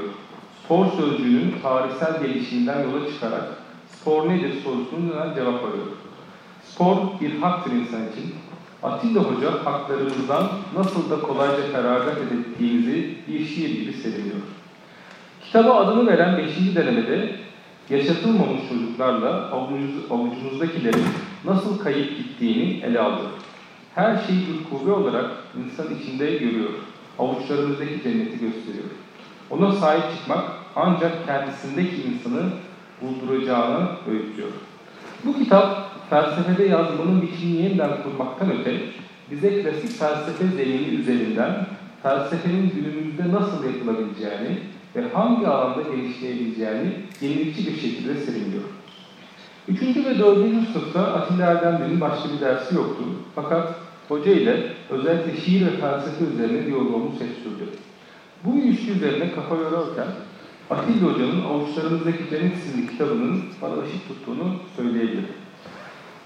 Spor sözcüğünün tarihsel gelişiminden yola çıkarak spor nedir sorusuna cevap arıyor. Spor bir haktır insan için. Atilla Hoca haklarımızdan nasıl da kolayca feragat ettiğimizi bir şiir gibi seriliyor. Kitaba adını veren 5. denemede yaşatılmamış çocuklarla avucunuz, avucunuzdakilerin nasıl kayıp gittiğini ele aldı. Her şeyi bir kuvve olarak insan içinde görüyor. Avuçlarımızdaki cenneti gösteriyor. Ona sahip çıkmak ancak kendisindeki insanı bulduracağını öğütüyor. Bu kitap felsefede yazmanın biçimini yeniden kurmaktan öte bize klasik felsefe zemini üzerinden felsefenin günümüzde nasıl yapılabileceğini ve hangi alanda geliştirebileceğini yenilikçi bir şekilde seriliyor. Üçüncü ve dördüncü sınıfta Atilla Erdemli'nin başka bir dersi yoktu. Fakat hoca ile özellikle şiir ve felsefe üzerine diyaloğumuz hep sürdü. Bu ilişki üzerine kafa yorarken Atilla Hoca'nın Avuçlarımızdaki Cennet isimli kitabının bana ışık tuttuğunu söyleyebilirim.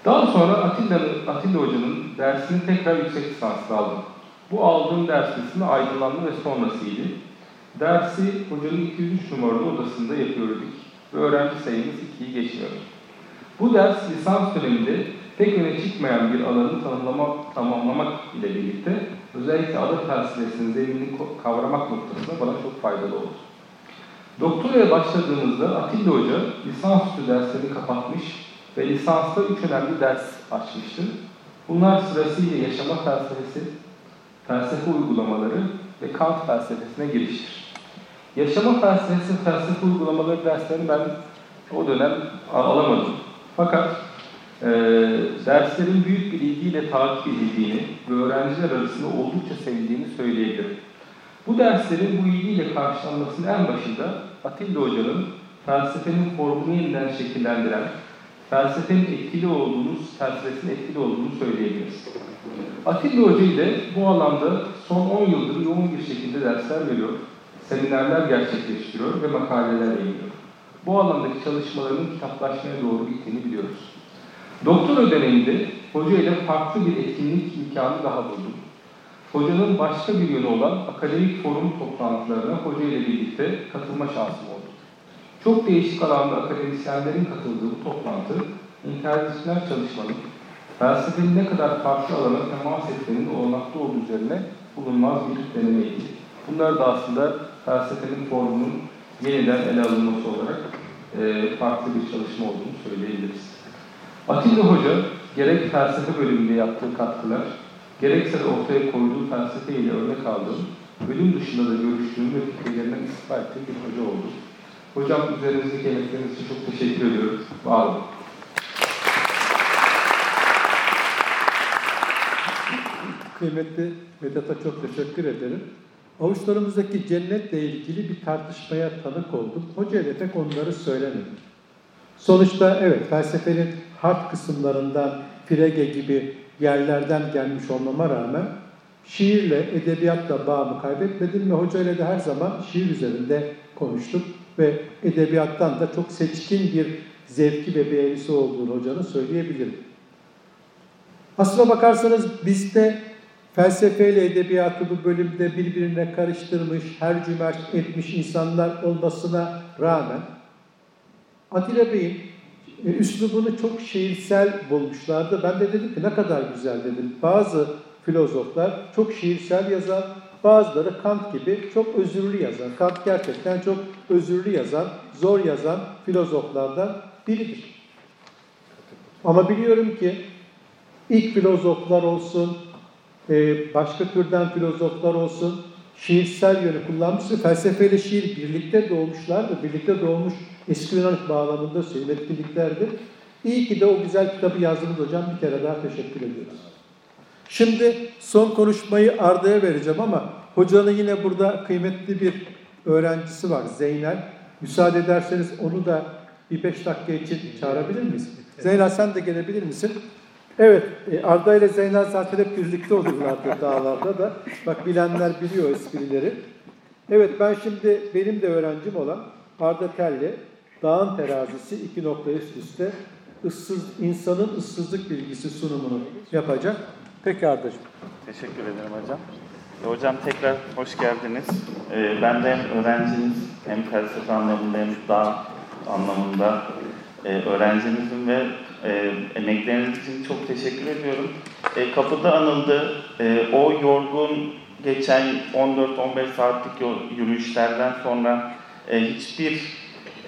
Daha sonra Atilla, Atilla Hoca'nın dersini tekrar yüksek lisanslı aldım. Bu aldığım ders ismi Aydınlanma ve Sonrasıydı. Dersi hocanın 203 numaralı odasında yapıyorduk ve öğrenci sayımız 2'yi geçiyor. Bu ders lisans döneminde pek öne çıkmayan bir alanı tanımlamak, tamamlamak ile birlikte özellikle ada felsefesinin zeminini kavramak noktasında bana çok faydalı oldu. Doktoraya başladığımızda Atilla Hoca lisansüstü derslerini kapatmış ve lisansta üç önemli ders açmıştı. Bunlar sırasıyla yaşama felsefesi, felsefe uygulamaları ve Kant felsefesine giriştir. Yaşama felsefesi, felsefe uygulamaları derslerini ben o dönem alamadım. Fakat e, derslerin büyük bir ilgiyle takip edildiğini ve öğrenciler arasında oldukça sevildiğini söyleyebilirim. Bu derslerin bu ilgiyle karşılanmasının en başında Atilla Hoca'nın felsefenin formunu yeniden şekillendiren, felsefenin etkili olduğunu, felsefesinin etkili olduğunu söyleyebiliriz. Atilla Hoca ile bu alanda son 10 yıldır yoğun bir şekilde dersler veriyor, seminerler gerçekleştiriyor ve makaleler yayınlıyor. Bu alandaki çalışmalarının kitaplaşmaya doğru gittiğini biliyoruz. Doktora döneminde hoca ile farklı bir etkinlik imkanı daha buldum. Hocanın başka bir yönü olan akademik forum toplantılarına hoca ile birlikte katılma şansım oldu. Çok değişik alanda akademisyenlerin katıldığı bu toplantı, interdisipliner çalışmanın, felsefenin ne kadar farklı alana temas etmenin olanaklı olduğu üzerine bulunmaz bir denemeydi. Bunlar da aslında felsefenin formunun yeniden ele alınması olarak e, farklı bir çalışma olduğunu söyleyebiliriz. Atilla Hoca gerek felsefe bölümünde yaptığı katkılar, gerekse de ortaya koyduğu felsefe ile örnek aldığım, bölüm dışında da görüştüğüm ve fikirlerinden istifa ettiğim bir hoca oldu. Hocam üzerinizdeki emekleriniz için çok teşekkür ediyorum. Var olun. Kıymetli Vedat'a çok teşekkür ederim. Avuçlarımızdaki cennetle ilgili bir tartışmaya tanık olduk. Hoca ile pek onları söylemedi. Sonuçta evet felsefenin hard kısımlarından Frege gibi yerlerden gelmiş olmama rağmen şiirle, edebiyatla bağımı kaybetmedim ve hocayla da her zaman şiir üzerinde konuştuk ve edebiyattan da çok seçkin bir zevki ve beğenisi olduğunu hocanın söyleyebilirim. Aslına bakarsanız bizde felsefeyle edebiyatı bu bölümde birbirine karıştırmış, her cümerç etmiş insanlar olmasına rağmen Atilla Bey'in e, üslubunu çok şiirsel bulmuşlardı. Ben de dedim ki ne kadar güzel dedim. Bazı filozoflar çok şiirsel yazar, bazıları Kant gibi çok özürlü yazar. Kant gerçekten çok özürlü yazan, zor yazan filozoflardan biridir. Ama biliyorum ki ilk filozoflar olsun, e, başka türden filozoflar olsun, şiirsel yönü kullanmış ve felsefeyle şiir birlikte doğmuşlar ve birlikte doğmuş eski Yunan bağlamında söyleyeyim etkinliklerdir. İyi ki de o güzel kitabı yazdınız hocam. Bir kere daha teşekkür ediyoruz. Şimdi son konuşmayı Arda'ya vereceğim ama hocanın yine burada kıymetli bir öğrencisi var Zeynel. Müsaade ederseniz onu da bir beş dakika için çağırabilir miyiz? Zeynel sen de gelebilir misin? Evet, e, Arda ile Zeynel zaten hep birlikte olurlardı <laughs> dağlarda da. Bak bilenler biliyor esprileri. Evet ben şimdi benim de öğrencim olan Arda Telli, Dağın Terazisi iki nokta üst üste ıssız, insanın ıssızlık bilgisi sunumunu yapacak. Peki Arda'cığım. Teşekkür ederim hocam. E, hocam tekrar hoş geldiniz. E, ben de hem öğrenciniz hem felsefe anlamında hem dağ anlamında e, öğrencinizim ve e, emekleriniz için çok teşekkür ediyorum. E, kapıda anıldı. E, o yorgun geçen 14-15 saatlik yürüyüşlerden sonra e, hiçbir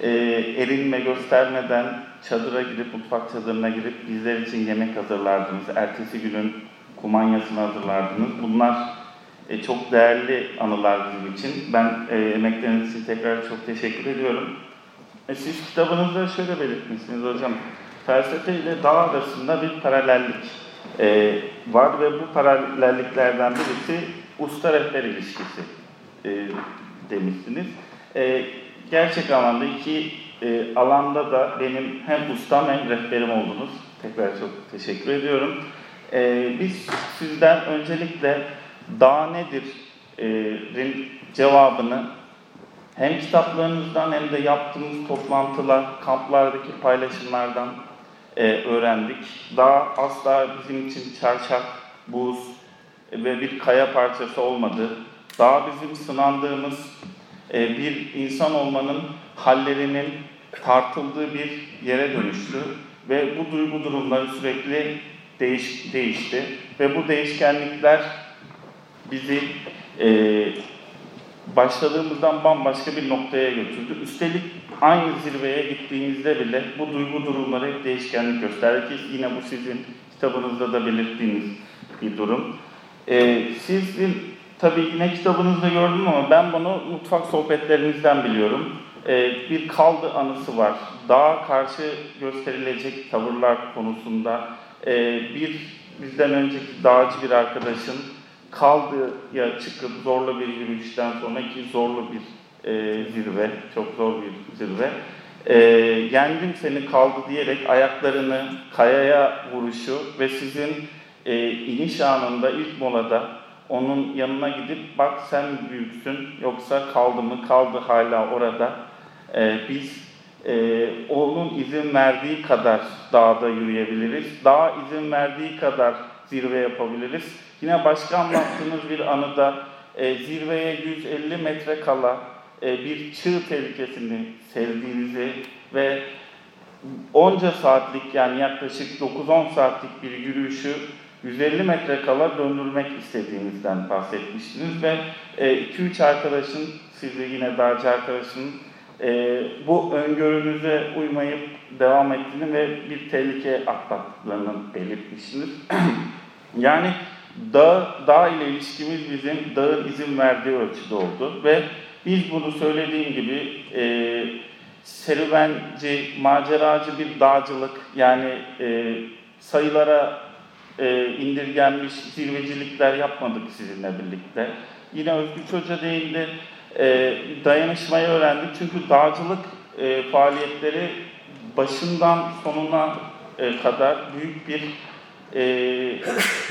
e, erinme göstermeden çadıra girip, mutfak çadırına girip bizler için yemek hazırlardınız. Ertesi günün kumanyasını hazırlardınız. Bunlar e, çok değerli anılar bizim için. Ben e, emekleriniz için tekrar çok teşekkür ediyorum. E, siz kitabınızda şöyle belirtmişsiniz hocam. Felsefe ile dağ arasında bir paralellik e, var ve bu paralelliklerden birisi usta rehber ilişkisi e, demişsiniz. E, gerçek anlamda iki e, alanda da benim hem ustam hem rehberim oldunuz. Tekrar çok teşekkür ediyorum. E, biz sizden öncelikle dağ nedir e, cevabını hem kitaplarınızdan hem de yaptığımız toplantılar, kamplardaki paylaşımlardan e, öğrendik. Dağ asla bizim için çarşaf, buz ve bir kaya parçası olmadı. Dağ bizim sınandığımız e, bir insan olmanın hallerinin tartıldığı bir yere dönüştü. Ve bu duygu durumları sürekli değiş, değişti. Ve bu değişkenlikler bizi e, başladığımızdan bambaşka bir noktaya götürdü. Üstelik aynı zirveye gittiğinizde bile bu duygu durumları hep değişkenlik gösterdi ki yine bu sizin kitabınızda da belirttiğiniz bir durum. Ee, sizin tabii yine kitabınızda gördüm ama ben bunu mutfak sohbetlerinizden biliyorum. Ee, bir kaldı anısı var. Daha karşı gösterilecek tavırlar konusunda e, bir bizden önceki dağcı bir arkadaşın kaldıya çıkıp zorlu bir yürüyüşten sonraki zorlu bir e, zirve, çok zor bir zirve. E, yendim seni kaldı diyerek ayaklarını kayaya vuruşu ve sizin e, iniş anında ilk molada onun yanına gidip bak sen büyüksün yoksa kaldı mı kaldı hala orada. E, biz e, onun izin verdiği kadar dağda yürüyebiliriz. Dağ izin verdiği kadar zirve yapabiliriz. Yine başka anlattığınız bir anıda e, zirveye 150 metre kala bir çığ tehlikesini sevdiğinizi ve onca saatlik yani yaklaşık 9-10 saatlik bir yürüyüşü 150 metre kala döndürmek istediğinizden bahsetmiştiniz ve 2-3 e, arkadaşın, sizi yine dağcı arkadaşın e, bu öngörünüze uymayıp devam ettiğini ve bir tehlike atlattıklarını belirtmişsiniz. <clears throat> yani dağ, dağ ile ilişkimiz bizim dağın izin verdiği ölçüde oldu ve biz bunu söylediğim gibi e, serüvenci, maceracı bir dağcılık yani e, sayılara e, indirgenmiş zirvecilikler yapmadık sizinle birlikte. Yine Özgür Hoca değindi, e, dayanışmayı öğrendik. Çünkü dağcılık e, faaliyetleri başından sonuna e, kadar büyük bir e,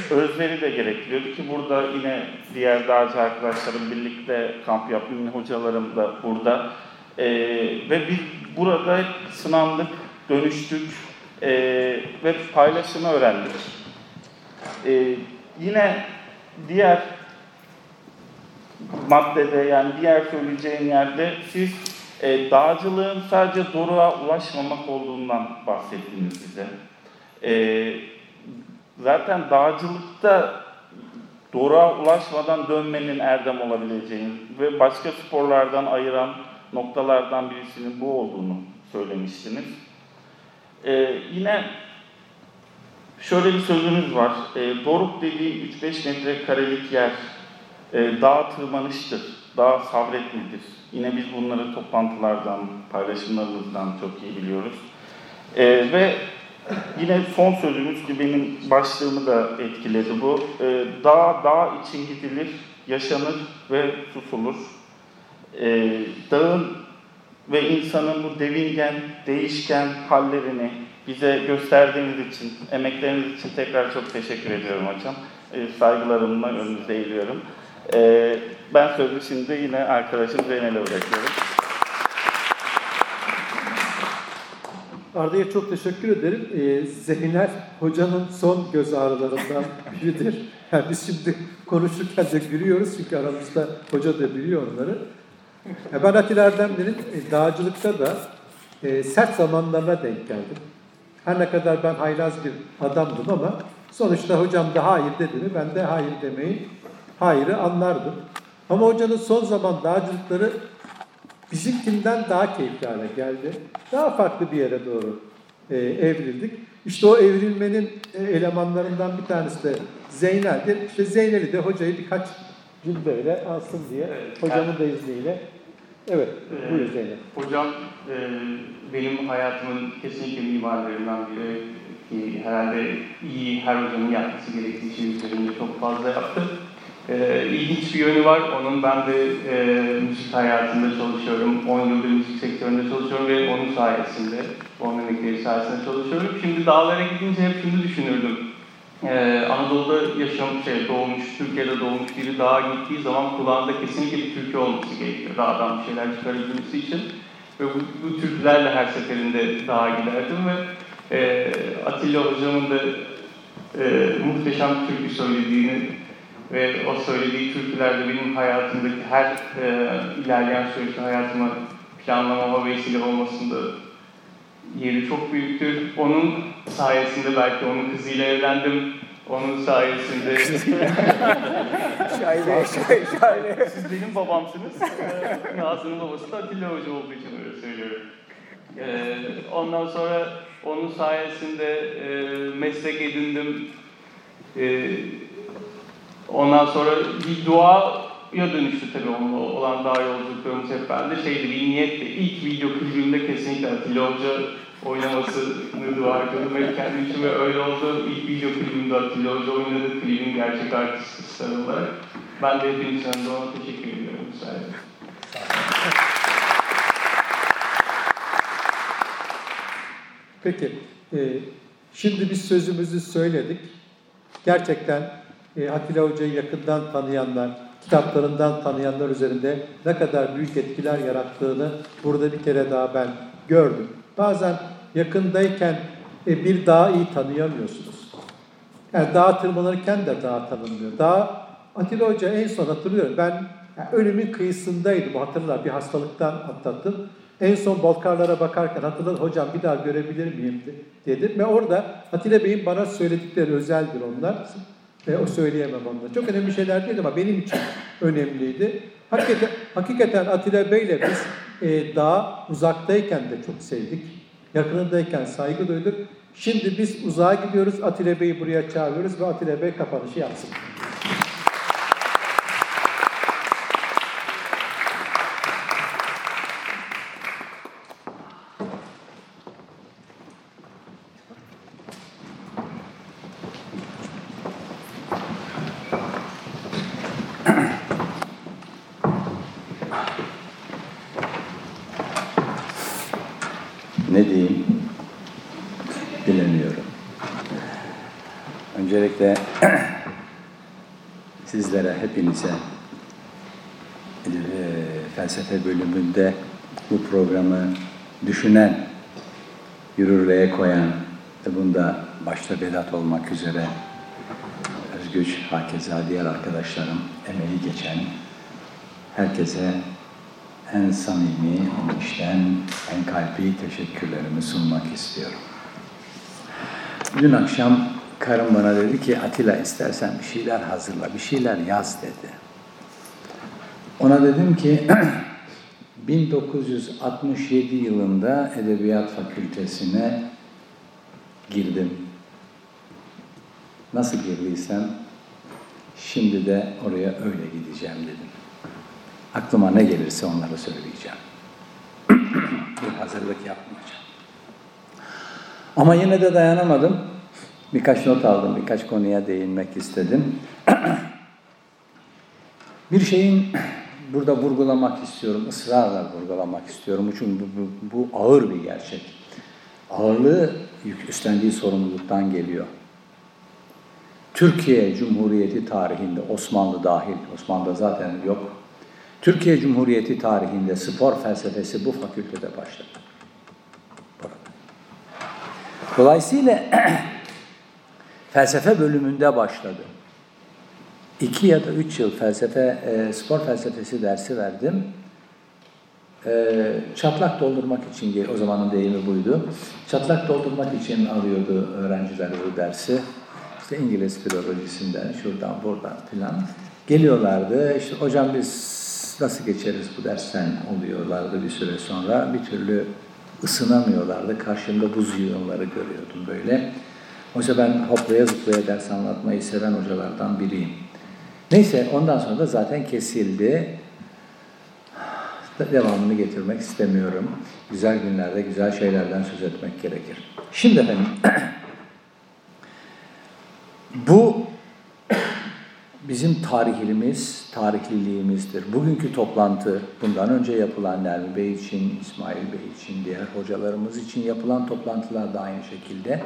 özveri de gerektiriyordu ki burada yine diğer dağcı arkadaşlarım birlikte kamp yapıyor, hocalarım da burada. E, ve biz burada sınandık, dönüştük e, ve paylaşımı öğrendik. E, yine diğer maddede yani diğer söyleyeceğim yerde siz e, dağcılığın sadece doruğa ulaşmamak olduğundan bahsettiniz bize. E, zaten dağcılıkta doruğa ulaşmadan dönmenin erdem olabileceğini ve başka sporlardan ayıran noktalardan birisinin bu olduğunu söylemiştiniz. E, yine şöyle bir sözünüz var. E, doruk dediği 3-5 metre karelik yer e, dağ tırmanıştır, dağ sabretmedir. Yine biz bunları toplantılardan, paylaşımlarımızdan çok iyi biliyoruz. E, ve yine son sözümüz ki benim başlığımı da etkiledi bu. E, dağ, dağ için gidilir, yaşanır ve susulur. E, dağın ve insanın bu devingen, değişken hallerini bize gösterdiğiniz için, emekleriniz için tekrar çok teşekkür ediyorum hocam. E, saygılarımla önünüze eğiliyorum. E, ben sözü şimdi yine arkadaşım Zeynel'e bırakıyorum. Arda'ya çok teşekkür ederim. Ee, Zeynel hocanın son göz ağrılarından biridir. <laughs> Yani biz şimdi konuşurken de gülüyoruz çünkü aramızda hoca da biliyor onları. Ya ben Atilla Erdemli'nin e, dağcılıkta da e, sert zamanlarına denk geldim. Her ne kadar ben haylaz bir adamdım ama sonuçta hocam da hayır dedi mi ben de hayır demeyi hayırı anlardım. Ama hocanın son zaman dağcılıkları bizimkinden daha keyifli hale geldi. Daha farklı bir yere doğru e, evrildik. İşte o evrilmenin e, elemanlarından bir tanesi de Zeynel'dir. İşte Zeynel'i de hocayı birkaç cümleyle alsın diye Evet, hocamın da izniyle. Evet, Ee, buyur Zeynep. Hocam e, benim hayatımın kesinlikle mimarlarından biri ki herhalde iyi her hocanın yapması gerektiği şey üzerinde çok fazla yaptı. E, ilginç bir yönü var. Onun ben de e, müzik hayatında çalışıyorum. 10 yıldır müzik sektöründe çalışıyorum ve onun sayesinde, onun emekleri sayesinde çalışıyorum. Şimdi dağlara gidince hep şunu düşünürdüm. Ee, Anadolu'da yaşam, şey, doğmuş, Türkiye'de doğmuş biri dağa gittiği zaman kulağında kesinlikle bir türkü olması gerekiyor. Dağdan bir şeyler çıkarabilmesi için. Ve bu, bu türkülerle her seferinde dağa giderdim ve e, Atilla hocamın da e, muhteşem türkü söylediğini ve o söylediği türkülerde benim hayatımdaki her e, ilerleyen süreçte hayatıma planlamama vesile olmasında yeri çok büyüktür. Onun sayesinde belki onun kızıyla evlendim. Onun sayesinde... Şaire, şaire, şaire. Siz benim babamsınız. Nazlı'nın babası da Atilla Hoca olduğu için öyle söylüyorum. Ee, ondan sonra onun sayesinde e, meslek edindim. E, ondan sonra bir duaya dönüştü tabii onunla olan dağ yolculuklarımız hep bende. Şeydi bir niyetti. İlk video klibimde kesinlikle Atilla Hoca oynamasını <laughs> dua ediyordum. Hep kendim için ve öyle oldu. İlk video klibimde Atilla Hoca oynadı. Klibin gerçek artist kızlar olarak. Ben de hepinizden de ona teşekkür ediyorum. Müsaade. Peki, e, şimdi biz sözümüzü söyledik. Gerçekten e, Atilla Hoca'yı yakından tanıyanlar, kitaplarından tanıyanlar üzerinde ne kadar büyük etkiler yarattığını burada bir kere daha ben gördüm. Bazen yakındayken e, bir dağı iyi tanıyamıyorsunuz. Yani dağa tırmanırken de dağ tanınmıyor. Dağ, Atilla Hoca en son hatırlıyorum. Ben yani ölümün kıyısındaydım hatırlar. Bir hastalıktan atlattım. En son Balkarlara bakarken hatırladım hocam bir daha görebilir miyim dedim. Ve orada Atilla Bey'in bana söyledikleri özeldir onlar. Ve o söyleyemem onları. Çok önemli şeyler değil ama benim için önemliydi. Hakikaten, hakikaten Atilla Bey'le biz e, daha uzaktayken de çok sevdik. Yakınındayken saygı duyduk. Şimdi biz uzağa gidiyoruz. Atilla Bey'i buraya çağırıyoruz ve Atilla Bey kapanışı yapsın. ne diyeyim bilemiyorum. Öncelikle sizlere, hepinize e, felsefe bölümünde bu programı düşünen, yürürlüğe koyan ve bunda başta Vedat olmak üzere Özgüç, hakeza diğer arkadaşlarım, emeği geçen herkese en samimi, en içten, en kalbi teşekkürlerimi sunmak istiyorum. Dün akşam karım bana dedi ki Atilla istersen bir şeyler hazırla, bir şeyler yaz dedi. Ona dedim ki <clears throat> 1967 yılında Edebiyat Fakültesine girdim. Nasıl girdiysem şimdi de oraya öyle gideceğim dedim. Aklıma ne gelirse onları söyleyeceğim. <coughs> bir hazırlık yapmayacağım. Ama yine de dayanamadım. Birkaç not aldım, birkaç konuya değinmek istedim. <coughs> bir şeyin burada vurgulamak istiyorum, ısrarla vurgulamak istiyorum. Çünkü bu, bu, bu ağır bir gerçek. Ağırlığı üstlendiği sorumluluktan geliyor. Türkiye Cumhuriyeti tarihinde Osmanlı dahil, Osmanlı'da zaten yok. Türkiye Cumhuriyeti tarihinde spor felsefesi bu fakültede başladı. Dolayısıyla <clears throat> felsefe bölümünde başladı. İki ya da üç yıl felsefe, e, spor felsefesi dersi verdim. E, çatlak doldurmak için, o zamanın deyimi buydu. Çatlak doldurmak için alıyordu öğrenciler bu dersi. İşte İngiliz filolojisinden, şuradan, buradan filan. Geliyorlardı, işte hocam biz nasıl geçeriz bu dersten oluyorlardı bir süre sonra. Bir türlü ısınamıyorlardı. Karşımda buz yığınları görüyordum böyle. Oysa ben hoplaya zıplaya ders anlatmayı seven hocalardan biriyim. Neyse ondan sonra da zaten kesildi. Devamını getirmek istemiyorum. Güzel günlerde güzel şeylerden söz etmek gerekir. Şimdi efendim <clears throat> bu bizim tarihimiz, tarihliliğimizdir. Bugünkü toplantı, bundan önce yapılan Nermi Bey için, İsmail Bey için, diğer hocalarımız için yapılan toplantılar da aynı şekilde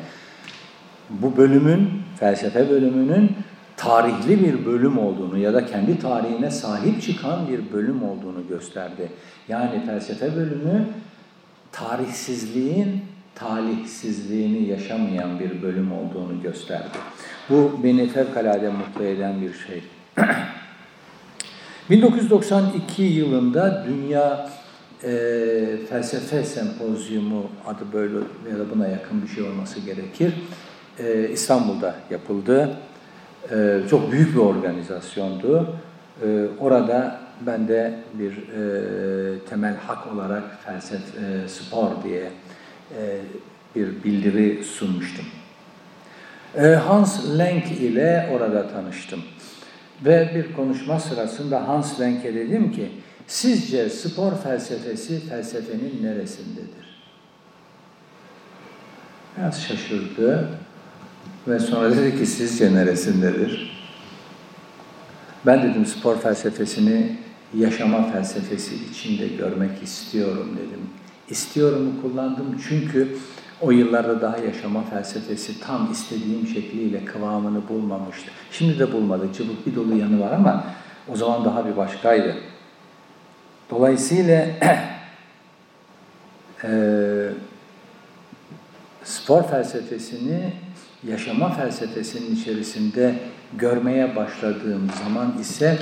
bu bölümün, felsefe bölümünün tarihli bir bölüm olduğunu ya da kendi tarihine sahip çıkan bir bölüm olduğunu gösterdi. Yani felsefe bölümü tarihsizliğin talihsizliğini yaşamayan bir bölüm olduğunu gösterdi. Bu beni fevkalade mutlu eden bir şey. <clears throat> 1992 yılında Dünya e, Felsefe Sempozyumu adı böyle ya da buna yakın bir şey olması gerekir. E, İstanbul'da yapıldı. E, çok büyük bir organizasyondu. E, orada ben de bir e, temel hak olarak felsefe, e, spor diye e, bir bildiri sunmuştum. E, Hans Lenk ile orada tanıştım. Ve bir konuşma sırasında Hans Lenk'e dedim ki, sizce spor felsefesi felsefenin neresindedir? Biraz şaşırdı ve sonra dedi ki sizce neresindedir? Ben dedim spor felsefesini yaşama felsefesi içinde görmek istiyorum dedim. İstiyorumu kullandım çünkü o yıllarda daha yaşama felsefesi tam istediğim şekliyle kıvamını bulmamıştı. Şimdi de bulmadı. Cıvık bir dolu yanı var ama o zaman daha bir başkaydı. Dolayısıyla <clears throat> e, spor felsefesini yaşama felsefesinin içerisinde görmeye başladığım zaman ise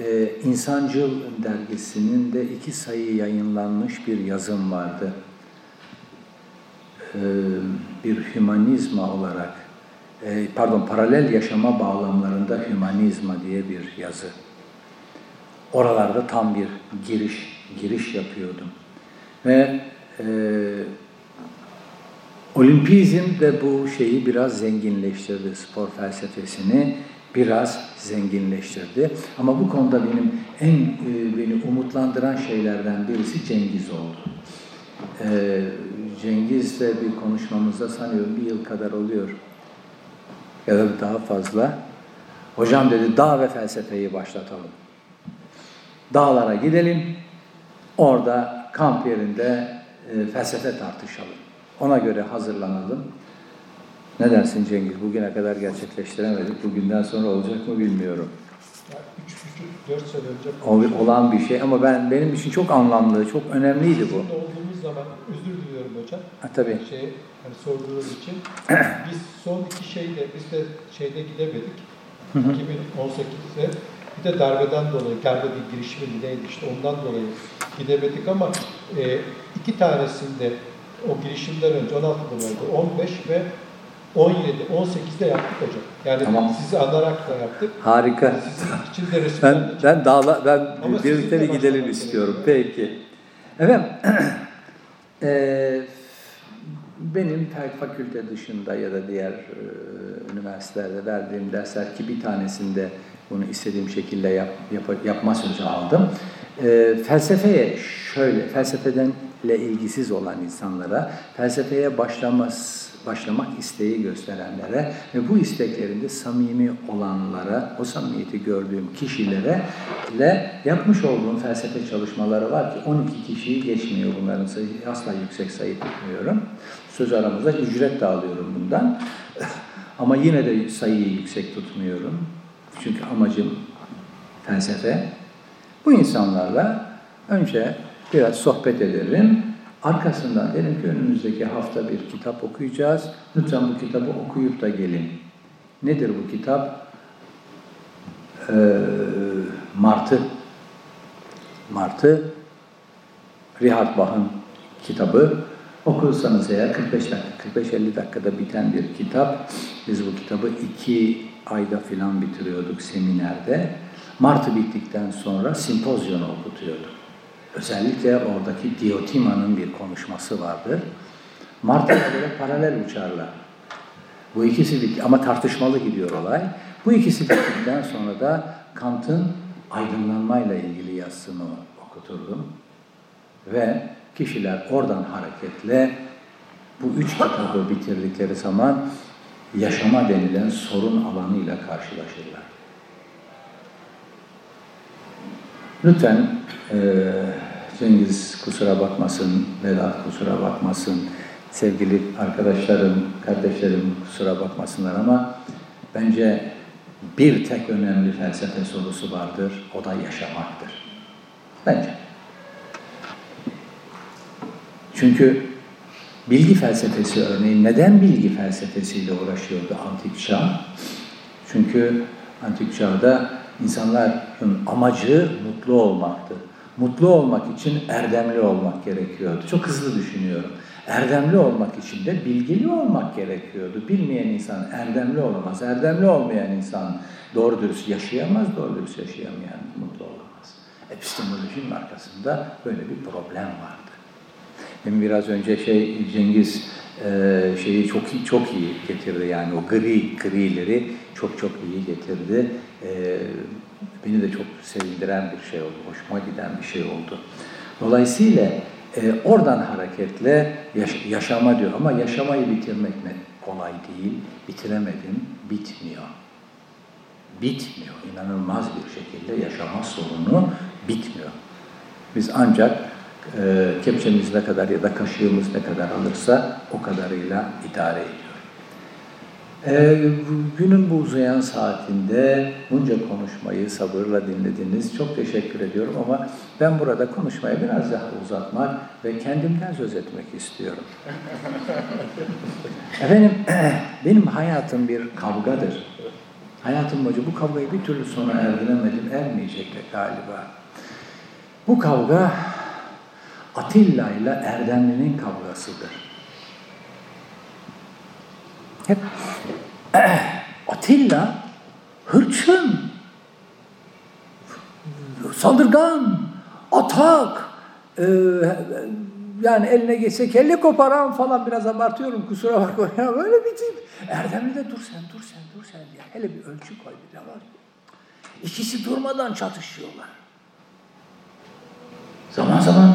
e, İnsancıl dergisinin de iki sayı yayınlanmış bir yazım vardı. E, bir hümanizma olarak, e, pardon paralel yaşama bağlamlarında hümanizma diye bir yazı. Oralarda tam bir giriş, giriş yapıyordum. Ve e, Olimpizm de bu şeyi biraz zenginleştirdi, spor felsefesini biraz zenginleştirdi. Ama bu konuda benim en e, beni umutlandıran şeylerden birisi Cengiz oldu. E, Cengiz'le bir konuşmamızda sanıyorum bir yıl kadar oluyor ya da daha fazla. Hocam dedi dağ ve felsefeyi başlatalım. Dağlara gidelim. Orada kamp yerinde e, felsefe tartışalım. Ona göre hazırlanalım. Ne dersin Cengiz? Bugüne kadar gerçekleştiremedik. Bugünden sonra olacak mı bilmiyorum. Yani üç buçuk, dört sene önce O, olan bir şey ama ben benim için çok anlamlı, çok önemliydi bu. Sizinle olduğumuz zaman, özür diliyorum hocam. Ha, tabii. Şey, hani sorduğunuz için. <clears throat> biz son iki şeyde, biz de şeyde gidemedik. Hı hı. 2018'de bir de darbeden dolayı, darbe bir girişimi neydi işte ondan dolayı gidemedik ama e, iki tanesinde o girişimden önce 16'dan önce 15 ve 17, 18'de yaptık hocam. Yani Tamam. sizi anarak da yaptık. Harika. Sizin için de Ben ben dağla ben Ama birlikte bir gidelim istiyorum. Peki. Efendim eee, <clears throat> benim fa- fakülte dışında ya da diğer e, üniversitelerde verdiğim dersler ki bir tanesinde bunu istediğim şekilde yap, yap- yapma sözü aldım. Eee, felsefeye şöyle, felsefedenle ilgisiz olan insanlara, felsefeye başlaması başlamak isteği gösterenlere ve bu isteklerinde samimi olanlara, o samimiyeti gördüğüm kişilere ile yapmış olduğum felsefe çalışmaları var ki 12 kişiyi geçmiyor bunların sayı, asla yüksek sayı tutmuyorum. Söz aramızda ücret de alıyorum bundan. <laughs> Ama yine de sayıyı yüksek tutmuyorum. Çünkü amacım felsefe. Bu insanlarla önce biraz sohbet ederim. Arkasından dedim ki önümüzdeki hafta bir kitap okuyacağız. Lütfen bu kitabı okuyup da gelin. Nedir bu kitap? Ee, Martı. Martı. Richard Bach'ın kitabı. Okursanız eğer 45 dakika, 45-50 dakikada biten bir kitap. Biz bu kitabı iki ayda filan bitiriyorduk seminerde. Martı bittikten sonra simpozyonu okutuyorduk. Özellikle oradaki Diotima'nın bir konuşması vardır. Martı'ya böyle paralel uçarlar. Bu ikisi bitti ama tartışmalı gidiyor olay. Bu ikisi bittikten sonra da Kant'ın aydınlanmayla ilgili yazısını okuturdum. Ve kişiler oradan hareketle bu üç kitabı bitirdikleri zaman yaşama denilen sorun alanıyla karşılaşırlar. Lütfen e, Cengiz kusura bakmasın, Vedat kusura bakmasın, sevgili arkadaşlarım, kardeşlerim kusura bakmasınlar ama bence bir tek önemli felsefe sorusu vardır, o da yaşamaktır. Bence. Çünkü bilgi felsefesi örneğin neden bilgi felsefesiyle uğraşıyordu antik çağ? Çünkü antik çağda insanların amacı mutlu olmaktı. Mutlu olmak için erdemli olmak gerekiyordu. Çok hızlı düşünüyorum. Erdemli olmak için de bilgili olmak gerekiyordu. Bilmeyen insan erdemli olamaz. Erdemli olmayan insan doğru dürüst yaşayamaz, doğru dürüst yaşayamayan mutlu olamaz. Epistemolojinin arkasında böyle bir problem vardı. Demin biraz önce şey Cengiz e, şeyi çok iyi, çok iyi getirdi yani o gri grileri çok çok iyi getirdi. E, beni de çok sevindiren bir şey oldu, hoşuma giden bir şey oldu. Dolayısıyla e, oradan hareketle yaş- yaşama diyor ama yaşamayı bitirmek ne? kolay değil. Bitiremedim, bitmiyor. Bitmiyor. İnanılmaz bir şekilde yaşama sorunu bitmiyor. Biz ancak e, kepçemiz ne kadar ya da kaşığımız ne kadar alırsa o kadarıyla idare ediyor. E, günün bu uzayan saatinde bunca konuşmayı sabırla dinlediniz. Çok teşekkür ediyorum ama ben burada konuşmayı biraz daha uzatmak ve kendimden söz etmek istiyorum. <laughs> Efendim, <clears throat> benim hayatım bir kavgadır. Hayatım boyunca bu kavgayı bir türlü sona erdiremedim, ermeyecek de galiba. Bu kavga Atilla ile Erdemli'nin kavgasıdır. Hep <clears throat> Atilla hırçın, saldırgan, atak, e, yani eline geçse kelle koparan falan biraz abartıyorum kusura bakma ya böyle bir tip. Erdemli de dur sen dur sen dur sen ya hele bir ölçü koy bir de var. İkisi durmadan çatışıyorlar. Zaman zaman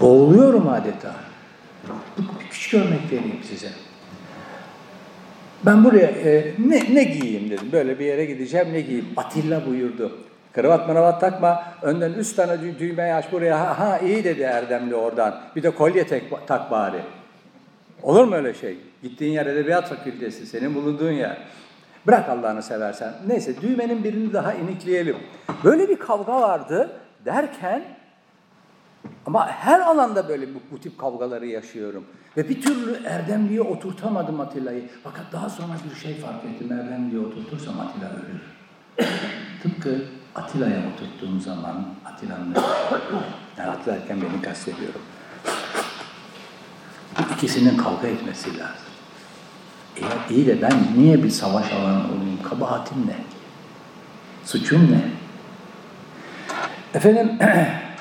boğuluyorum adeta. Bir küçük örnek vereyim size. Ben buraya e, ne, ne giyeyim dedim. Böyle bir yere gideceğim ne giyeyim? Atilla buyurdu. Kravat maravat takma, önden üst tane dü- düğmeyi aç buraya. Ha, ha iyi dedi Erdemli oradan. Bir de kolye tek, tak bari. Olur mu öyle şey? Gittiğin yer edebiyat fakültesi, senin bulunduğun yer. Bırak Allah'ını seversen. Neyse düğmenin birini daha inikleyelim. Böyle bir kavga vardı derken ama her alanda böyle bu, bu tip kavgaları yaşıyorum. Ve bir türlü Erdemli'ye oturtamadım Atilla'yı. Fakat daha sonra bir şey fark ettim. Erdemli'ye oturtursam Atilla ölür. <coughs> Tıpkı Atilla'ya oturttuğum zaman Atilla'nın yani Atilla derken beni kastediyorum. Bu ikisinin kavga etmesi lazım. Eğer iyi de ben niye bir savaş alanı olayım? Kabahatim ne? Suçum ne? Efendim <coughs>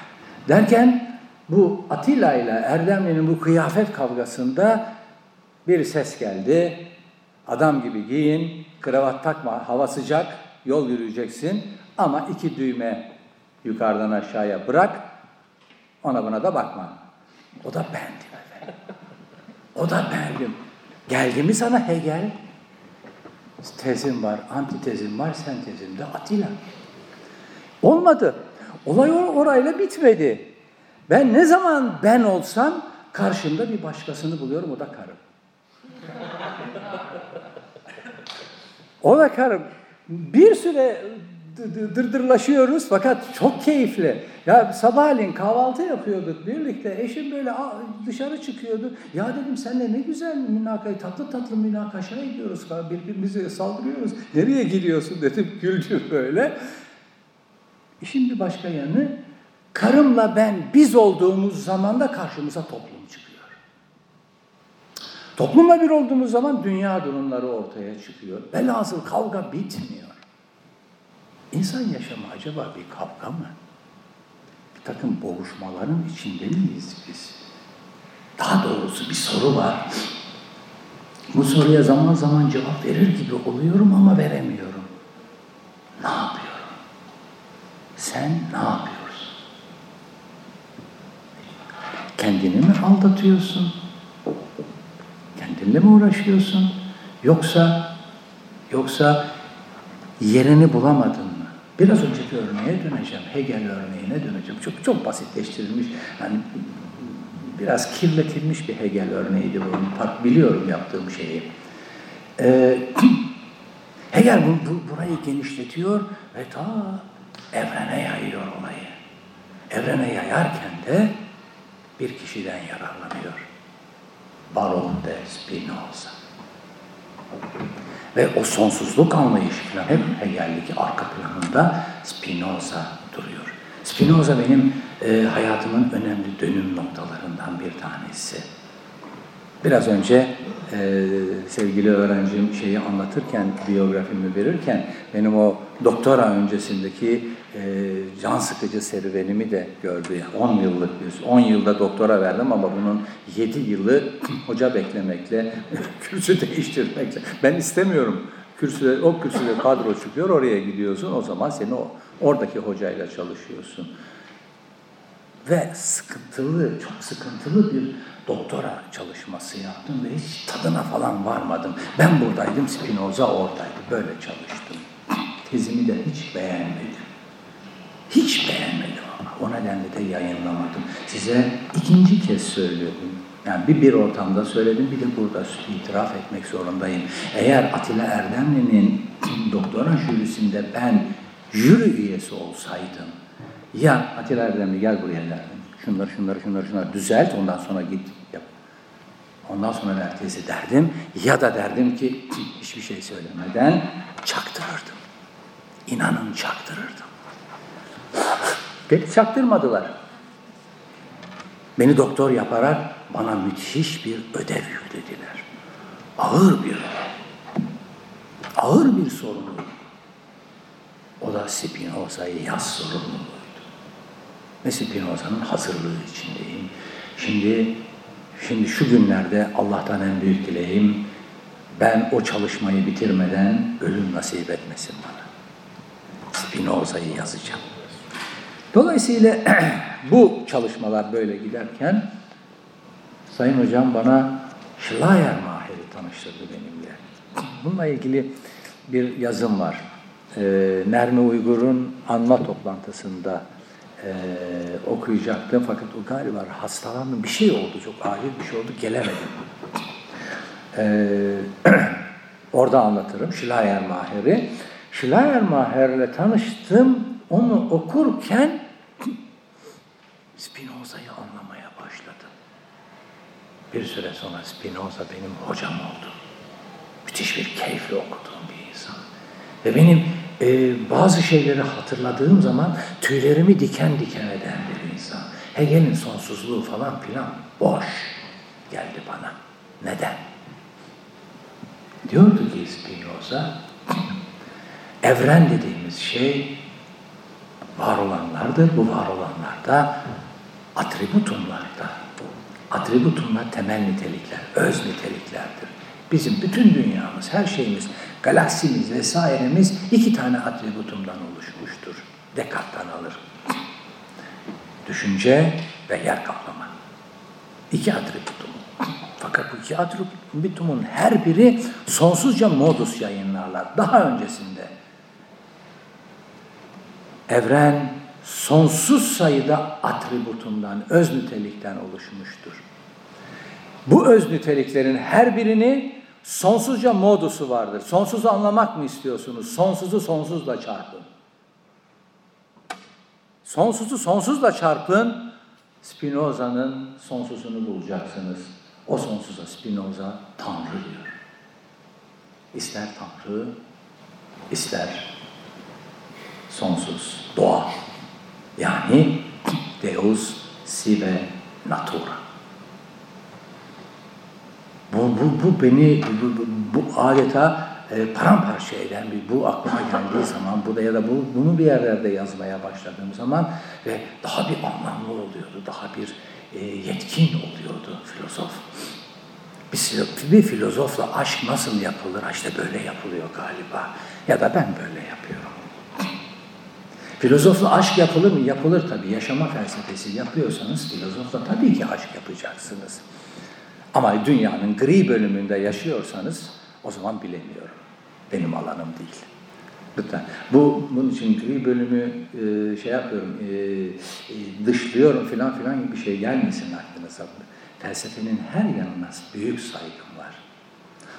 derken bu Atilla ile Erdemli'nin bu kıyafet kavgasında bir ses geldi. Adam gibi giyin, kravat takma, hava sıcak, yol yürüyeceksin ama iki düğme yukarıdan aşağıya bırak, ona buna da bakma. O da bendim efendim. O da bendim. Geldi mi sana Hegel? Tezim var, antitezim var, sentezim de Atilla. Olmadı. Olay or- orayla bitmedi. Ben ne zaman ben olsam karşımda bir başkasını buluyorum, o da karım. <laughs> O da karım. Bir süre dı- dı- dırdırlaşıyoruz fakat çok keyifli. Ya sabahleyin kahvaltı yapıyorduk birlikte. Eşim böyle "Aa, dışarı çıkıyordu. Ya dedim senle ne güzel münakaşa, tatlı tatlı münakaşa ediyoruz. Birbirimize saldırıyoruz. Nereye gidiyorsun dedim güldü böyle. İşin bir başka yanı karımla ben biz olduğumuz zaman da karşımıza toplum çıkıyor. Toplumla bir olduğumuz zaman dünya durumları ortaya çıkıyor. Velhasıl kavga bitmiyor. İnsan yaşamı acaba bir kavga mı? Bir takım boğuşmaların içinde miyiz biz? Daha doğrusu bir soru var. Bu soruya zaman zaman cevap verir gibi oluyorum ama veremiyorum. Ne? Sen ne yapıyorsun? Kendini mi aldatıyorsun? Kendinle mi uğraşıyorsun? Yoksa yoksa yerini bulamadın mı? Biraz önceki örneğe döneceğim. Hegel örneğine döneceğim. Çok çok basitleştirilmiş. Yani biraz kirletilmiş bir Hegel örneğiydi bu. Biliyorum yaptığım şeyi. Ee, <clears throat> Hegel bu, bu, burayı genişletiyor ve ta evrene yayıyor olayı. Evrene yayarken de bir kişiden yararlanıyor. Baron de Spinoza. Ve o sonsuzluk anlayışı falan hep Hegel'deki arka planında Spinoza duruyor. Spinoza benim e, hayatımın önemli dönüm noktalarından bir tanesi. Biraz önce e, sevgili öğrencim şeyi anlatırken, biyografimi verirken benim o doktora öncesindeki e, can sıkıcı serüvenimi de gördü. Yani 10 yıllık bir, 10 yılda doktora verdim ama bunun 7 yılı hoca beklemekle, <laughs> kürsü değiştirmekle. Ben istemiyorum. Kürsüde, o kürsüde kadro çıkıyor, oraya gidiyorsun. O zaman seni o, oradaki hocayla çalışıyorsun. Ve sıkıntılı, çok sıkıntılı bir doktora çalışması yaptım ve hiç tadına falan varmadım. Ben buradaydım, Spinoza oradaydı. Böyle çalıştım. Tezimi de hiç beğenmedim. Hiç beğenmedim ama. O nedenle de yayınlamadım. Size ikinci kez söylüyorum. Yani bir bir ortamda söyledim, bir de burada itiraf etmek zorundayım. Eğer Atilla Erdemli'nin <clears throat> doktora jürisinde ben jüri üyesi olsaydım, ya Atilla Erdemli gel buraya derdim. Şunları, şunları, şunları, şunları düzelt, ondan sonra git. Ondan sonra neredeyse derdim. Ya da derdim ki hiçbir şey söylemeden çaktırırdım. İnanın çaktırırdım. Peki çaktırmadılar. Beni doktor yaparak bana müthiş bir ödev yüklediler. Ağır bir Ağır bir sorumluluk. O da Spinoza'yı yaz sorumluluğuydu. Ve Spinoza'nın hazırlığı içindeyim. Şimdi şimdi şu günlerde Allah'tan en büyük dileğim ben o çalışmayı bitirmeden ölüm nasip etmesin bana. Spinoza'yı yazacağım. Dolayısıyla <clears throat> bu çalışmalar böyle giderken Sayın Hocam bana Schleiermacher'i tanıştırdı benimle. Bununla ilgili bir yazım var. e, Nermi Uygur'un anma toplantısında e, okuyacaktım. Fakat o galiba hastalandım. Bir şey oldu. Çok acil bir şey oldu. Gelemedim. E, <clears throat> orada anlatırım. Şilayer Maher'le tanıştım. Onu okurken Spinoza'yı anlamaya başladım. Bir süre sonra Spinoza benim hocam oldu. Müthiş bir keyifle okuduğum bir insan. Ve benim e, bazı şeyleri hatırladığım zaman tüylerimi diken diken eden bir insan. Hegel'in sonsuzluğu falan filan boş geldi bana. Neden? Diyordu ki Spinoza, evren dediğimiz şey var olanlardır. Bu var olanlarda atributumlarda. Atributumlar temel nitelikler, öz niteliklerdir. Bizim bütün dünyamız, her şeyimiz, galaksimiz vesairemiz iki tane atributumdan oluşmuştur. Descartes'ten alır. Düşünce ve yer kaplama. İki atributum. Fakat bu iki atributumun her biri sonsuzca modus yayınlarlar. Daha öncesinde evren sonsuz sayıda atributundan, öz nitelikten oluşmuştur. Bu öz niteliklerin her birini sonsuzca modusu vardır. Sonsuzu anlamak mı istiyorsunuz? Sonsuzu sonsuzla çarpın. Sonsuzu sonsuzla çarpın. Spinoza'nın sonsuzunu bulacaksınız. O sonsuza Spinoza Tanrı diyor. İster Tanrı, ister sonsuz doğa. Yani Deus sive natura. Bu, bu, bu beni, bu, bu, adeta e, paramparça eden bir, bu aklıma geldiği zaman, bu da ya da bu, bunu bir yerlerde yazmaya başladığım zaman ve daha bir anlamlı oluyordu, daha bir e, yetkin oluyordu filozof. Bir, bir filozofla aşk nasıl yapılır? İşte böyle yapılıyor galiba. Ya da ben böyle yapıyorum. Filozofla aşk yapılır mı? Yapılır tabii. Yaşama felsefesi yapıyorsanız filozofla tabii ki aşk yapacaksınız. Ama dünyanın gri bölümünde yaşıyorsanız o zaman bilemiyorum. Benim alanım değil. Lütfen. Bu, bunun için gri bölümü e, şey yapıyorum, e, e, dışlıyorum filan filan gibi bir şey gelmesin aklınıza. Felsefenin her yanına büyük saygım var.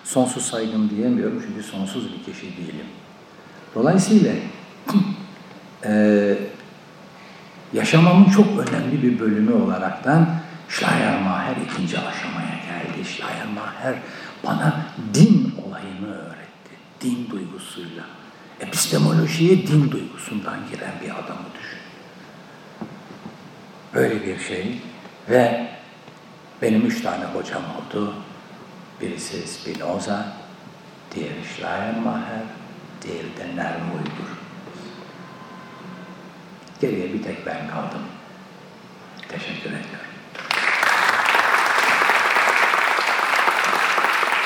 Sonsuz saygım diyemiyorum çünkü sonsuz bir kişi değilim. Dolayısıyla <clears throat> e, yaşamamın çok önemli bir bölümü olaraktan Schleiermacher ikinci aşamaya geldi. Schleiermacher bana din olayını öğretti. Din duygusuyla. Epistemolojiye din duygusundan giren bir adamı düşün. Böyle bir şey ve benim üç tane hocam oldu. Birisi Spinoza, diğeri Schleiermacher, diğeri de Nerm. Geriye bir tek ben kaldım. Teşekkür ediyorum.